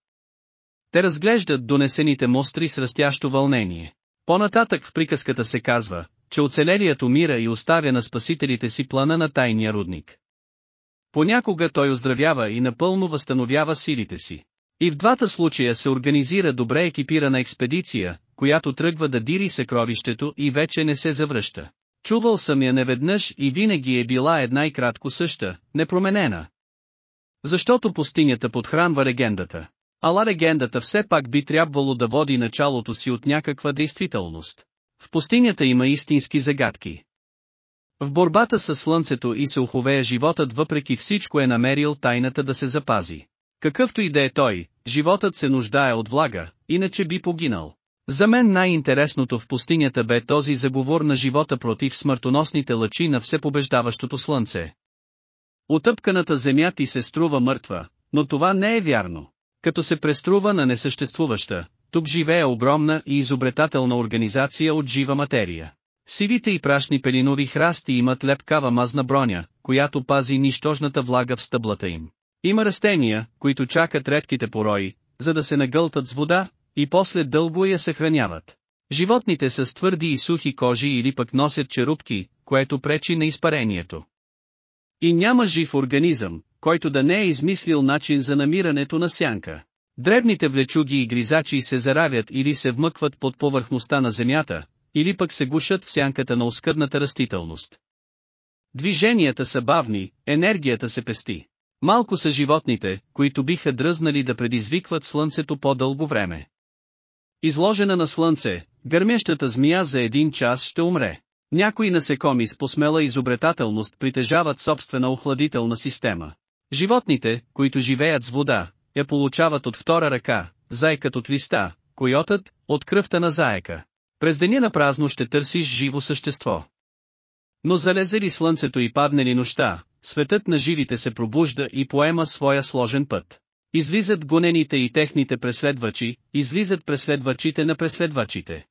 Speaker 1: Те разглеждат донесените мостри с растящо вълнение. По-нататък в приказката се казва, че оцелелият умира и оставя на спасителите си плана на тайния рудник. Понякога той оздравява и напълно възстановява силите си. И в двата случая се организира добре екипирана експедиция, която тръгва да дири съкровището и вече не се завръща. Чувал съм я неведнъж и винаги е била една и кратко съща, непроменена. Защото пустинята подхранва легендата. Ала легендата все пак би трябвало да води началото си от някаква действителност. В пустинята има истински загадки. В борбата с слънцето и се уховея животът въпреки всичко е намерил тайната да се запази. Какъвто и да е той, животът се нуждае от влага, иначе би погинал. За мен най-интересното в пустинята бе този заговор на живота против смъртоносните лъчи на всепобеждаващото слънце. Отъпканата земя ти се струва мъртва, но това не е вярно. Като се преструва на несъществуваща, тук живее огромна и изобретателна организация от жива материя. Сивите и прашни пелинови храсти имат лепкава мазна броня, която пази нищожната влага в стъблата им. Има растения, които чакат редките порои, за да се нагълтат с вода, и после дълго я съхраняват. Животните са с твърди и сухи кожи или пък носят черупки, което пречи на изпарението. И няма жив организъм, който да не е измислил начин за намирането на сянка. Дребните влечуги и гризачи се заравят или се вмъкват под повърхността на земята, или пък се гушат в сянката на оскъдната растителност. Движенията са бавни, енергията се пести. Малко са животните, които биха дръзнали да предизвикват слънцето по-дълго време. Изложена на слънце, гърмещата змия за един час ще умре. Някои насекоми с посмела изобретателност притежават собствена охладителна система. Животните, които живеят с вода, я получават от втора ръка, зайкът от листа, койотът, от кръвта на заека. През деня на празно ще търсиш живо същество. Но залезе ли слънцето и падне ли нощта, светът на живите се пробужда и поема своя сложен път. Излизат гонените и техните преследвачи, излизат преследвачите на преследвачите.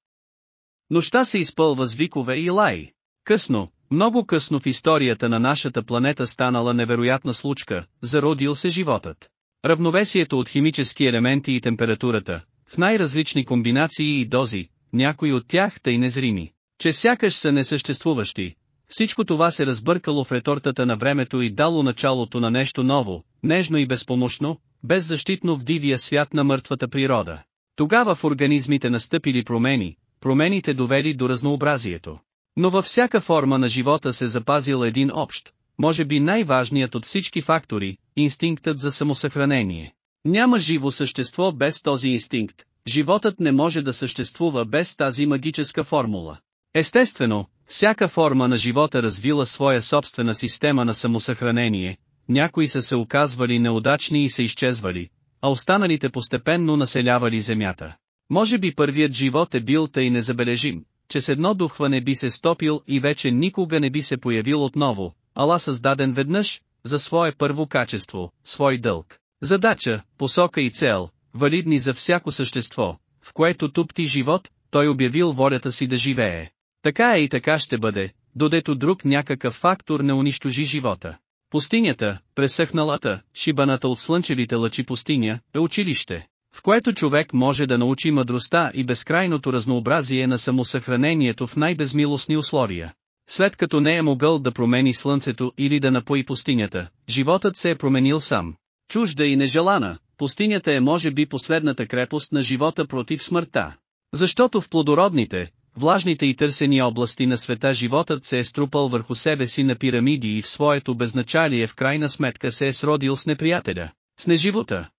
Speaker 1: Нощта се изпълва с викове и лай. Късно, много късно в историята на нашата планета станала невероятна случка, зародил се животът. Равновесието от химически елементи и температурата, в най-различни комбинации и дози, някои от тях тъй незрими, че сякаш са несъществуващи. Всичко това се разбъркало в ретортата на времето и дало началото на нещо ново, нежно и безпомощно, беззащитно в дивия свят на мъртвата природа. Тогава в организмите настъпили промени, промените довели до разнообразието. Но във всяка форма на живота се запазил един общ, може би най-важният от всички фактори, инстинктът за самосъхранение. Няма живо същество без този инстинкт, животът не може да съществува без тази магическа формула. Естествено, всяка форма на живота развила своя собствена система на самосъхранение, някои са се оказвали неудачни и са изчезвали, а останалите постепенно населявали земята. Може би първият живот е бил тъй незабележим, че с едно духване би се стопил и вече никога не би се появил отново, ала създаден веднъж, за свое първо качество, свой дълг, задача, посока и цел, валидни за всяко същество, в което тупти живот, той обявил волята си да живее. Така е и така ще бъде, додето друг някакъв фактор не унищожи живота. Пустинята, пресъхналата, шибаната от слънчевите лъчи пустиня, е училище, в което човек може да научи мъдростта и безкрайното разнообразие на самосъхранението в най-безмилостни условия. След като не е могъл да промени слънцето или да напои пустинята, животът се е променил сам. Чужда и нежелана, пустинята е може би последната крепост на живота против смъртта. Защото в плодородните, влажните и търсени области на света животът се е струпал върху себе си на пирамиди и в своето безначалие в крайна сметка се е сродил с неприятеля, с неживота.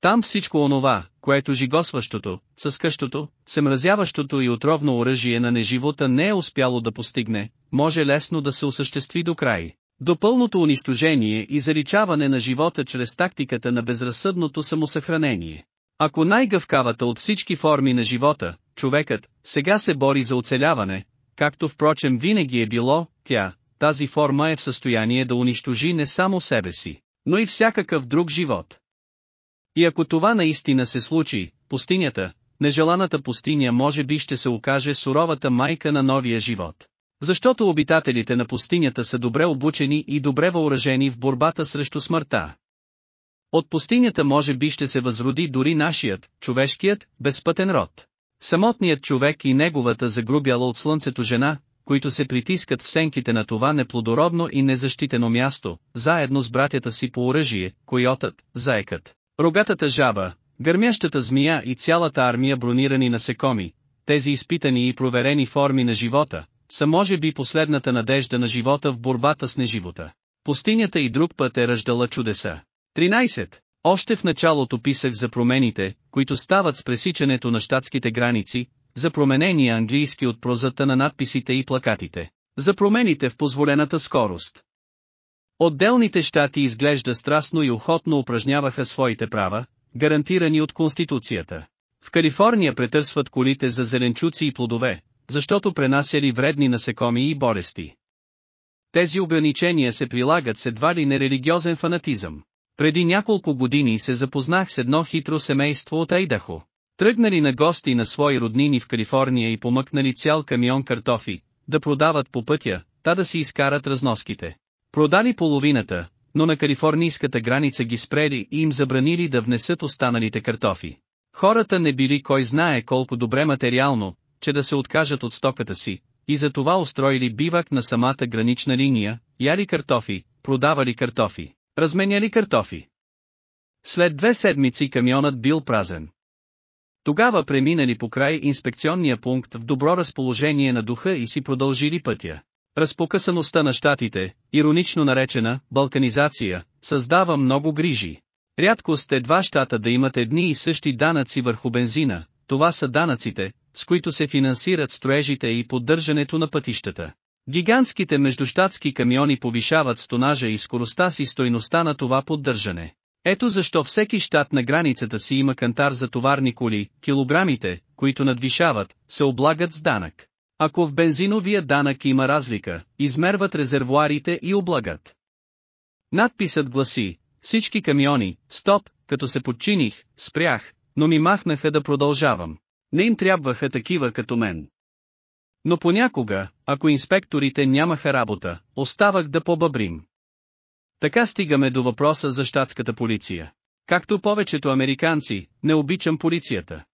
Speaker 1: Там всичко онова, което жигосващото, съскъщото, семразяващото и отровно оръжие на неживота не е успяло да постигне, може лесно да се осъществи до край. До пълното унищожение и заличаване на живота чрез тактиката на безразсъдното самосъхранение. Ако най-гъвкавата от всички форми на живота, човекът, сега се бори за оцеляване, както впрочем винаги е било, тя, тази форма е в състояние да унищожи не само себе си, но и всякакъв друг живот. И ако това наистина се случи, пустинята, нежеланата пустиня може би ще се окаже суровата майка на новия живот. Защото обитателите на пустинята са добре обучени и добре въоръжени в борбата срещу смъртта. От пустинята може би ще се възроди дори нашият, човешкият, безпътен род. Самотният човек и неговата загрубяла от слънцето жена, които се притискат в сенките на това неплодородно и незащитено място, заедно с братята си по оръжие, койотът, заекът, рогатата жаба, гърмящата змия и цялата армия бронирани насекоми, тези изпитани и проверени форми на живота, са може би последната надежда на живота в борбата с неживота. Пустинята и друг път е ръждала чудеса. 13. Още в началото писах за промените, които стават с пресичането на щатските граници, за променения английски от прозата на надписите и плакатите, за промените в позволената скорост. Отделните щати изглежда страстно и охотно упражняваха своите права, гарантирани от Конституцията. В Калифорния претърсват колите за зеленчуци и плодове, защото пренасяли вредни насекоми и болести. Тези ограничения се прилагат с едва ли нерелигиозен фанатизъм. Преди няколко години се запознах с едно хитро семейство от Айдахо. Тръгнали на гости на свои роднини в Калифорния и помъкнали цял камион картофи, да продават по пътя, та да си изкарат разноските. Продали половината, но на калифорнийската граница ги спрели и им забранили да внесат останалите картофи. Хората не били кой знае колко добре материално, че да се откажат от стоката си, и за това устроили бивак на самата гранична линия, яли картофи, продавали картофи, разменяли картофи. След две седмици камионът бил празен. Тогава преминали по край инспекционния пункт в добро разположение на духа и си продължили пътя. Разпокъсаността на щатите, иронично наречена «балканизация», създава много грижи. Рядкост е два щата да имат едни и същи данъци върху бензина, това са данъците, с които се финансират строежите и поддържането на пътищата. Гигантските междущатски камиони повишават стонажа и скоростта си стойността на това поддържане. Ето защо всеки щат на границата си има кантар за товарни коли, килограмите, които надвишават, се облагат с данък. Ако в бензиновия данък има разлика, измерват резервуарите и облагат. Надписът гласи, всички камиони, стоп, като се подчиних, спрях, но ми махнаха да продължавам. Не им трябваха такива като мен. Но понякога, ако инспекторите нямаха работа, оставах да побъбрим. Така стигаме до въпроса за щатската полиция. Както повечето американци, не обичам полицията.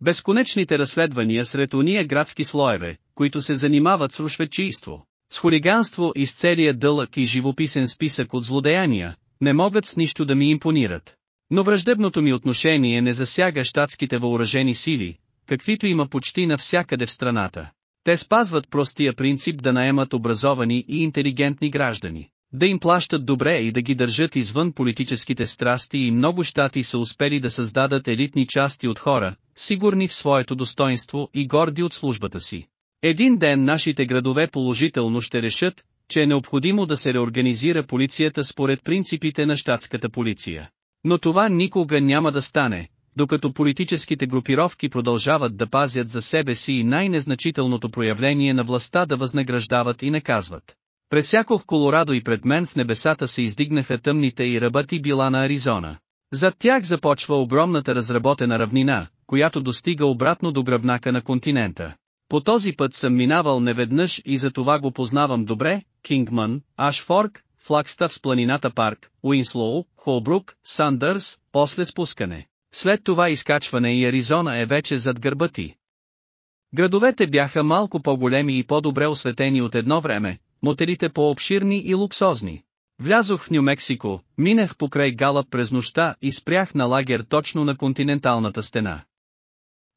Speaker 1: Безконечните разследвания сред уния градски слоеве, които се занимават с рушвечийство, с хулиганство и с целия дълъг и живописен списък от злодеяния, не могат с нищо да ми импонират. Но враждебното ми отношение не засяга щатските въоръжени сили, каквито има почти навсякъде в страната. Те спазват простия принцип да наемат образовани и интелигентни граждани, да им плащат добре и да ги държат извън политическите страсти и много щати са успели да създадат елитни части от хора, сигурни в своето достоинство и горди от службата си. Един ден нашите градове положително ще решат, че е необходимо да се реорганизира полицията според принципите на щатската полиция. Но това никога няма да стане, докато политическите групировки продължават да пазят за себе си и най-незначителното проявление на властта да възнаграждават и наказват. Пресякох Колорадо и пред мен в небесата се издигнаха тъмните и ръбати била на Аризона. Зад тях започва огромната разработена равнина, която достига обратно до гръбнака на континента. По този път съм минавал неведнъж и за това го познавам добре, Кингман, Ашфорк, Флагстав с планината парк, Уинслоу, Холбрук, Сандърс, после спускане. След това изкачване и Аризона е вече зад гърба ти. Градовете бяха малко по-големи и по-добре осветени от едно време, мотелите по-обширни и луксозни. Влязох в Нью-Мексико, минах покрай Галап през нощта и спрях на лагер точно на континенталната стена.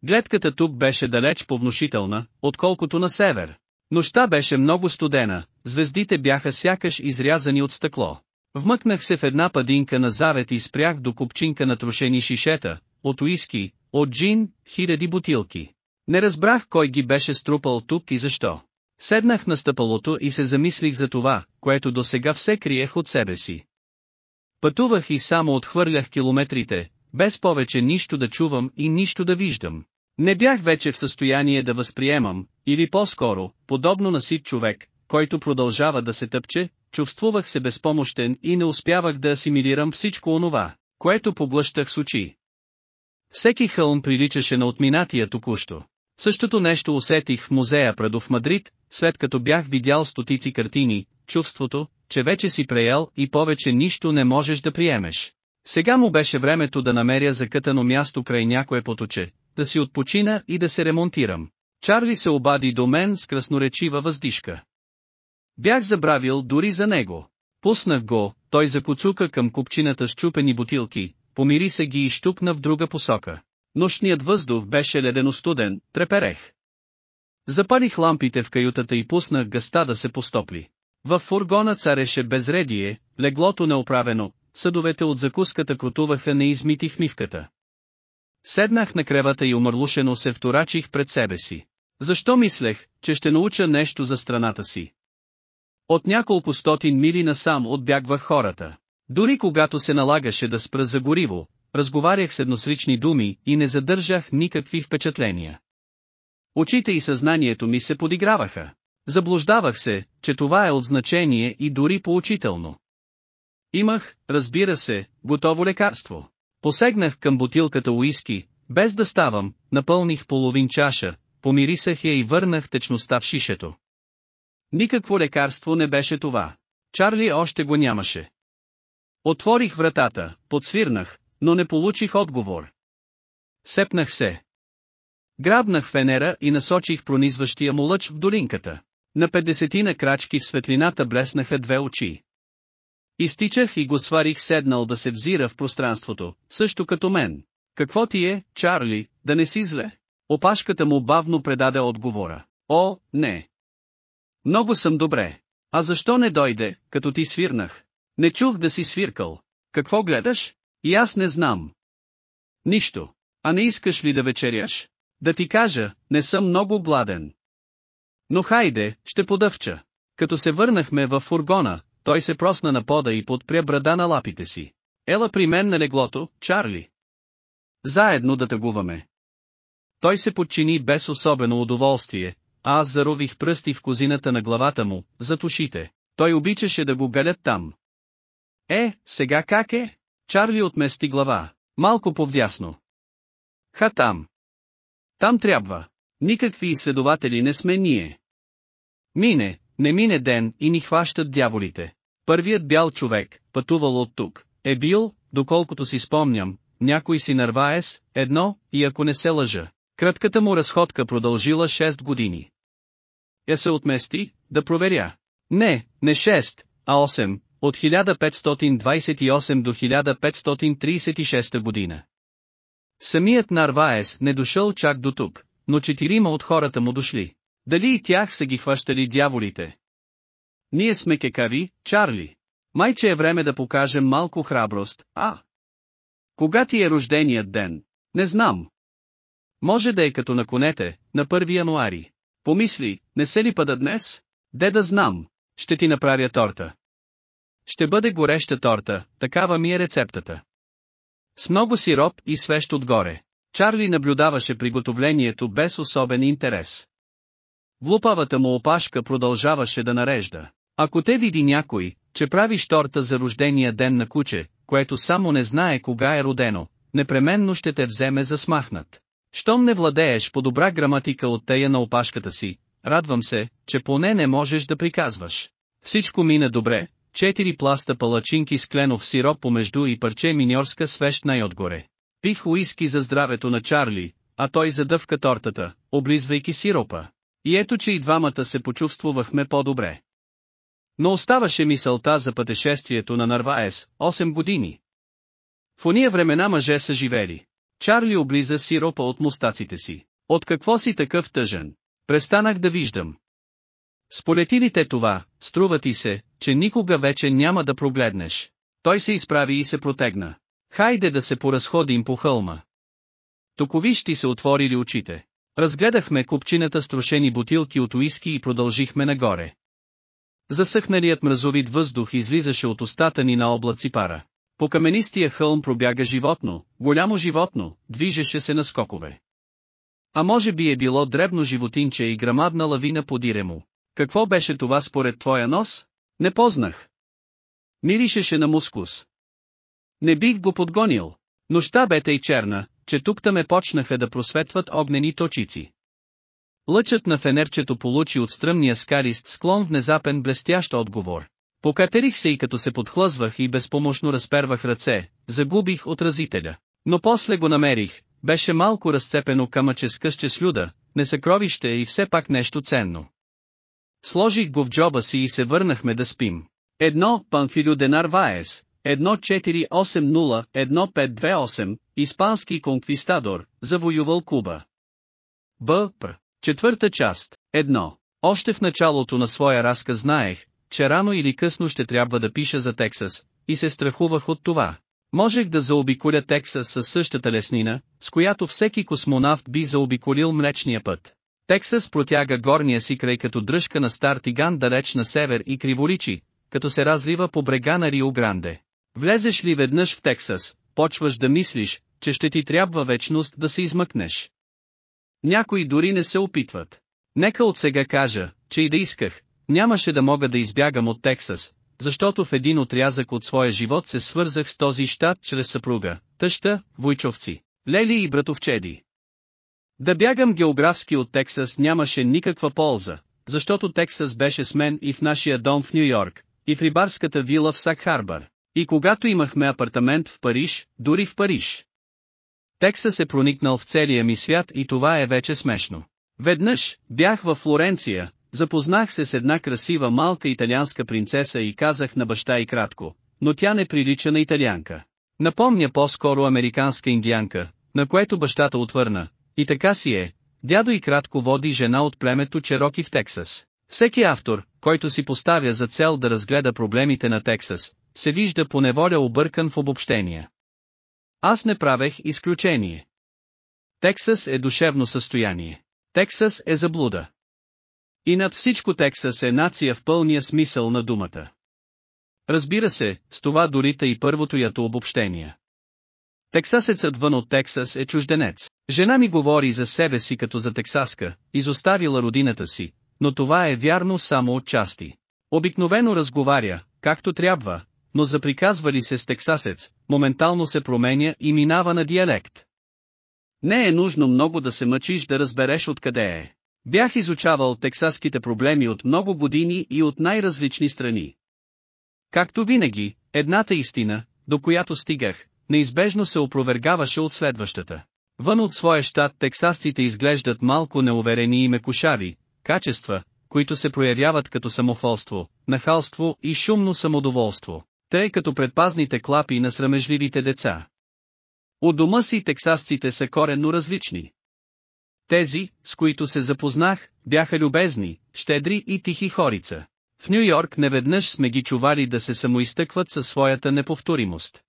Speaker 1: Гледката тук беше далеч повнушителна, отколкото на север. Нощта беше много студена, звездите бяха сякаш изрязани от стъкло. Вмъкнах се в една падинка на завет и спрях до купчинка на трошени шишета, от уиски, от джин, хиляди бутилки. Не разбрах кой ги беше струпал тук и защо. Седнах на стъпалото и се замислих за това, което до сега все криех от себе си. Пътувах и само отхвърлях километрите, без повече нищо да чувам и нищо да виждам. Не бях вече в състояние да възприемам, или по-скоро, подобно на сит човек, който продължава да се тъпче, чувствувах се безпомощен и не успявах да асимилирам всичко онова, което поглъщах с очи. Всеки хълм приличаше на отминатия току-що. Същото нещо усетих в музея Прадо в Мадрид, след като бях видял стотици картини, чувството, че вече си преял и повече нищо не можеш да приемеш. Сега му беше времето да намеря закътано място край някое поточе, да си отпочина и да се ремонтирам. Чарли се обади до мен с красноречива въздишка. Бях забравил дори за него. Пуснах го, той закоцука към купчината с чупени бутилки, помири се ги и щукна в друга посока. Нощният въздух беше ледено-студен, треперех. Запалих лампите в каютата и пуснах гъста да се постопли. В фургона цареше безредие, леглото неоправено, съдовете от закуската крутуваха неизмити в мивката. Седнах на кревата и умърлушено се вторачих пред себе си. Защо мислех, че ще науча нещо за страната си? От няколко стотин мили насам отбягвах хората. Дори когато се налагаше да спра за гориво, разговарях с едносрични думи и не задържах никакви впечатления. Очите и съзнанието ми се подиграваха. Заблуждавах се, че това е от значение и дори поучително. Имах, разбира се, готово лекарство. Посегнах към бутилката уиски, без да ставам, напълних половин чаша, помирисах я и върнах течността в шишето. Никакво лекарство не беше това. Чарли още го нямаше. Отворих вратата, подсвирнах, но не получих отговор. Сепнах се. Грабнах фенера и насочих пронизващия му лъч в долинката. На петдесетина крачки в светлината блеснаха две очи. Изтичах и го сварих седнал да се взира в пространството, също като мен. Какво ти е, Чарли, да не си зле? Опашката му бавно предаде отговора. О, не. Много съм добре. А защо не дойде, като ти свирнах? Не чух да си свиркал. Какво гледаш? И аз не знам. Нищо. А не искаш ли да вечеряш? Да ти кажа, не съм много гладен. Но хайде, ще подъвча. Като се върнахме в фургона, той се просна на пода и подпря брада на лапите си. Ела при мен на леглото, Чарли. Заедно да тъгуваме. Той се подчини без особено удоволствие, а аз зарових пръсти в козината на главата му, зад ушите. Той обичаше да го галят там. Е, сега как е? Чарли отмести глава, малко повдясно. Ха там. Там трябва. Никакви изследователи не сме ние. Мине, не мине ден и ни хващат дяволите. Първият бял човек, пътувал от тук, е бил, доколкото си спомням, някой си Нарваес, едно, и ако не се лъжа. Кратката му разходка продължила 6 години. Я се отмести, да проверя. Не, не 6, а 8, от 1528 до 1536 година. Самият Нарваес не дошъл чак до тук, но четирима от хората му дошли. Дали и тях са ги хващали дяволите? Ние сме кекави, Чарли. Майче е време да покажем малко храброст, а? Кога ти е рожденият ден? Не знам. Може да е като на конете, на 1 януари. Помисли, не се ли пада днес? Де да знам, ще ти направя торта. Ще бъде гореща торта, такава ми е рецептата. С много сироп и свещ отгоре. Чарли наблюдаваше приготовлението без особен интерес. Глупавата му опашка продължаваше да нарежда. Ако те види някой, че правиш торта за рождения ден на куче, което само не знае кога е родено, непременно ще те вземе за смахнат. Щом не владееш по добра граматика от тея на опашката си, радвам се, че поне не можеш да приказваш. Всичко мина добре, четири пласта палачинки с кленов сироп помежду и парче миньорска свещ най-отгоре. Пих уиски за здравето на Чарли, а той задъвка тортата, облизвайки сиропа. И ето че и двамата се почувствувахме по-добре. Но оставаше мисълта за пътешествието на Нарваес, 8 години. В уния времена мъже са живели. Чарли облиза сиропа от мустаците си. От какво си такъв тъжен? Престанах да виждам. Сполети те това, струва ти се, че никога вече няма да прогледнеш. Той се изправи и се протегна. Хайде да се поразходим по хълма. Токовиш ти се отворили очите. Разгледахме купчината строшени бутилки от уиски и продължихме нагоре. Засъхналият мразовит въздух излизаше от устата ни на облаци пара. По каменистия хълм пробяга животно, голямо животно, движеше се на скокове. А може би е било дребно животинче и грамадна лавина подире му. Какво беше това според твоя нос? Не познах. Миришеше на мускус. Не бих го подгонил. Нощта бе тъй черна, че тук ме почнаха да просветват огнени точици. Лъчът на фенерчето получи от стръмния скарист склон внезапен блестящ отговор. Покатерих се и като се подхлъзвах и безпомощно разпервах ръце, загубих отразителя. Но после го намерих, беше малко разцепено камъче с къще слюда, несъкровище и все пак нещо ценно. Сложих го в джоба си и се върнахме да спим. Едно, Панфилю Денар Ваес, 1480-1528, испански конквистадор, завоювал Куба. Б. П. Четвърта част. Едно. Още в началото на своя разказ знаех, че рано или късно ще трябва да пиша за Тексас, и се страхувах от това. Можех да заобиколя Тексас със същата леснина, с която всеки космонавт би заобиколил Млечния път. Тексас протяга горния си край като дръжка на стар тиган далеч на север и криволичи, като се разлива по брега на Рио Гранде. Влезеш ли веднъж в Тексас, почваш да мислиш, че ще ти трябва вечност да се измъкнеш. Някои дори не се опитват. Нека от сега кажа, че и да исках, нямаше да мога да избягам от Тексас, защото в един отрязък от своя живот се свързах с този щат чрез съпруга, тъща, войчовци, лели и братовчеди. Да бягам географски от Тексас нямаше никаква полза, защото Тексас беше с мен и в нашия дом в Нью Йорк, и в рибарската вила в Сак-Харбър, и когато имахме апартамент в Париж, дори в Париж. Тексас е проникнал в целия ми свят и това е вече смешно. Веднъж, бях във Флоренция, запознах се с една красива малка италианска принцеса и казах на баща и кратко, но тя не прилича на италианка. Напомня по-скоро американска индианка, на което бащата отвърна, и така си е, дядо и кратко води жена от племето Чероки в Тексас. Всеки автор, който си поставя за цел да разгледа проблемите на Тексас, се вижда по неволя объркан в обобщения. Аз не правех изключение. Тексас е душевно състояние. Тексас е заблуда. И над всичко Тексас е нация в пълния смисъл на думата. Разбира се, с това дори и първото ято обобщение. Тексасецът вън от Тексас е чужденец. Жена ми говори за себе си като за тексаска, изоставила родината си, но това е вярно само от части. Обикновено разговаря, както трябва, но заприказвали се с тексасец, моментално се променя и минава на диалект. Не е нужно много да се мъчиш да разбереш откъде е. Бях изучавал тексаските проблеми от много години и от най-различни страни. Както винаги, едната истина, до която стигах, неизбежно се опровергаваше от следващата. Вън от своя щат тексасците изглеждат малко неуверени и мекушари, качества, които се проявяват като самофолство, нахалство и шумно самодоволство, тъй като предпазните клапи на срамежливите деца. У дома си тексасците са коренно различни. Тези, с които се запознах, бяха любезни, щедри и тихи хорица. В Нью Йорк неведнъж сме ги чували да се самоизтъкват със своята неповторимост.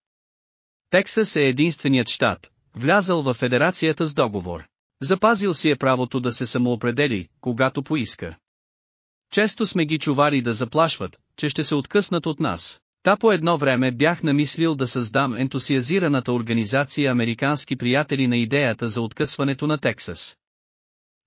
Speaker 1: Тексас е единственият щат, влязал в федерацията с договор. Запазил си е правото да се самоопредели, когато поиска. Често сме ги чували да заплашват, че ще се откъснат от нас. Та по едно време бях намислил да създам ентусиазираната организация Американски приятели на идеята за откъсването на Тексас.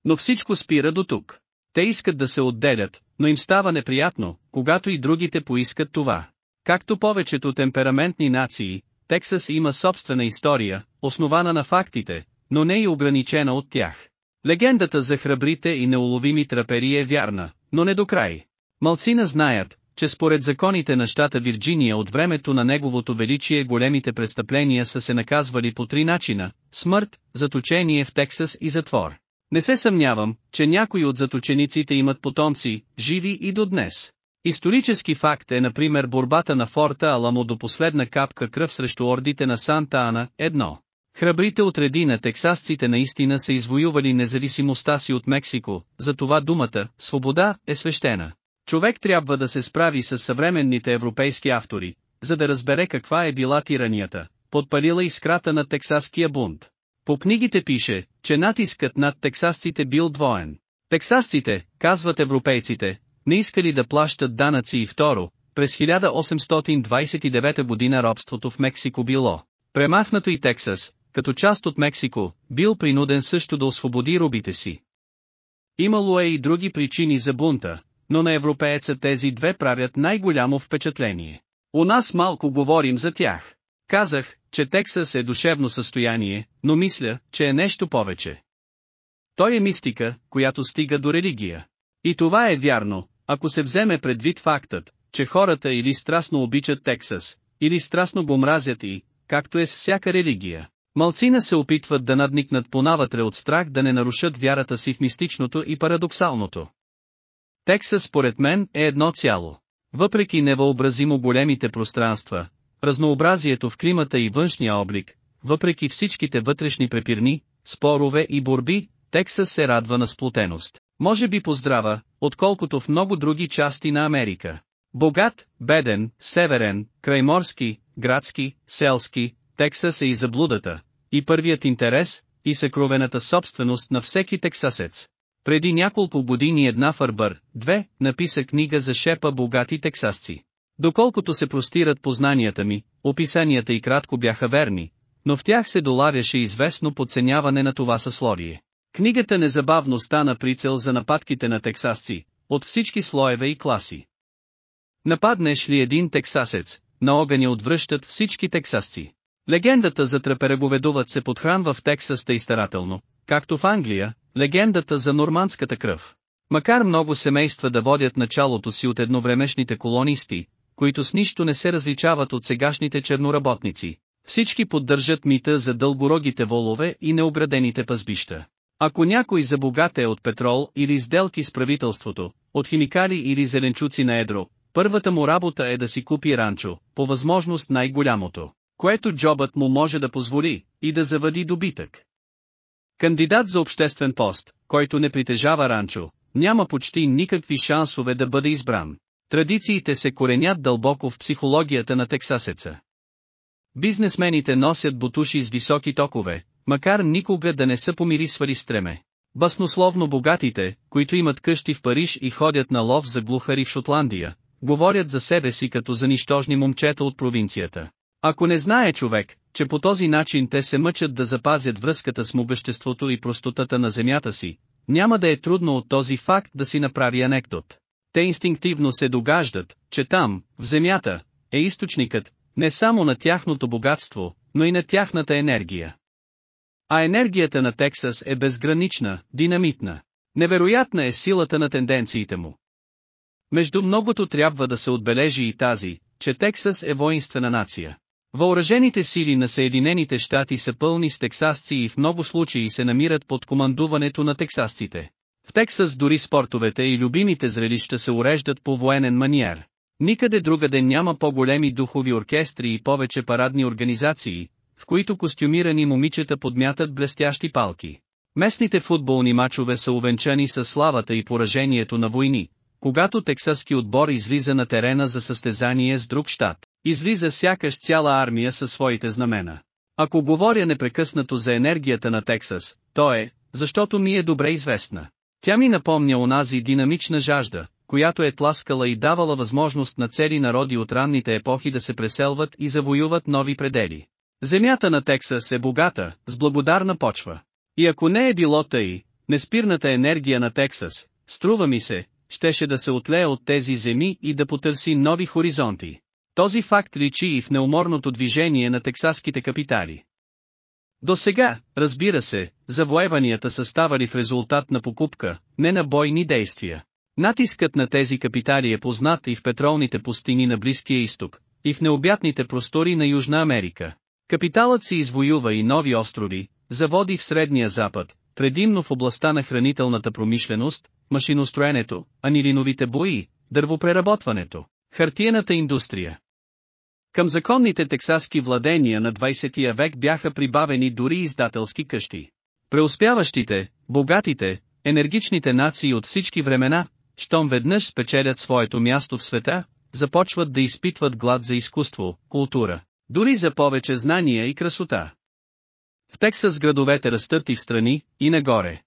Speaker 1: Но всичко спира до тук. Те искат да се отделят, но им става неприятно, когато и другите поискат това. Както повечето темпераментни нации, Тексас има собствена история, основана на фактите, но не и ограничена от тях. Легендата за храбрите и неуловими трапери е вярна, но не до край. Малцина знаят, че според законите на щата Вирджиния от времето на неговото величие големите престъпления са се наказвали по три начина – смърт, заточение в Тексас и затвор. Не се съмнявам, че някои от заточениците имат потомци, живи и до днес. Исторически факт е например борбата на форта Аламо до последна капка кръв срещу ордите на Санта Ана, едно. Храбрите отреди на тексасците наистина са извоювали независимостта си от Мексико, затова думата «свобода» е свещена. Човек трябва да се справи с съвременните европейски автори, за да разбере каква е била тиранията, подпалила искрата на тексаския бунт. По книгите пише, че натискът над тексасците бил двоен. Тексасците, казват европейците, не искали да плащат данъци и второ, през 1829 година робството в Мексико било. Премахнато и Тексас, като част от Мексико, бил принуден също да освободи рубите си. Имало е и други причини за бунта, но на европееца тези две правят най-голямо впечатление. У нас малко говорим за тях. Казах, че Тексас е душевно състояние, но мисля, че е нещо повече. Той е мистика, която стига до религия. И това е вярно, ако се вземе предвид фактът, че хората или страстно обичат Тексас, или страстно го мразят и, както е с всяка религия. Малцина се опитват да надникнат по навътре от страх да не нарушат вярата си в мистичното и парадоксалното. Тексас според мен е едно цяло. Въпреки невъобразимо големите пространства, разнообразието в климата и външния облик, въпреки всичките вътрешни препирни, спорове и борби, Тексас се радва на сплотеност. Може би поздрава, отколкото в много други части на Америка. Богат, беден, северен, крайморски, градски, селски, Тексас е и заблудата, и първият интерес, и съкровената собственост на всеки тексасец. Преди няколко години една фарбър, две, написа книга за шепа богати тексасци. Доколкото се простират познанията ми, описанията и кратко бяха верни, но в тях се доларяше известно подценяване на това съсловие. Книгата незабавно стана прицел за нападките на тексасци, от всички слоеве и класи. Нападнеш ли един тексасец, на огъня отвръщат всички тексасци. Легендата за трепереговедуват се подхранва в Тексас тъй старателно, както в Англия, легендата за нормандската кръв. Макар много семейства да водят началото си от едновремешните колонисти, които с нищо не се различават от сегашните черноработници, всички поддържат мита за дългорогите волове и необградените пазбища. Ако някой забогате от петрол или сделки с правителството, от химикали или зеленчуци на едро, първата му работа е да си купи ранчо, по възможност най-голямото, което джобът му може да позволи, и да завади добитък. Кандидат за обществен пост, който не притежава ранчо, няма почти никакви шансове да бъде избран. Традициите се коренят дълбоко в психологията на тексасеца. Бизнесмените носят бутуши с високи токове, макар никога да не са помирисвали стреме. Баснословно богатите, които имат къщи в Париж и ходят на лов за глухари в Шотландия, говорят за себе си като за нищожни момчета от провинцията. Ако не знае човек, че по този начин те се мъчат да запазят връзката с могъществото и простотата на земята си, няма да е трудно от този факт да си направи анекдот. Те инстинктивно се догаждат, че там, в земята, е източникът, не само на тяхното богатство, но и на тяхната енергия. А енергията на Тексас е безгранична, динамитна. Невероятна е силата на тенденциите му. Между многото трябва да се отбележи и тази, че Тексас е воинствена нация. Въоръжените сили на Съединените щати са пълни с тексасци и в много случаи се намират под командуването на тексасците. В Тексас дори спортовете и любимите зрелища се уреждат по военен маниер. Никъде другаде няма по-големи духови оркестри и повече парадни организации, в които костюмирани момичета подмятат блестящи палки. Местните футболни мачове са увенчани с славата и поражението на войни, когато тексаски отбор излиза на терена за състезание с друг щат. Излиза сякаш цяла армия със своите знамена. Ако говоря непрекъснато за енергията на Тексас, то е, защото ми е добре известна. Тя ми напомня онази динамична жажда, която е тласкала и давала възможност на цели народи от ранните епохи да се преселват и завоюват нови предели. Земята на Тексас е богата, с благодарна почва. И ако не е било тъй, неспирната енергия на Тексас, струва ми се, щеше да се отлее от тези земи и да потърси нови хоризонти. Този факт личи и в неуморното движение на тексаските капитали. До сега, разбира се, завоеванията са ставали в резултат на покупка, не на бойни действия. Натискът на тези капитали е познат и в петролните пустини на Близкия изток, и в необятните простори на Южна Америка. Капиталът си извоюва и нови острови, заводи в Средния Запад, предимно в областта на хранителната промишленост, машиностроенето, анилиновите бои, дървопреработването, хартиената индустрия. Към законните тексаски владения на 20 век бяха прибавени дори издателски къщи. Преуспяващите, богатите, енергичните нации от всички времена, щом веднъж спечелят своето място в света, започват да изпитват глад за изкуство, култура, дори за повече знания и красота. В Тексас градовете растат и в страни, и нагоре.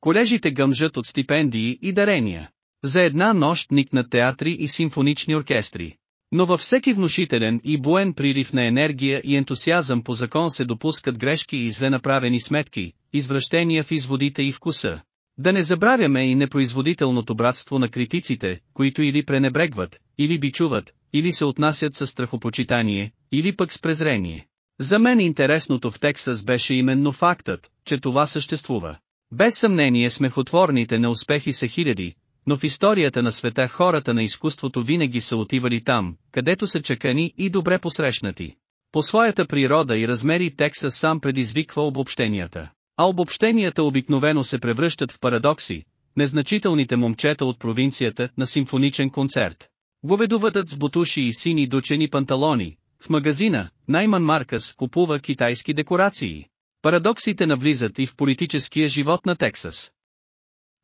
Speaker 1: Колежите гъмжат от стипендии и дарения. За една нощ никнат театри и симфонични оркестри. Но във всеки внушителен и буен прилив на енергия и ентусиазъм по закон се допускат грешки и зле направени сметки, извращения в изводите и вкуса. Да не забравяме и непроизводителното братство на критиците, които или пренебрегват, или бичуват, или се отнасят с страхопочитание, или пък с презрение. За мен интересното в Тексас беше именно фактът, че това съществува. Без съмнение смехотворните неуспехи са хиляди, но в историята на света хората на изкуството винаги са отивали там, където са чакани и добре посрещнати. По своята природа и размери Тексас сам предизвиква обобщенията. А обобщенията обикновено се превръщат в парадокси, незначителните момчета от провинцията на симфоничен концерт. Говедуватът с бутуши и сини дучени панталони, в магазина, Найман Маркъс купува китайски декорации. Парадоксите навлизат и в политическия живот на Тексас.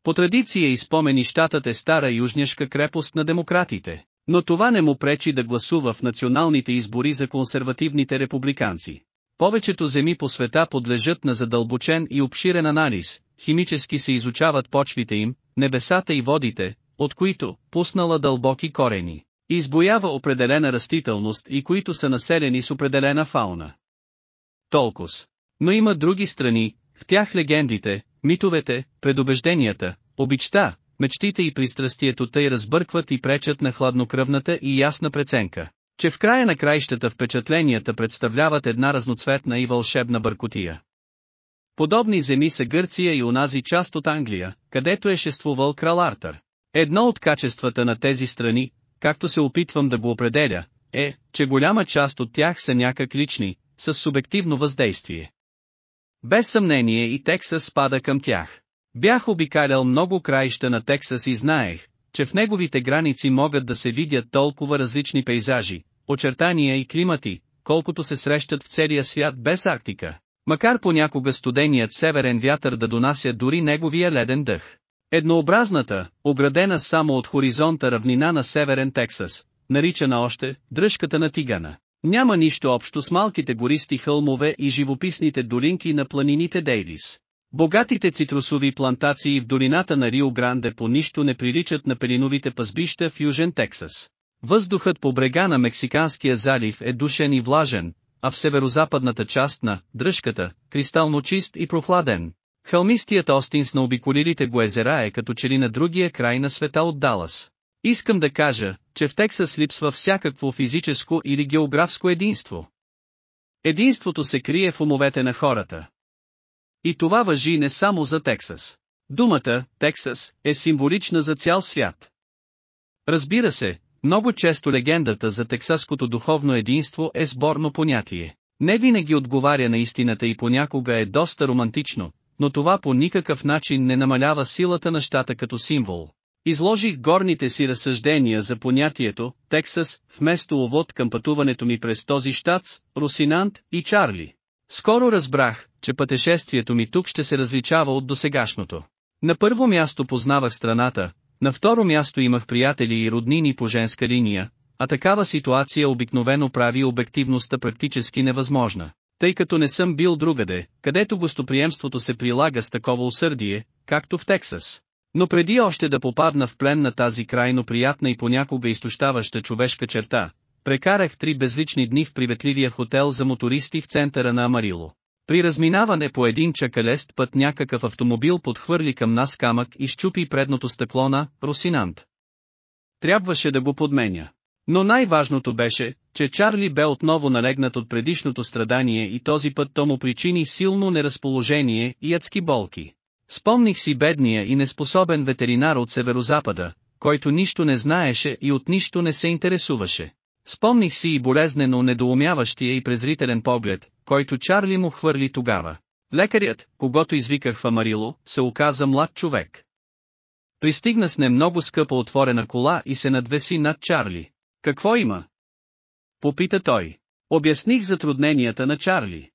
Speaker 1: По традиция и спомени щатът е стара южняшка крепост на демократите, но това не му пречи да гласува в националните избори за консервативните републиканци. Повечето земи по света подлежат на задълбочен и обширен анализ, химически се изучават почвите им, небесата и водите, от които, пуснала дълбоки корени, избоява определена растителност и които са населени с определена фауна. Толкос. Но има други страни, в тях легендите, митовете, предубежденията, обичта, мечтите и пристрастието тъй разбъркват и пречат на хладнокръвната и ясна преценка, че в края на краищата впечатленията представляват една разноцветна и вълшебна бъркотия. Подобни земи са Гърция и онази част от Англия, където е шествувал крал Артър. Едно от качествата на тези страни, както се опитвам да го определя, е, че голяма част от тях са някак лични, с субективно въздействие. Без съмнение и Тексас спада към тях. Бях обикалял много краища на Тексас и знаех, че в неговите граници могат да се видят толкова различни пейзажи, очертания и климати, колкото се срещат в целия свят без Арктика. Макар понякога студеният северен вятър да донася дори неговия леден дъх. Еднообразната, оградена само от хоризонта равнина на северен Тексас, наричана още «дръжката на тигана». Няма нищо общо с малките гористи хълмове и живописните долинки на планините Дейлис. Богатите цитрусови плантации в долината на Рио Гранде по нищо не приличат на пелиновите пазбища в Южен Тексас. Въздухът по брега на Мексиканския залив е душен и влажен, а в северозападната част на дръжката, кристално чист и прохладен. Хълмистият Остинс на обиколилите го езера е като че ли на другия край на света от Далас. Искам да кажа, че в Тексас липсва всякакво физическо или географско единство. Единството се крие в умовете на хората. И това въжи не само за Тексас. Думата «Тексас» е символична за цял свят. Разбира се, много често легендата за тексаското духовно единство е сборно понятие. Не винаги отговаря на истината и понякога е доста романтично, но това по никакъв начин не намалява силата на щата като символ. Изложих горните си разсъждения за понятието «Тексас» вместо увод към пътуването ми през този щат, Русинант и Чарли. Скоро разбрах, че пътешествието ми тук ще се различава от досегашното. На първо място познавах страната, на второ място имах приятели и роднини по женска линия, а такава ситуация обикновено прави обективността практически невъзможна, тъй като не съм бил другаде, където гостоприемството се прилага с такова усърдие, както в Тексас. Но преди още да попадна в плен на тази крайно приятна и понякога изтощаваща човешка черта, прекарах три безлични дни в приветливия хотел за мотористи в центъра на Амарило. При разминаване по един чакалест път някакъв автомобил подхвърли към нас камък и щупи предното стъкло на Росинант. Трябваше да го подменя. Но най-важното беше, че Чарли бе отново налегнат от предишното страдание и този път то му причини силно неразположение и адски болки. Спомних си бедния и неспособен ветеринар от северозапада, който нищо не знаеше и от нищо не се интересуваше. Спомних си и болезнено недоумяващия и презрителен поглед, който Чарли му хвърли тогава. Лекарят, когато извиках в Амарило, се оказа млад човек. Пристигна с не много скъпа отворена кола и се надвеси над Чарли. Какво има? Попита той. Обясних затрудненията на Чарли.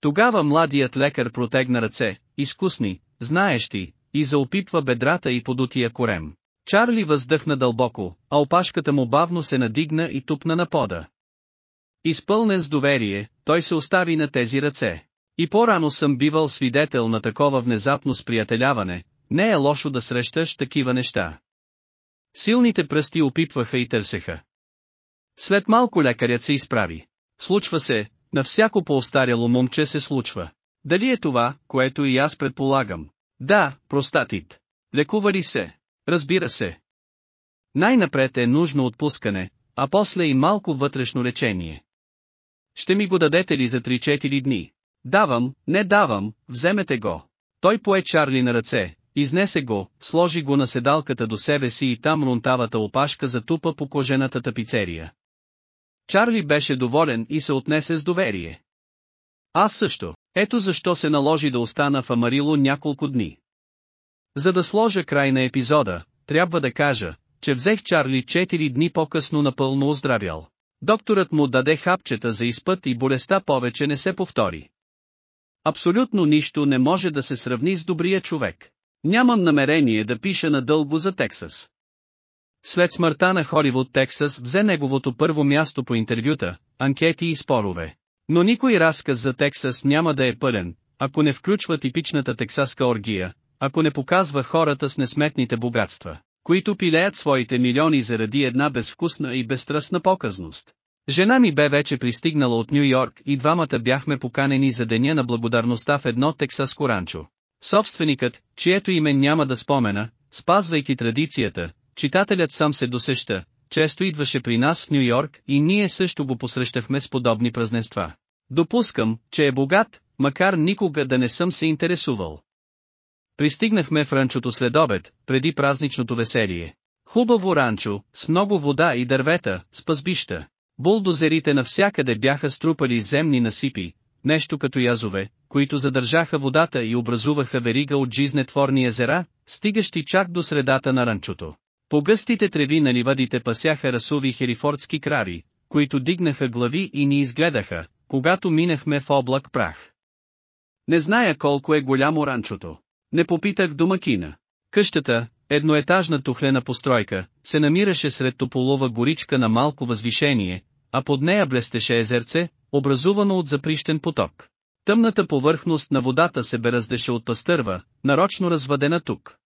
Speaker 1: Тогава младият лекар протегна ръце, изкусни, знаещи, и заопипва бедрата и подутия корем. Чарли въздъхна дълбоко, а опашката му бавно се надигна и тупна на пода. Изпълнен с доверие, той се остави на тези ръце. И по-рано съм бивал свидетел на такова внезапно сприятеляване, не е лошо да срещаш такива неща. Силните пръсти опипваха и търсеха. След малко лекарят се изправи. Случва се, на всяко по-остаряло момче се случва. Дали е това, което и аз предполагам? Да, простатит. Лекува ли се? Разбира се. Най-напред е нужно отпускане, а после и малко вътрешно лечение. Ще ми го дадете ли за 3-4 дни? Давам, не давам, вземете го. Той пое Чарли на ръце, изнесе го, сложи го на седалката до себе си и там рунтавата опашка затупа по кожената тапицерия. Чарли беше доволен и се отнесе с доверие. Аз също, ето защо се наложи да остана в Амарило няколко дни. За да сложа край на епизода, трябва да кажа, че взех Чарли 4 дни по-късно напълно оздравял. Докторът му даде хапчета за изпът и болестта повече не се повтори. Абсолютно нищо не може да се сравни с добрия човек. Нямам намерение да пиша надълго за Тексас. След смъртта на Холивуд Тексас взе неговото първо място по интервюта, анкети и спорове. Но никой разказ за Тексас няма да е пълен, ако не включва типичната тексаска оргия, ако не показва хората с несметните богатства, които пилеят своите милиони заради една безвкусна и безстрастна показност. Жена ми бе вече пристигнала от Нью Йорк и двамата бяхме поканени за деня на благодарността в едно тексаско ранчо. Собственикът, чието име няма да спомена, спазвайки традицията, читателят сам се досеща, често идваше при нас в Нью Йорк и ние също го посрещахме с подобни празненства. Допускам, че е богат, макар никога да не съм се интересувал. Пристигнахме в ранчото след обед, преди празничното веселие. Хубаво ранчо, с много вода и дървета, с пазбища. Булдозерите навсякъде бяха струпали земни насипи, нещо като язове, които задържаха водата и образуваха верига от жизнетворни езера, стигащи чак до средата на ранчото. По гъстите треви на ливадите пасяха расови херифордски крари, които дигнаха глави и ни изгледаха, когато минахме в облак прах. Не зная колко е голямо ранчото. Не попитах домакина. Къщата, едноетажна тухлена постройка, се намираше сред тополова горичка на малко възвишение, а под нея блестеше езерце, образувано от заприщен поток. Тъмната повърхност на водата се бераздеше от пастърва, нарочно развадена тук.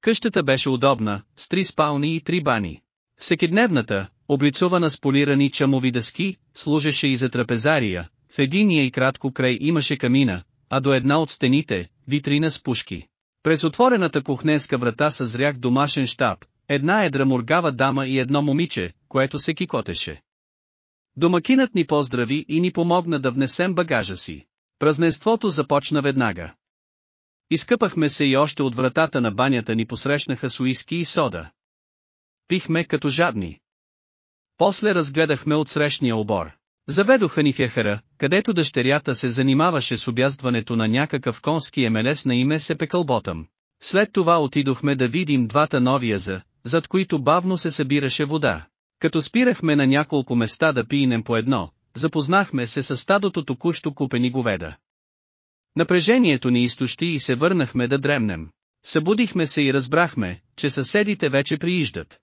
Speaker 1: Къщата беше удобна, с три спални и три бани. Всекидневната, облицована с полирани чамови дъски, служеше и за трапезария, в единия и кратко край имаше камина, а до една от стените, витрина с пушки. През отворената кухненска врата съзрях домашен щаб, една едра моргава дама и едно момиче, което се кикотеше. Домакинът ни поздрави и ни помогна да внесем багажа си. Празненството започна веднага. Изкъпахме се и още от вратата на банята ни посрещнаха с уиски и сода. Пихме като жадни. После разгледахме от срещния обор. Заведоха ни в където дъщерята се занимаваше с обяздването на някакъв конски емелес на име Сепекълботъм. След това отидохме да видим двата нови яза, зад които бавно се събираше вода. Като спирахме на няколко места да пинем по едно, запознахме се с стадото току-що купени говеда. Напрежението ни изтощи и се върнахме да дремнем. Събудихме се и разбрахме, че съседите вече прииждат.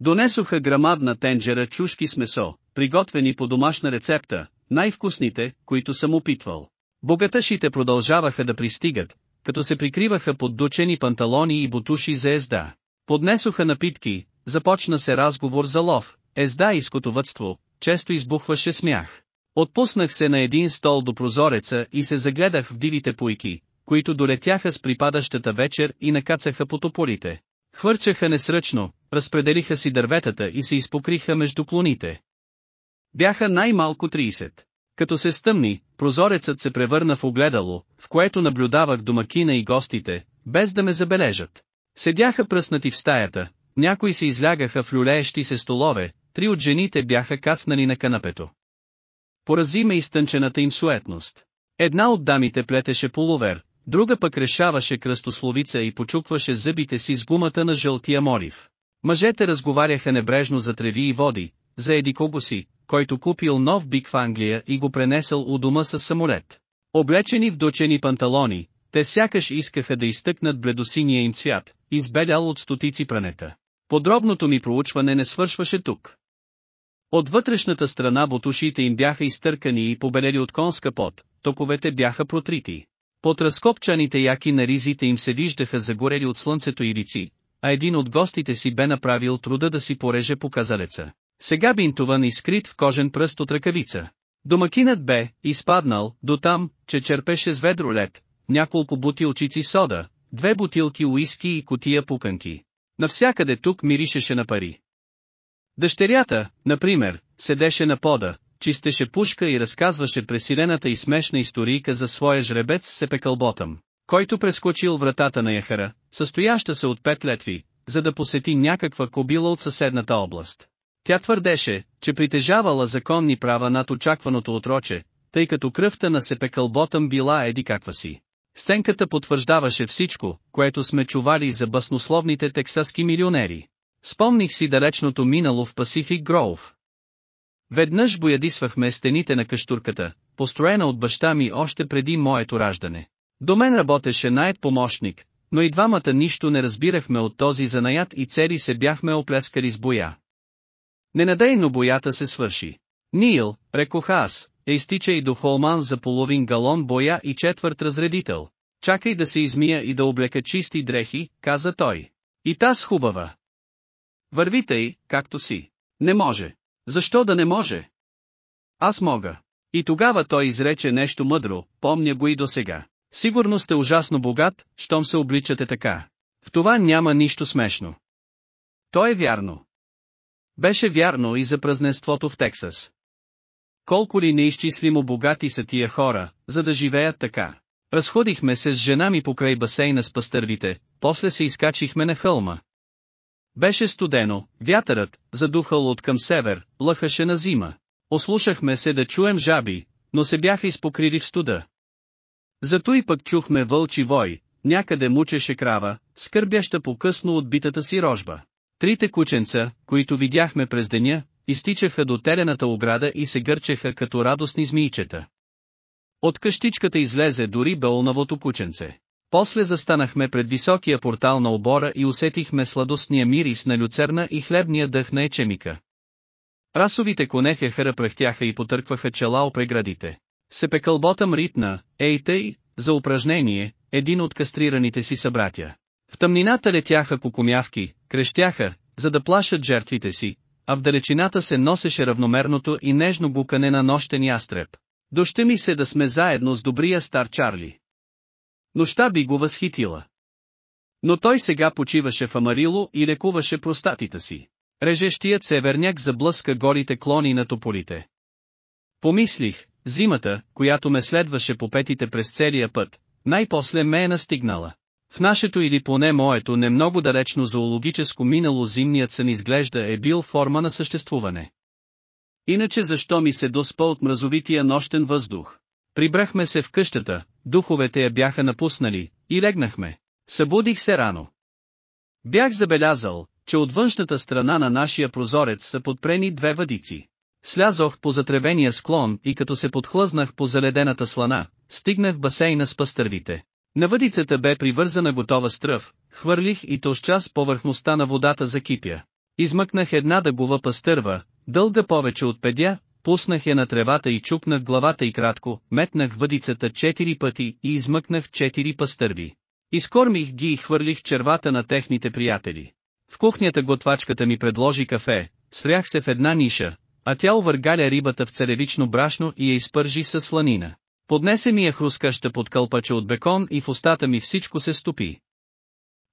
Speaker 1: Донесоха грамадна тенджера чушки с месо, приготвени по домашна рецепта, най-вкусните, които съм опитвал. Богаташите продължаваха да пристигат, като се прикриваха под дучени панталони и бутуши за езда. Поднесоха напитки, започна се разговор за лов, езда и скотовътство, често избухваше смях. Отпуснах се на един стол до прозореца и се загледах в дивите пуйки, които долетяха с припадащата вечер и накацаха по топорите. Хвърчаха несръчно, разпределиха си дърветата и се изпокриха между клоните. Бяха най-малко 30. Като се стъмни, прозорецът се превърна в огледало, в което наблюдавах домакина и гостите, без да ме забележат. Седяха пръснати в стаята, някои се излягаха в люлеещи се столове, три от жените бяха кацнали на канапето. Порази ме изтънчената им суетност. Една от дамите плетеше полувер, друга пък решаваше кръстословица и почукваше зъбите си с гумата на жълтия морив. Мъжете разговаряха небрежно за треви и води, за еди кого си, който купил нов бик в Англия и го пренесъл у дома с самолет. Облечени в дочени панталони, те сякаш искаха да изтъкнат бледосиния им цвят, избелял от стотици пранета. Подробното ми проучване не свършваше тук. От вътрешната страна бутушите им бяха изтъркани и побелели от конска пот, токовете бяха протрити. Под разкопчаните яки на ризите им се виждаха загорели от слънцето и лици, а един от гостите си бе направил труда да си пореже показалеца. Сега бинтован и скрит в кожен пръст от ръкавица. Домакинът бе изпаднал до там, че черпеше с ведро лед, няколко бутилчици сода, две бутилки уиски и котия пуканки. Навсякъде тук миришеше на пари. Дъщерята, например, седеше на пода, чистеше пушка и разказваше пресилената и смешна историйка за своя жребец Сепекълботъм, който прескочил вратата на Яхара, състояща се от пет летви, за да посети някаква кобила от съседната област. Тя твърдеше, че притежавала законни права над очакваното отроче, тъй като кръвта на Сепекълботъм била еди каква си. Сценката потвърждаваше всичко, което сме чували за баснословните тексаски милионери. Спомних си далечното минало в Пасифик Гроув. Веднъж боядисвахме стените на каштурката, построена от баща ми още преди моето раждане. До мен работеше найед помощник, но и двамата нищо не разбирахме от този занаят и цели се бяхме оплескали с боя. Ненадейно боята се свърши. Нил, рекох аз, е изтича и до Холман за половин галон боя и четвърт разредител. Чакай да се измия и да облека чисти дрехи, каза той. И таз хубава. Върви тъй, както си. Не може. Защо да не може? Аз мога. И тогава той изрече нещо мъдро, помня го и до сега. Сигурно сте ужасно богат, щом се обличате така. В това няма нищо смешно. То е вярно. Беше вярно и за празненството в Тексас. Колко ли неизчислимо богати са тия хора, за да живеят така. Разходихме се с жена ми покрай басейна с пастървите, после се изкачихме на хълма. Беше студено, вятърът, задухал от към север, лъхаше на зима. Ослушахме се да чуем жаби, но се бяха изпокрили в студа. Зато и пък чухме вълчи вой, някъде мучеше крава, скърбяща по късно от битата си рожба. Трите кученца, които видяхме през деня, изтичаха до терената ограда и се гърчеха като радостни змийчета. От къщичката излезе дори бълнавото кученце. После застанахме пред високия портал на обора и усетихме сладостния мирис на люцерна и хлебния дъх на ечемика. Расовите конехи хръпрахтяха и потъркваха чела о преградите. Сепекълботам ритна, ей тъй, за упражнение, един от кастрираните си събратя. В тъмнината летяха кукумявки, крещяха, за да плашат жертвите си, а в далечината се носеше равномерното и нежно букане на нощен ястреб. Доща ми се да сме заедно с добрия стар Чарли. Нощта би го възхитила. Но той сега почиваше в Амарило и лекуваше простатите си. Режещият северняк заблъска горите клони на тополите. Помислих, зимата, която ме следваше по петите през целия път, най-после ме е настигнала. В нашето или поне моето не много далечно зоологическо минало зимният сън изглежда е бил форма на съществуване. Иначе защо ми се доспа от мразовития нощен въздух? Прибрахме се в къщата, духовете я бяха напуснали, и легнахме. Събудих се рано. Бях забелязал, че от външната страна на нашия прозорец са подпрени две въдици. Слязох по затревения склон и като се подхлъзнах по заледената слана, стигнах басейна с пастървите. На въдицата бе привързана готова стръв, хвърлих и то с час повърхността на водата закипя. Измъкнах една дъгова пастърва, дълга повече от педя, пуснах я на тревата и чукнах главата и кратко, метнах въдицата четири пъти и измъкнах четири пастърви. Изкормих ги и хвърлих червата на техните приятели. В кухнята готвачката ми предложи кафе, срях се в една ниша, а тя увъргаля рибата в царевично брашно и я изпържи със сланина. Поднесе ми я хрускаща под кълпача от бекон и в устата ми всичко се стопи.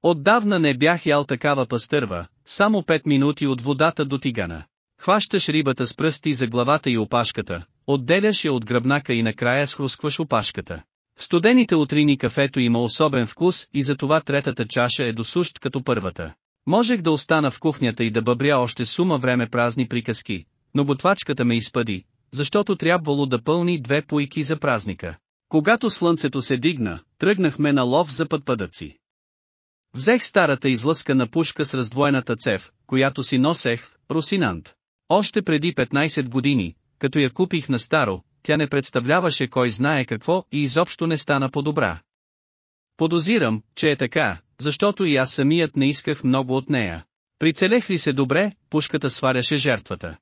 Speaker 1: Отдавна не бях ял такава пастърва, само пет минути от водата до тигана. Хващаш рибата с пръсти за главата и опашката, отделяш я от гръбнака и накрая схрускваш опашката. В студените утрини кафето има особен вкус и затова третата чаша е досущ като първата. Можех да остана в кухнята и да бъбря още сума време празни приказки, но готвачката ме изпъди, защото трябвало да пълни две пуйки за празника. Когато слънцето се дигна, тръгнахме на лов за пътпадъци. Взех старата излъскана пушка с раздвоената цев, която си носех, Русинант. Още преди 15 години, като я купих на старо, тя не представляваше кой знае какво и изобщо не стана по-добра. Подозирам, че е така, защото и аз самият не исках много от нея. Прицелех ли се добре, пушката сваряше жертвата.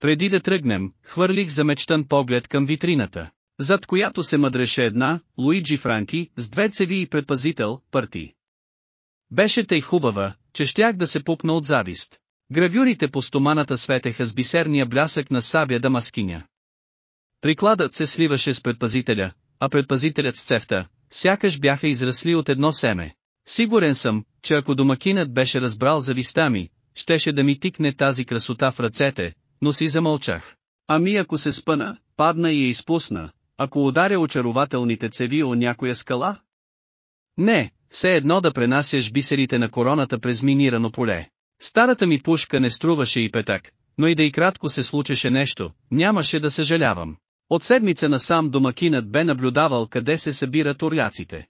Speaker 1: Преди да тръгнем, хвърлих замечтан поглед към витрината, зад която се мъдреше една, Луиджи Франки, с две цеви и предпазител, пърти. Беше тъй хубава, че щях да се пупна от завист. Гравюрите по стоманата светеха с бисерния блясък на сабя дамаскиня. Прикладът се сливаше с предпазителя, а предпазителят с цефта, сякаш бяха израсли от едно семе. Сигурен съм, че ако домакинът беше разбрал за виста ми, щеше да ми тикне тази красота в ръцете, но си замълчах. Ами ако се спъна, падна и я изпусна, ако ударя очарователните цеви о някоя скала? Не, все едно да пренасяш бисерите на короната през минирано поле. Старата ми пушка не струваше и петак, но и да и кратко се случеше нещо, нямаше да съжалявам. От седмица насам домакинът бе наблюдавал къде се събират орляците.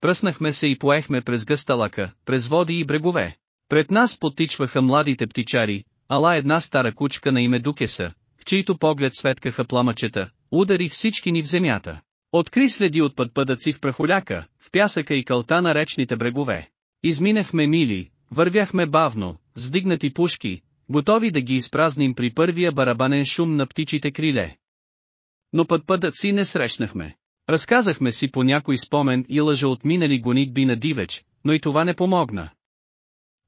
Speaker 1: Пръснахме се и поехме през гъсталака, през води и брегове. Пред нас потичваха младите птичари, ала една стара кучка на име Дукеса, в чийто поглед светкаха пламъчета, удари всички ни в земята. Откри следи от пътпъдъци в прахоляка, в пясъка и кълта на речните брегове. Изминахме мили, вървяхме бавно, с вдигнати пушки, готови да ги изпразним при първия барабанен шум на птичите криле. Но пътпъдъци не срещнахме. Разказахме си по някой спомен и лъжа от минали гонитби на дивеч, но и това не помогна.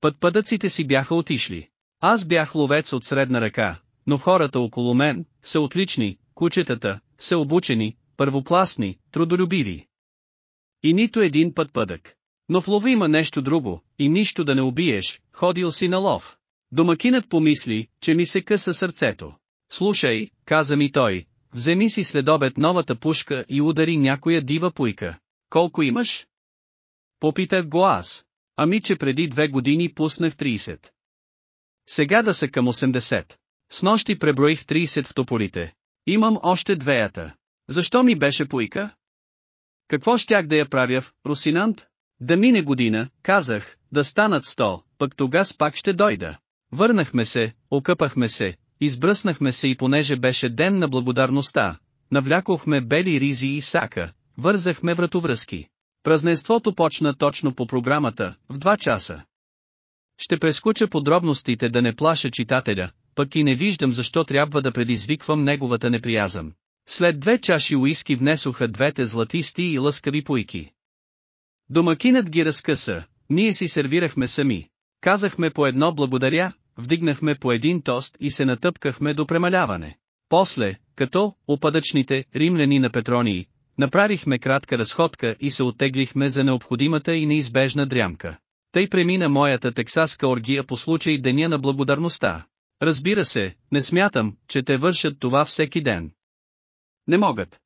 Speaker 1: Пътпъдъците си бяха отишли. Аз бях ловец от средна ръка, но хората около мен са отлични, кучетата са обучени, първокласни, трудолюбиви. И нито един път пъдък. Но в лова има нещо друго, и нищо да не убиеш, ходил си на лов. Домакинът помисли, че ми се къса сърцето. Слушай, каза ми той, вземи си следобед новата пушка и удари някоя дива пуйка. Колко имаш? Попитах го аз. Ами че преди две години пуснах 30. Сега да са към 80. С нощи преброих 30 в тополите. Имам още двеята. Защо ми беше пуйка? Какво щях да я правя в Русинант? Да мине година, казах, да станат сто, пък тогас пак ще дойда. Върнахме се, окъпахме се, избръснахме се и понеже беше ден на благодарността, навлякохме бели ризи и сака, вързахме вратовръзки. Празненството почна точно по програмата, в два часа. Ще прескуча подробностите да не плаша читателя, пък и не виждам защо трябва да предизвиквам неговата неприязъм. След две чаши уиски внесоха двете златисти и лъскави пойки. Домакинът ги разкъса, ние си сервирахме сами. Казахме по едно благодаря, вдигнахме по един тост и се натъпкахме до премаляване. После, като, опадъчните, римляни на Петронии, направихме кратка разходка и се оттеглихме за необходимата и неизбежна дрямка. Тъй премина моята тексаска оргия по случай Деня на благодарността. Разбира се, не смятам, че те вършат това всеки ден. Не могат.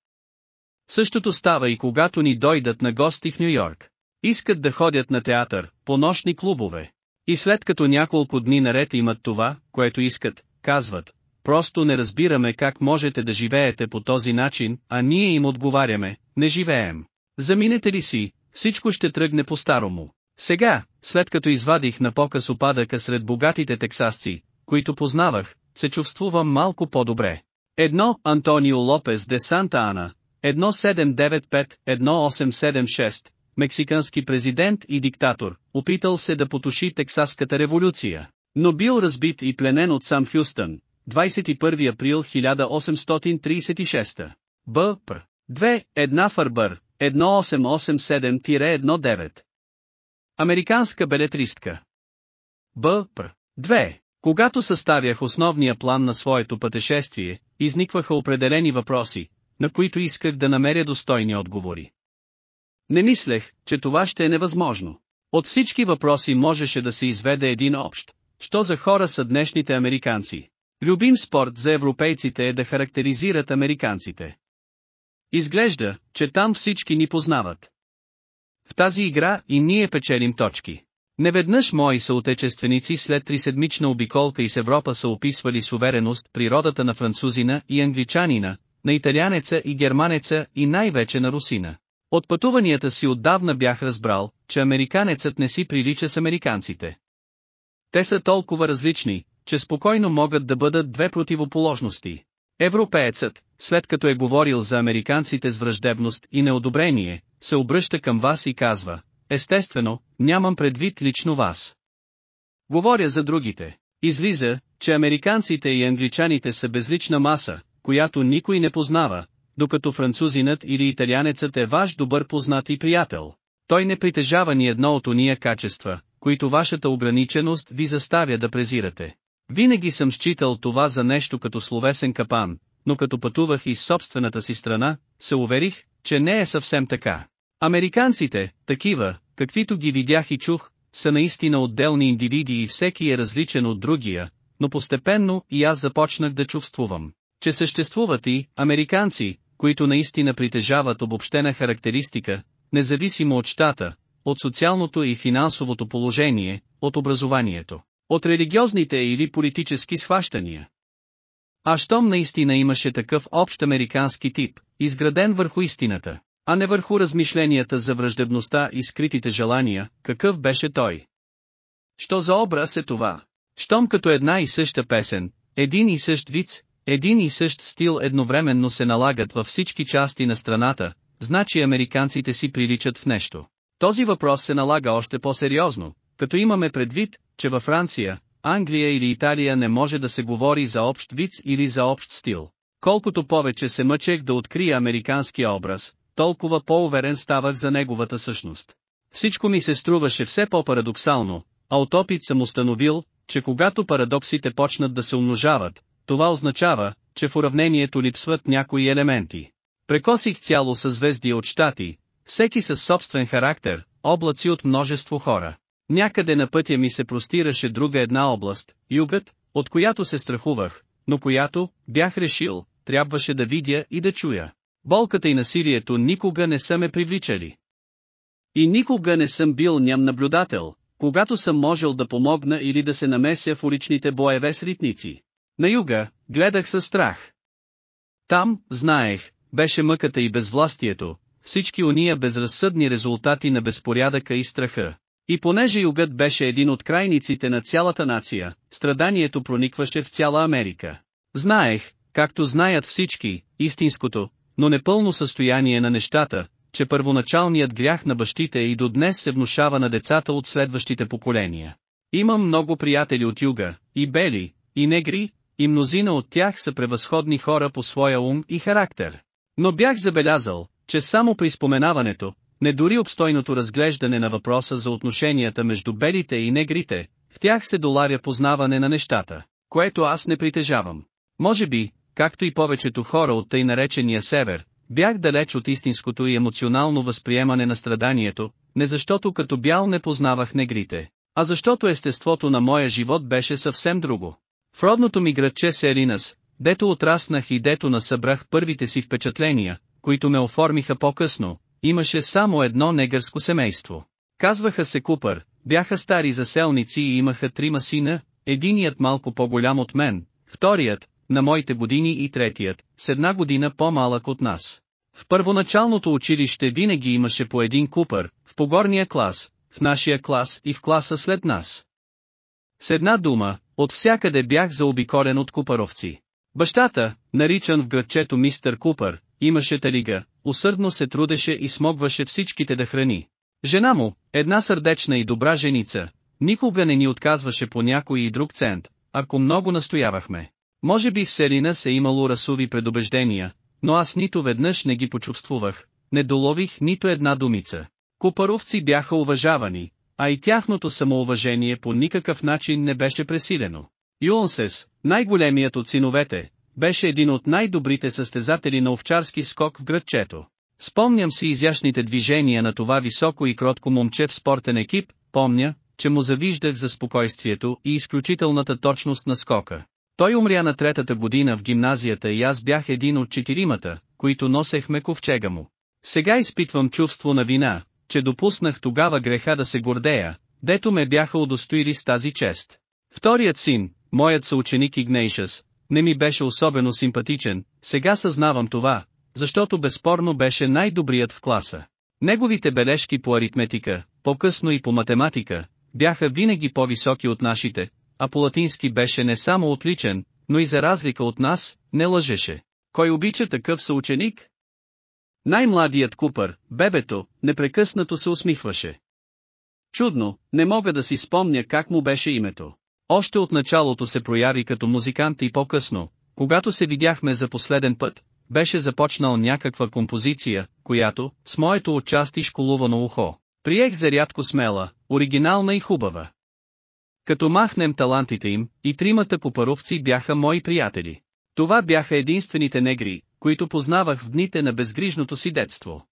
Speaker 1: Същото става и когато ни дойдат на гости в Нью-Йорк. Искат да ходят на театър, по нощни клубове. И след като няколко дни наред имат това, което искат, казват, просто не разбираме как можете да живеете по този начин, а ние им отговаряме, не живеем. Заминете ли си, всичко ще тръгне по-старому. Сега, след като извадих на показ опадъка сред богатите тексасци, които познавах, се чувствувам малко по-добре. Едно Антонио Лопес де Санта Ана, 1795-1876, мексикански президент и диктатор, опитал се да потуши Тексаската революция, но бил разбит и пленен от сам Хюстън, 21 април 1836. Б. Пр. 2. Една Фарбър, 1887-19. Американска белетристка. Б. Пр. 2. Когато съставях основния план на своето пътешествие, изникваха определени въпроси, на които исках да намеря достойни отговори. Не мислех, че това ще е невъзможно. От всички въпроси можеше да се изведе един общ. Що за хора са днешните американци? Любим спорт за европейците е да характеризират американците. Изглежда, че там всички ни познават. В тази игра и ние печелим точки. Неведнъж мои съотечественици след триседмична обиколка из Европа са описвали с увереност природата на французина и англичанина, на италянеца и германеца и най-вече на русина. От пътуванията си отдавна бях разбрал, че американецът не си прилича с американците. Те са толкова различни, че спокойно могат да бъдат две противоположности. Европеецът, след като е говорил за американците с враждебност и неодобрение, се обръща към вас и казва, естествено, нямам предвид лично вас. Говоря за другите. Излиза, че американците и англичаните са безлична маса, която никой не познава, докато французинът или италянецът е ваш добър познат и приятел. Той не притежава ни едно от уния качества, които вашата ограниченост ви заставя да презирате. Винаги съм считал това за нещо като словесен капан, но като пътувах из собствената си страна, се уверих, че не е съвсем така. Американците, такива, каквито ги видях и чух, са наистина отделни индивиди и всеки е различен от другия, но постепенно и аз започнах да чувствувам, че съществуват и американци, които наистина притежават обобщена характеристика, независимо от щата, от социалното и финансовото положение, от образованието, от религиозните или политически схващания. А щом наистина имаше такъв общ американски тип, изграден върху истината, а не върху размишленията за враждебността и скритите желания, какъв беше той. Що за образ е това? Щом като една и съща песен, един и същ виц, един и същ стил едновременно се налагат във всички части на страната, значи американците си приличат в нещо. Този въпрос се налага още по-сериозно, като имаме предвид, че във Франция, Англия или Италия не може да се говори за общ виц или за общ стил. Колкото повече се мъчех да открия американския образ, толкова по-уверен ставах за неговата същност. Всичко ми се струваше все по-парадоксално, а от опит съм установил, че когато парадоксите почнат да се умножават, това означава, че в уравнението липсват някои елементи. Прекосих цяло съзвездие от щати, всеки със собствен характер, облаци от множество хора. Някъде на пътя ми се простираше друга една област, югът, от която се страхувах, но която, бях решил, трябваше да видя и да чуя. Болката и насилието никога не са ме привличали. И никога не съм бил ням наблюдател, когато съм можел да помогна или да се намеся в уличните боеве с ритници. На юга, гледах със страх. Там, знаех, беше мъката и безвластието, всички уния безразсъдни резултати на безпорядъка и страха. И понеже югът беше един от крайниците на цялата нация, страданието проникваше в цяла Америка. Знаех, както знаят всички, истинското, но непълно състояние на нещата, че първоначалният грях на бащите и до днес се внушава на децата от следващите поколения. Имам много приятели от юга, и бели, и негри, и мнозина от тях са превъзходни хора по своя ум и характер. Но бях забелязал, че само при споменаването, не дори обстойното разглеждане на въпроса за отношенията между белите и негрите, в тях се доларя познаване на нещата, което аз не притежавам. Може би, както и повечето хора от тъй наречения север, бях далеч от истинското и емоционално възприемане на страданието, не защото като бял не познавах негрите, а защото естеството на моя живот беше съвсем друго. В родното ми градче Серинас, дето отраснах и дето насъбрах първите си впечатления, които ме оформиха по-късно, имаше само едно негърско семейство. Казваха се Купър, бяха стари заселници и имаха трима сина, единият малко по-голям от мен, вторият, на моите години и третият, с една година по-малък от нас. В първоначалното училище винаги имаше по един Купър, в погорния клас, в нашия клас и в класа след нас. С една дума, от всякъде бях заобиколен от купаровци. Бащата, наричан в градчето мистер Купър, имаше талига, усърдно се трудеше и смогваше всичките да храни. Жена му, една сърдечна и добра женица, никога не ни отказваше по някой и друг цент, ако много настоявахме. Може би в Селина се имало расови предубеждения, но аз нито веднъж не ги почувствувах, не долових нито една думица. Купаровци бяха уважавани, а и тяхното самоуважение по никакъв начин не беше пресилено. Юнсес, най-големият от синовете, беше един от най-добрите състезатели на овчарски скок в градчето. Спомням си изящните движения на това високо и кротко момче в спортен екип, помня, че му завиждах за спокойствието и изключителната точност на скока. Той умря на третата година в гимназията и аз бях един от четиримата, които носехме ковчега му. Сега изпитвам чувство на вина, че допуснах тогава греха да се гордея, дето ме бяха удостоили с тази чест. Вторият син, моят съученик Игнейшъс, не ми беше особено симпатичен, сега съзнавам това, защото безспорно беше най-добрият в класа. Неговите бележки по аритметика, по-късно и по математика, бяха винаги по-високи от нашите, а по-латински беше не само отличен, но и за разлика от нас, не лъжеше. Кой обича такъв съученик? Най-младият Купър, бебето, непрекъснато се усмихваше. Чудно, не мога да си спомня как му беше името. Още от началото се прояви като музикант и по-късно, когато се видяхме за последен път, беше започнал някаква композиция, която, с моето отчасти школувано ухо, приех за рядко смела, оригинална и хубава. Като махнем талантите им, и тримата попаровци бяха мои приятели. Това бяха единствените негри, които познавах в дните на безгрижното си детство.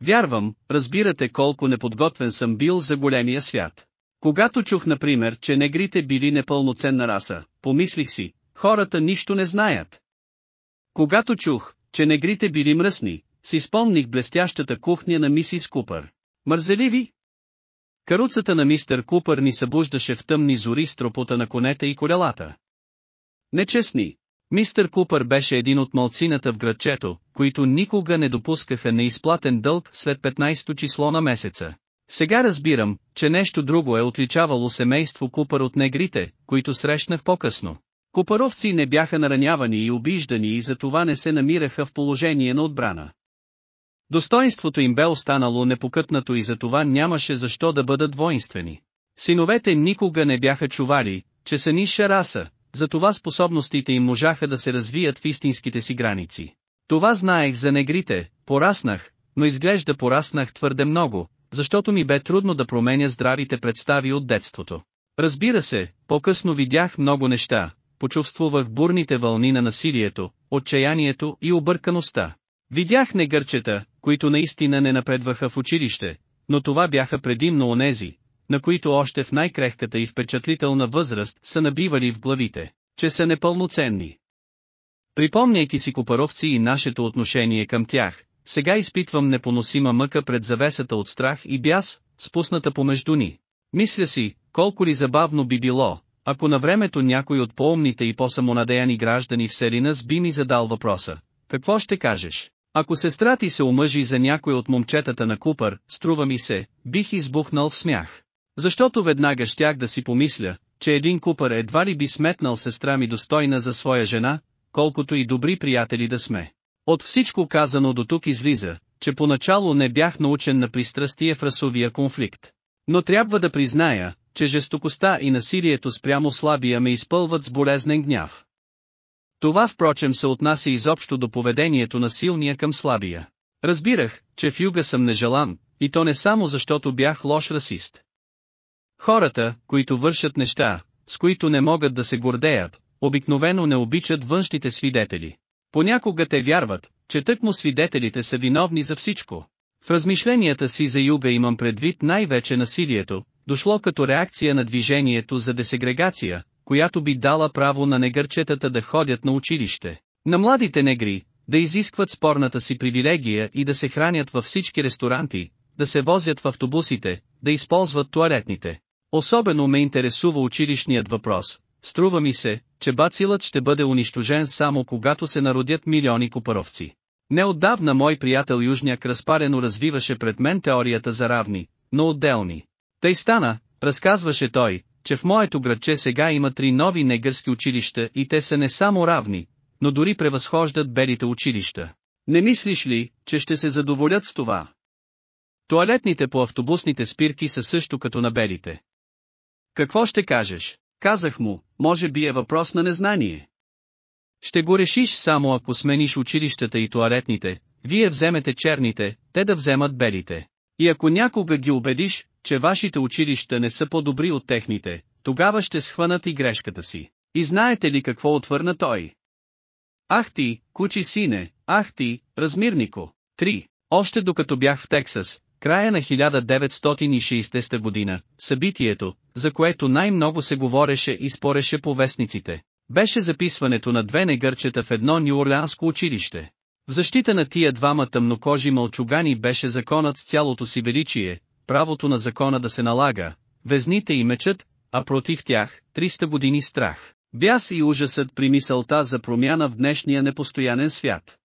Speaker 1: Вярвам, разбирате колко неподготвен съм бил за големия свят. Когато чух например, че негрите били непълноценна раса, помислих си, хората нищо не знаят. Когато чух, че негрите били мръсни, си спомних блестящата кухня на мисис Купър. Мързеливи? Каруцата на мистер Купър ни събуждаше в тъмни зори с тропота на конете и колелата. Нечестни. Мистер Купър беше един от малцината в градчето, които никога не допускаха неизплатен дълг след 15-то число на месеца. Сега разбирам, че нещо друго е отличавало семейство Купър от негрите, които срещнах по-късно. Купаровци не бяха наранявани и обиждани и за това не се намираха в положение на отбрана. Достоинството им бе останало непокътнато и за това нямаше защо да бъдат воинствени. Синовете никога не бяха чували, че са ниша раса, затова способностите им можаха да се развият в истинските си граници. Това знаех за негрите, пораснах, но изглежда пораснах твърде много, защото ми бе трудно да променя здравите представи от детството. Разбира се, по-късно видях много неща, почувствувах бурните вълни на насилието, отчаянието и объркаността. Видях негърчета, които наистина не напредваха в училище, но това бяха предимно онези, на които още в най-крехката и впечатлителна възраст са набивали в главите, че са непълноценни. Припомняйки си копаровци и нашето отношение към тях, сега изпитвам непоносима мъка пред завесата от страх и бяс, спусната помежду ни. Мисля си, колко ли забавно би било, ако на времето някой от по-умните и по-самонадеяни граждани в Серинас би ми задал въпроса, какво ще кажеш? Ако сестра ти се омъжи за някой от момчетата на Купър, струва ми се, бих избухнал в смях. Защото веднага щях да си помисля, че един Купър едва ли би сметнал сестра ми достойна за своя жена, колкото и добри приятели да сме. От всичко казано до тук излиза, че поначало не бях научен на пристрастие в расовия конфликт. Но трябва да призная, че жестокостта и насилието спрямо слабия ме изпълват с болезнен гняв. Това впрочем се отнася изобщо до поведението на силния към слабия. Разбирах, че в юга съм нежелан, и то не само защото бях лош расист. Хората, които вършат неща, с които не могат да се гордеят, обикновено не обичат външните свидетели. Понякога те вярват, че тъкмо свидетелите са виновни за всичко. В размишленията си за юга имам предвид най-вече насилието, дошло като реакция на движението за десегрегация, която би дала право на негърчетата да ходят на училище. На младите негри, да изискват спорната си привилегия и да се хранят във всички ресторанти, да се возят в автобусите, да използват туалетните. Особено ме интересува училищният въпрос. Струва ми се, че бацилът ще бъде унищожен само когато се народят милиони купаровци. Неотдавна мой приятел Южняк разпарено развиваше пред мен теорията за равни, но отделни. Тъй стана, разказваше той, че в моето градче сега има три нови негърски училища и те са не само равни, но дори превъзхождат белите училища. Не мислиш ли, че ще се задоволят с това? Туалетните по автобусните спирки са също като на белите. Какво ще кажеш? Казах му, може би е въпрос на незнание. Ще го решиш само ако смениш училищата и туалетните, вие вземете черните, те да вземат белите. И ако някога ги убедиш, че вашите училища не са по-добри от техните, тогава ще схванат и грешката си. И знаете ли какво отвърна той? Ах ти, кучи сине, ах ти, размирнико. 3. Още докато бях в Тексас, края на 1960 година, събитието, за което най-много се говореше и спореше по вестниците, беше записването на две негърчета в едно Нью-Орлеанско училище. В защита на тия двама тъмнокожи мълчугани беше законът с цялото си величие, правото на закона да се налага, везните и мечът, а против тях, 300 години страх. Бяс и ужасът при мисълта за промяна в днешния непостоянен свят.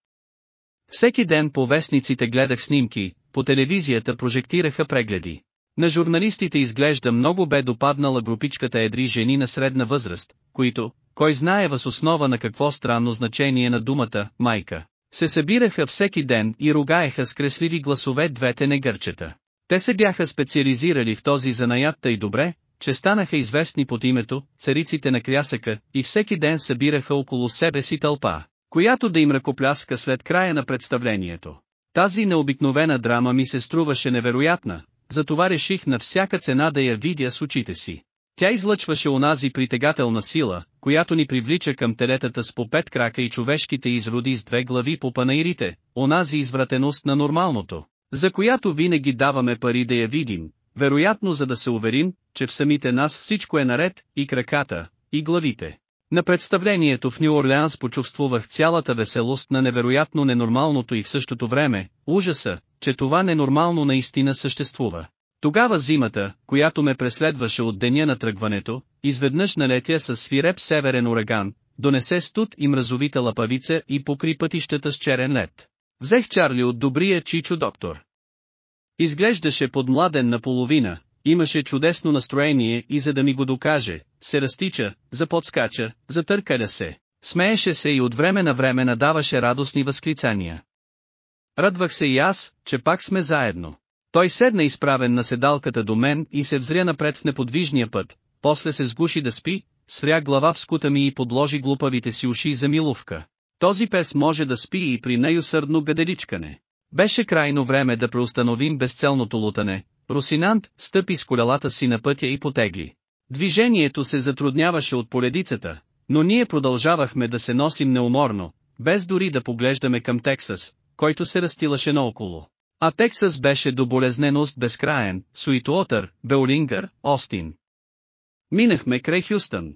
Speaker 1: Всеки ден по вестниците гледах снимки, по телевизията прожектираха прегледи. На журналистите изглежда много бе допаднала групичката едри жени на средна възраст, които, кой знае въз основа на какво странно значение на думата «майка», се събираха всеки ден и ругаеха с кресливи гласове двете негърчета. Те се бяха специализирали в този занаят и добре, че станаха известни под името «цариците на крясъка» и всеки ден събираха около себе си тълпа, която да им ръкопляска след края на представлението. Тази необикновена драма ми се струваше невероятна, затова реших на всяка цена да я видя с очите си. Тя излъчваше онази притегателна сила, която ни привлича към телетата с по пет крака и човешките изроди с две глави по панаирите, онази извратеност на нормалното, за която винаги даваме пари да я видим, вероятно за да се уверим, че в самите нас всичко е наред, и краката, и главите. На представлението в Нью Орлеанс почувствувах цялата веселост на невероятно ненормалното и в същото време, ужаса, че това ненормално наистина съществува. Тогава зимата, която ме преследваше от деня на тръгването, изведнъж налетя със свиреп северен ураган, донесе студ и мразовита лапавица и покри пътищата с черен лед. Взех Чарли от добрия чичо доктор. Изглеждаше подмладен наполовина, имаше чудесно настроение и за да ми го докаже, се разтича, заподскача, затъркаля се, смееше се и от време на време надаваше радостни възклицания. Радвах се и аз, че пак сме заедно. Той седна изправен на седалката до мен и се взря напред в неподвижния път, после се сгуши да спи, свря глава в скута ми и подложи глупавите си уши за милувка. Този пес може да спи и при неюсърдно гаделичкане. Беше крайно време да преустановим безцелното лутане. Русинант стъпи с колелата си на пътя и потегли. Движението се затрудняваше от поледицата, но ние продължавахме да се носим неуморно, без дори да поглеждаме към Тексас, който се разтилаше наоколо. А Тексас беше до болезненост безкраен, Суитуотър, Беолингър, Остин. Минахме край Хюстън.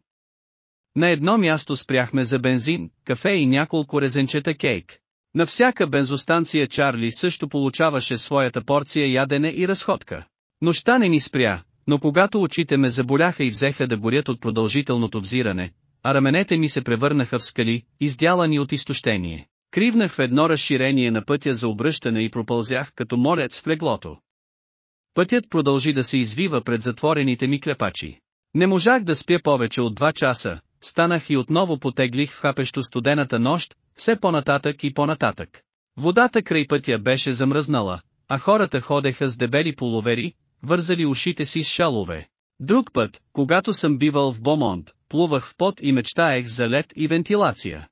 Speaker 1: На едно място спряхме за бензин, кафе и няколко резенчета кейк. На всяка бензостанция Чарли също получаваше своята порция ядене и разходка. Нощта не ни спря, но когато очите ме заболяха и взеха да горят от продължителното взиране, а раменете ми се превърнаха в скали, издялани от изтощение. Кривнах в едно разширение на пътя за обръщане и пропълзях като молец в леглото. Пътят продължи да се извива пред затворените ми клепачи. Не можах да спя повече от два часа, станах и отново потеглих в хапещо студената нощ, все по-нататък и по-нататък. Водата край пътя беше замръзнала, а хората ходеха с дебели половери, вързали ушите си с шалове. Друг път, когато съм бивал в Бомонт, плувах в пот и мечтаех за лед и вентилация.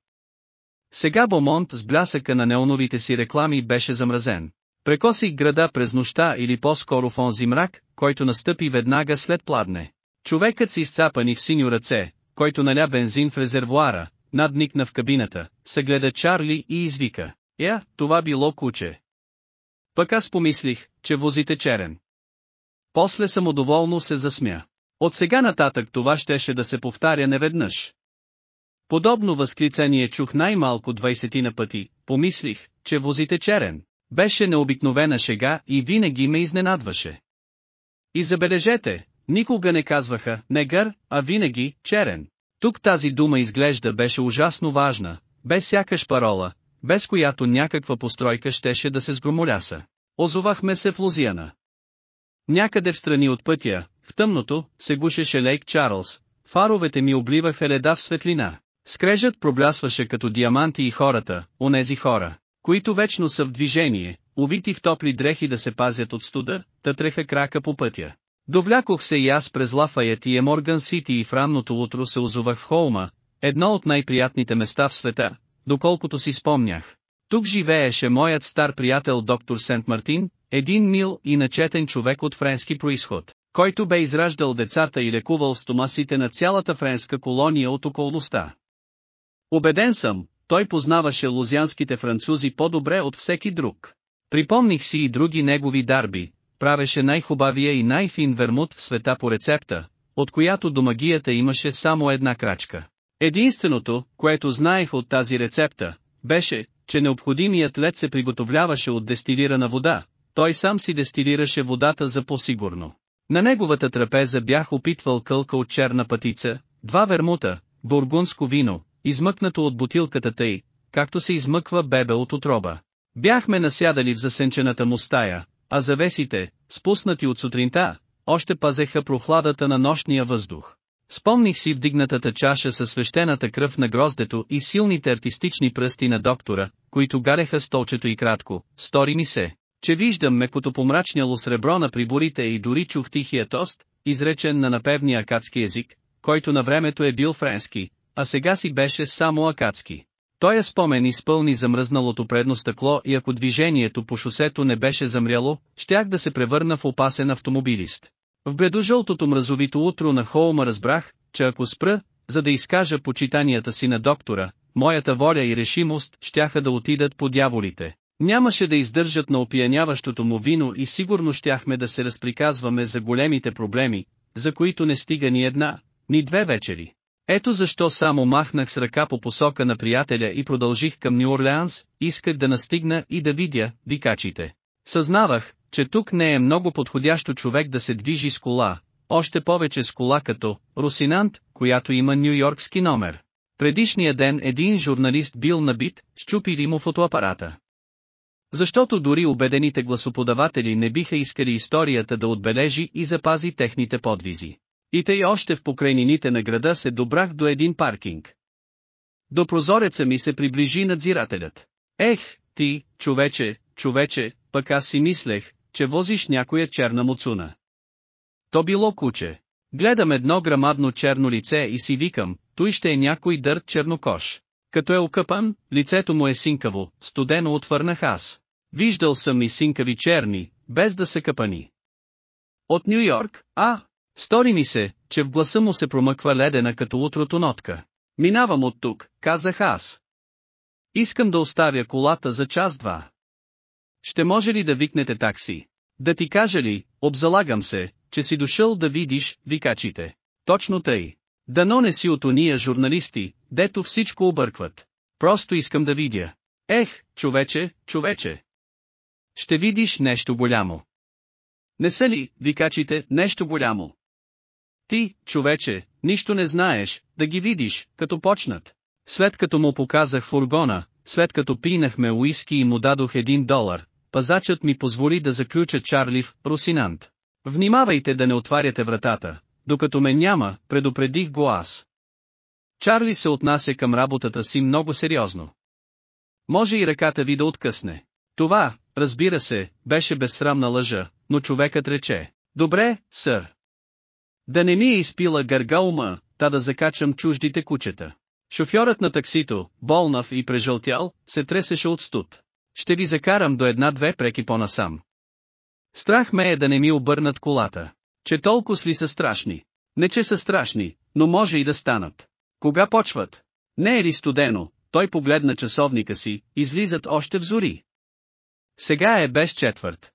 Speaker 1: Сега Бомонт с блясъка на неоновите си реклами беше замразен. Прекосих града през нощта или по-скоро в онзи мрак, който настъпи веднага след пладне. Човекът си изцапани в синьо ръце, който наля бензин в резервуара, надникна в кабината, съгледа Чарли и извика. Я, това било куче. Пък аз помислих, че возите черен. После самодоволно се засмя. От сега нататък това щеше да се повтаря неведнъж. Подобно възклицание чух най-малко 20 на пъти, помислих, че возите черен. Беше необикновена шега и винаги ме изненадваше. И забележете, никога не казваха негър, а винаги черен. Тук тази дума изглежда беше ужасно важна, без сякаш парола, без която някаква постройка щеше да се сгромоляса. Озовахме се в Лузияна. Някъде в страни от пътя, в тъмното, се гушеше Лейк Чарлз, фаровете ми обливаха леда в светлина. Скрежът проблясваше като диаманти и хората, онези хора, които вечно са в движение, увити в топли дрехи да се пазят от студа, тътреха крака по пътя. Довлякох се и аз през Лафайет и Еморган Сити и в ранното утро се озовах в Холма, едно от най-приятните места в света, доколкото си спомнях. Тук живееше моят стар приятел доктор Сент Мартин, един мил и начетен човек от френски происход, който бе израждал децата и лекувал стомасите на цялата френска колония от околността. Обеден съм, той познаваше лузянските французи по-добре от всеки друг. Припомних си и други негови дарби, правеше най-хубавия и най-фин вермут в света по рецепта, от която до магията имаше само една крачка. Единственото, което знаех от тази рецепта, беше, че необходимият лед се приготовляваше от дестилирана вода, той сам си дестилираше водата за по-сигурно. На неговата трапеза бях опитвал кълка от черна пътица, два вермута, бургундско вино, измъкнато от бутилката тъй, както се измъква бебе от отроба. Бяхме насядали в засенчената му стая, а завесите, спуснати от сутринта, още пазеха прохладата на нощния въздух. Спомних си вдигнатата чаша със свещената кръв на гроздето и силните артистични пръсти на доктора, които гареха столчето и кратко, стори ми се, че виждам мекото помрачняло сребро на приборите и дори чух тихия тост, изречен на напевния акадски език, който на времето е бил френски, а сега си беше само акадски. Той е спомен изпълни замръзналото предно стъкло и ако движението по шосето не беше замряло, щях да се превърна в опасен автомобилист. В бредожълтото мразовито утро на Холма разбрах, че ако спра, за да изкажа почитанията си на доктора, моята воля и решимост щяха да отидат по дяволите. Нямаше да издържат на опияняващото му вино и сигурно щяхме да се разприказваме за големите проблеми, за които не стига ни една, ни две вечери. Ето защо само махнах с ръка по посока на приятеля и продължих към Нью-Орлеанс, исках да настигна и да видя викачите. Съзнавах, че тук не е много подходящо човек да се движи с кола, още повече с кола като Русинант, която има нью-йоркски номер. Предишния ден един журналист бил набит, щупили му фотоапарата. Защото дори убедените гласоподаватели не биха искали историята да отбележи и запази техните подвизи. И тъй още в покрайнините на града се добрах до един паркинг. До прозореца ми се приближи надзирателят. Ех, ти, човече, човече, пък аз си мислех, че возиш някоя черна муцуна. То било куче. Гледам едно грамадно черно лице и си викам, той ще е някой дърт чернокош. Като е окъпан, лицето му е синкаво, студено отвърнах аз. Виждал съм и синкави черни, без да се къпани. От Нью Йорк, а, стори ми се, че в гласа му се промъква ледена като утрото нотка. Минавам от тук, казах аз. Искам да оставя колата за час-два. Ще може ли да викнете такси? Да ти кажа ли, обзалагам се, че си дошъл да видиш викачите. Точно тъй. Дано не си от уния журналисти, дето всичко объркват. Просто искам да видя. Ех, човече, човече. Ще видиш нещо голямо. Не са ли, викачите, нещо голямо? Ти, човече, нищо не знаеш, да ги видиш, като почнат. След като му показах фургона, след като пинахме уиски и му дадох един долар, пазачът ми позволи да заключа Чарлив, Русинант. Внимавайте да не отваряте вратата, докато ме няма, предупредих го аз. Чарли се отнася към работата си много сериозно. Може и ръката ви да откъсне. Това, разбира се, беше безсрамна лъжа, но човекът рече, добре, сър. Да не ми е изпила гърга ума, та да закачам чуждите кучета. Шофьорът на таксито, болнав и прежълтял, се тресеше от студ. Ще ви закарам до една-две преки по-насам. Страх ме е да не ми обърнат колата. Че толкова ли са страшни? Не че са страшни, но може и да станат. Кога почват? Не е ли студено? Той погледна часовника си, излизат още в зори. Сега е без четвърт.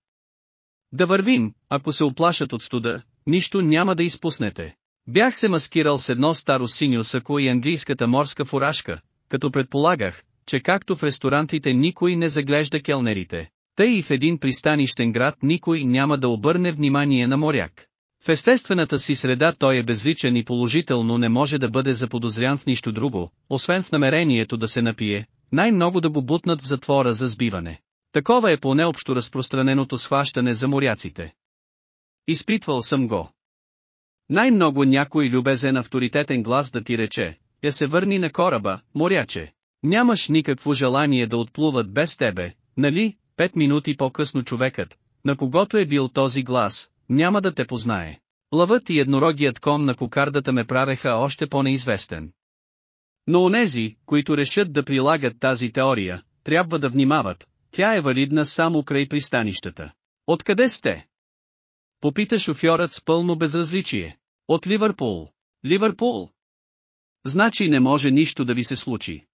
Speaker 1: Да вървим, ако се оплашат от студа, нищо няма да изпуснете. Бях се маскирал с едно старо синьо сако и английската морска фуражка, като предполагах, че както в ресторантите никой не заглежда келнерите, тъй и в един пристанищен град никой няма да обърне внимание на моряк. В естествената си среда той е безличен и положително не може да бъде заподозрян в нищо друго, освен в намерението да се напие, най-много да го бутнат в затвора за сбиване. Такова е поне общо разпространеното схващане за моряците. Изпитвал съм го. Най-много някой любезен авторитетен глас да ти рече, я се върни на кораба, моряче. Нямаш никакво желание да отплуват без тебе, нали? Пет минути по-късно човекът, на когото е бил този глас, няма да те познае. Лъвът и еднорогият кон на кокардата ме правеха още по-неизвестен. Но онези, които решат да прилагат тази теория, трябва да внимават, тя е валидна само край пристанищата. Откъде сте? Попита шофьорът с пълно безразличие. От Ливърпул. Ливърпул. Значи не може нищо да ви се случи.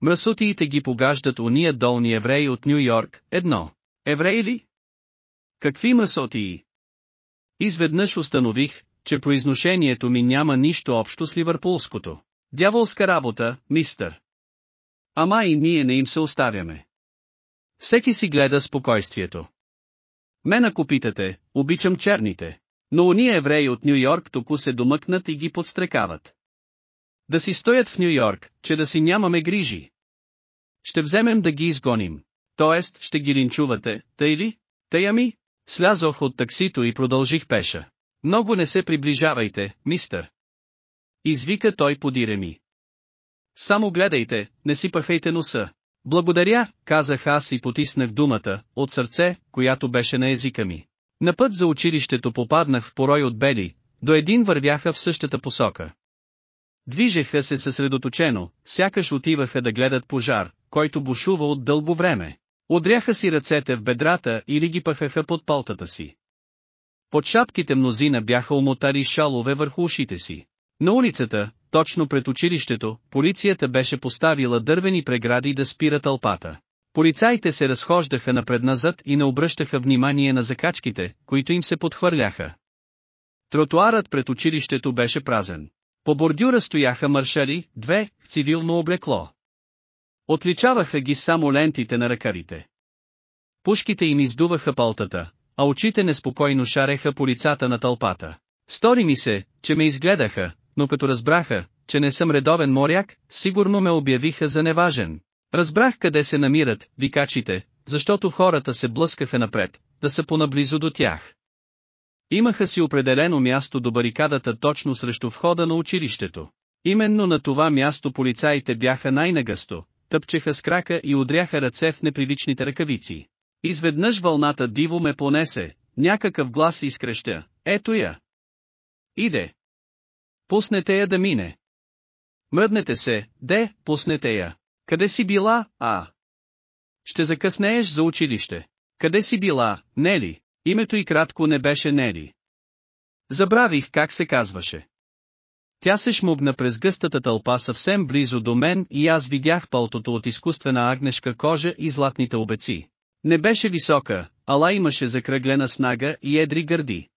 Speaker 1: Мръсотиите ги погаждат уния долни евреи от Нью Йорк, едно. Евреи ли? Какви мръсотии? Изведнъж установих, че произношението ми няма нищо общо с ливърпулското. Дяволска работа, мистър. Ама и ние не им се оставяме. Всеки си гледа спокойствието. Мен ако питате, обичам черните. Но уния евреи от Нью Йорк току се домъкнат и ги подстрекават. Да си стоят в Нью Йорк, че да си нямаме грижи. Ще вземем да ги изгоним. Тоест, ще ги линчувате, тъй ли? Тъй ами? Слязох от таксито и продължих пеша. Много не се приближавайте, мистър. Извика той подире ми. Само гледайте, не си пахайте носа. Благодаря, казах аз и потиснах думата, от сърце, която беше на езика ми. На път за училището попаднах в порой от бели, до един вървяха в същата посока. Движеха се съсредоточено, сякаш отиваха да гледат пожар, който бушува от дълго време. Одряха си ръцете в бедрата или ги пахаха под полтата си. Под шапките мнозина бяха умотали шалове върху ушите си. На улицата, точно пред училището, полицията беше поставила дървени прегради да спира тълпата. Полицаите се разхождаха напред-назад и не обръщаха внимание на закачките, които им се подхвърляха. Тротуарът пред училището беше празен. По бордюра стояха маршали, две, в цивилно облекло. Отличаваха ги само лентите на ръкарите. Пушките им издуваха палтата, а очите неспокойно шареха по лицата на тълпата. Стори ми се, че ме изгледаха, но като разбраха, че не съм редовен моряк, сигурно ме обявиха за неважен. Разбрах къде се намират викачите, защото хората се блъскаха напред, да са понаблизо до тях. Имаха си определено място до барикадата точно срещу входа на училището. Именно на това място полицаите бяха най-нагъсто, тъпчеха с крака и удряха ръце в непривичните ръкавици. Изведнъж вълната диво ме понесе, някакъв глас изкреща, ето я. Иде. Пуснете я да мине. Мръднете се, де, пуснете я. Къде си била, а? Ще закъснееш за училище. Къде си била, Нели? Името и кратко не беше Нели. Забравих как се казваше. Тя се шмугна през гъстата тълпа съвсем близо до мен и аз видях пълтото от изкуствена агнешка кожа и златните обеци. Не беше висока, ала имаше закръглена снага и едри гърди.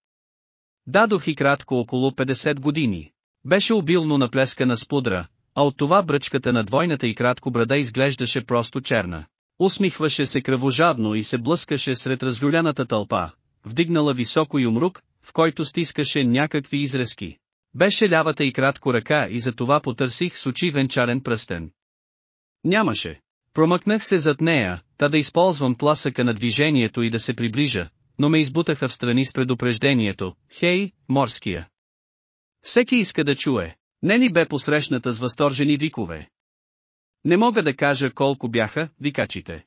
Speaker 1: Дадох и кратко около 50 години. Беше обилно наплескана с пудра, а от това бръчката на двойната и кратко брада изглеждаше просто черна. Усмихваше се кръвожадно и се блъскаше сред разлюляната тълпа, вдигнала високо юмрук, в който стискаше някакви изрезки. Беше лявата и кратко ръка и за това потърсих с очи венчарен пръстен. Нямаше. Промъкнах се зад нея, та да използвам тласъка на движението и да се приближа, но ме избутаха в страни с предупреждението, хей, морския. Всеки иска да чуе, не ли бе посрещната с възторжени викове. Не мога да кажа колко бяха викачите.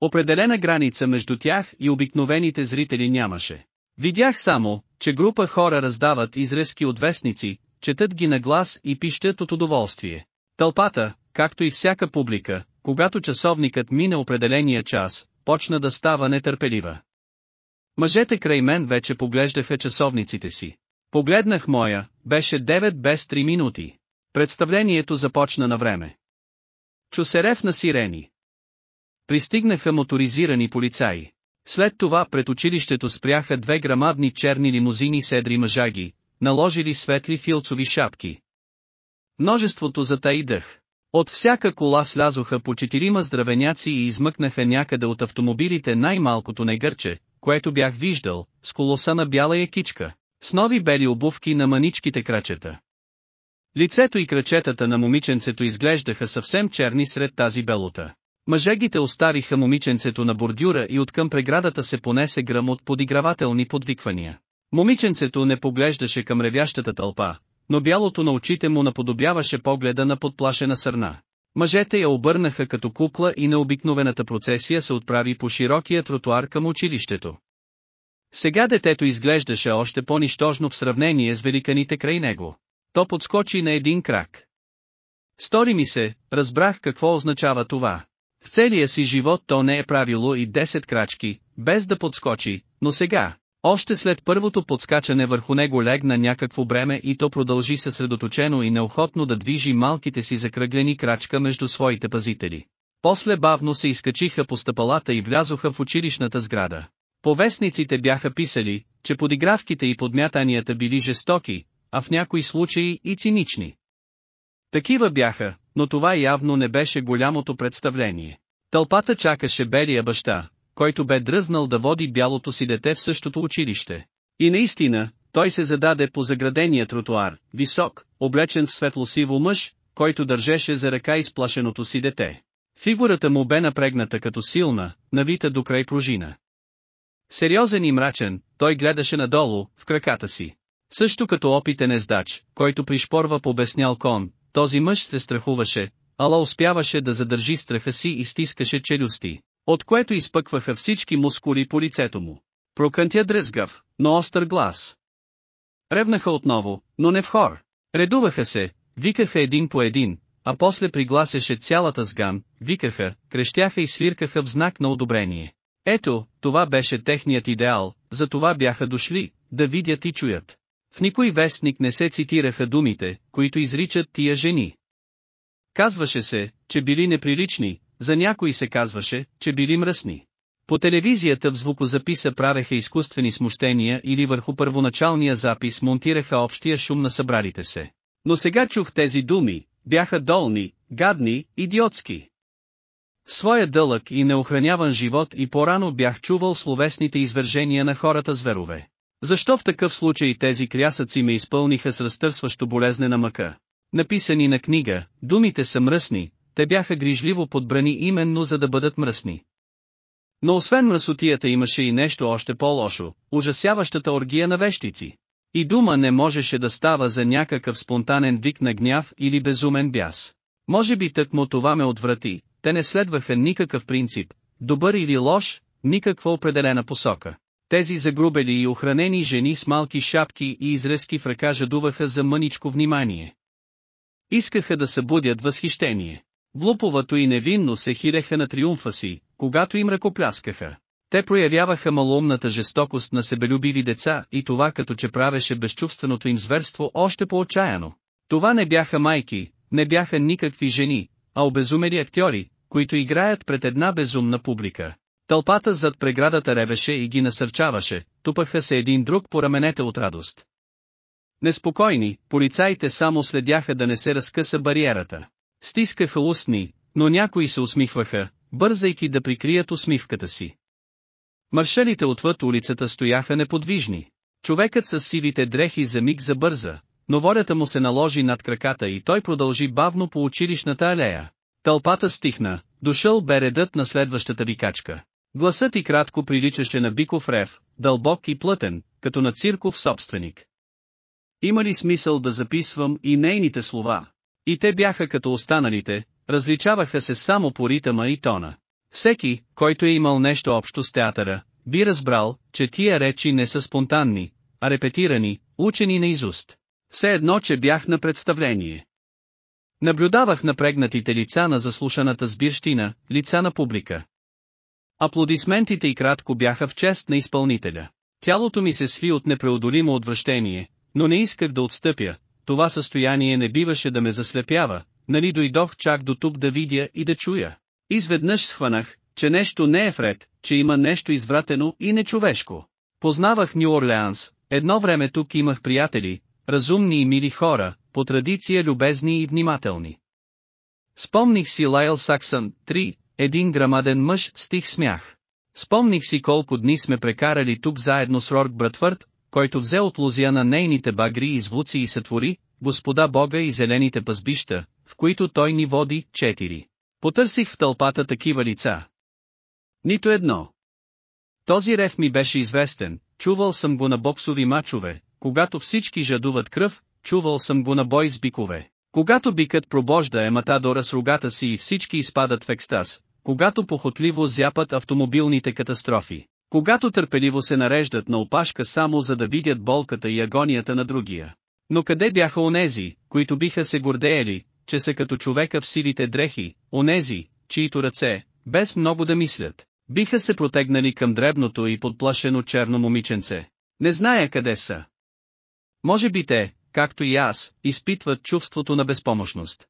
Speaker 1: Определена граница между тях и обикновените зрители нямаше. Видях само, че група хора раздават изрезки от вестници, четат ги на глас и пищат от удоволствие. Тълпата, както и всяка публика, когато часовникът мине определения час, почна да става нетърпелива. Мъжете край мен вече поглеждаха часовниците си. Погледнах моя, беше 9 без 3 минути. Представлението започна на време. Чу се рев на сирени. Пристигнаха моторизирани полицаи. След това пред училището спряха две грамадни черни лимузини с едри мъжаги, наложили светли филцови шапки. Множеството затаи дъх. От всяка кола слязоха по четирима здравеняци и измъкнаха някъде от автомобилите най-малкото негърче, което бях виждал, с колоса на бяла якичка, с нови бели обувки на маничките крачета. Лицето и крачетата на момиченцето изглеждаха съвсем черни сред тази белота. Мъжегите оставиха момиченцето на бордюра и откъм преградата се понесе гръм от подигравателни подвиквания. Момиченцето не поглеждаше към ревящата тълпа, но бялото на очите му наподобяваше погледа на подплашена сърна. Мъжете я обърнаха като кукла и необикновената процесия се отправи по широкия тротуар към училището. Сега детето изглеждаше още по-нищожно в сравнение с великаните край него. То подскочи на един крак. Стори ми се, разбрах какво означава това. В целия си живот то не е правило и 10 крачки, без да подскочи, но сега, още след първото подскачане върху него легна някакво бреме и то продължи съсредоточено и неохотно да движи малките си закръглени крачка между своите пазители. После бавно се изкачиха по стъпалата и влязоха в училищната сграда. Повестниците бяха писали, че подигравките и подмятанията били жестоки, а в някои случаи и цинични. Такива бяха, но това явно не беше голямото представление. Тълпата чакаше белия баща, който бе дръзнал да води бялото си дете в същото училище. И наистина, той се зададе по заградения тротуар, висок, облечен в светло-сиво мъж, който държеше за ръка изплашеното си дете. Фигурата му бе напрегната като силна, навита до край пружина. Сериозен и мрачен, той гледаше надолу, в краката си. Също като опитен ездач, който пришпорва по кон, този мъж се страхуваше, ала успяваше да задържи страха си и стискаше челюсти, от което изпъкваха всички мускули по лицето му. Прокънтя дрезгав, но остър глас. Ревнаха отново, но не в хор. Редуваха се, викаха един по един, а после пригласяше цялата сган, викаха, крещяха и свиркаха в знак на одобрение. Ето, това беше техният идеал, за това бяха дошли, да видят и чуят. В никой вестник не се цитираха думите, които изричат тия жени. Казваше се, че били неприлични, за някои се казваше, че били мръсни. По телевизията в звукозаписа правеха изкуствени смущения или върху първоначалния запис монтираха общия шум на събралите се. Но сега чух тези думи, бяха долни, гадни, идиотски. В своя дълъг и неохраняван живот и по-рано бях чувал словесните извържения на хората зверове. Защо в такъв случай тези крясъци ме изпълниха с разтърсващо болезнена мъка? Написани на книга, думите са мръсни, те бяха грижливо подбрани именно за да бъдат мръсни. Но освен мръсотията имаше и нещо още по-лошо, ужасяващата оргия на вещици. И дума не можеше да става за някакъв спонтанен вик на гняв или безумен бяс. Може би тъкмо това ме отврати, те не следваха никакъв принцип, добър или лош, никаква определена посока. Тези загрубели и охранени жени с малки шапки и изрезки в ръка жадуваха за мъничко внимание. Искаха да събудят възхищение. Влуповато и невинно се хиреха на триумфа си, когато им ръкопляскаха. Те проявяваха малоумната жестокост на себелюбиви деца и това като че правеше безчувственото им зверство още по-отчаяно. Това не бяха майки, не бяха никакви жени, а обезумели актьори, които играят пред една безумна публика. Тълпата зад преградата ревеше и ги насърчаваше, тупаха се един друг по раменете от радост. Неспокойни, полицаите само следяха да не се разкъса бариерата. Стискаха устни, но някои се усмихваха, бързайки да прикрият усмивката си. Маршалите отвъд улицата стояха неподвижни. Човекът с сивите дрехи за миг забърза, но волята му се наложи над краката и той продължи бавно по училищната алея. Тълпата стихна, дошъл бе редът на следващата викачка. Гласът и кратко приличаше на биков рев, дълбок и плътен, като на цирков собственик. Има ли смисъл да записвам и нейните слова? И те бяха като останалите, различаваха се само по ритъма и тона. Всеки, който е имал нещо общо с театъра, би разбрал, че тия речи не са спонтанни, а репетирани, учени наизуст. Все едно, че бях на представление. Наблюдавах напрегнатите лица на заслушаната сбирщина, лица на публика. Аплодисментите и кратко бяха в чест на изпълнителя. Тялото ми се сви от непреодолимо отвращение, но не исках да отстъпя, това състояние не биваше да ме заслепява, нали дойдох чак до тук да видя и да чуя. Изведнъж схванах, че нещо не е вред, че има нещо извратено и нечовешко. Познавах Нью Орлеанс, едно време тук имах приятели, разумни и мили хора, по традиция любезни и внимателни. Спомних си Лайл Саксън, 3, един грамаден мъж, стих смях. Спомних си колко дни сме прекарали тук заедно с Рорк Братвърд, който взе от лузия на нейните багри и звуци и сътвори, господа Бога и зелените пазбища, в които той ни води, четири. Потърсих в тълпата такива лица. Нито едно. Този рев ми беше известен, чувал съм го на боксови мачове, когато всички жадуват кръв, чувал съм го на бой с бикове. Когато бикът пробожда е матадора с рогата си и всички изпадат в екстаз, когато похотливо зяпат автомобилните катастрофи, когато търпеливо се нареждат на опашка само за да видят болката и агонията на другия. Но къде бяха онези, които биха се гордеели, че са като човека в силите дрехи, онези, чието ръце, без много да мислят, биха се протегнали към дребното и подплашено черно момиченце. Не зная къде са. Може би те, както и аз, изпитват чувството на безпомощност.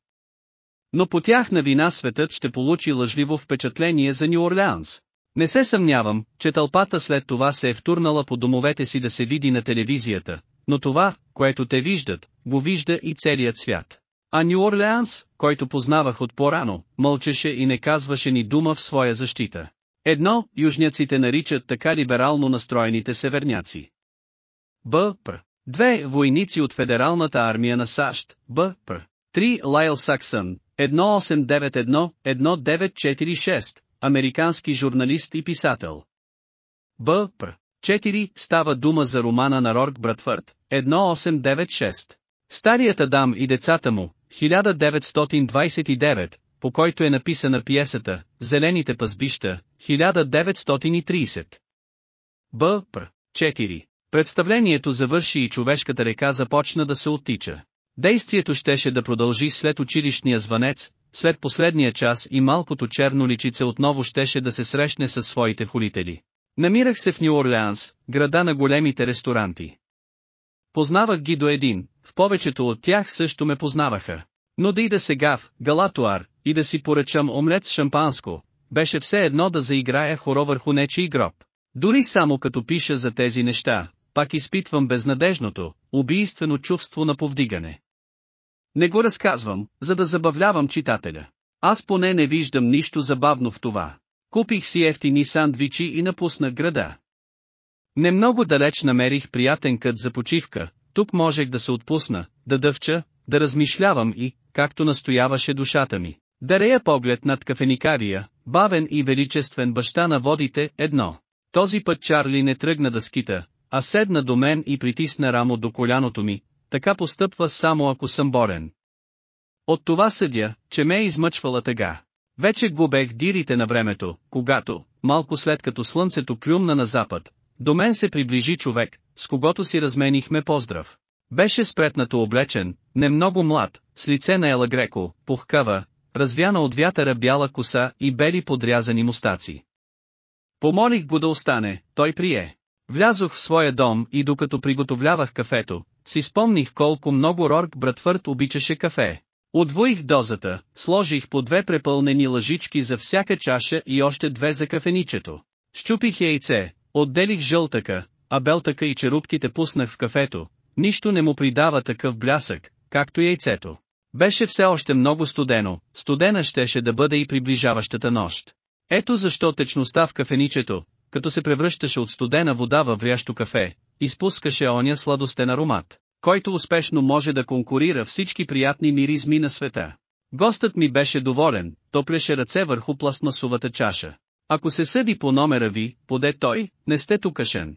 Speaker 1: Но по тях на вина светът ще получи лъжливо впечатление за Нью Орлеанс. Не се съмнявам, че тълпата след това се е втурнала по домовете си да се види на телевизията, но това, което те виждат, го вижда и целият свят. А Нью Орлеанс, който познавах от по-рано, мълчеше и не казваше ни дума в своя защита. Едно, южняците наричат така либерално настроените северняци. Б.П. Две войници от Федералната армия на САЩ, Б.П. Три Лайл Саксън, 1891-1946, американски журналист и писател. Б. Пр. 4. Става дума за романа на Рорк Братфърд, 1896. Старият Адам и децата му, 1929, по който е написана пиесата «Зелените пазбища», 1930. Б. Пр. 4. Представлението завърши и човешката река започна да се оттича. Действието щеше да продължи след училищния звънец, след последния час и малкото черно личице отново щеше да се срещне със своите холители. Намирах се в Нью Орлеанс, града на големите ресторанти. Познавах ги до един, в повечето от тях също ме познаваха. Но да ида сега в Галатуар, и да си поръчам омлет с шампанско, беше все едно да заиграя хоро върху нечий гроб. Дори само като пиша за тези неща, пак изпитвам безнадежното, убийствено чувство на повдигане. Не го разказвам, за да забавлявам читателя. Аз поне не виждам нищо забавно в това. Купих си ефтини сандвичи и напуснах града. Не много далеч намерих приятен кът за почивка, тук можех да се отпусна, да дъвча, да размишлявам и, както настояваше душата ми, да рея поглед над кафеникария, бавен и величествен баща на водите, едно. Този път Чарли не тръгна да скита, а седна до мен и притисна рамо до коляното ми, така постъпва само ако съм борен. От това съдя, че ме е измъчвала тъга. Вече губех дирите на времето, когато, малко след като слънцето клюмна на запад, до мен се приближи човек, с когото си разменихме поздрав. Беше спретнато облечен, не много млад, с лице на Ела Греко, пухкава, развяна от вятъра бяла коса и бели подрязани мустаци. Помолих го да остане, той прие. Влязох в своя дом и докато приготовлявах кафето, си спомних колко много Рорк Братвърт обичаше кафе. Отвоих дозата, сложих по две препълнени лъжички за всяка чаша и още две за кафеничето. Щупих яйце, отделих жълтъка, а белтъка и черупките пуснах в кафето, нищо не му придава такъв блясък, както яйцето. Беше все още много студено, студена щеше да бъде и приближаващата нощ. Ето защо течността в кафеничето, като се превръщаше от студена вода във врящо кафе, изпускаше оня сладостен аромат, който успешно може да конкурира всички приятни миризми на света. Гостът ми беше доволен, топлеше ръце върху пластмасовата чаша. Ако се съди по номера ви, поде той, не сте тукашен.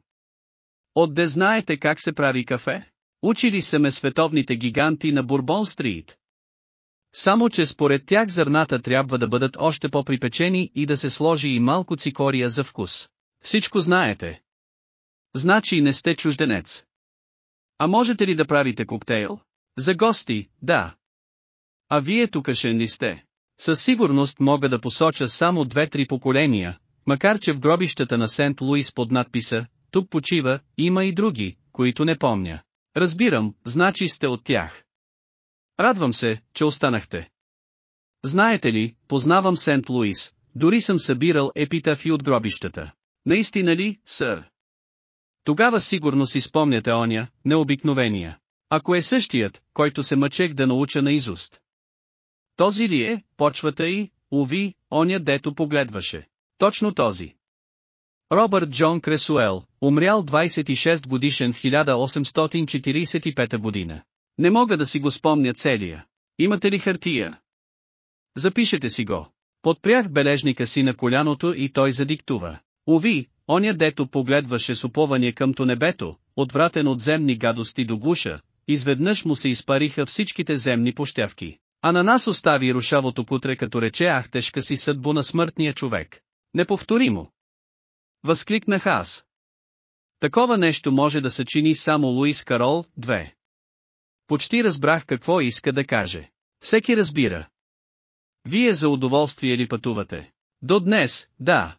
Speaker 1: Отде знаете как се прави кафе? Учили са ме световните гиганти на Бурбон Стрит. Само че според тях зърната трябва да бъдат още по-припечени и да се сложи и малко цикория за вкус. Всичко знаете. Значи не сте чужденец. А можете ли да правите коктейл? За гости, да. А вие тукашен ли сте? Със сигурност мога да посоча само две-три поколения, макар че в гробищата на Сент Луис под надписа «Тук почива» има и други, които не помня. Разбирам, значи сте от тях. Радвам се, че останахте. Знаете ли, познавам Сент Луис, дори съм събирал епитафи от гробищата. Наистина ли, сър? Тогава сигурно си спомняте оня, необикновения. Ако е същият, който се мъчех да науча на изуст. Този ли е, почвата и, уви, оня дето погледваше. Точно този. Робърт Джон Кресуел, умрял 26 годишен в 1845 година. Не мога да си го спомня целия. Имате ли хартия? Запишете си го. Подпрях бележника си на коляното и той задиктува. Ови, оня дето погледваше с упование къмто небето, отвратен от земни гадости до гуша, изведнъж му се изпариха всичките земни пощявки. А на нас остави рушавото кутре като рече ах тежка си съдбо на смъртния човек. Неповторимо. Възкликнах аз. Такова нещо може да съчини само Луис Карол, 2. Почти разбрах какво иска да каже. Всеки разбира. Вие за удоволствие ли пътувате? До днес, да.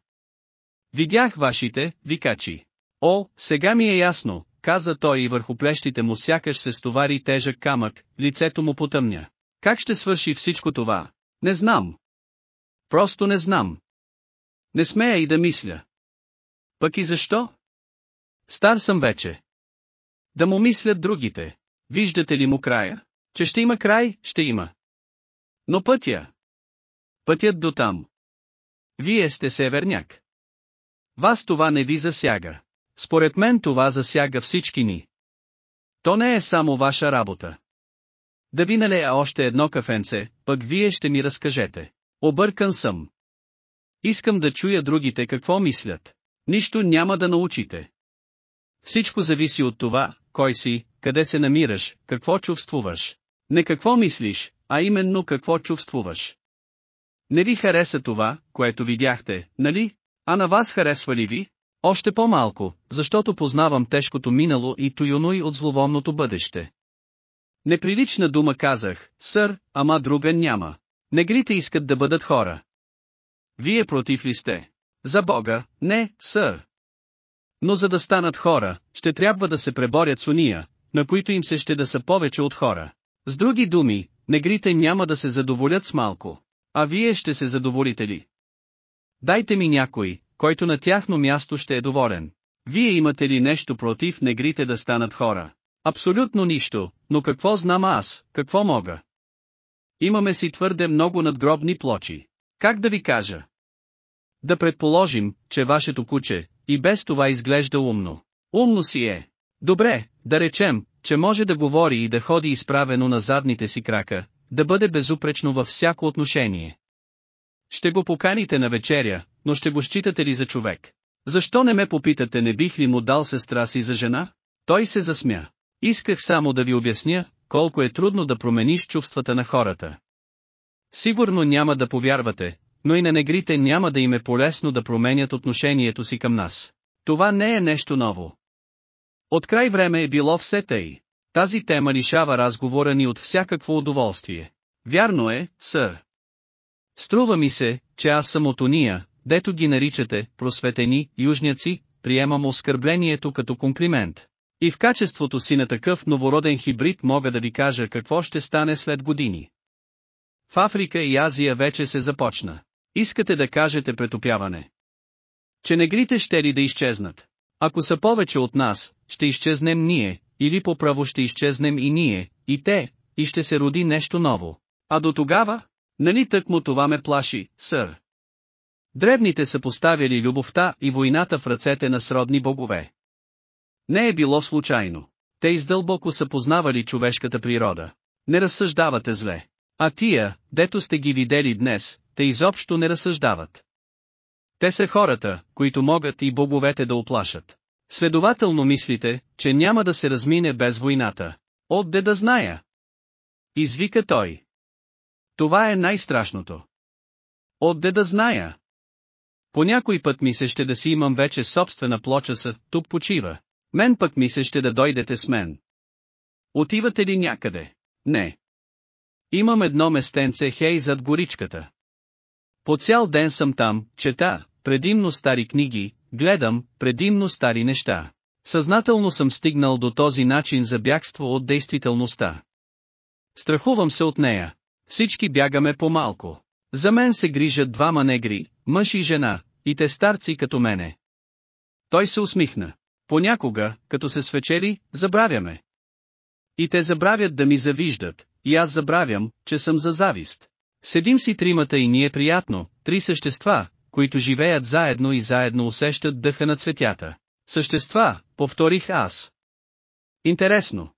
Speaker 1: Видях вашите, викачи. О, сега ми е ясно, каза той и върху плещите му сякаш се стовари тежък камък, лицето му потъмня. Как ще свърши всичко това? Не знам. Просто не знам. Не смея и да мисля. Пък и защо? Стар съм вече. Да му мислят другите. Виждате ли му края? Че ще има край, ще има. Но пътя. Пътят до там. Вие сте северняк. Вас това не ви засяга. Според мен това засяга всички ни. То не е само ваша работа. Да ви налея още едно кафенце, пък вие ще ми разкажете. Объркан съм. Искам да чуя другите какво мислят. Нищо няма да научите. Всичко зависи от това, кой си, къде се намираш, какво чувствуваш. Не какво мислиш, а именно какво чувствуваш. Не ви хареса това, което видяхте, нали? А на вас харесва ли ви? Още по-малко, защото познавам тежкото минало и Туюной от зловонното бъдеще. Неприлична дума казах, сър, ама друга няма. Негрите искат да бъдат хора. Вие против ли сте? За Бога, не, сър. Но за да станат хора, ще трябва да се преборят с уния, на които им се ще да са повече от хора. С други думи, негрите няма да се задоволят с малко. А вие ще се задоволите ли? Дайте ми някой, който на тяхно място ще е доволен. Вие имате ли нещо против негрите да станат хора? Абсолютно нищо, но какво знам аз, какво мога? Имаме си твърде много надгробни плочи. Как да ви кажа? Да предположим, че вашето куче, и без това изглежда умно. Умно си е. Добре, да речем, че може да говори и да ходи изправено на задните си крака, да бъде безупречно във всяко отношение. Ще го поканите на вечеря, но ще го считате ли за човек? Защо не ме попитате не бих ли му дал сестра си за жена? Той се засмя. Исках само да ви обясня, колко е трудно да промениш чувствата на хората. Сигурно няма да повярвате, но и на негрите няма да им е полезно да променят отношението си към нас. Това не е нещо ново. От край време е било все тъй. Тази тема лишава разговора ни от всякакво удоволствие. Вярно е, сър. Струва ми се, че аз съм от уния, дето ги наричате, просветени, южняци, приемам оскърблението като комплимент. И в качеството си на такъв новороден хибрид мога да ви кажа какво ще стане след години. В Африка и Азия вече се започна. Искате да кажете претопяване. Че негрите ще ли да изчезнат? Ако са повече от нас, ще изчезнем ние, или по право ще изчезнем и ние, и те, и ще се роди нещо ново. А до тогава, нали тъкмо това ме плаши, сър? Древните са поставили любовта и войната в ръцете на сродни богове. Не е било случайно. Те издълбоко са познавали човешката природа. Не разсъждавате зле. А тия, дето сте ги видели днес, те изобщо не разсъждават. Те са хората, които могат и боговете да оплашат. Следователно мислите, че няма да се размине без войната. Отде да зная? Извика той. Това е най-страшното. Отде да зная? По някой път ми се ще да си имам вече собствена плоча са, тук почива. Мен пък ми се ще да дойдете с мен. Отивате ли някъде? Не. Имам едно местенце хей зад горичката. По цял ден съм там, чета, предимно стари книги, гледам, предимно стари неща. Съзнателно съм стигнал до този начин за бягство от действителността. Страхувам се от нея. Всички бягаме по-малко. За мен се грижат двама негри, мъж и жена, и те старци като мене. Той се усмихна. Понякога, като се свечери, забравяме. И те забравят да ми завиждат, и аз забравям, че съм за завист. Седим си тримата и ни е приятно, три същества, които живеят заедно и заедно усещат дъха на цветята. Същества, повторих аз. Интересно.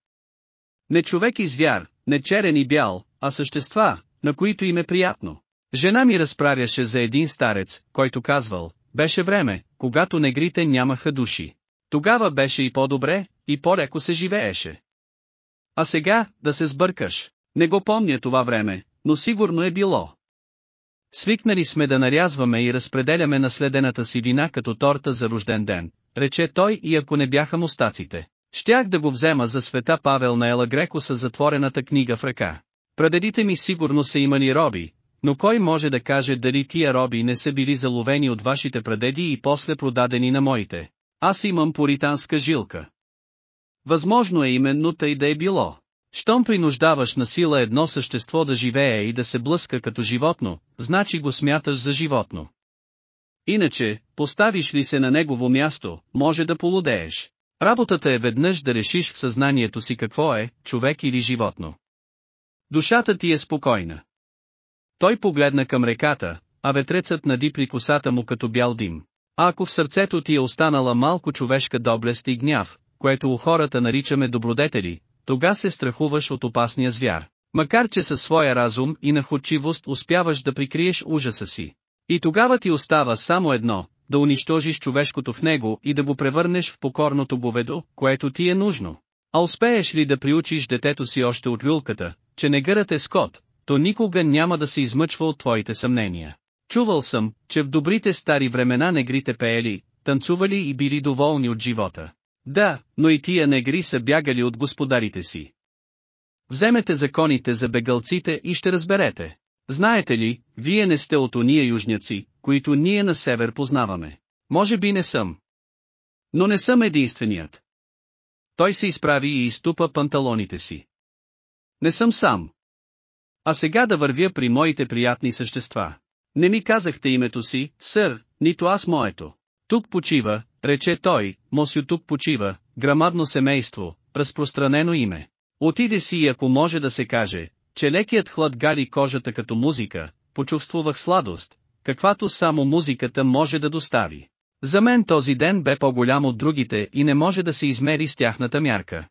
Speaker 1: Не човек и звяр, не черен и бял, а същества, на които им е приятно. Жена ми разправяше за един старец, който казвал, беше време, когато негрите нямаха души. Тогава беше и по-добре, и по-леко се живееше. А сега, да се сбъркаш. Не го помня това време, но сигурно е било. Свикнали сме да нарязваме и разпределяме наследената си вина като торта за рожден ден, рече той и ако не бяха мустаците. Щях да го взема за света Павел на Ела Греко с затворената книга в ръка. Прадедите ми сигурно са имали роби, но кой може да каже дали тия роби не са били заловени от вашите прадеди и после продадени на моите? Аз имам поританска жилка. Възможно е именно тъй да е било. Щом принуждаваш на сила едно същество да живее и да се блъска като животно, значи го смяташ за животно. Иначе, поставиш ли се на негово място, може да полудееш. Работата е веднъж да решиш в съзнанието си какво е, човек или животно. Душата ти е спокойна. Той погледна към реката, а ветрецът нади при косата му като бял дим. А ако в сърцето ти е останала малко човешка доблест и гняв, което у хората наричаме добродетели, тога се страхуваш от опасния звяр. Макар че със своя разум и находчивост успяваш да прикриеш ужаса си. И тогава ти остава само едно, да унищожиш човешкото в него и да го превърнеш в покорното говедо, което ти е нужно. А успееш ли да приучиш детето си още от люлката, че негърът е скот, то никога няма да се измъчва от твоите съмнения. Чувал съм, че в добрите стари времена негрите пеели, танцували и били доволни от живота. Да, но и тия негри са бягали от господарите си. Вземете законите за бегалците и ще разберете. Знаете ли, вие не сте от ония южняци, които ние на север познаваме. Може би не съм. Но не съм единственият. Той се изправи и изтупа панталоните си. Не съм сам. А сега да вървя при моите приятни същества. Не ми казахте името си, сър, нито аз моето. Тук почива, рече той, Мосю тук почива, грамадно семейство, разпространено име. Отиде си и ако може да се каже, че лекият хлад гари кожата като музика, почувствувах сладост, каквато само музиката може да достави. За мен този ден бе по-голям от другите и не може да се измери с тяхната мярка.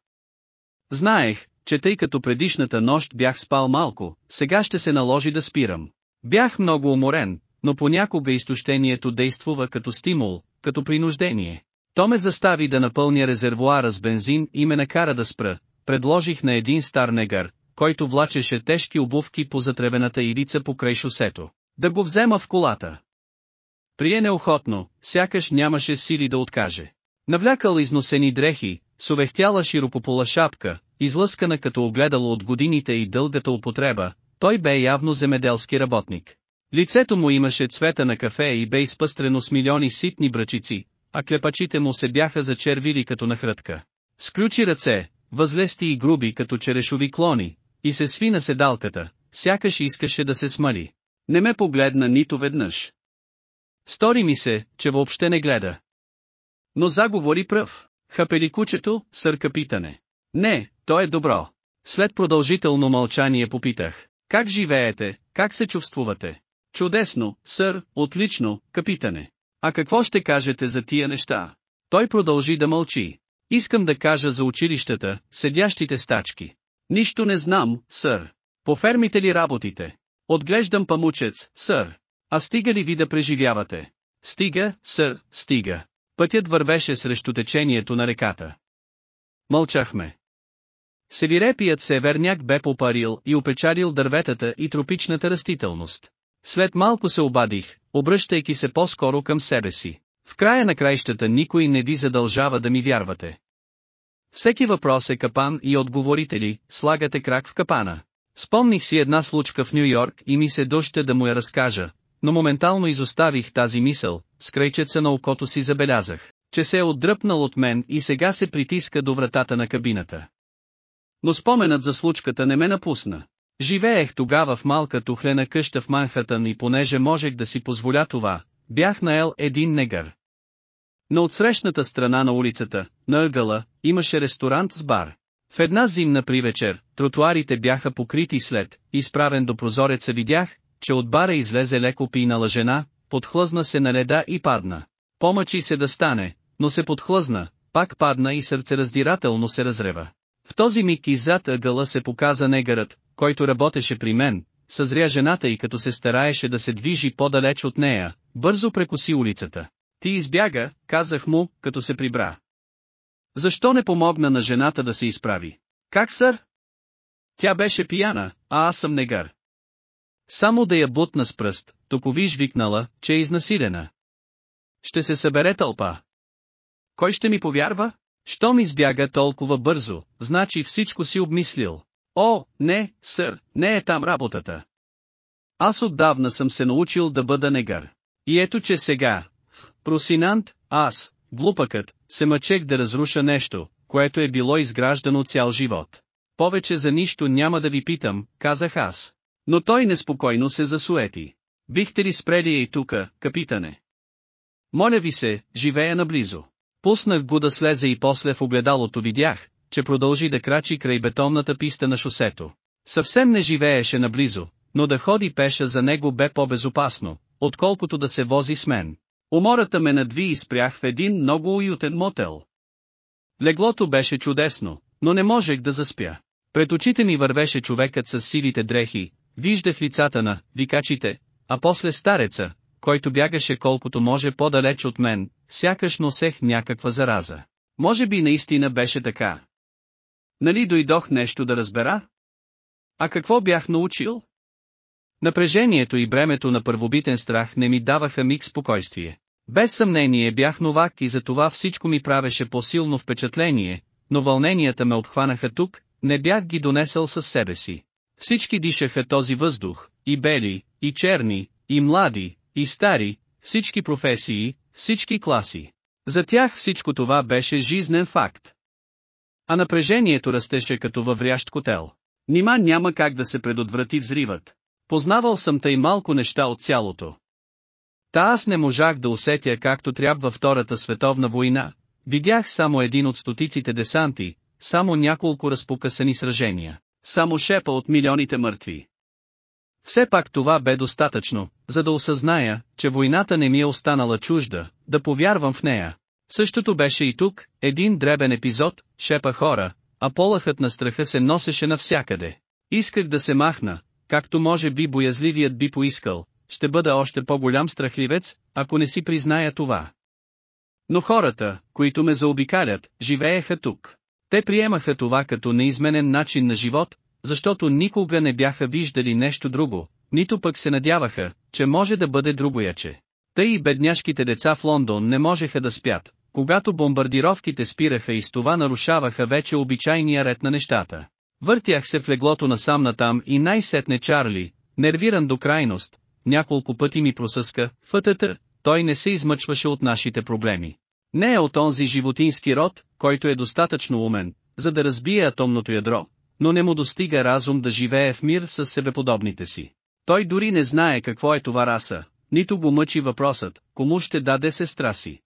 Speaker 1: Знаех, че тъй като предишната нощ бях спал малко, сега ще се наложи да спирам. Бях много уморен, но понякога изтощението действува като стимул, като принуждение. То ме застави да напълня резервуара с бензин и ме накара да спра. Предложих на един стар негър, който влачеше тежки обувки по затревената ивица покрай шосето, да го взема в колата. Прие неохотно, сякаш нямаше сили да откаже. Навлякал износени дрехи, совехтяла широпопола шапка, излъскана като огледало от годините и дългата употреба, той бе явно земеделски работник. Лицето му имаше цвета на кафе и бе изпъстрено с милиони ситни брачици, а клепачите му се бяха зачервили като на хрътка. Сключи ръце, възлести и груби като черешови клони, и се сви на седалката, сякаш искаше да се смали. Не ме погледна нито веднъж. Стори ми се, че въобще не гледа. Но заговори пръв. Хапели кучето, сърка питане. Не, то е добро. След продължително мълчание попитах. Как живеете, как се чувствувате? Чудесно, сър, отлично, капитане. А какво ще кажете за тия неща? Той продължи да мълчи. Искам да кажа за училищата, седящите стачки. Нищо не знам, сър. По фермите ли работите? Отглеждам памучец, сър. А стига ли ви да преживявате? Стига, сър, стига. Пътят вървеше срещу течението на реката. Мълчахме. Селирепият северняк бе попарил и опечалил дърветата и тропичната растителност. След малко се обадих, обръщайки се по-скоро към себе си. В края на краищата никой не ви задължава да ми вярвате. Всеки въпрос е капан и отговорите ли, слагате крак в капана. Спомних си една случка в Нью Йорк и ми се доща да му я разкажа, но моментално изоставих тази мисъл, с крайчеца на окото си забелязах, че се е отдръпнал от мен и сега се притиска до вратата на кабината. Но споменът за случката не ме напусна. Живеех тогава в малка тухлена къща в Манхатън и понеже можех да си позволя това, бях наел един негър. На отсрещната страна на улицата, на ъгъла, имаше ресторант с бар. В една зимна привечер, тротуарите бяха покрити след, изправен до прозореца видях, че от бара излезе леко пийнала жена, подхлъзна се на леда и падна. Помъчи се да стане, но се подхлъзна, пак падна и сърцераздирателно се разрева. В този миг иззад ъгъла се показа негърът, който работеше при мен, съзря жената и като се стараеше да се движи по-далеч от нея, бързо прекоси улицата. Ти избяга, казах му, като се прибра. Защо не помогна на жената да се изправи? Как сър? Тя беше пияна, а аз съм негър. Само да я бутна с пръст, топовиш викнала, че е изнасилена. Ще се събере тълпа. Кой ще ми повярва? Щом избяга толкова бързо, значи всичко си обмислил. О, не, сър, не е там работата. Аз отдавна съм се научил да бъда негър. И ето че сега, просинант, аз, глупакът, се мъчех да разруша нещо, което е било изграждано цял живот. Повече за нищо няма да ви питам, казах аз. Но той неспокойно се засуети. Бихте ли спрели и тука, капитане? Моля ви се, живея наблизо. Пуснах го да слезе и после в огледалото видях, че продължи да крачи край бетонната писта на шосето. Съвсем не живееше наблизо, но да ходи пеша за него бе по-безопасно, отколкото да се вози с мен. Умората ме надви и спрях в един много уютен мотел. Леглото беше чудесно, но не можех да заспя. Пред очите ми вървеше човекът с сивите дрехи, виждах лицата на викачите, а после стареца, който бягаше колкото може по-далеч от мен, сякаш носех някаква зараза. Може би наистина беше така. Нали дойдох нещо да разбера? А какво бях научил? Напрежението и бремето на първобитен страх не ми даваха миг спокойствие. Без съмнение бях новак и за това всичко ми правеше по-силно впечатление, но вълненията ме обхванаха тук, не бях ги донесъл със себе си. Всички дишаха този въздух, и бели, и черни, и млади, и стари, всички професии, всички класи. За тях всичко това беше жизнен факт. А напрежението растеше като във врящ котел. Нима няма как да се предотврати взривът. Познавал съм тъй малко неща от цялото. Та аз не можах да усетя както трябва Втората световна война. Видях само един от стотиците десанти, само няколко разпокъсани сражения, само шепа от милионите мъртви. Все пак това бе достатъчно, за да осъзная, че войната не ми е останала чужда, да повярвам в нея. Същото беше и тук, един дребен епизод, шепа хора, а полахът на страха се носеше навсякъде. Исках да се махна, както може би боязливият би поискал, ще бъда още по-голям страхливец, ако не си призная това. Но хората, които ме заобикалят, живееха тук. Те приемаха това като неизменен начин на живот, защото никога не бяха виждали нещо друго, нито пък се надяваха, че може да бъде другояче. Тъй и бедняшките деца в Лондон не можеха да спят, когато бомбардировките спираха и с това нарушаваха вече обичайния ред на нещата. Въртях се в леглото насам натам и най-сетне Чарли, нервиран до крайност, няколко пъти ми просъска, фътата, той не се измъчваше от нашите проблеми. Не е от онзи животински род, който е достатъчно умен, за да разбие атомното ядро, но не му достига разум да живее в мир с себеподобните си. Той дори не знае какво е това раса, нито го мъчи въпросът, кому ще даде сестра си.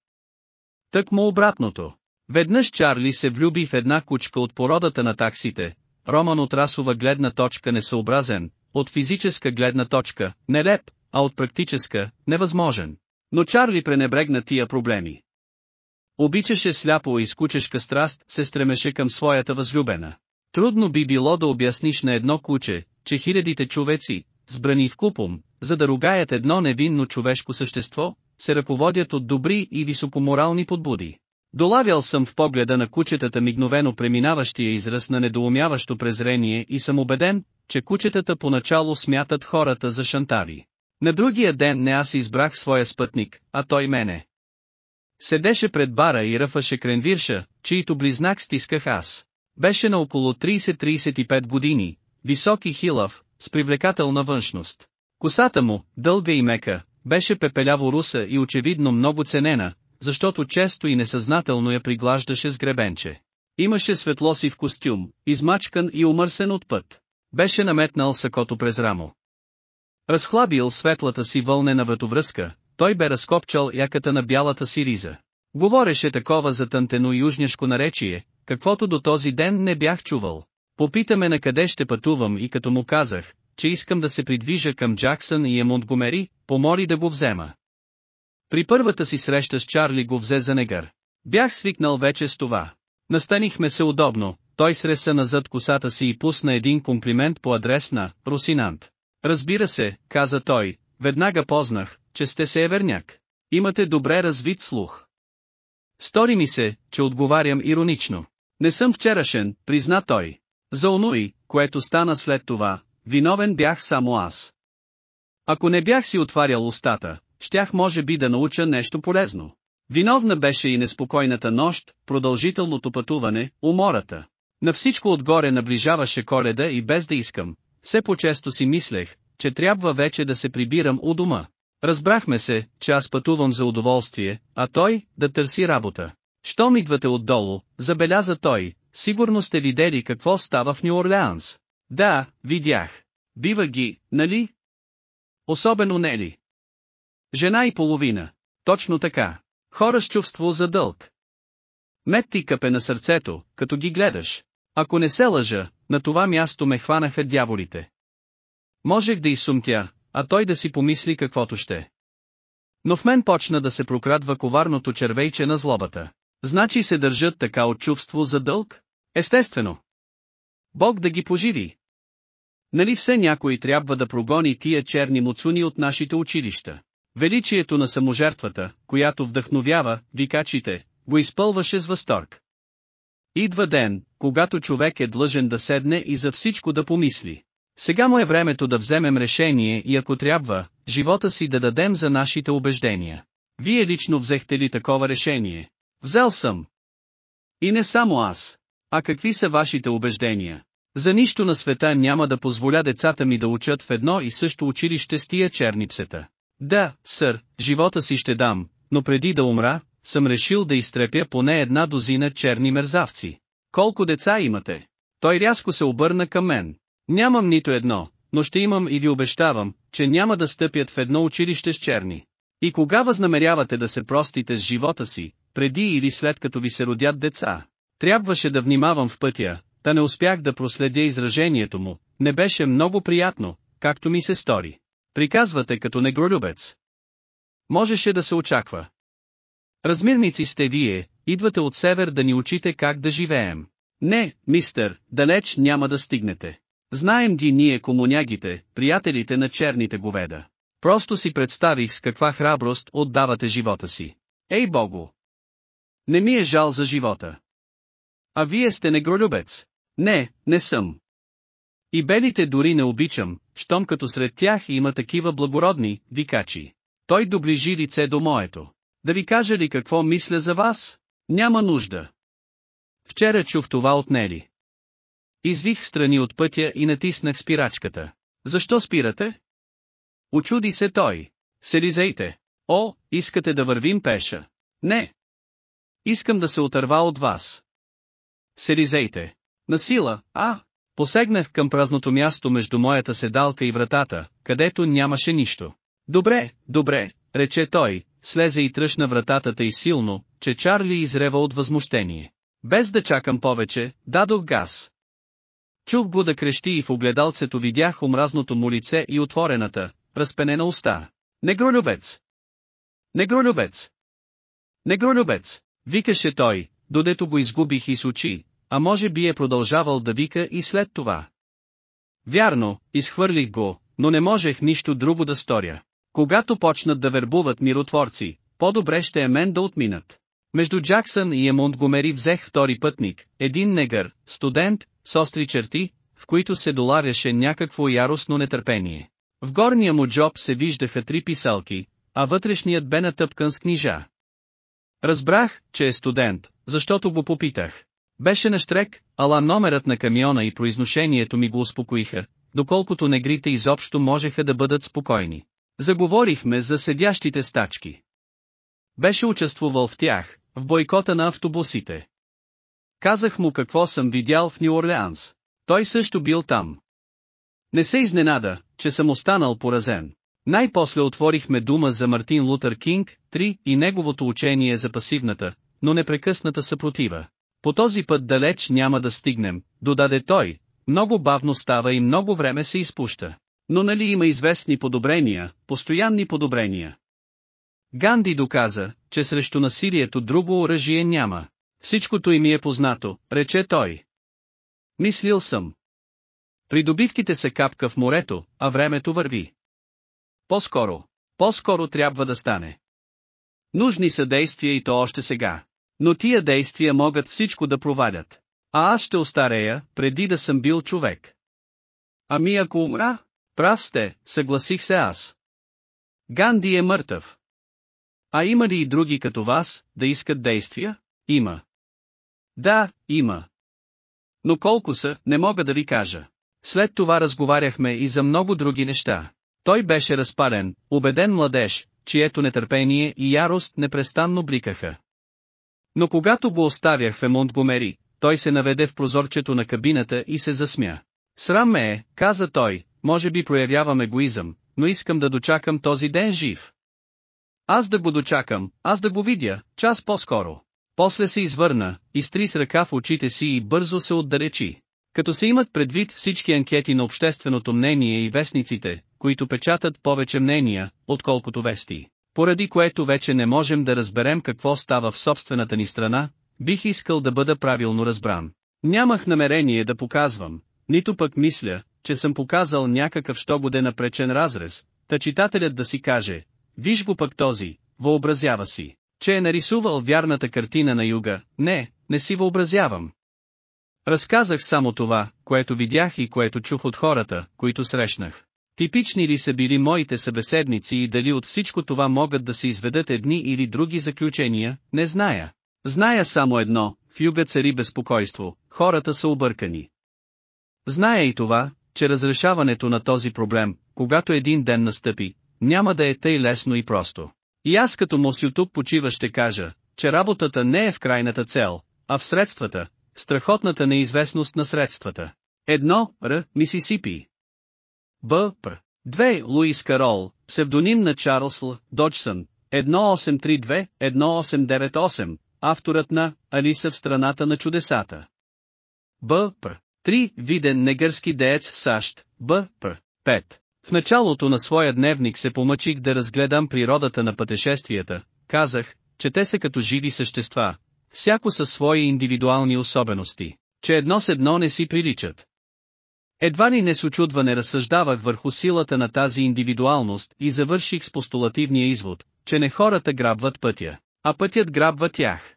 Speaker 1: Тък му обратното. Веднъж Чарли се влюби в една кучка от породата на таксите, Роман от расова гледна точка несъобразен, от физическа гледна точка, нелеп, а от практическа, невъзможен. Но Чарли пренебрегна тия проблеми. Обичаше сляпо и с кучешка страст, се стремеше към своята възлюбена. Трудно би било да обясниш на едно куче, че хилядите човеци, сбрани в купом, за да ругаят едно невинно човешко същество, се ръководят от добри и високоморални подбуди. Долавял съм в погледа на кучетата мигновено преминаващия израз на недоумяващо презрение и съм убеден, че кучетата поначало смятат хората за шантари. На другия ден не аз избрах своя спътник, а той мене. Седеше пред бара и ръфаше кренвирша, чието близнак стисках аз. Беше на около 30-35 години, висок и хилав, с привлекателна външност. Косата му, дълга и мека, беше пепеляво руса и очевидно много ценена, защото често и несъзнателно я приглаждаше с гребенче. Имаше светло си в костюм, измачкан и умърсен от път. Беше наметнал сакото през рамо. Разхлабил светлата си вълнена вратовръзка, той бе разкопчал яката на бялата си риза. Говореше такова затънтено южняшко наречие, каквото до този ден не бях чувал. Попитаме на къде ще пътувам и като му казах, че искам да се придвижа към Джаксън и Емонтгомери, помоли да го взема. При първата си среща с Чарли го взе за негър. Бях свикнал вече с това. Настанихме се удобно, той среса назад косата си и пусна един комплимент по адрес на Русинант. Разбира се, каза той, веднага познах, че сте се еверняк. Имате добре развит слух. Стори ми се, че отговарям иронично. Не съм вчерашен, призна той. За онуи, което стана след това, виновен бях само аз. Ако не бях си отварял устата, щях може би да науча нещо полезно. Виновна беше и неспокойната нощ, продължителното пътуване, умората. На всичко отгоре наближаваше коледа и без да искам, все по-често си мислех, че трябва вече да се прибирам у дома. Разбрахме се, че аз пътувам за удоволствие, а той, да търси работа. Щом идвате отдолу, забеляза той, сигурно сте видели какво става в Нью-Орлеанс. Да, видях. Бива ги, нали? Особено Нели. Жена и половина. Точно така. Хора с чувство за дълг. Мет ти къпе на сърцето, като ги гледаш. Ако не се лъжа, на това място ме хванаха дяволите. Можех да изсумтя, а той да си помисли каквото ще. Но в мен почна да се прокрадва коварното червейче на злобата. Значи се държат така от чувство за дълг? Естествено. Бог да ги поживи. Нали все някой трябва да прогони тия черни муцуни от нашите училища? Величието на саможертвата, която вдъхновява, викачите, го изпълваше с възторг. Идва ден, когато човек е длъжен да седне и за всичко да помисли. Сега му е времето да вземем решение и ако трябва, живота си да дадем за нашите убеждения. Вие лично взехте ли такова решение? Взел съм. И не само аз. А какви са вашите убеждения? За нищо на света няма да позволя децата ми да учат в едно и също училище с тия черни псета. Да, сър, живота си ще дам, но преди да умра, съм решил да изтрепя поне една дозина черни мерзавци. Колко деца имате? Той рязко се обърна към мен. Нямам нито едно, но ще имам и ви обещавам, че няма да стъпят в едно училище с черни. И кога възнамерявате да се простите с живота си, преди или след като ви се родят деца? Трябваше да внимавам в пътя, та не успях да проследя изражението му, не беше много приятно, както ми се стори. Приказвате като негролюбец. Можеше да се очаква. Размирници сте вие, идвате от север да ни учите как да живеем. Не, мистер, далеч няма да стигнете. Знаем ги ние комунягите, приятелите на черните говеда. Просто си представих с каква храброст отдавате живота си. Ей богу! Не ми е жал за живота. А вие сте негролюбец. Не, не съм. И белите дори не обичам, щом като сред тях има такива благородни, викачи. Той доближи лице до моето. Да ви кажа ли какво мисля за вас? Няма нужда. Вчера чух това от Нели. Извих страни от пътя и натиснах спирачката. Защо спирате? Очуди се той. Селизейте. О, искате да вървим пеша. Не. Искам да се отърва от вас. Селизейте. На сила, а? Посегнах към празното място между моята седалка и вратата, където нямаше нищо. Добре, добре, рече той, слезе и тръщна вратата и силно, че Чарли изрева от възмущение. Без да чакам повече, дадох газ. Чух го да крещи и в огледалцето видях омразното му лице и отворената, разпенена уста. Негролюбец! Негролюбец! Негролюбец! Викаше той, додето го изгубих и с очи, а може би е продължавал да вика и след това. Вярно, изхвърлих го, но не можех нищо друго да сторя. Когато почнат да вербуват миротворци, по-добре ще е мен да отминат. Между Джаксън и Емонтгомери взех втори пътник, един негър, студент, с остри черти, в които се доларяше някакво яростно нетърпение. В горния му джоб се виждаха три писалки, а вътрешният бе натъпкан с книжа. Разбрах, че е студент, защото го попитах. Беше на штрек, ала номерът на камиона и произношението ми го успокоиха, доколкото негрите изобщо можеха да бъдат спокойни. Заговорихме за седящите стачки. Беше участвувал в тях, в бойкота на автобусите. Казах му какво съм видял в Нью Орлеанс. Той също бил там. Не се изненада, че съм останал поразен. Най-после отворихме дума за Мартин Лутър Кинг, 3 и неговото учение за пасивната, но непрекъсната съпротива. По този път далеч няма да стигнем, додаде той, много бавно става и много време се изпуща. Но нали има известни подобрения, постоянни подобрения. Ганди доказа, че срещу насилието друго оръжие няма. Всичкото и ми е познато, рече той. Мислил съм. Придобивките се капка в морето, а времето върви. По-скоро, по-скоро трябва да стане. Нужни са действия и то още сега. Но тия действия могат всичко да провалят. А аз ще остарея, преди да съм бил човек. Ами ако умра? Прав сте, съгласих се аз. Ганди е мъртъв. А има ли и други като вас, да искат действия? Има. Да, има. Но колко са, не мога да ви кажа. След това разговаряхме и за много други неща. Той беше разпален, убеден младеж, чието нетърпение и ярост непрестанно бликаха. Но когато го оставях в Монтгомери, той се наведе в прозорчето на кабината и се засмя. Срам ме е, каза той, може би проявявам егоизъм, но искам да дочакам този ден жив. Аз да го дочакам, аз да го видя, час по-скоро. После се извърна, изтри с ръка в очите си и бързо се отдалечи. Като се имат предвид всички анкети на общественото мнение и вестниците, които печатат повече мнения, отколкото вести, поради което вече не можем да разберем какво става в собствената ни страна, бих искал да бъда правилно разбран. Нямах намерение да показвам, нито пък мисля, че съм показал някакъв щогоде напречен разрез, та читателят да си каже, виж го пък този, въобразява си, че е нарисувал вярната картина на юга, не, не си въобразявам. Разказах само това, което видях и което чух от хората, които срещнах. Типични ли са били моите събеседници и дали от всичко това могат да се изведат едни или други заключения, не зная. Зная само едно, в юга цари безпокойство, хората са объркани. Зная и това, че разрешаването на този проблем, когато един ден настъпи, няма да е тъй лесно и просто. И аз като Мосютук почива ще кажа, че работата не е в крайната цел, а в средствата, страхотната неизвестност на средствата. Едно, Р. Мисисипи. Б. П. 2. Луис Карол, псевдоним на Чарлз Л. Доджсън, 1832-1898, авторът на Алиса в страната на чудесата. Б. П. 3. Виден негърски деец в САЩ, Б. П. 5. В началото на своя дневник се помъчих да разгледам природата на пътешествията, казах, че те са като живи същества, всяко със свои индивидуални особености, че едно с едно не си приличат. Едва ли не с очудване разсъждавах върху силата на тази индивидуалност и завърших с постулативния извод, че не хората грабват пътя, а пътят грабва тях.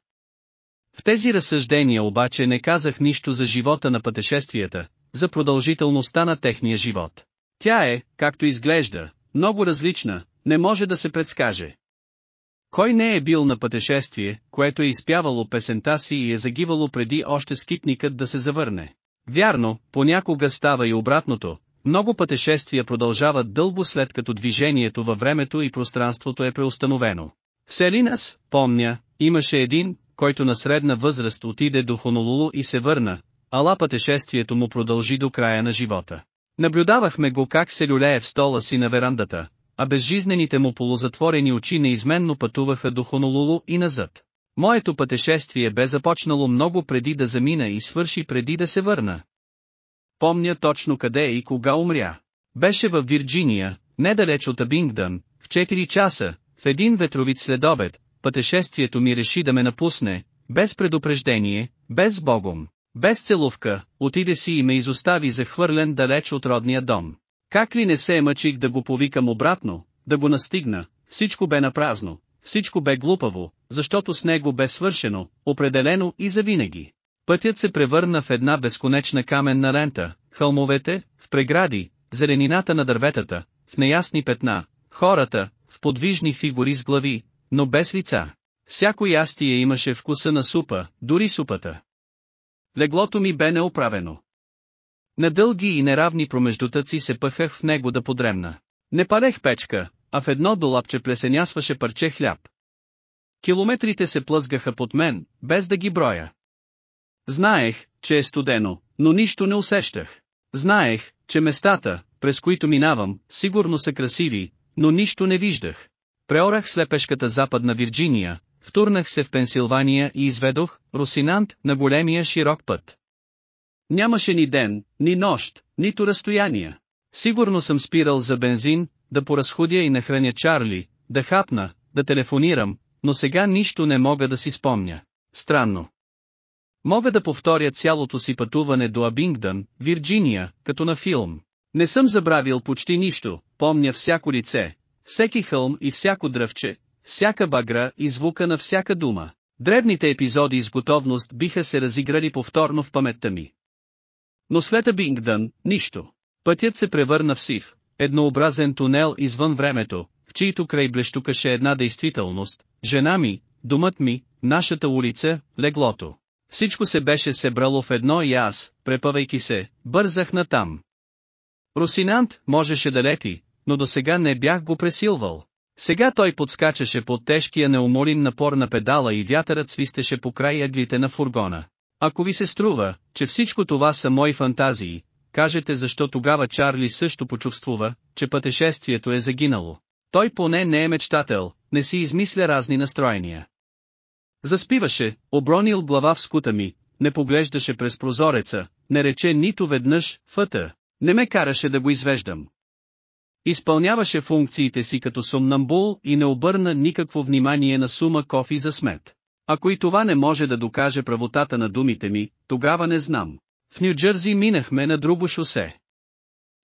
Speaker 1: В тези разсъждения обаче не казах нищо за живота на пътешествията, за продължителността на техния живот. Тя е, както изглежда, много различна, не може да се предскаже. Кой не е бил на пътешествие, което е изпявало песента си и е загивало преди още скипникът да се завърне? Вярно, понякога става и обратното, много пътешествия продължават дълго след като движението във времето и пространството е преустановено. В Селинас, помня, имаше един, който на средна възраст отиде до Хонолулу и се върна, ала пътешествието му продължи до края на живота. Наблюдавахме го как се люлее в стола си на верандата, а безжизнените му полузатворени очи неизменно пътуваха до Хонолулу и назад. Моето пътешествие бе започнало много преди да замина и свърши преди да се върна. Помня точно къде и кога умря. Беше в Вирджиния, недалеч от Абингдън, в 4 часа, в един ветровит следобед, пътешествието ми реши да ме напусне, без предупреждение, без богом, без целувка, отиде си и ме изостави захвърлен далеч от родния дом. Как ли не се мъчих да го повикам обратно, да го настигна, всичко бе напразно, всичко бе глупаво, защото с него бе свършено, определено и завинаги. Пътят се превърна в една безконечна каменна лента, хълмовете, в прегради, зеленината на дърветата, в неясни петна, хората, в подвижни фигури с глави, но без лица. Всяко ястие имаше вкуса на супа, дори супата. Леглото ми бе неоправено. На дълги и неравни промеждутъци се пъхах в него да подремна. Не парех печка, а в едно долапче плесенясваше парче хляб. Километрите се плъзгаха под мен, без да ги броя. Знаех, че е студено, но нищо не усещах. Знаех, че местата, през които минавам, сигурно са красиви, но нищо не виждах. Преорах слепешката западна Вирджиния, втурнах се в Пенсилвания и изведох, Росинант, на големия широк път. Нямаше ни ден, ни нощ, нито разстояния. Сигурно съм спирал за бензин, да поразходя и нахраня Чарли, да хапна, да телефонирам, но сега нищо не мога да си спомня. Странно. Мога да повторя цялото си пътуване до Абингдън, Вирджиния, като на филм. Не съм забравил почти нищо, помня всяко лице, всеки хълм и всяко дръвче, всяка багра и звука на всяка дума. Древните епизоди с готовност биха се разиграли повторно в паметта ми. Но след Абингдън, нищо. Пътят се превърна в сив, еднообразен тунел извън времето, в чието край блещукаше една действителност, жена ми, думът ми, нашата улица, леглото. Всичко се беше събрало в едно и аз, препъвайки се, бързах натам. Русинант можеше да лети, но до сега не бях го пресилвал. Сега той подскачаше под тежкия неуморим напор на педала и вятърът свистеше по край еглите на фургона. Ако ви се струва, че всичко това са мои фантазии, кажете защо тогава Чарли също почувствува, че пътешествието е загинало. Той поне не е мечтател, не си измисля разни настроения. Заспиваше, обронил глава в скута ми, не поглеждаше през прозореца, не рече нито веднъж, фъта, не ме караше да го извеждам. Изпълняваше функциите си като сумнамбул и не обърна никакво внимание на сума кофи за смет. Ако и това не може да докаже правотата на думите ми, тогава не знам. В Нью-Джързи минахме на друго шосе.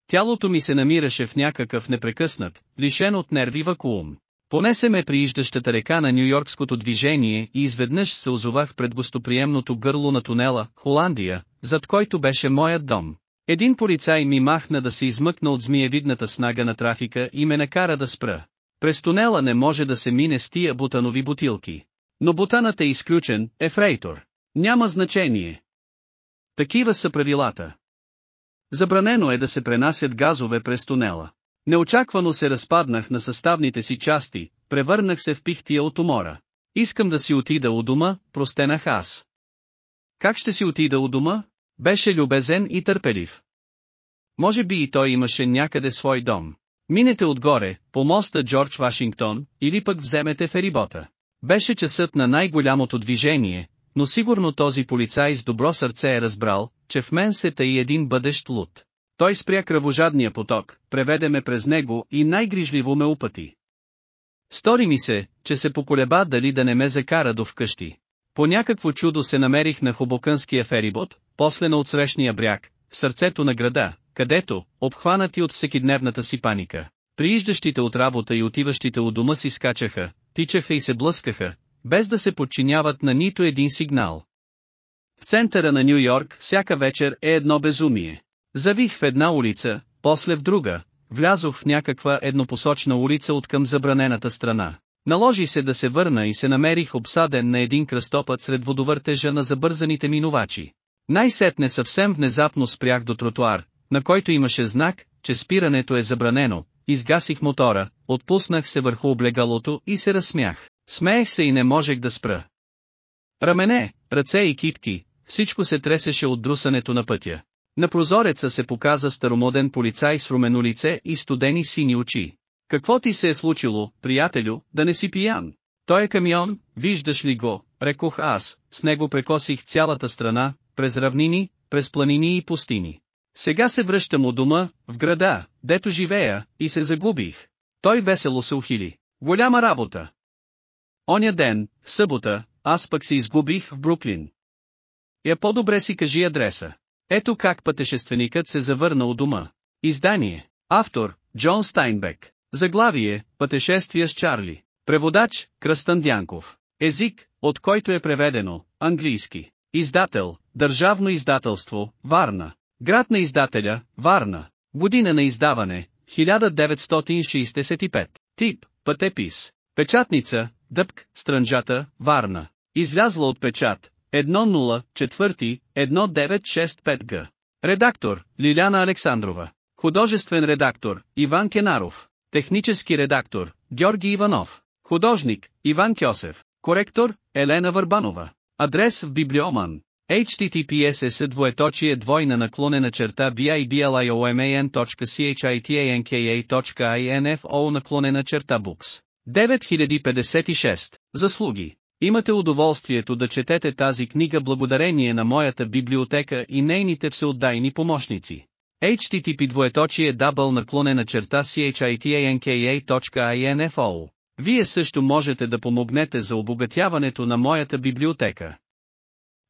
Speaker 1: Тялото ми се намираше в някакъв непрекъснат, лишен от нерви вакуум. Понесе ме прииждащата река на Нью-Йоркското движение и изведнъж се озовах пред гостоприемното гърло на тунела, Холандия, зад който беше моят дом. Един полицай ми махна да се измъкна от змиевидната снага на трафика и ме накара да спра. През тунела не може да се мине с тия бутанови бутилки. Но бутанът е изключен, ефрейтор. Няма значение. Такива са правилата. Забранено е да се пренасят газове през тунела. Неочаквано се разпаднах на съставните си части, превърнах се в пихтия от умора. Искам да си отида у дома, простенах аз. Как ще си отида у дома? Беше любезен и търпелив. Може би и той имаше някъде свой дом. Минете отгоре, по моста Джордж Вашингтон, или пък вземете ферибота. Беше часът на най-голямото движение, но сигурно този полицай с добро сърце е разбрал, че в мен се тъй един бъдещ луд. Той спря кръвожадния поток, преведе ме през него и най-грижливо ме упъти. Стори ми се, че се поколеба дали да не ме закара до вкъщи. По някакво чудо се намерих на Хобокънския ферибот, после на отсрещния бряг, в сърцето на града, където, обхванати от всекидневната си паника, прииждащите от работа и отиващите у дома си скачаха, тичаха и се блъскаха, без да се подчиняват на нито един сигнал. В центъра на Нью Йорк всяка вечер е едно безумие. Завих в една улица, после в друга, влязох в някаква еднопосочна улица от към забранената страна. Наложи се да се върна и се намерих обсаден на един кръстопът сред водовъртежа на забързаните минувачи. Най-сетне съвсем внезапно спрях до тротуар, на който имаше знак, че спирането е забранено, изгасих мотора, отпуснах се върху облегалото и се разсмях. Смеех се и не можех да спра. Рамене, ръце и китки, всичко се тресеше от друсането на пътя. На прозореца се показа старомоден полицай с румено лице и студени сини очи. Какво ти се е случило, приятелю, да не си пиян? Той е камион, виждаш ли го, рекох аз, с него прекосих цялата страна, през равнини, през планини и пустини. Сега се връщам у дома, в града, дето живея, и се загубих. Той весело се ухили. Голяма работа. Оня ден, събота, аз пък се изгубих в Бруклин. Я по-добре си кажи адреса. Ето как пътешественикът се завърна у дома. Издание. Автор, Джон Стайнбек. Заглавие, Пътешествия с Чарли. Преводач, Кръстън Дянков. Език, от който е преведено, английски. Издател, Държавно издателство, Варна. Град на издателя, Варна. Година на издаване, 1965. Тип, пътепис. Печатница, Дъбк, Странджата, Варна. Излязла от печат, 104-1965 г. Редактор, Лиляна Александрова. Художествен редактор, Иван Кенаров. Технически редактор, Георги Иванов. Художник, Иван Кьосев. Коректор, Елена Върбанова. Адрес в Библиоман. Https двоеточие двойна наклонена черта biblioman.chitanka.info наклонена черта books. 9056. Заслуги. Имате удоволствието да четете тази книга благодарение на моята библиотека и нейните всеотдайни помощници. HTTP двоеточие дабъл наклонена черта chitanka.info. Вие също можете да помогнете за обогатяването на моята библиотека.